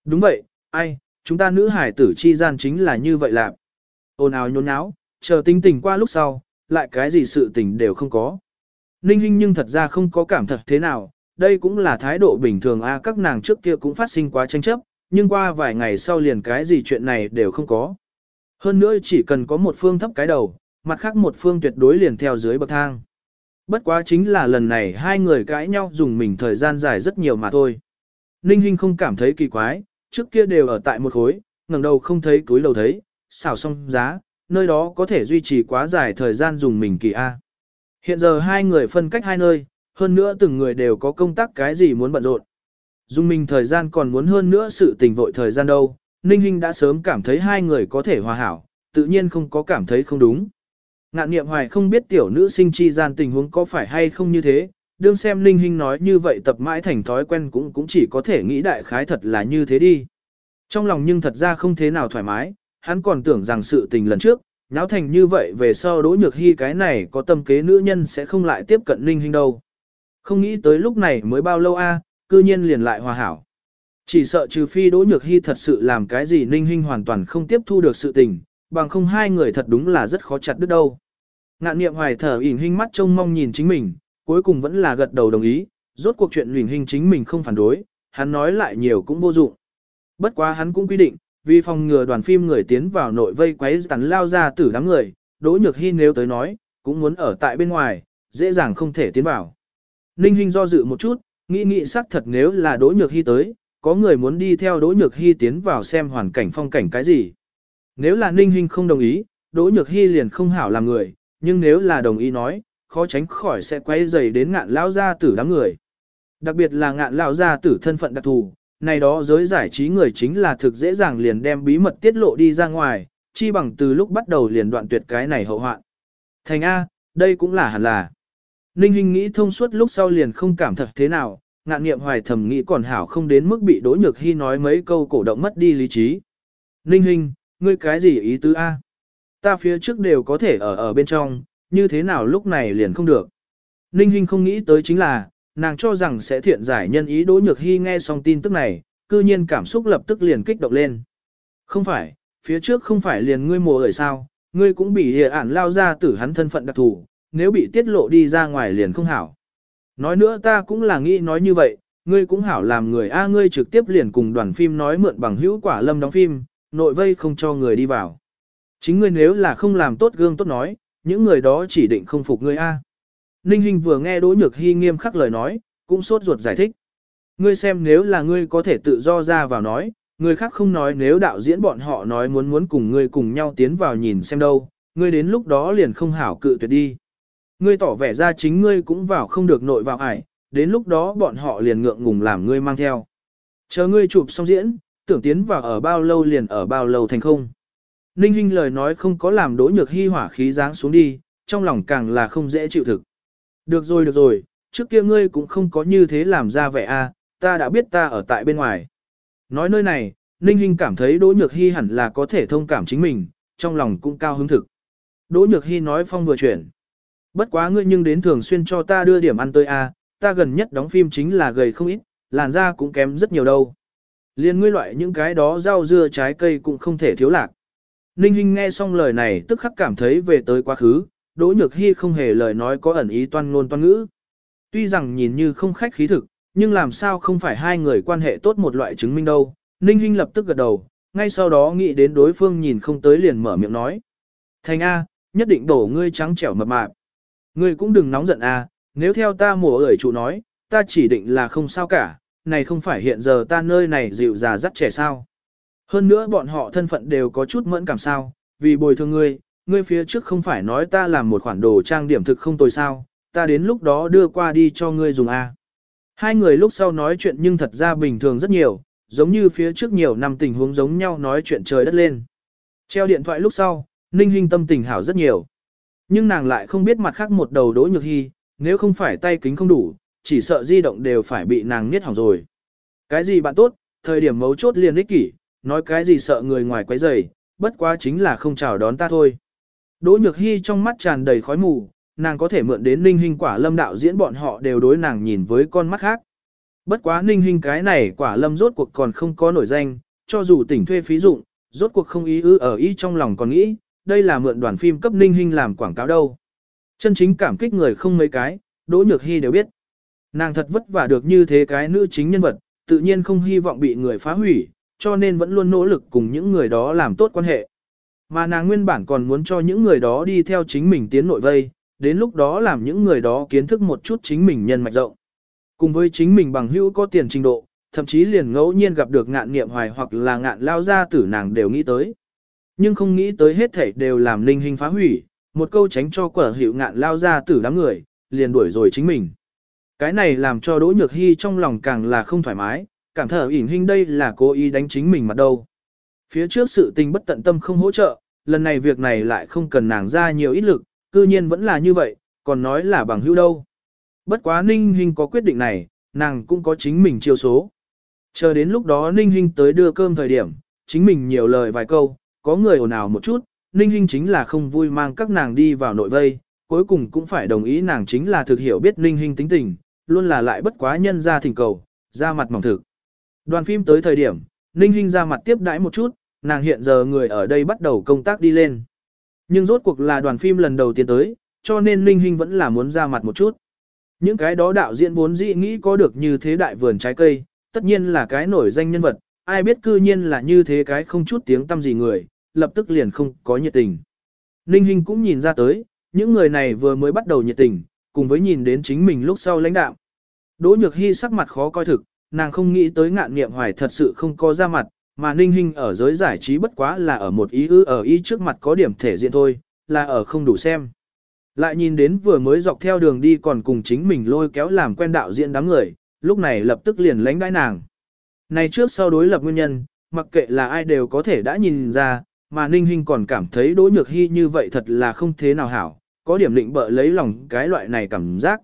Đúng vậy, ai, chúng ta nữ hải tử chi gian chính là như vậy làm. Ôn ào nhốn nháo, chờ tinh tình qua lúc sau, lại cái gì sự tình đều không có. Ninh Hinh nhưng thật ra không có cảm thật thế nào, đây cũng là thái độ bình thường a các nàng trước kia cũng phát sinh quá tranh chấp, nhưng qua vài ngày sau liền cái gì chuyện này đều không có. Hơn nữa chỉ cần có một phương thấp cái đầu, mặt khác một phương tuyệt đối liền theo dưới bậc thang. Bất quá chính là lần này hai người cãi nhau dùng mình thời gian dài rất nhiều mà thôi. Ninh Hinh không cảm thấy kỳ quái, trước kia đều ở tại một khối, ngẩng đầu không thấy túi lầu thấy, xảo xong giá, nơi đó có thể duy trì quá dài thời gian dùng mình kỳ A. Hiện giờ hai người phân cách hai nơi, hơn nữa từng người đều có công tác cái gì muốn bận rộn. Dùng mình thời gian còn muốn hơn nữa sự tình vội thời gian đâu, Ninh Hinh đã sớm cảm thấy hai người có thể hòa hảo, tự nhiên không có cảm thấy không đúng. Ngạn niệm hoài không biết tiểu nữ sinh chi gian tình huống có phải hay không như thế, đương xem Ninh Hinh nói như vậy tập mãi thành thói quen cũng cũng chỉ có thể nghĩ đại khái thật là như thế đi. Trong lòng nhưng thật ra không thế nào thoải mái, hắn còn tưởng rằng sự tình lần trước, nháo thành như vậy về sau đỗ nhược hy cái này có tâm kế nữ nhân sẽ không lại tiếp cận Ninh Hinh đâu. Không nghĩ tới lúc này mới bao lâu a, cư nhiên liền lại hòa hảo. Chỉ sợ trừ phi đỗ nhược hy thật sự làm cái gì Ninh Hinh hoàn toàn không tiếp thu được sự tình, bằng không hai người thật đúng là rất khó chặt đứt đâu. Ngạn niệm hoài thở ỉn hinh mắt trông mong nhìn chính mình, cuối cùng vẫn là gật đầu đồng ý, rốt cuộc chuyện huyền hình chính mình không phản đối, hắn nói lại nhiều cũng vô dụng. Bất quá hắn cũng quy định, vì phòng ngừa đoàn phim người tiến vào nội vây quấy tắn lao ra tử đám người, Đỗ Nhược Hi nếu tới nói, cũng muốn ở tại bên ngoài, dễ dàng không thể tiến vào. Ninh Hinh do dự một chút, nghĩ nghĩ xác thật nếu là Đỗ Nhược Hi tới, có người muốn đi theo Đỗ Nhược Hi tiến vào xem hoàn cảnh phong cảnh cái gì. Nếu là Ninh Hinh không đồng ý, Đỗ Nhược Hi liền không hảo làm người, nhưng nếu là đồng ý nói, khó tránh khỏi sẽ quay dày đến ngạn lao gia tử đám người. Đặc biệt là ngạn lao gia tử thân phận đặc thù, này đó giới giải trí người chính là thực dễ dàng liền đem bí mật tiết lộ đi ra ngoài, chi bằng từ lúc bắt đầu liền đoạn tuyệt cái này hậu hoạn. Thành A, đây cũng là hẳn là. Ninh Hinh nghĩ thông suốt lúc sau liền không cảm thật thế nào, ngạn nghiệm hoài thầm nghĩ còn hảo không đến mức bị đối nhược hy nói mấy câu cổ động mất đi lý trí. Ninh Hinh, ngươi cái gì ý tứ A? Ta phía trước đều có thể ở ở bên trong, như thế nào lúc này liền không được. Ninh Hinh không nghĩ tới chính là, nàng cho rằng sẽ thiện giải nhân ý Đỗ Nhược Hy nghe xong tin tức này, cư nhiên cảm xúc lập tức liền kích động lên. Không phải, phía trước không phải liền ngươi mùa ở sao, ngươi cũng bị hệ ản lao ra tử hắn thân phận đặc thù, nếu bị tiết lộ đi ra ngoài liền không hảo. Nói nữa ta cũng là nghĩ nói như vậy, ngươi cũng hảo làm người A ngươi trực tiếp liền cùng đoàn phim nói mượn bằng hữu quả lâm đóng phim, nội vây không cho người đi vào. Chính ngươi nếu là không làm tốt gương tốt nói, những người đó chỉ định không phục ngươi A. Ninh Hinh vừa nghe Đỗ Nhược Hy nghiêm khắc lời nói, cũng sốt ruột giải thích. Ngươi xem nếu là ngươi có thể tự do ra vào nói, người khác không nói nếu đạo diễn bọn họ nói muốn muốn cùng ngươi cùng nhau tiến vào nhìn xem đâu, ngươi đến lúc đó liền không hảo cự tuyệt đi. Ngươi tỏ vẻ ra chính ngươi cũng vào không được nội vào ải, đến lúc đó bọn họ liền ngượng ngùng làm ngươi mang theo. Chờ ngươi chụp xong diễn, tưởng tiến vào ở bao lâu liền ở bao lâu thành không. Ninh Hinh lời nói không có làm đỗ nhược hy hỏa khí dáng xuống đi, trong lòng càng là không dễ chịu thực. Được rồi được rồi, trước kia ngươi cũng không có như thế làm ra vẻ a, ta đã biết ta ở tại bên ngoài. Nói nơi này, Ninh Hinh cảm thấy Đỗ Nhược Hy hẳn là có thể thông cảm chính mình, trong lòng cũng cao hứng thực. Đỗ Nhược Hy nói phong vừa chuyển. Bất quá ngươi nhưng đến thường xuyên cho ta đưa điểm ăn tới a, ta gần nhất đóng phim chính là gầy không ít, làn da cũng kém rất nhiều đâu. Liên ngươi loại những cái đó rau dưa trái cây cũng không thể thiếu lạc. Ninh Hinh nghe xong lời này tức khắc cảm thấy về tới quá khứ, Đỗ Nhược Hi không hề lời nói có ẩn ý toan ngôn toan ngữ. Tuy rằng nhìn như không khách khí thực, nhưng làm sao không phải hai người quan hệ tốt một loại chứng minh đâu. Ninh Hinh lập tức gật đầu, ngay sau đó nghĩ đến đối phương nhìn không tới liền mở miệng nói. Thành A, nhất định đổ ngươi trắng trẻo mập mạp. Ngươi cũng đừng nóng giận A, nếu theo ta mùa ởi chủ nói, ta chỉ định là không sao cả, này không phải hiện giờ ta nơi này dịu già dắt trẻ sao. Hơn nữa bọn họ thân phận đều có chút mẫn cảm sao, vì bồi thường ngươi, ngươi phía trước không phải nói ta làm một khoản đồ trang điểm thực không tồi sao, ta đến lúc đó đưa qua đi cho ngươi dùng A. Hai người lúc sau nói chuyện nhưng thật ra bình thường rất nhiều, giống như phía trước nhiều năm tình huống giống nhau nói chuyện trời đất lên. Treo điện thoại lúc sau, Ninh Hinh tâm tình hảo rất nhiều. Nhưng nàng lại không biết mặt khác một đầu đỗ nhược hy, nếu không phải tay kính không đủ, chỉ sợ di động đều phải bị nàng niết hỏng rồi. Cái gì bạn tốt, thời điểm mấu chốt liền ích kỷ, nói cái gì sợ người ngoài quấy rầy, bất quá chính là không chào đón ta thôi. Đỗ Nhược Hi trong mắt tràn đầy khói mù, nàng có thể mượn đến Ninh Hinh quả lâm đạo diễn bọn họ đều đối nàng nhìn với con mắt khác. Bất quá Ninh Hinh cái này quả lâm rốt cuộc còn không có nổi danh, cho dù tỉnh thuê phí dụng, rốt cuộc không ý ư ở ý trong lòng còn nghĩ, đây là mượn đoàn phim cấp Ninh Hinh làm quảng cáo đâu. Chân chính cảm kích người không mấy cái, Đỗ Nhược Hi đều biết. Nàng thật vất vả được như thế cái nữ chính nhân vật, tự nhiên không hy vọng bị người phá hủy, cho nên vẫn luôn nỗ lực cùng những người đó làm tốt quan hệ. Mà nàng nguyên bản còn muốn cho những người đó đi theo chính mình tiến nội vây, đến lúc đó làm những người đó kiến thức một chút chính mình nhân mạch rộng. Cùng với chính mình bằng hữu có tiền trình độ, thậm chí liền ngẫu nhiên gặp được ngạn nghiệm hoài hoặc là ngạn lao gia tử nàng đều nghĩ tới. Nhưng không nghĩ tới hết thảy đều làm linh hình phá hủy, một câu tránh cho quả hiệu ngạn lao gia tử đám người, liền đuổi rồi chính mình. Cái này làm cho Đỗ Nhược Hy trong lòng càng là không thoải mái, cảm thở ỉn hình đây là cố ý đánh chính mình mặt đâu. Phía trước sự tình bất tận tâm không hỗ trợ, lần này việc này lại không cần nàng ra nhiều ít lực, cư nhiên vẫn là như vậy, còn nói là bằng hữu đâu. Bất quá Ninh Hinh có quyết định này, nàng cũng có chính mình chiêu số. Chờ đến lúc đó Ninh Hinh tới đưa cơm thời điểm, chính mình nhiều lời vài câu, có người ồn ào một chút, Ninh Hinh chính là không vui mang các nàng đi vào nội vây, cuối cùng cũng phải đồng ý nàng chính là thực hiểu biết Ninh Hinh tính tình, luôn là lại bất quá nhân ra thỉnh cầu, ra mặt mỏng thực. Đoàn phim tới thời điểm, Ninh Hinh ra mặt tiếp đãi một chút, nàng hiện giờ người ở đây bắt đầu công tác đi lên. Nhưng rốt cuộc là đoàn phim lần đầu tiên tới, cho nên Ninh Hinh vẫn là muốn ra mặt một chút. Những cái đó đạo diễn vốn dĩ nghĩ có được như thế đại vườn trái cây, tất nhiên là cái nổi danh nhân vật, ai biết cư nhiên là như thế cái không chút tiếng tâm gì người, lập tức liền không có nhiệt tình. Ninh Hinh cũng nhìn ra tới, những người này vừa mới bắt đầu nhiệt tình, cùng với nhìn đến chính mình lúc sau lãnh đạo. Đỗ Nhược Hy sắc mặt khó coi thực, nàng không nghĩ tới ngạn nghiệm hoài thật sự không có ra mặt, mà Ninh hình ở giới giải trí bất quá là ở một ý ư ở ý trước mặt có điểm thể diện thôi, là ở không đủ xem. Lại nhìn đến vừa mới dọc theo đường đi còn cùng chính mình lôi kéo làm quen đạo diễn đám người, lúc này lập tức liền lánh đãi nàng. Này trước sau đối lập nguyên nhân, mặc kệ là ai đều có thể đã nhìn ra, mà Ninh Hinh còn cảm thấy Đỗ Nhược Hy như vậy thật là không thế nào hảo, có điểm định bợ lấy lòng cái loại này cảm giác.